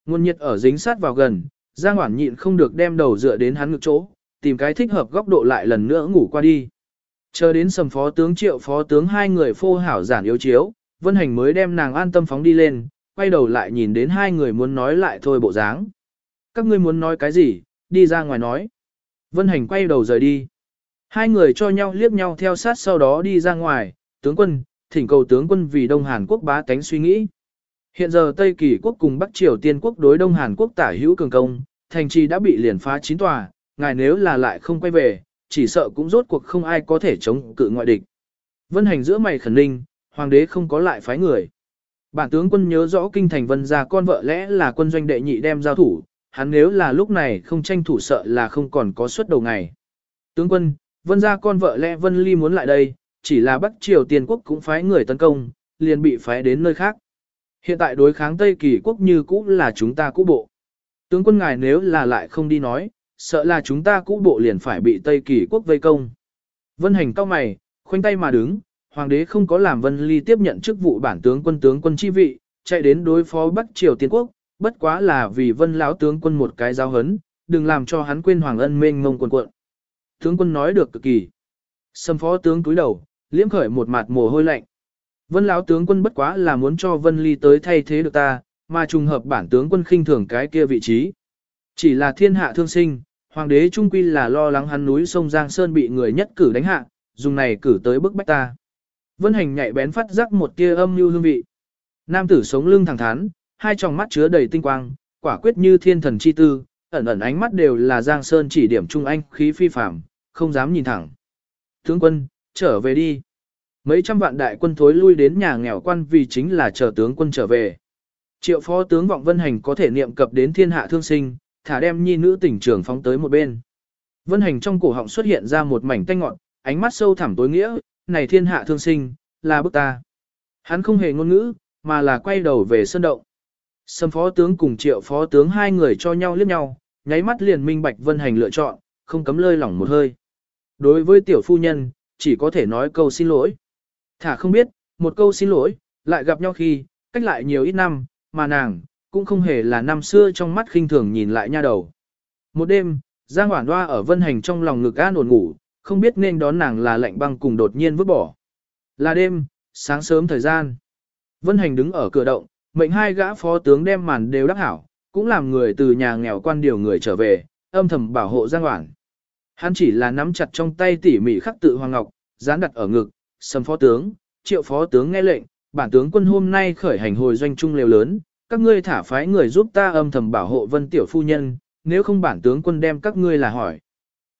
Nguồn nhiệt ở dính sát vào gần, Giang Hoản nhịn không được đem đầu dựa đến hắn ngực chỗ, tìm cái thích hợp góc độ lại lần nữa ngủ qua đi. Chờ đến sầm phó tướng triệu phó tướng hai người phô hảo giản yếu chiếu, Vân Hành mới đem nàng an tâm phóng đi lên, quay đầu lại nhìn đến hai người muốn nói lại thôi bộ dáng. Các ngươi muốn nói cái gì, đi ra ngoài nói. Vân Hành quay đầu rời đi. Hai người cho nhau liếc nhau theo sát sau đó đi ra ngoài, tướng quân, thỉnh cầu tướng quân vì Đông Hàn Quốc bá tánh suy nghĩ. Hiện giờ Tây Kỳ quốc cùng Bắc Triều Tiên quốc đối Đông Hàn Quốc tả hữu cường công, thành trì đã bị liền phá chín tòa, ngài nếu là lại không quay về, chỉ sợ cũng rốt cuộc không ai có thể chống cự ngoại địch. Vân hành giữa mày khẩn ninh, hoàng đế không có lại phái người. Bản tướng quân nhớ rõ kinh thành vân gia con vợ lẽ là quân doanh đệ nhị đem giao thủ, hắn nếu là lúc này không tranh thủ sợ là không còn có suất đầu ngày. Tướng quân, vân gia con vợ lẽ vân ly muốn lại đây, chỉ là Bắc Triều tiền quốc cũng phái người tấn công, liền bị phái đến nơi khác. Hiện tại đối kháng Tây Kỳ quốc như cũ là chúng ta cũ bộ. Tướng quân ngài nếu là lại không đi nói, sợ là chúng ta cũ bộ liền phải bị Tây Kỳ quốc vây công. Vân hành cao mày, khoanh tay mà đứng, hoàng đế không có làm Vân Ly tiếp nhận chức vụ bản tướng quân tướng quân chi vị, chạy đến đối phó Bắc Triều Tiên quốc, bất quá là vì Vân lão tướng quân một cái giao hấn, đừng làm cho hắn quên hoàng ân mênh mông quần cuộn. Tướng quân nói được cực kỳ. Sâm phó tướng túi đầu, liễm khởi một mặt mồ hôi lạnh. Vân lão tướng quân bất quá là muốn cho Vân Ly tới thay thế được ta, mà trùng hợp bản tướng quân khinh thường cái kia vị trí. Chỉ là thiên hạ thương sinh, hoàng đế trung quy là lo lắng hắn núi sông Giang Sơn bị người nhất cử đánh hạ, dùng này cử tới bức bách ta. Vân hành nhạy bén phát giác một tia âm lưu hương vị. Nam tử sống lưng thẳng thắn, hai tròng mắt chứa đầy tinh quang, quả quyết như thiên thần chi tư, ẩn ẩn ánh mắt đều là Giang Sơn chỉ điểm trung anh khí phi phàm, không dám nhìn thẳng. Tướng quân, trở về đi. Mấy trăm vạn đại quân thối lui đến nhà nghèo quan vì chính là chờ tướng quân trở về. Triệu phó tướng vọng vân hành có thể niệm cập đến thiên hạ thương sinh, thả đem nhi nữ tỉnh trường phóng tới một bên. Vân hành trong cổ họng xuất hiện ra một mảnh tanh ngọn, ánh mắt sâu thẳm tối nghĩa, này thiên hạ thương sinh, là bức ta. Hắn không hề ngôn ngữ, mà là quay đầu về sơn động. Sâm phó tướng cùng triệu phó tướng hai người cho nhau liếc nhau, nháy mắt liền minh bạch vân hành lựa chọn, không cấm lơi lỏng một hơi. Đối với tiểu phu nhân, chỉ có thể nói câu xin lỗi. Thả không biết, một câu xin lỗi, lại gặp nhau khi, cách lại nhiều ít năm, mà nàng, cũng không hề là năm xưa trong mắt khinh thường nhìn lại nha đầu. Một đêm, Giang Hoản Hoa ở vân hành trong lòng ngực an ổn ngủ, không biết nên đón nàng là lạnh băng cùng đột nhiên vứt bỏ. Là đêm, sáng sớm thời gian. Vân hành đứng ở cửa động, mệnh hai gã phó tướng đem màn đều đắc hảo, cũng làm người từ nhà nghèo quan điều người trở về, âm thầm bảo hộ Giang Hoản. Hắn chỉ là nắm chặt trong tay tỉ mỉ khắc tự hoàng ngọc, dán đặt ở ngực, sầm phó tướng, triệu phó tướng nghe lệnh, bản tướng quân hôm nay khởi hành hồi doanh trung lều lớn, các ngươi thả phái người giúp ta âm thầm bảo hộ vân tiểu phu nhân, nếu không bản tướng quân đem các ngươi là hỏi.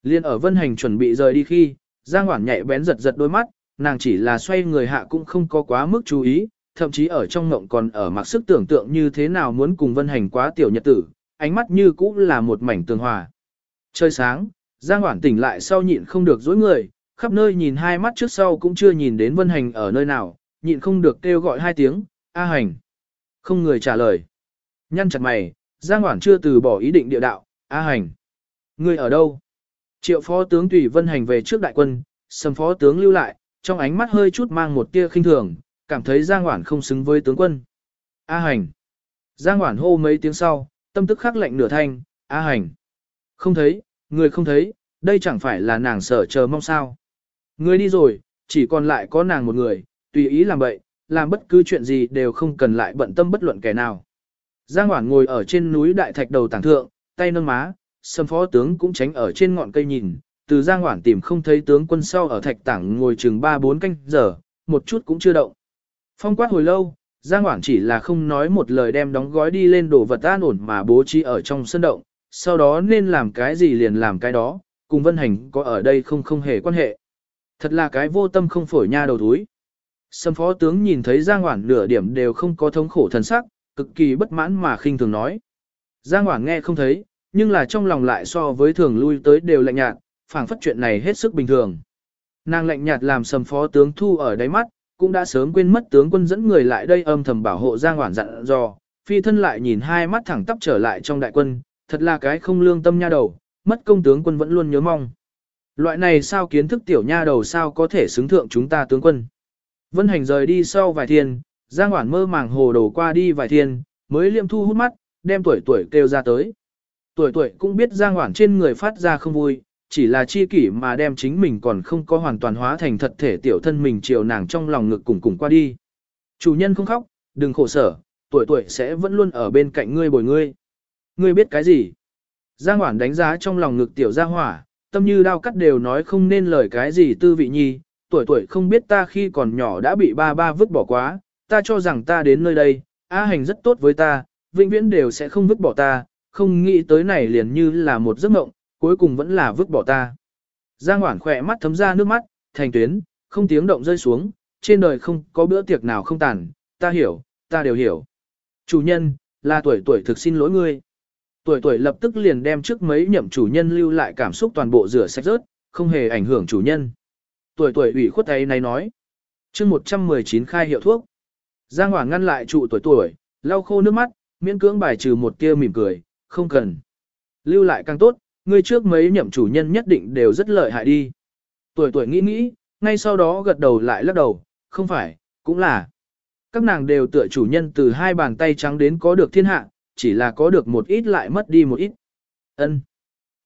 Liên ở vân hành chuẩn bị rời đi khi, Giang Hoản nhạy bén giật giật đôi mắt, nàng chỉ là xoay người hạ cũng không có quá mức chú ý, thậm chí ở trong ngộng còn ở mặc sức tưởng tượng như thế nào muốn cùng vân hành quá tiểu nhật tử, ánh mắt như cũ là một mảnh tường hòa. Trời sáng, Giang Hoản tỉnh lại sau nhịn không được dối người, khắp nơi nhìn hai mắt trước sau cũng chưa nhìn đến vân hành ở nơi nào, nhịn không được kêu gọi hai tiếng, A hành. Không người trả lời. Nhăn chặt mày, Giang Hoản chưa từ bỏ ý định địa đạo, A hành. Người ở đâu? Triệu phó tướng tùy vân hành về trước đại quân, sầm phó tướng lưu lại, trong ánh mắt hơi chút mang một tia khinh thường, cảm thấy Giang Hoản không xứng với tướng quân. A hành. Giang Hoản hô mấy tiếng sau, tâm tức khắc lệnh nửa thanh, A hành. Không thấy, người không thấy, đây chẳng phải là nàng sợ chờ mong sao. Người đi rồi, chỉ còn lại có nàng một người, tùy ý làm vậy, làm bất cứ chuyện gì đều không cần lại bận tâm bất luận kẻ nào. Giang Hoản ngồi ở trên núi đại thạch đầu tảng thượng, tay nâng má, sâm phó tướng cũng tránh ở trên ngọn cây nhìn, từ Giang Hoản tìm không thấy tướng quân sau ở thạch tảng ngồi chừng 3-4 canh giờ, một chút cũng chưa động. Phong quát hồi lâu, Giang Hoản chỉ là không nói một lời đem đóng gói đi lên đồ vật an ổn mà bố trí ở trong sân động, sau đó nên làm cái gì liền làm cái đó, cùng Vân Hành có ở đây không không hề quan hệ. Thật là cái vô tâm không phổi nha đầu túi. Sâm phó tướng nhìn thấy Giang Hoản nửa điểm đều không có thống khổ thần sắc, cực kỳ bất mãn mà khinh thường nói. Giang Hoản nghe không thấy, nhưng là trong lòng lại so với thường lui tới đều lạnh nhạt, phảng phất chuyện này hết sức bình thường. Nàng lạnh nhạt làm sầm phó tướng thu ở đáy mắt, cũng đã sớm quên mất tướng quân dẫn người lại đây âm thầm bảo hộ Giang Hoản dặn dò, phi thân lại nhìn hai mắt thẳng tắp trở lại trong đại quân, thật là cái không lương tâm nha đầu, mất công tướng quân vẫn luôn nhớ mong. Loại này sao kiến thức tiểu nha đầu sao có thể xứng thượng chúng ta tướng quân. Vân hành rời đi sau vài thiên, Giang Hoản mơ màng hồ đồ qua đi vài thiên, mới liêm thu hút mắt, đem tuổi tuổi kêu ra tới. Tuổi tuổi cũng biết Giang Hoản trên người phát ra không vui, chỉ là chi kỷ mà đem chính mình còn không có hoàn toàn hóa thành thật thể tiểu thân mình chiều nàng trong lòng ngực cùng cùng qua đi. Chủ nhân không khóc, đừng khổ sở, tuổi tuổi sẽ vẫn luôn ở bên cạnh ngươi bồi ngươi. Ngươi biết cái gì? Giang Hoản đánh giá trong lòng ngực tiểu gia hỏa, tâm như đao cắt đều nói không nên lời cái gì tư vị nhi, tuổi tuổi không biết ta khi còn nhỏ đã bị ba ba vứt bỏ quá, ta cho rằng ta đến nơi đây, A hành rất tốt với ta, vĩnh viễn đều sẽ không vứt bỏ ta, không nghĩ tới này liền như là một giấc mộng, cuối cùng vẫn là vứt bỏ ta. Giang Hoản khỏe mắt thấm ra nước mắt, thành tuyến, không tiếng động rơi xuống, trên đời không có bữa tiệc nào không tàn, ta hiểu, ta đều hiểu. Chủ nhân, là tuổi tuổi thực xin lỗi ngươi. Tuổi tuổi lập tức liền đem trước mấy nhậm chủ nhân lưu lại cảm xúc toàn bộ rửa sạch rớt, không hề ảnh hưởng chủ nhân. Tuổi tuổi ủy khuất ấy này nói. chương 119 khai hiệu thuốc. Giang Hoảng ngăn lại trụ tuổi tuổi, lau khô nước mắt, miễn cưỡng bài trừ một tia mỉm cười, không cần. Lưu lại càng tốt, ngươi trước mấy nhậm chủ nhân nhất định đều rất lợi hại đi. Tuổi tuổi nghĩ nghĩ, ngay sau đó gật đầu lại lắc đầu, không phải, cũng là. Các nàng đều tựa chủ nhân từ hai bàn tay trắng đến có được thiên hạ, chỉ là có được một ít lại mất đi một ít. Ân.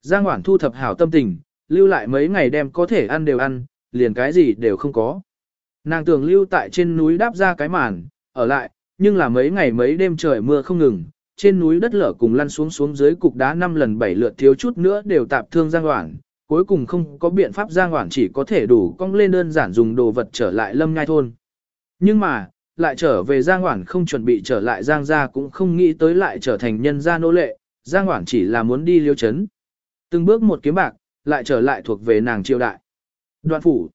Giang Hoảng thu thập hảo tâm tình, lưu lại mấy ngày đem có thể ăn đều ăn, liền cái gì đều không có. Nàng tưởng lưu tại trên núi đáp ra cái màn, ở lại, nhưng là mấy ngày mấy đêm trời mưa không ngừng, trên núi đất lở cùng lăn xuống xuống dưới cục đá năm lần bảy lượt thiếu chút nữa đều tạp thương Giang Hoảng, cuối cùng không có biện pháp Giang Hoảng chỉ có thể đủ cong lên đơn giản dùng đồ vật trở lại lâm ngai thôn. Nhưng mà, lại trở về Giang Hoảng không chuẩn bị trở lại Giang gia cũng không nghĩ tới lại trở thành nhân gia nô lệ, Giang Hoảng chỉ là muốn đi liêu chấn. Từng bước một kiếm bạc, lại trở lại thuộc về nàng triều đại. Đoạn phủ.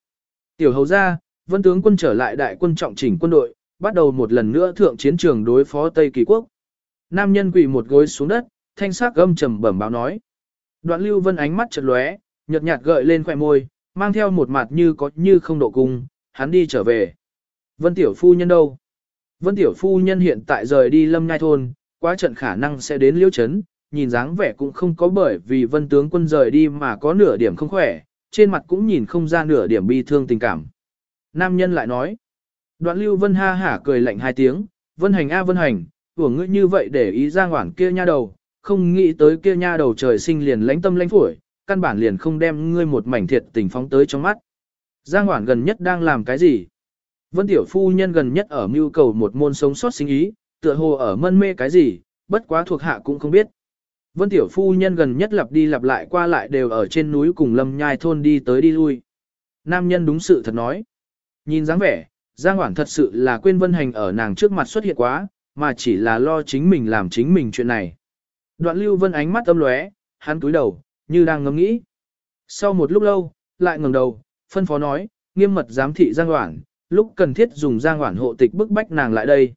Tiểu hầu gia, vân tướng quân trở lại đại quân trọng chỉnh quân đội, bắt đầu một lần nữa thượng chiến trường đối phó Tây Kỳ quốc. Nam nhân quỳ một gối xuống đất, thanh sắc gâm trầm bẩm báo nói. Đoạn lưu vân ánh mắt chật lóe, nhợt nhạt gợi lên khỏe môi, mang theo một mặt như có như không độ cung, hắn đi trở về. Vân tiểu phu nhân đâu? Vân tiểu phu nhân hiện tại rời đi lâm nhai thôn, quá trận khả năng sẽ đến liêu chấn, nhìn dáng vẻ cũng không có bởi vì vân tướng quân rời đi mà có nửa điểm không khỏe, trên mặt cũng nhìn không ra nửa điểm bi thương tình cảm. Nam nhân lại nói, đoạn lưu vân ha hả cười lạnh hai tiếng, vân hành a vân hành, của ngươi như vậy để ý ra ngoản kia nha đầu, không nghĩ tới kia nha đầu trời sinh liền lãnh tâm lãnh phổi, căn bản liền không đem ngươi một mảnh thiệt tình phóng tới trong mắt. Giang Hoản gần nhất đang làm cái gì? Vân Tiểu Phu Nhân gần nhất ở mưu cầu một môn sống sót sinh ý, tựa hồ ở mân mê cái gì, bất quá thuộc hạ cũng không biết. Vân Tiểu Phu Nhân gần nhất lặp đi lặp lại qua lại đều ở trên núi cùng lâm nhai thôn đi tới đi lui. Nam nhân đúng sự thật nói. Nhìn dáng vẻ, Giang Hoảng thật sự là quên Vân Hành ở nàng trước mặt xuất hiện quá, mà chỉ là lo chính mình làm chính mình chuyện này. Đoạn Lưu Vân ánh mắt âm lóe, hắn cúi đầu, như đang ngẫm nghĩ. Sau một lúc lâu, lại ngẩng đầu, phân phó nói, nghiêm mật giám thị Giang Hoảng, lúc cần thiết dùng Giang Hoảng hộ tịch bức bách nàng lại đây.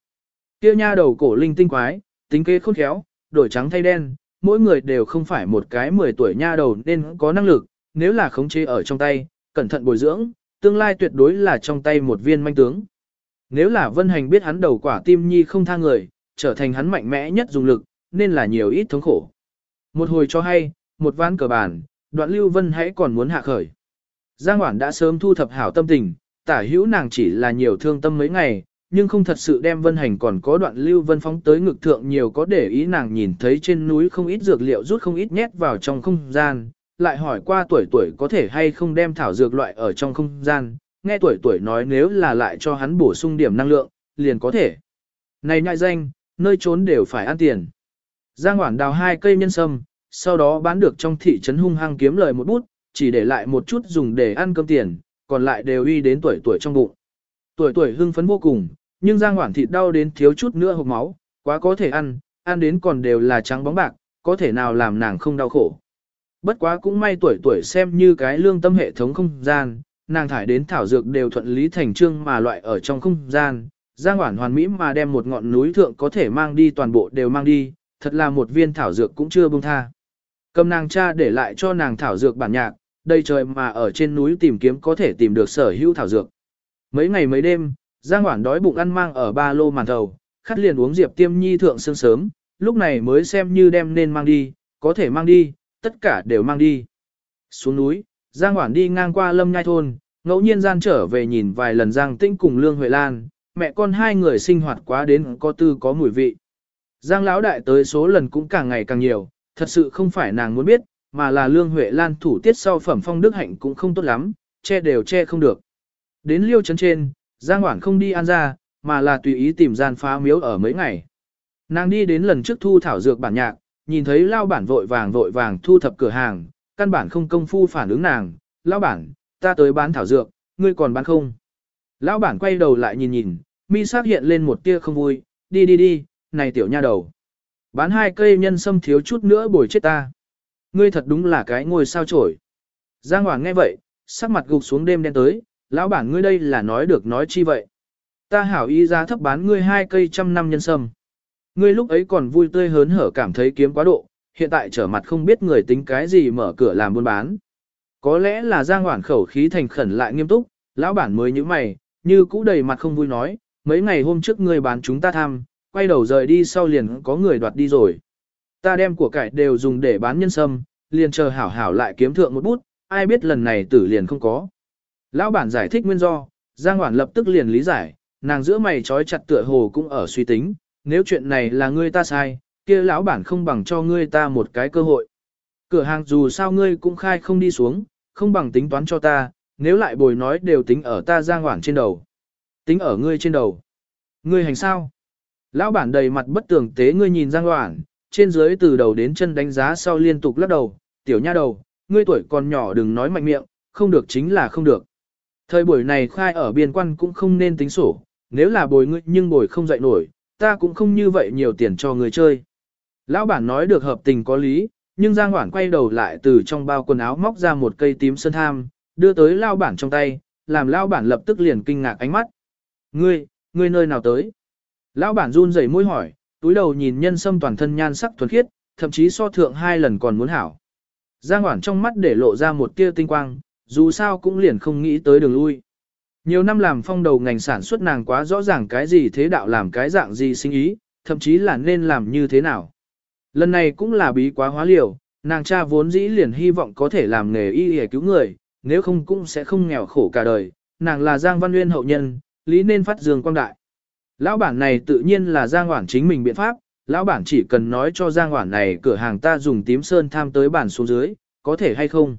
Kia nha đầu cổ linh tinh quái, tính kế khôn khéo, đổi trắng thay đen, mỗi người đều không phải một cái 10 tuổi nha đầu nên có năng lực, nếu là khống chế ở trong tay, cẩn thận bồi dưỡng, tương lai tuyệt đối là trong tay một viên manh tướng. Nếu là Vân Hành biết hắn đầu quả tim nhi không tha người, trở thành hắn mạnh mẽ nhất dùng lực, nên là nhiều ít thống khổ. Một hồi cho hay, một ván cờ bàn, đoạn Lưu Vân hãy còn muốn hạ khởi. Giang Hoản đã sớm thu thập hảo tâm tình, tả hữu nàng chỉ là nhiều thương tâm mấy ngày, nhưng không thật sự đem Vân Hành còn có đoạn Lưu Vân phóng tới ngực thượng nhiều có để ý nàng nhìn thấy trên núi không ít dược liệu rút không ít nhét vào trong không gian, lại hỏi qua tuổi tuổi có thể hay không đem thảo dược loại ở trong không gian, nghe tuổi tuổi nói nếu là lại cho hắn bổ sung điểm năng lượng, liền có thể. Này nhại danh, nơi trốn đều phải ăn tiền. Giang Hoản đào hai cây nhân sâm, sau đó bán được trong thị trấn hung hăng kiếm lời một bút, chỉ để lại một chút dùng để ăn cơm tiền, còn lại đều uy đến tuổi tuổi trong bụng. Tuổi tuổi hưng phấn vô cùng, nhưng Giang Hoản thịt đau đến thiếu chút nữa hộc máu, quá có thể ăn, ăn đến còn đều là trắng bóng bạc, có thể nào làm nàng không đau khổ. Bất quá cũng may tuổi tuổi xem như cái lương tâm hệ thống không gian, nàng thải đến thảo dược đều thuận lý thành trương mà loại ở trong không gian, Giang Hoản hoàn mỹ mà đem một ngọn núi thượng có thể mang đi toàn bộ đều mang đi, thật là một viên thảo dược cũng chưa buông tha. Cầm nàng cha để lại cho nàng thảo dược bản nhạc, đây trời mà ở trên núi tìm kiếm có thể tìm được sở hữu thảo dược. Mấy ngày mấy đêm, Giang Hoản đói bụng ăn mang ở ba lô màn thầu, khát liền uống Diệp Tiêm Nhi thượng sương sớm, lúc này mới xem như đem nên mang đi, có thể mang đi, tất cả đều mang đi. Xuống núi, Giang Hoản đi ngang qua Lâm Nhai thôn, ngẫu nhiên gian trở về nhìn vài lần Giang Tĩnh cùng Lương Huệ Lan, mẹ con hai người sinh hoạt quá đến có tư có mùi vị. Giang lão đại tới số lần cũng càng ngày càng nhiều, thật sự không phải nàng muốn biết, mà là Lương Huệ Lan thủ tiết sau phẩm phong đức hạnh cũng không tốt lắm, che đều che không được. Đến liêu chấn trên, Giang Hoản không đi ăn ra, mà là tùy ý tìm gian phá miếu ở mấy ngày. Nàng đi đến lần trước thu thảo dược bản nhạc, nhìn thấy lao bản vội vàng vội vàng thu thập cửa hàng, căn bản không công phu phản ứng nàng, lão bản, ta tới bán thảo dược, ngươi còn bán không? Lão bản quay đầu lại nhìn nhìn, mi sắc hiện lên một tia không vui, đi đi đi, này tiểu nha đầu. Bán hai cây nhân sâm thiếu chút nữa bồi chết ta. Ngươi thật đúng là cái ngôi sao trổi. Giang Hoàng nghe vậy, sắc mặt gục xuống đêm đen tới, lão bản ngươi đây là nói được nói chi vậy. Ta hảo ý giá thấp bán ngươi hai cây trăm năm nhân sâm. Ngươi lúc ấy còn vui tươi hớn hở cảm thấy kiếm quá độ, hiện tại trở mặt không biết người tính cái gì mở cửa làm buôn bán. Có lẽ là Giang Hoản khẩu khí thành khẩn lại nghiêm túc, lão bản mới như mày, như cũ đầy mặt không vui nói, mấy ngày hôm trước ngươi bán chúng ta tham, quay đầu rời đi sau liền có người đoạt đi rồi. Ta đem của cải đều dùng để bán nhân sâm, liền chờ hảo hảo lại kiếm thượng một bút, ai biết lần này tử liền không có. Lão bản giải thích nguyên do, Giang Hoản lập tức liền lý giải, nàng giữa mày trói chặt tựa hồ cũng ở suy tính, nếu chuyện này là ngươi ta sai, kia lão bản không bằng cho ngươi ta một cái cơ hội. Cửa hàng dù sao ngươi cũng khai không đi xuống, không bằng tính toán cho ta, nếu lại bồi nói đều tính ở ta Giang Hoản trên đầu. Tính ở ngươi trên đầu. Ngươi hành sao? Lão bản đầy mặt bất tường tế ngươi nhìn Giang Hoản, trên dưới từ đầu đến chân đánh giá sau liên tục lắc đầu, tiểu nha đầu, ngươi tuổi còn nhỏ đừng nói mạnh miệng, không được chính là không được. Thời buổi này khai ở biên quan cũng không nên tính sổ, nếu là bồi ngươi nhưng bồi không dậy nổi, ta cũng không như vậy nhiều tiền cho người chơi. Lão bản nói được hợp tình có lý, nhưng Giang Hoản quay đầu lại từ trong bao quần áo móc ra một cây tím sơn tham, đưa tới Lão bản trong tay, làm Lão bản lập tức liền kinh ngạc ánh mắt. Ngươi, ngươi nơi nào tới? Lão bản run rẩy môi hỏi, túi đầu nhìn nhân sâm toàn thân nhan sắc thuần khiết, thậm chí so thượng hai lần còn muốn hảo. Giang Hoản trong mắt để lộ ra một tia tinh quang, dù sao cũng liền không nghĩ tới đường lui. Nhiều năm làm phong đầu ngành sản xuất nàng quá rõ ràng cái gì thế đạo làm cái dạng gì sinh ý, thậm chí là nên làm như thế nào. Lần này cũng là bí quá hóa liều, nàng cha vốn dĩ liền hy vọng có thể làm nghề y để cứu người, nếu không cũng sẽ không nghèo khổ cả đời, nàng là Giang Văn Nguyên hậu nhân, lý nên phát dương quang đại. Lão bản này tự nhiên là Giang Hoản chính mình biện pháp, lão bản chỉ cần nói cho Giang Hoản này cửa hàng ta dùng tím sơn tham tới bản xuống dưới, có thể hay không.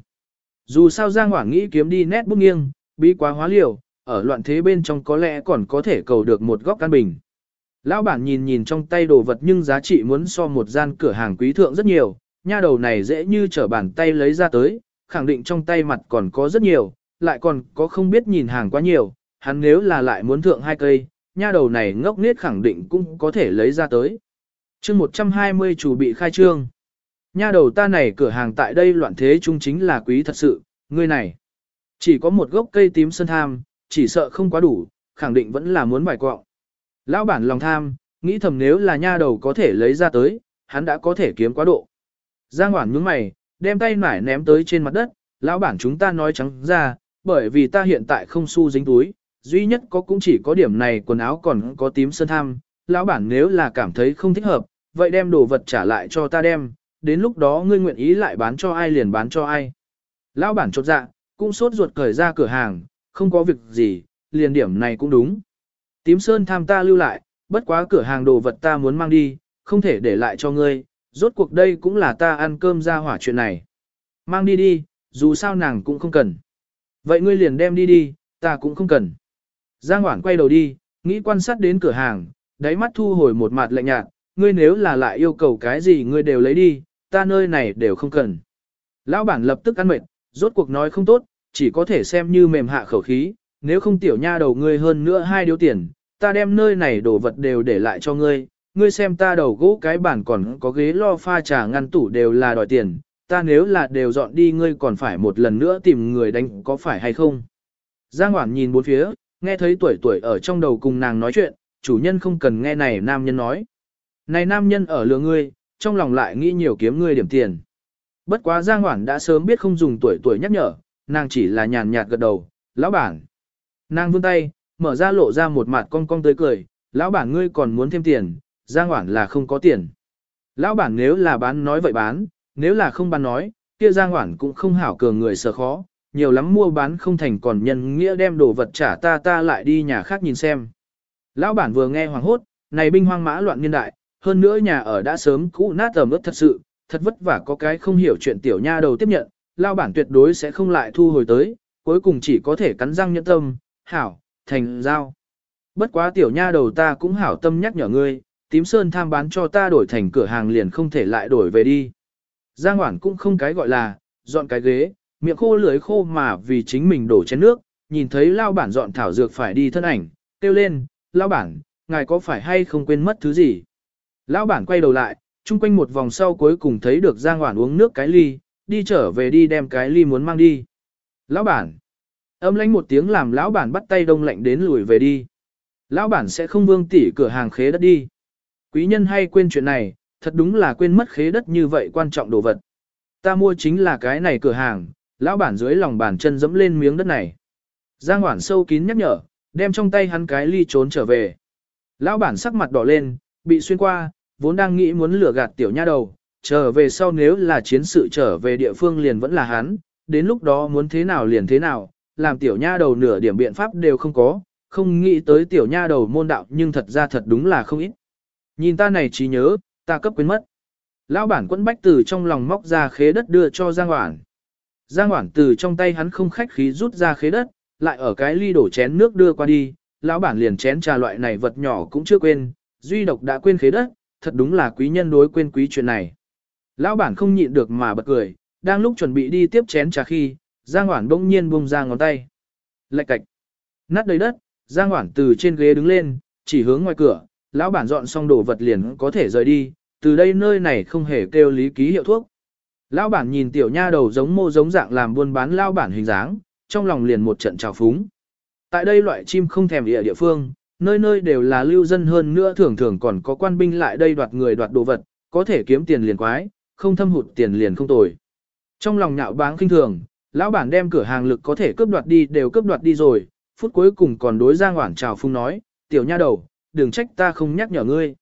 Dù sao Giang Hoảng nghĩ kiếm đi nét bút nghiêng, bí quá hóa liều, ở loạn thế bên trong có lẽ còn có thể cầu được một góc căn bình. Lão bản nhìn nhìn trong tay đồ vật nhưng giá trị muốn so một gian cửa hàng quý thượng rất nhiều, nha đầu này dễ như trở bàn tay lấy ra tới, khẳng định trong tay mặt còn có rất nhiều, lại còn có không biết nhìn hàng quá nhiều, hắn nếu là lại muốn thượng hai cây, nha đầu này ngốc nết khẳng định cũng có thể lấy ra tới. chương 120 chủ bị khai trương. Nha đầu ta này cửa hàng tại đây loạn thế chung chính là quý thật sự, ngươi này. Chỉ có một gốc cây tím sơn tham, chỉ sợ không quá đủ, khẳng định vẫn là muốn bài quọng. Lão bản lòng tham, nghĩ thầm nếu là nha đầu có thể lấy ra tới, hắn đã có thể kiếm quá độ. Giang Hoản nhướng mày, đem tay nải ném tới trên mặt đất, lão bản chúng ta nói trắng ra, bởi vì ta hiện tại không xu dính túi, duy nhất có cũng chỉ có điểm này quần áo còn có tím sơn tham, lão bản nếu là cảm thấy không thích hợp, vậy đem đồ vật trả lại cho ta đem, đến lúc đó ngươi nguyện ý lại bán cho ai liền bán cho ai. Lão bản chột dạ, cũng sốt ruột cởi ra cửa hàng, không có việc gì, liền điểm này cũng đúng. Tím sơn tham ta lưu lại, bất quá cửa hàng đồ vật ta muốn mang đi, không thể để lại cho ngươi, rốt cuộc đây cũng là ta ăn cơm ra hỏa chuyện này. Mang đi đi, dù sao nàng cũng không cần. Vậy ngươi liền đem đi đi, ta cũng không cần. Giang Hoản quay đầu đi, nghĩ quan sát đến cửa hàng, đáy mắt thu hồi một mặt lạnh nhạt, ngươi nếu là lại yêu cầu cái gì ngươi đều lấy đi, ta nơi này đều không cần. Lão bản lập tức ăn mệt, rốt cuộc nói không tốt, chỉ có thể xem như mềm hạ khẩu khí, nếu không tiểu nha đầu ngươi hơn nữa hai điếu tiền, ta đem nơi này đồ vật đều để lại cho ngươi, ngươi xem ta đầu gỗ cái bản còn có ghế lo pha trà ngăn tủ đều là đòi tiền, ta nếu là đều dọn đi ngươi còn phải một lần nữa tìm người đánh có phải hay không. Giang Hoảng nhìn bốn phía, nghe thấy tuổi tuổi ở trong đầu cùng nàng nói chuyện, chủ nhân không cần nghe này nam nhân nói. Này nam nhân ở lừa ngươi, trong lòng lại nghĩ nhiều kiếm ngươi điểm tiền. Bất quá Giang Hoản đã sớm biết không dùng tuổi tuổi nhắc nhở, nàng chỉ là nhàn nhạt gật đầu, lão bản. Nàng vươn tay, mở ra lộ ra một mặt cong cong tới cười, lão bản ngươi còn muốn thêm tiền, Giang Hoản là không có tiền. Lão bản nếu là bán nói vậy bán, nếu là không bán nói, kia Giang Hoản cũng không hảo cường người sợ khó, nhiều lắm mua bán không thành còn nhân nghĩa đem đồ vật trả ta ta lại đi nhà khác nhìn xem. Lão bản vừa nghe hoàng hốt, này binh hoang mã loạn niên đại, hơn nữa nhà ở đã sớm cũ nát tầm ướt thật sự, thật vất vả có cái không hiểu chuyện tiểu nha đầu tiếp nhận, lao bản tuyệt đối sẽ không lại thu hồi tới, cuối cùng chỉ có thể cắn răng nhẫn tâm, hảo, thành giao. Bất quá tiểu nha đầu ta cũng hảo tâm nhắc nhở ngươi, tím sơn tham bán cho ta đổi thành cửa hàng liền không thể lại đổi về đi. Giang Hoản cũng không cái gọi là, dọn cái ghế, miệng khô lưỡi khô mà vì chính mình đổ chén nước, nhìn thấy lao bản dọn thảo dược phải đi thân ảnh, kêu lên, lao bản, ngài có phải hay không quên mất thứ gì? Lão bản quay đầu lại, chung quanh một vòng sau cuối cùng thấy được Giang Hoản uống nước cái ly, đi trở về đi đem cái ly muốn mang đi. Lão bản, âm lãnh một tiếng làm lão bản bắt tay đông lạnh đến lùi về đi. Lão bản sẽ không vương tỉ cửa hàng khế đất đi. Quý nhân hay quên chuyện này, thật đúng là quên mất khế đất như vậy quan trọng đồ vật. Ta mua chính là cái này cửa hàng, lão bản dưới lòng bàn chân dẫm lên miếng đất này. Giang Hoản sâu kín nhắc nhở, đem trong tay hắn cái ly trốn trở về. Lão bản sắc mặt đỏ lên, bị xuyên qua, vốn đang nghĩ muốn lừa gạt tiểu nha đầu, trở về sau nếu là chiến sự trở về địa phương liền vẫn là hắn, đến lúc đó muốn thế nào liền thế nào, làm tiểu nha đầu nửa điểm biện pháp đều không có, không nghĩ tới tiểu nha đầu môn đạo nhưng thật ra thật đúng là không ít. Nhìn ta này chỉ nhớ, ta cấp quên mất. Lão bản quẫn bách từ trong lòng móc ra khế đất đưa cho Giang Hoảng. Giang Hoảng từ trong tay hắn không khách khí rút ra khế đất, lại ở cái ly đổ chén nước đưa qua đi, lão bản liền chén trà loại này vật nhỏ cũng chưa quên, duy độc đã quên khế đất, thật đúng là quý nhân đối quên quý chuyện này. Lão bản không nhịn được mà bật cười, đang lúc chuẩn bị đi tiếp chén trà khi, Giang Hoản bỗng nhiên buông ra ngón tay. Lạch cạch. Nát đầy đất, Giang Hoản từ trên ghế đứng lên, chỉ hướng ngoài cửa, lão bản dọn xong đồ vật liền có thể rời đi, từ đây nơi này không hề kêu lý ký hiệu thuốc. Lão bản nhìn tiểu nha đầu giống mô giống dạng làm buôn bán lão bản hình dáng, trong lòng liền một trận trào phúng. Tại đây loại chim không thèm địa địa phương, nơi nơi đều là lưu dân hơn nữa thường thường còn có quan binh lại đây đoạt người đoạt đồ vật, có thể kiếm tiền liền quái, không thâm hụt tiền liền không tồi. Trong lòng nhạo báng khinh thường, lão bản đem cửa hàng lực có thể cướp đoạt đi đều cướp đoạt đi rồi, phút cuối cùng còn đối Giang Hoảng chào phung nói, tiểu nha đầu, đừng trách ta không nhắc nhở ngươi.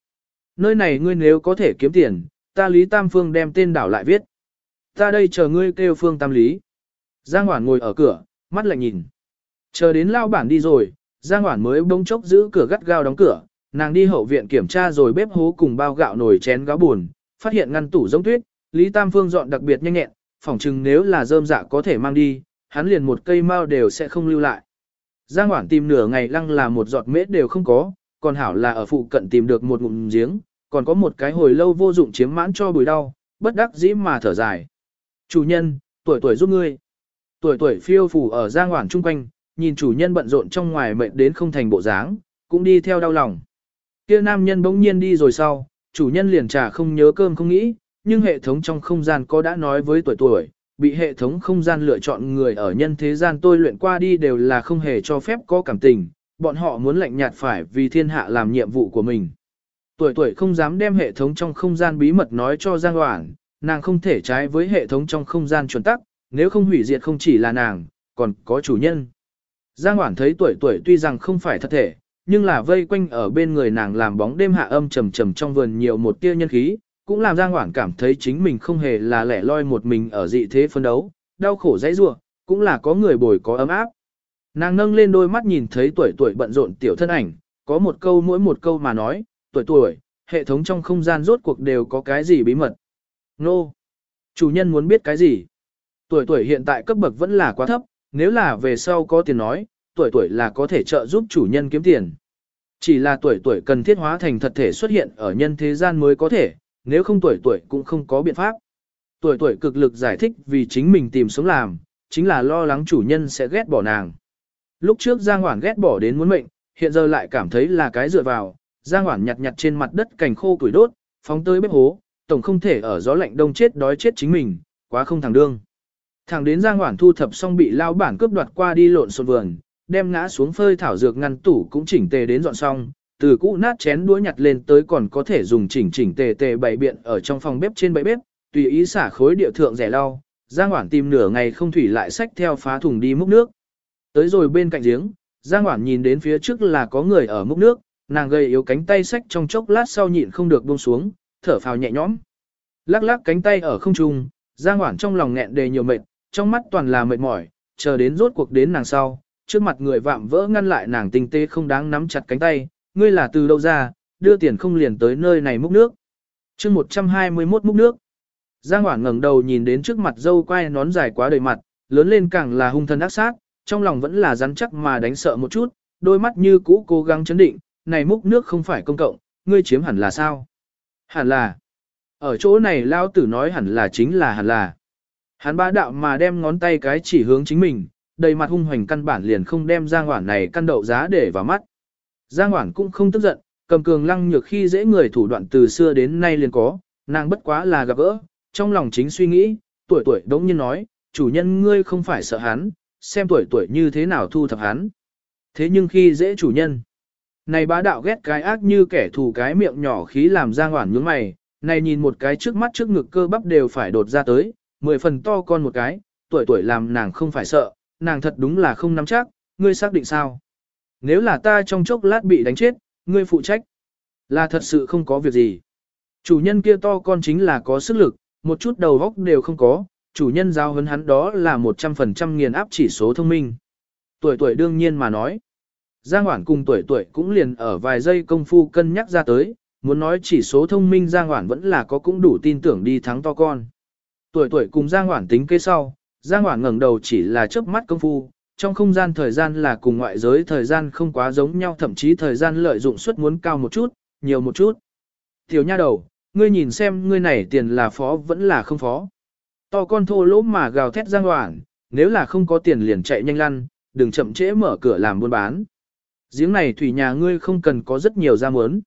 Nơi này ngươi nếu có thể kiếm tiền, ta Lý Tam Phương đem tên đảo lại viết. Ta đây chờ ngươi kêu Phương Tam Lý. Giang Hoảng ngồi ở cửa, mắt lạnh nhìn. Chờ đến lao bản đi rồi, Giang Hoản mới bỗng chốc giữ cửa gắt gao đóng cửa, nàng đi hậu viện kiểm tra rồi bếp hố cùng bao gạo nồi chén gáo buồn, phát hiện ngăn tủ giống tuyết, Lý Tam Phương dọn đặc biệt nhanh nhẹn, phỏng chừng nếu là rơm dạ có thể mang đi, hắn liền một cây mao đều sẽ không lưu lại. Giang Hoản tìm nửa ngày lăng là một giọt mết đều không có, còn hảo là ở phụ cận tìm được một ngụm giếng, còn có một cái hồi lâu vô dụng chiếm mãn cho bùi đau, bất đắc dĩ mà thở dài. Chủ nhân, tuổi tuổi giúp ngươi. Tuổi tuổi phiêu phủ ở Giang Hoản chung quanh, nhìn chủ nhân bận rộn trong ngoài mệt đến không thành bộ dáng, cũng đi theo đau lòng. Kia nam nhân bỗng nhiên đi rồi sau, chủ nhân liền trả không nhớ cơm không nghĩ, nhưng hệ thống trong không gian có đã nói với tuổi tuổi, bị hệ thống không gian lựa chọn người ở nhân thế gian tôi luyện qua đi đều là không hề cho phép có cảm tình, bọn họ muốn lạnh nhạt phải vì thiên hạ làm nhiệm vụ của mình. Tuổi tuổi không dám đem hệ thống trong không gian bí mật nói cho Giang Hoảng, nàng không thể trái với hệ thống trong không gian chuẩn tắc, nếu không hủy diệt không chỉ là nàng, còn có chủ nhân. Giang Hoản thấy tuổi tuổi tuy rằng không phải thật thể, nhưng là vây quanh ở bên người nàng làm bóng đêm hạ âm trầm trầm trong vườn nhiều một tia nhân khí, cũng làm Giang Hoản cảm thấy chính mình không hề là lẻ loi một mình ở dị thế phân đấu, đau khổ dãy rủa, cũng là có người bồi có ấm áp. Nàng nâng lên đôi mắt nhìn thấy tuổi tuổi bận rộn tiểu thân ảnh, có một câu mỗi một câu mà nói, tuổi tuổi, hệ thống trong không gian rốt cuộc đều có cái gì bí mật. Nô! No. Chủ nhân muốn biết cái gì? Tuổi tuổi hiện tại cấp bậc vẫn là quá thấp, nếu là về sau có tiền nói, tuổi tuổi là có thể trợ giúp chủ nhân kiếm tiền. Chỉ là tuổi tuổi cần thiết hóa thành thật thể xuất hiện ở nhân thế gian mới có thể, nếu không tuổi tuổi cũng không có biện pháp. Tuổi tuổi cực lực giải thích vì chính mình tìm sống làm, chính là lo lắng chủ nhân sẽ ghét bỏ nàng. Lúc trước Giang Hoảng ghét bỏ đến muốn mệnh, hiện giờ lại cảm thấy là cái dựa vào, Giang Hoảng nhặt nhặt trên mặt đất cành khô tuổi đốt, phóng tới bếp hố, tổng không thể ở gió lạnh đông chết đói chết chính mình, quá không thằng đương. Thẳng đến Giang Hoản thu thập xong bị lao bản cướp đoạt qua đi lộn xộn vườn, đem ngã xuống phơi thảo dược ngăn tủ cũng chỉnh tề đến dọn xong, từ cũ nát chén đũa nhặt lên tới còn có thể dùng chỉnh chỉnh tề tề bày biện ở trong phòng bếp trên bậy bếp, tùy ý xả khối địa thượng rẻ lau, Giang Hoản tìm nửa ngày không thủy lại xách theo phá thùng đi múc nước. Tới rồi bên cạnh giếng, Giang Hoản nhìn đến phía trước là có người ở múc nước, nàng gầy yếu cánh tay xách trong chốc lát sau nhịn không được buông xuống, thở phào nhẹ nhõm. Lắc lắc cánh tay ở không trung, Giang Hoản trong lòng nghẹn đề nhiều mệt, trong mắt toàn là mệt mỏi, chờ đến rốt cuộc đến nàng sau, trước mặt người vạm vỡ ngăn lại nàng tinh tế không đáng nắm chặt cánh tay, ngươi là từ đâu ra, đưa tiền không liền tới nơi này múc nước. chương 121 múc nước. Giang Hoảng ngẩng đầu nhìn đến trước mặt dâu quai nón dài quá đầy mặt, lớn lên càng là hung thân ác sát, trong lòng vẫn là rắn chắc mà đánh sợ một chút, đôi mắt như cũ cố gắng chấn định, này múc nước không phải công cộng, ngươi chiếm hẳn là sao? Hẳn là. Ở chỗ này lao tử nói hẳn là chính là hẳn là. Hắn bá đạo mà đem ngón tay cái chỉ hướng chính mình, đầy mặt hung hoành căn bản liền không đem Giang Hoản này căn đậu giá để vào mắt. Giang Hoản cũng không tức giận, cầm cường lăng nhược khi dễ người thủ đoạn từ xưa đến nay liền có, nàng bất quá là gặp gỡ, trong lòng chính suy nghĩ, tuổi tuổi đống nhiên nói, chủ nhân ngươi không phải sợ hắn, xem tuổi tuổi như thế nào thu thập hắn. Thế nhưng khi dễ chủ nhân, này bá đạo ghét cái ác như kẻ thù cái miệng nhỏ khí làm Giang Hoản nhướng mày, này nhìn một cái trước mắt trước ngực cơ bắp đều phải đột ra tới, mười phần to con một cái, tuổi tuổi làm nàng không phải sợ, nàng thật đúng là không nắm chắc, ngươi xác định sao? Nếu là ta trong chốc lát bị đánh chết, ngươi phụ trách. Là thật sự không có việc gì. Chủ nhân kia to con chính là có sức lực, một chút đầu góc đều không có, chủ nhân giao hấn hắn đó là 100% nghiền áp chỉ số thông minh. Tuổi tuổi đương nhiên mà nói. Giang Hoản cùng tuổi tuổi cũng liền ở vài giây công phu cân nhắc ra tới, muốn nói chỉ số thông minh Giang Hoản vẫn là có cũng đủ tin tưởng đi thắng to con. Tuổi tuổi cùng Giang Hoản tính kế sau, Giang Hoản ngẩng đầu chỉ là chớp mắt công phu, trong không gian thời gian là cùng ngoại giới thời gian không quá giống nhau thậm chí thời gian lợi dụng suất muốn cao một chút, nhiều một chút. Tiểu nha đầu, ngươi nhìn xem ngươi này tiền là phó vẫn là không phó. To con thô lỗ mà gào thét Giang Hoản, nếu là không có tiền liền chạy nhanh lăn, đừng chậm trễ mở cửa làm buôn bán. Giếng này thủy nhà ngươi không cần có rất nhiều ra mớn.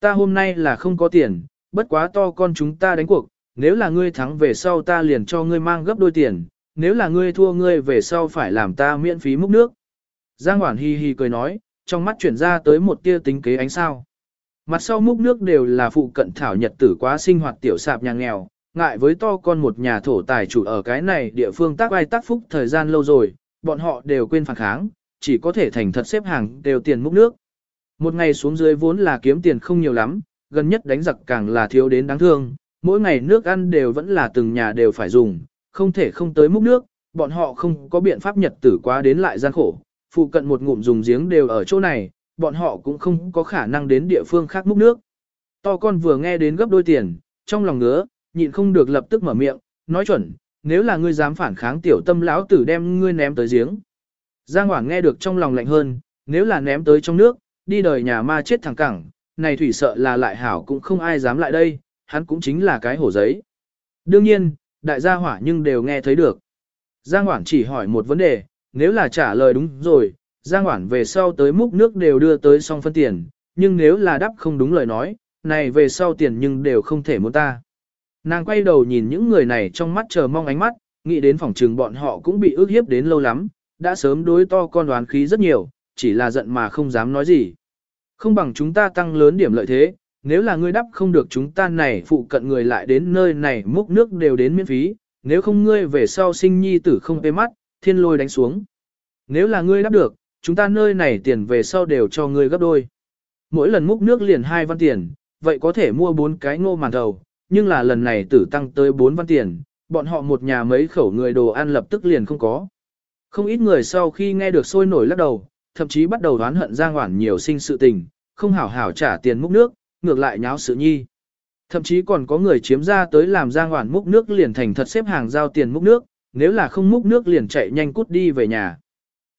Ta hôm nay là không có tiền, bất quá to con chúng ta đánh cuộc, nếu là ngươi thắng về sau ta liền cho ngươi mang gấp đôi tiền, nếu là ngươi thua ngươi về sau phải làm ta miễn phí múc nước. Giang Hoản hi hi cười nói, trong mắt chuyển ra tới một tia tính kế ánh sao. Mặt sau múc nước đều là phụ cận thảo nhật tử quá sinh hoạt tiểu sạp nhà nghèo, ngại với to con một nhà thổ tài chủ ở cái này địa phương tác ai tác phúc thời gian lâu rồi, bọn họ đều quên phản kháng, chỉ có thể thành thật xếp hàng đều tiền múc nước. Một ngày xuống dưới vốn là kiếm tiền không nhiều lắm, gần nhất đánh giặc càng là thiếu đến đáng thương, mỗi ngày nước ăn đều vẫn là từng nhà đều phải dùng, không thể không tới múc nước, bọn họ không có biện pháp nhật tử quá đến lại gian khổ, phụ cận một ngụm dùng giếng đều ở chỗ này, bọn họ cũng không có khả năng đến địa phương khác múc nước. To con vừa nghe đến gấp đôi tiền, trong lòng ngứa, nhịn không được lập tức mở miệng, nói chuẩn, nếu là ngươi dám phản kháng tiểu tâm lão tử đem ngươi ném tới giếng. Giang Hoảng nghe được trong lòng lạnh hơn, nếu là ném tới trong nước, đi đời nhà ma chết thẳng cẳng, này thủy sợ là lại hảo cũng không ai dám lại đây, hắn cũng chính là cái hổ giấy. Đương nhiên, đại gia hỏa nhưng đều nghe thấy được. Giang Hoảng chỉ hỏi một vấn đề, nếu là trả lời đúng rồi, Giang Hoảng về sau tới múc nước đều đưa tới xong phân tiền, nhưng nếu là đáp không đúng lời nói, này về sau tiền nhưng đều không thể muốn ta. Nàng quay đầu nhìn những người này trong mắt chờ mong ánh mắt, nghĩ đến phòng trường bọn họ cũng bị ước hiếp đến lâu lắm, đã sớm đối to con đoán khí rất nhiều, chỉ là giận mà không dám nói gì. Không bằng chúng ta tăng lớn điểm lợi thế, nếu là ngươi đắp không được chúng ta này phụ cận người lại đến nơi này múc nước đều đến miễn phí, nếu không ngươi về sau sinh nhi tử không bê mắt, thiên lôi đánh xuống. Nếu là ngươi đắp được, chúng ta nơi này tiền về sau đều cho ngươi gấp đôi. Mỗi lần múc nước liền hai văn tiền, vậy có thể mua bốn cái ngô màn đầu, nhưng là lần này tử tăng tới bốn văn tiền, bọn họ một nhà mấy khẩu người đồ ăn lập tức liền không có. Không ít người sau khi nghe được sôi nổi lắc đầu, thậm chí bắt đầu đoán hận Giang Hoản nhiều sinh sự tình, không hảo hảo trả tiền múc nước, ngược lại nháo sự nhi. Thậm chí còn có người chiếm ra tới làm Giang Hoản múc nước liền thành thật xếp hàng giao tiền múc nước, nếu là không múc nước liền chạy nhanh cút đi về nhà.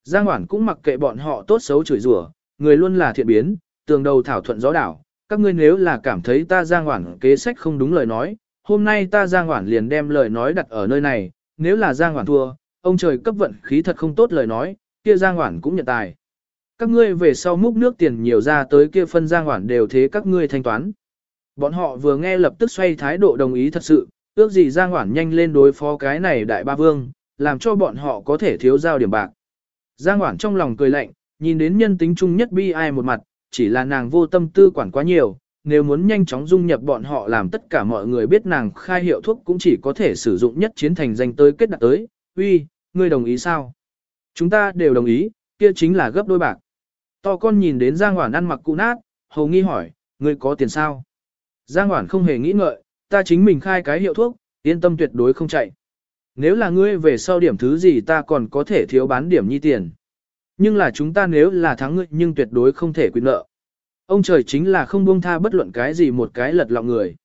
Giang Hoản cũng mặc kệ bọn họ tốt xấu chửi rủa, người luôn là thiện biến, tường đầu thảo thuận gió đảo. Các ngươi nếu là cảm thấy ta Giang Hoản kế sách không đúng lời nói, hôm nay ta Giang Hoản liền đem lời nói đặt ở nơi này, nếu là Giang Hoản thua, ông trời cấp vận khí thật không tốt lời nói, kia Giang Hoản cũng nhận tài. Các ngươi về sau múc nước tiền nhiều ra tới kia phân Giang Hoản đều thế các ngươi thanh toán. Bọn họ vừa nghe lập tức xoay thái độ đồng ý thật sự, ước gì Giang Hoản nhanh lên đối phó cái này đại ba vương, làm cho bọn họ có thể thiếu giao điểm bạc. Giang Hoản trong lòng cười lạnh, nhìn đến nhân tính chung nhất bi ai một mặt, chỉ là nàng vô tâm tư quản quá nhiều, nếu muốn nhanh chóng dung nhập bọn họ làm tất cả mọi người biết nàng khai hiệu thuốc cũng chỉ có thể sử dụng nhất chiến thành danh tới kết đặt tới, uy, ngươi đồng ý sao? Chúng ta đều đồng ý, kia chính là gấp đôi bạc. To con nhìn đến Giang Hoản ăn mặc cũ nát, hầu nghi hỏi, ngươi có tiền sao? Giang Hoản không hề nghĩ ngợi, ta chính mình khai cái hiệu thuốc, yên tâm tuyệt đối không chạy. Nếu là ngươi về sau điểm thứ gì ta còn có thể thiếu bán điểm nhi tiền. Nhưng là chúng ta nếu là thắng ngươi nhưng tuyệt đối không thể quyết nợ. Ông trời chính là không buông tha bất luận cái gì một cái lật lọng người.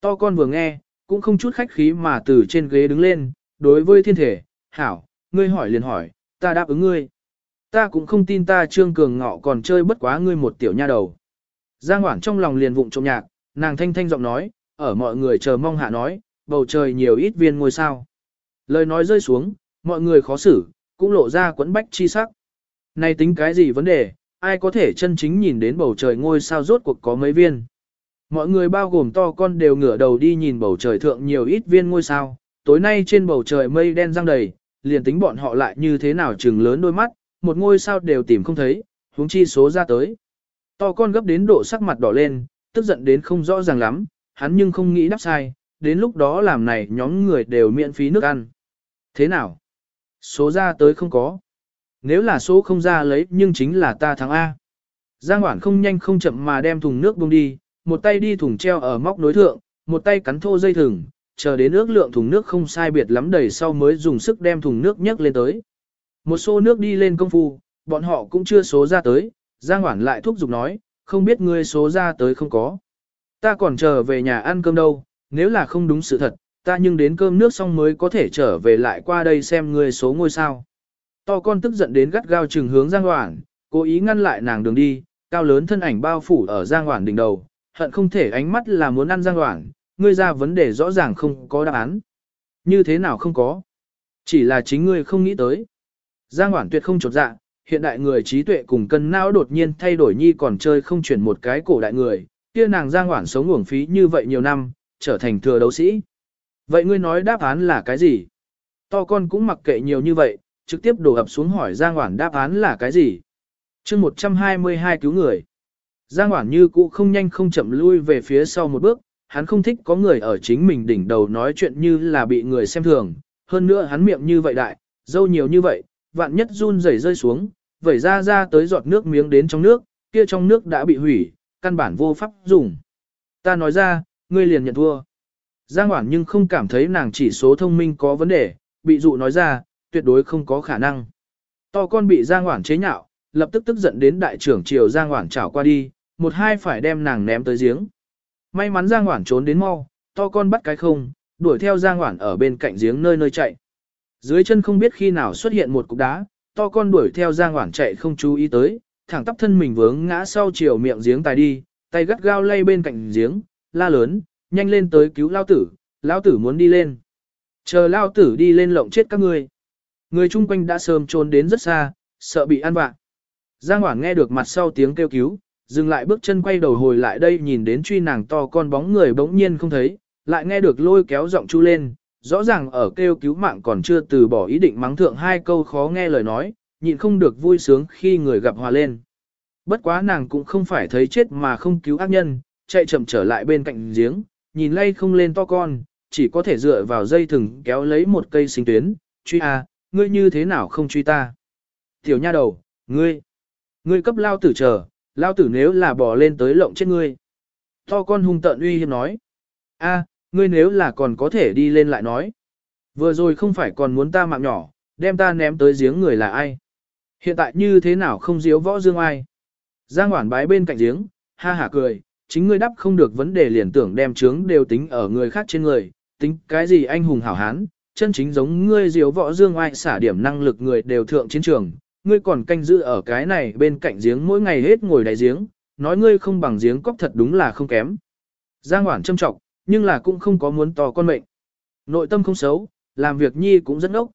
To con vừa nghe, cũng không chút khách khí mà từ trên ghế đứng lên, đối với thiên thể, hảo, ngươi hỏi liền hỏi, ta đáp ứng ngươi. Ta cũng không tin ta trương cường ngọ còn chơi bất quá ngươi một tiểu nha đầu. Giang Hoảng trong lòng liền vụng trộm nhạc, nàng thanh thanh giọng nói, ở mọi người chờ mong hạ nói, bầu trời nhiều ít viên ngôi sao. Lời nói rơi xuống, mọi người khó xử, cũng lộ ra quẫn bách chi sắc. Này tính cái gì vấn đề, ai có thể chân chính nhìn đến bầu trời ngôi sao rốt cuộc có mấy viên. Mọi người bao gồm to con đều ngửa đầu đi nhìn bầu trời thượng nhiều ít viên ngôi sao, tối nay trên bầu trời mây đen răng đầy, liền tính bọn họ lại như thế nào trừng lớn đôi mắt, một ngôi sao đều tìm không thấy, huống chi số ra tới. To con gấp đến độ sắc mặt đỏ lên, tức giận đến không rõ ràng lắm, hắn nhưng không nghĩ đáp sai, đến lúc đó làm này nhóm người đều miễn phí nước ăn. Thế nào? Số ra tới không có. Nếu là số không ra lấy nhưng chính là ta thắng A. Giang Hoản không nhanh không chậm mà đem thùng nước buông đi, một tay đi thùng treo ở móc nối thượng, một tay cắn thô dây thừng, chờ đến ước lượng thùng nước không sai biệt lắm đầy sau mới dùng sức đem thùng nước nhấc lên tới. Một xô nước đi lên công phu, bọn họ cũng chưa số ra tới, Giang Hoản lại thúc giục nói, không biết ngươi số ra tới không có. Ta còn chờ về nhà ăn cơm đâu, nếu là không đúng sự thật, ta nhưng đến cơm nước xong mới có thể trở về lại qua đây xem ngươi số ngôi sao. To con tức giận đến gắt gao trừng hướng Giang Hoản, cố ý ngăn lại nàng đường đi, cao lớn thân ảnh bao phủ ở Giang Hoản đỉnh đầu, hận không thể ánh mắt là muốn ăn Giang Hoản, ngươi ra vấn đề rõ ràng không có đáp án. Như thế nào không có? Chỉ là chính ngươi không nghĩ tới. Giang Hoản tuyệt không chột dạ, hiện đại người trí tuệ cùng cân não đột nhiên thay đổi nhi còn chơi không chuyển một cái cổ đại người, kia nàng Giang Hoản sống uổng phí như vậy nhiều năm, trở thành thừa đấu sĩ. Vậy ngươi nói đáp án là cái gì? To con cũng mặc kệ nhiều như vậy, trực tiếp đổ ập xuống hỏi Giang Hoản đáp án là cái gì? chương 122 cứu người. Giang Hoản như cũ không nhanh không chậm lui về phía sau một bước, hắn không thích có người ở chính mình đỉnh đầu nói chuyện như là bị người xem thường, hơn nữa hắn miệng như vậy đại, dâu nhiều như vậy, vạn nhất run rẩy rơi xuống, vẩy ra ra tới giọt nước miếng đến trong nước, kia trong nước đã bị hủy, căn bản vô pháp dùng. Ta nói ra, ngươi liền nhận thua. Giang Hoảng nhưng không cảm thấy nàng chỉ số thông minh có vấn đề, bị dụ nói ra, tuyệt đối không có khả năng. To con bị Giang Hoảng chế nhạo, lập tức tức giận đến đại trưởng triều Giang Hoảng chảo qua đi, một hai phải đem nàng ném tới giếng. May mắn Giang Hoảng trốn đến mau, to con bắt cái không, đuổi theo Giang Hoảng ở bên cạnh giếng nơi nơi chạy. Dưới chân không biết khi nào xuất hiện một cục đá, to con đuổi theo Giang Hoảng chạy không chú ý tới, thẳng tắp thân mình vướng ngã sau chiều miệng giếng tài đi, tay gắt gao lay bên cạnh giếng, la lớn, nhanh lên tới cứu lao tử, lao tử muốn đi lên. Chờ lao tử đi lên lộng chết các ngươi. Người chung quanh đã sớm trốn đến rất xa, sợ bị ăn vạ. Giang Hoảng nghe được mặt sau tiếng kêu cứu, dừng lại bước chân quay đầu hồi lại đây nhìn đến truy nàng to con bóng người bỗng nhiên không thấy, lại nghe được lôi kéo giọng chu lên, rõ ràng ở kêu cứu mạng còn chưa từ bỏ ý định mắng thượng hai câu khó nghe lời nói, nhịn không được vui sướng khi người gặp hòa lên. Bất quá nàng cũng không phải thấy chết mà không cứu ác nhân, chạy chậm trở lại bên cạnh giếng, nhìn lay không lên to con, chỉ có thể dựa vào dây thừng kéo lấy một cây sinh tuyến, truy à, ngươi như thế nào không truy ta? Tiểu nha đầu, ngươi, ngươi cấp lao tử chờ, lao tử nếu là bỏ lên tới lộng chết ngươi. To con hung tợn uy hiếp nói, a, ngươi nếu là còn có thể đi lên lại nói. Vừa rồi không phải còn muốn ta mạng nhỏ, đem ta ném tới giếng người là ai? Hiện tại như thế nào không diếu võ dương ai? Giang Hoản bái bên cạnh giếng, ha hả cười, chính ngươi đáp không được vấn đề liền tưởng đem chướng đều tính ở người khác trên người, tính cái gì anh hùng hảo hán, chân chính giống ngươi diếu võ dương ai xả điểm năng lực người đều thượng chiến trường, ngươi còn canh giữ ở cái này bên cạnh giếng mỗi ngày hết ngồi đáy giếng, nói ngươi không bằng giếng cóc thật đúng là không kém. Giang Hoản châm trọng, nhưng là cũng không có muốn to con mệnh. Nội tâm không xấu, làm việc nhi cũng rất ngốc.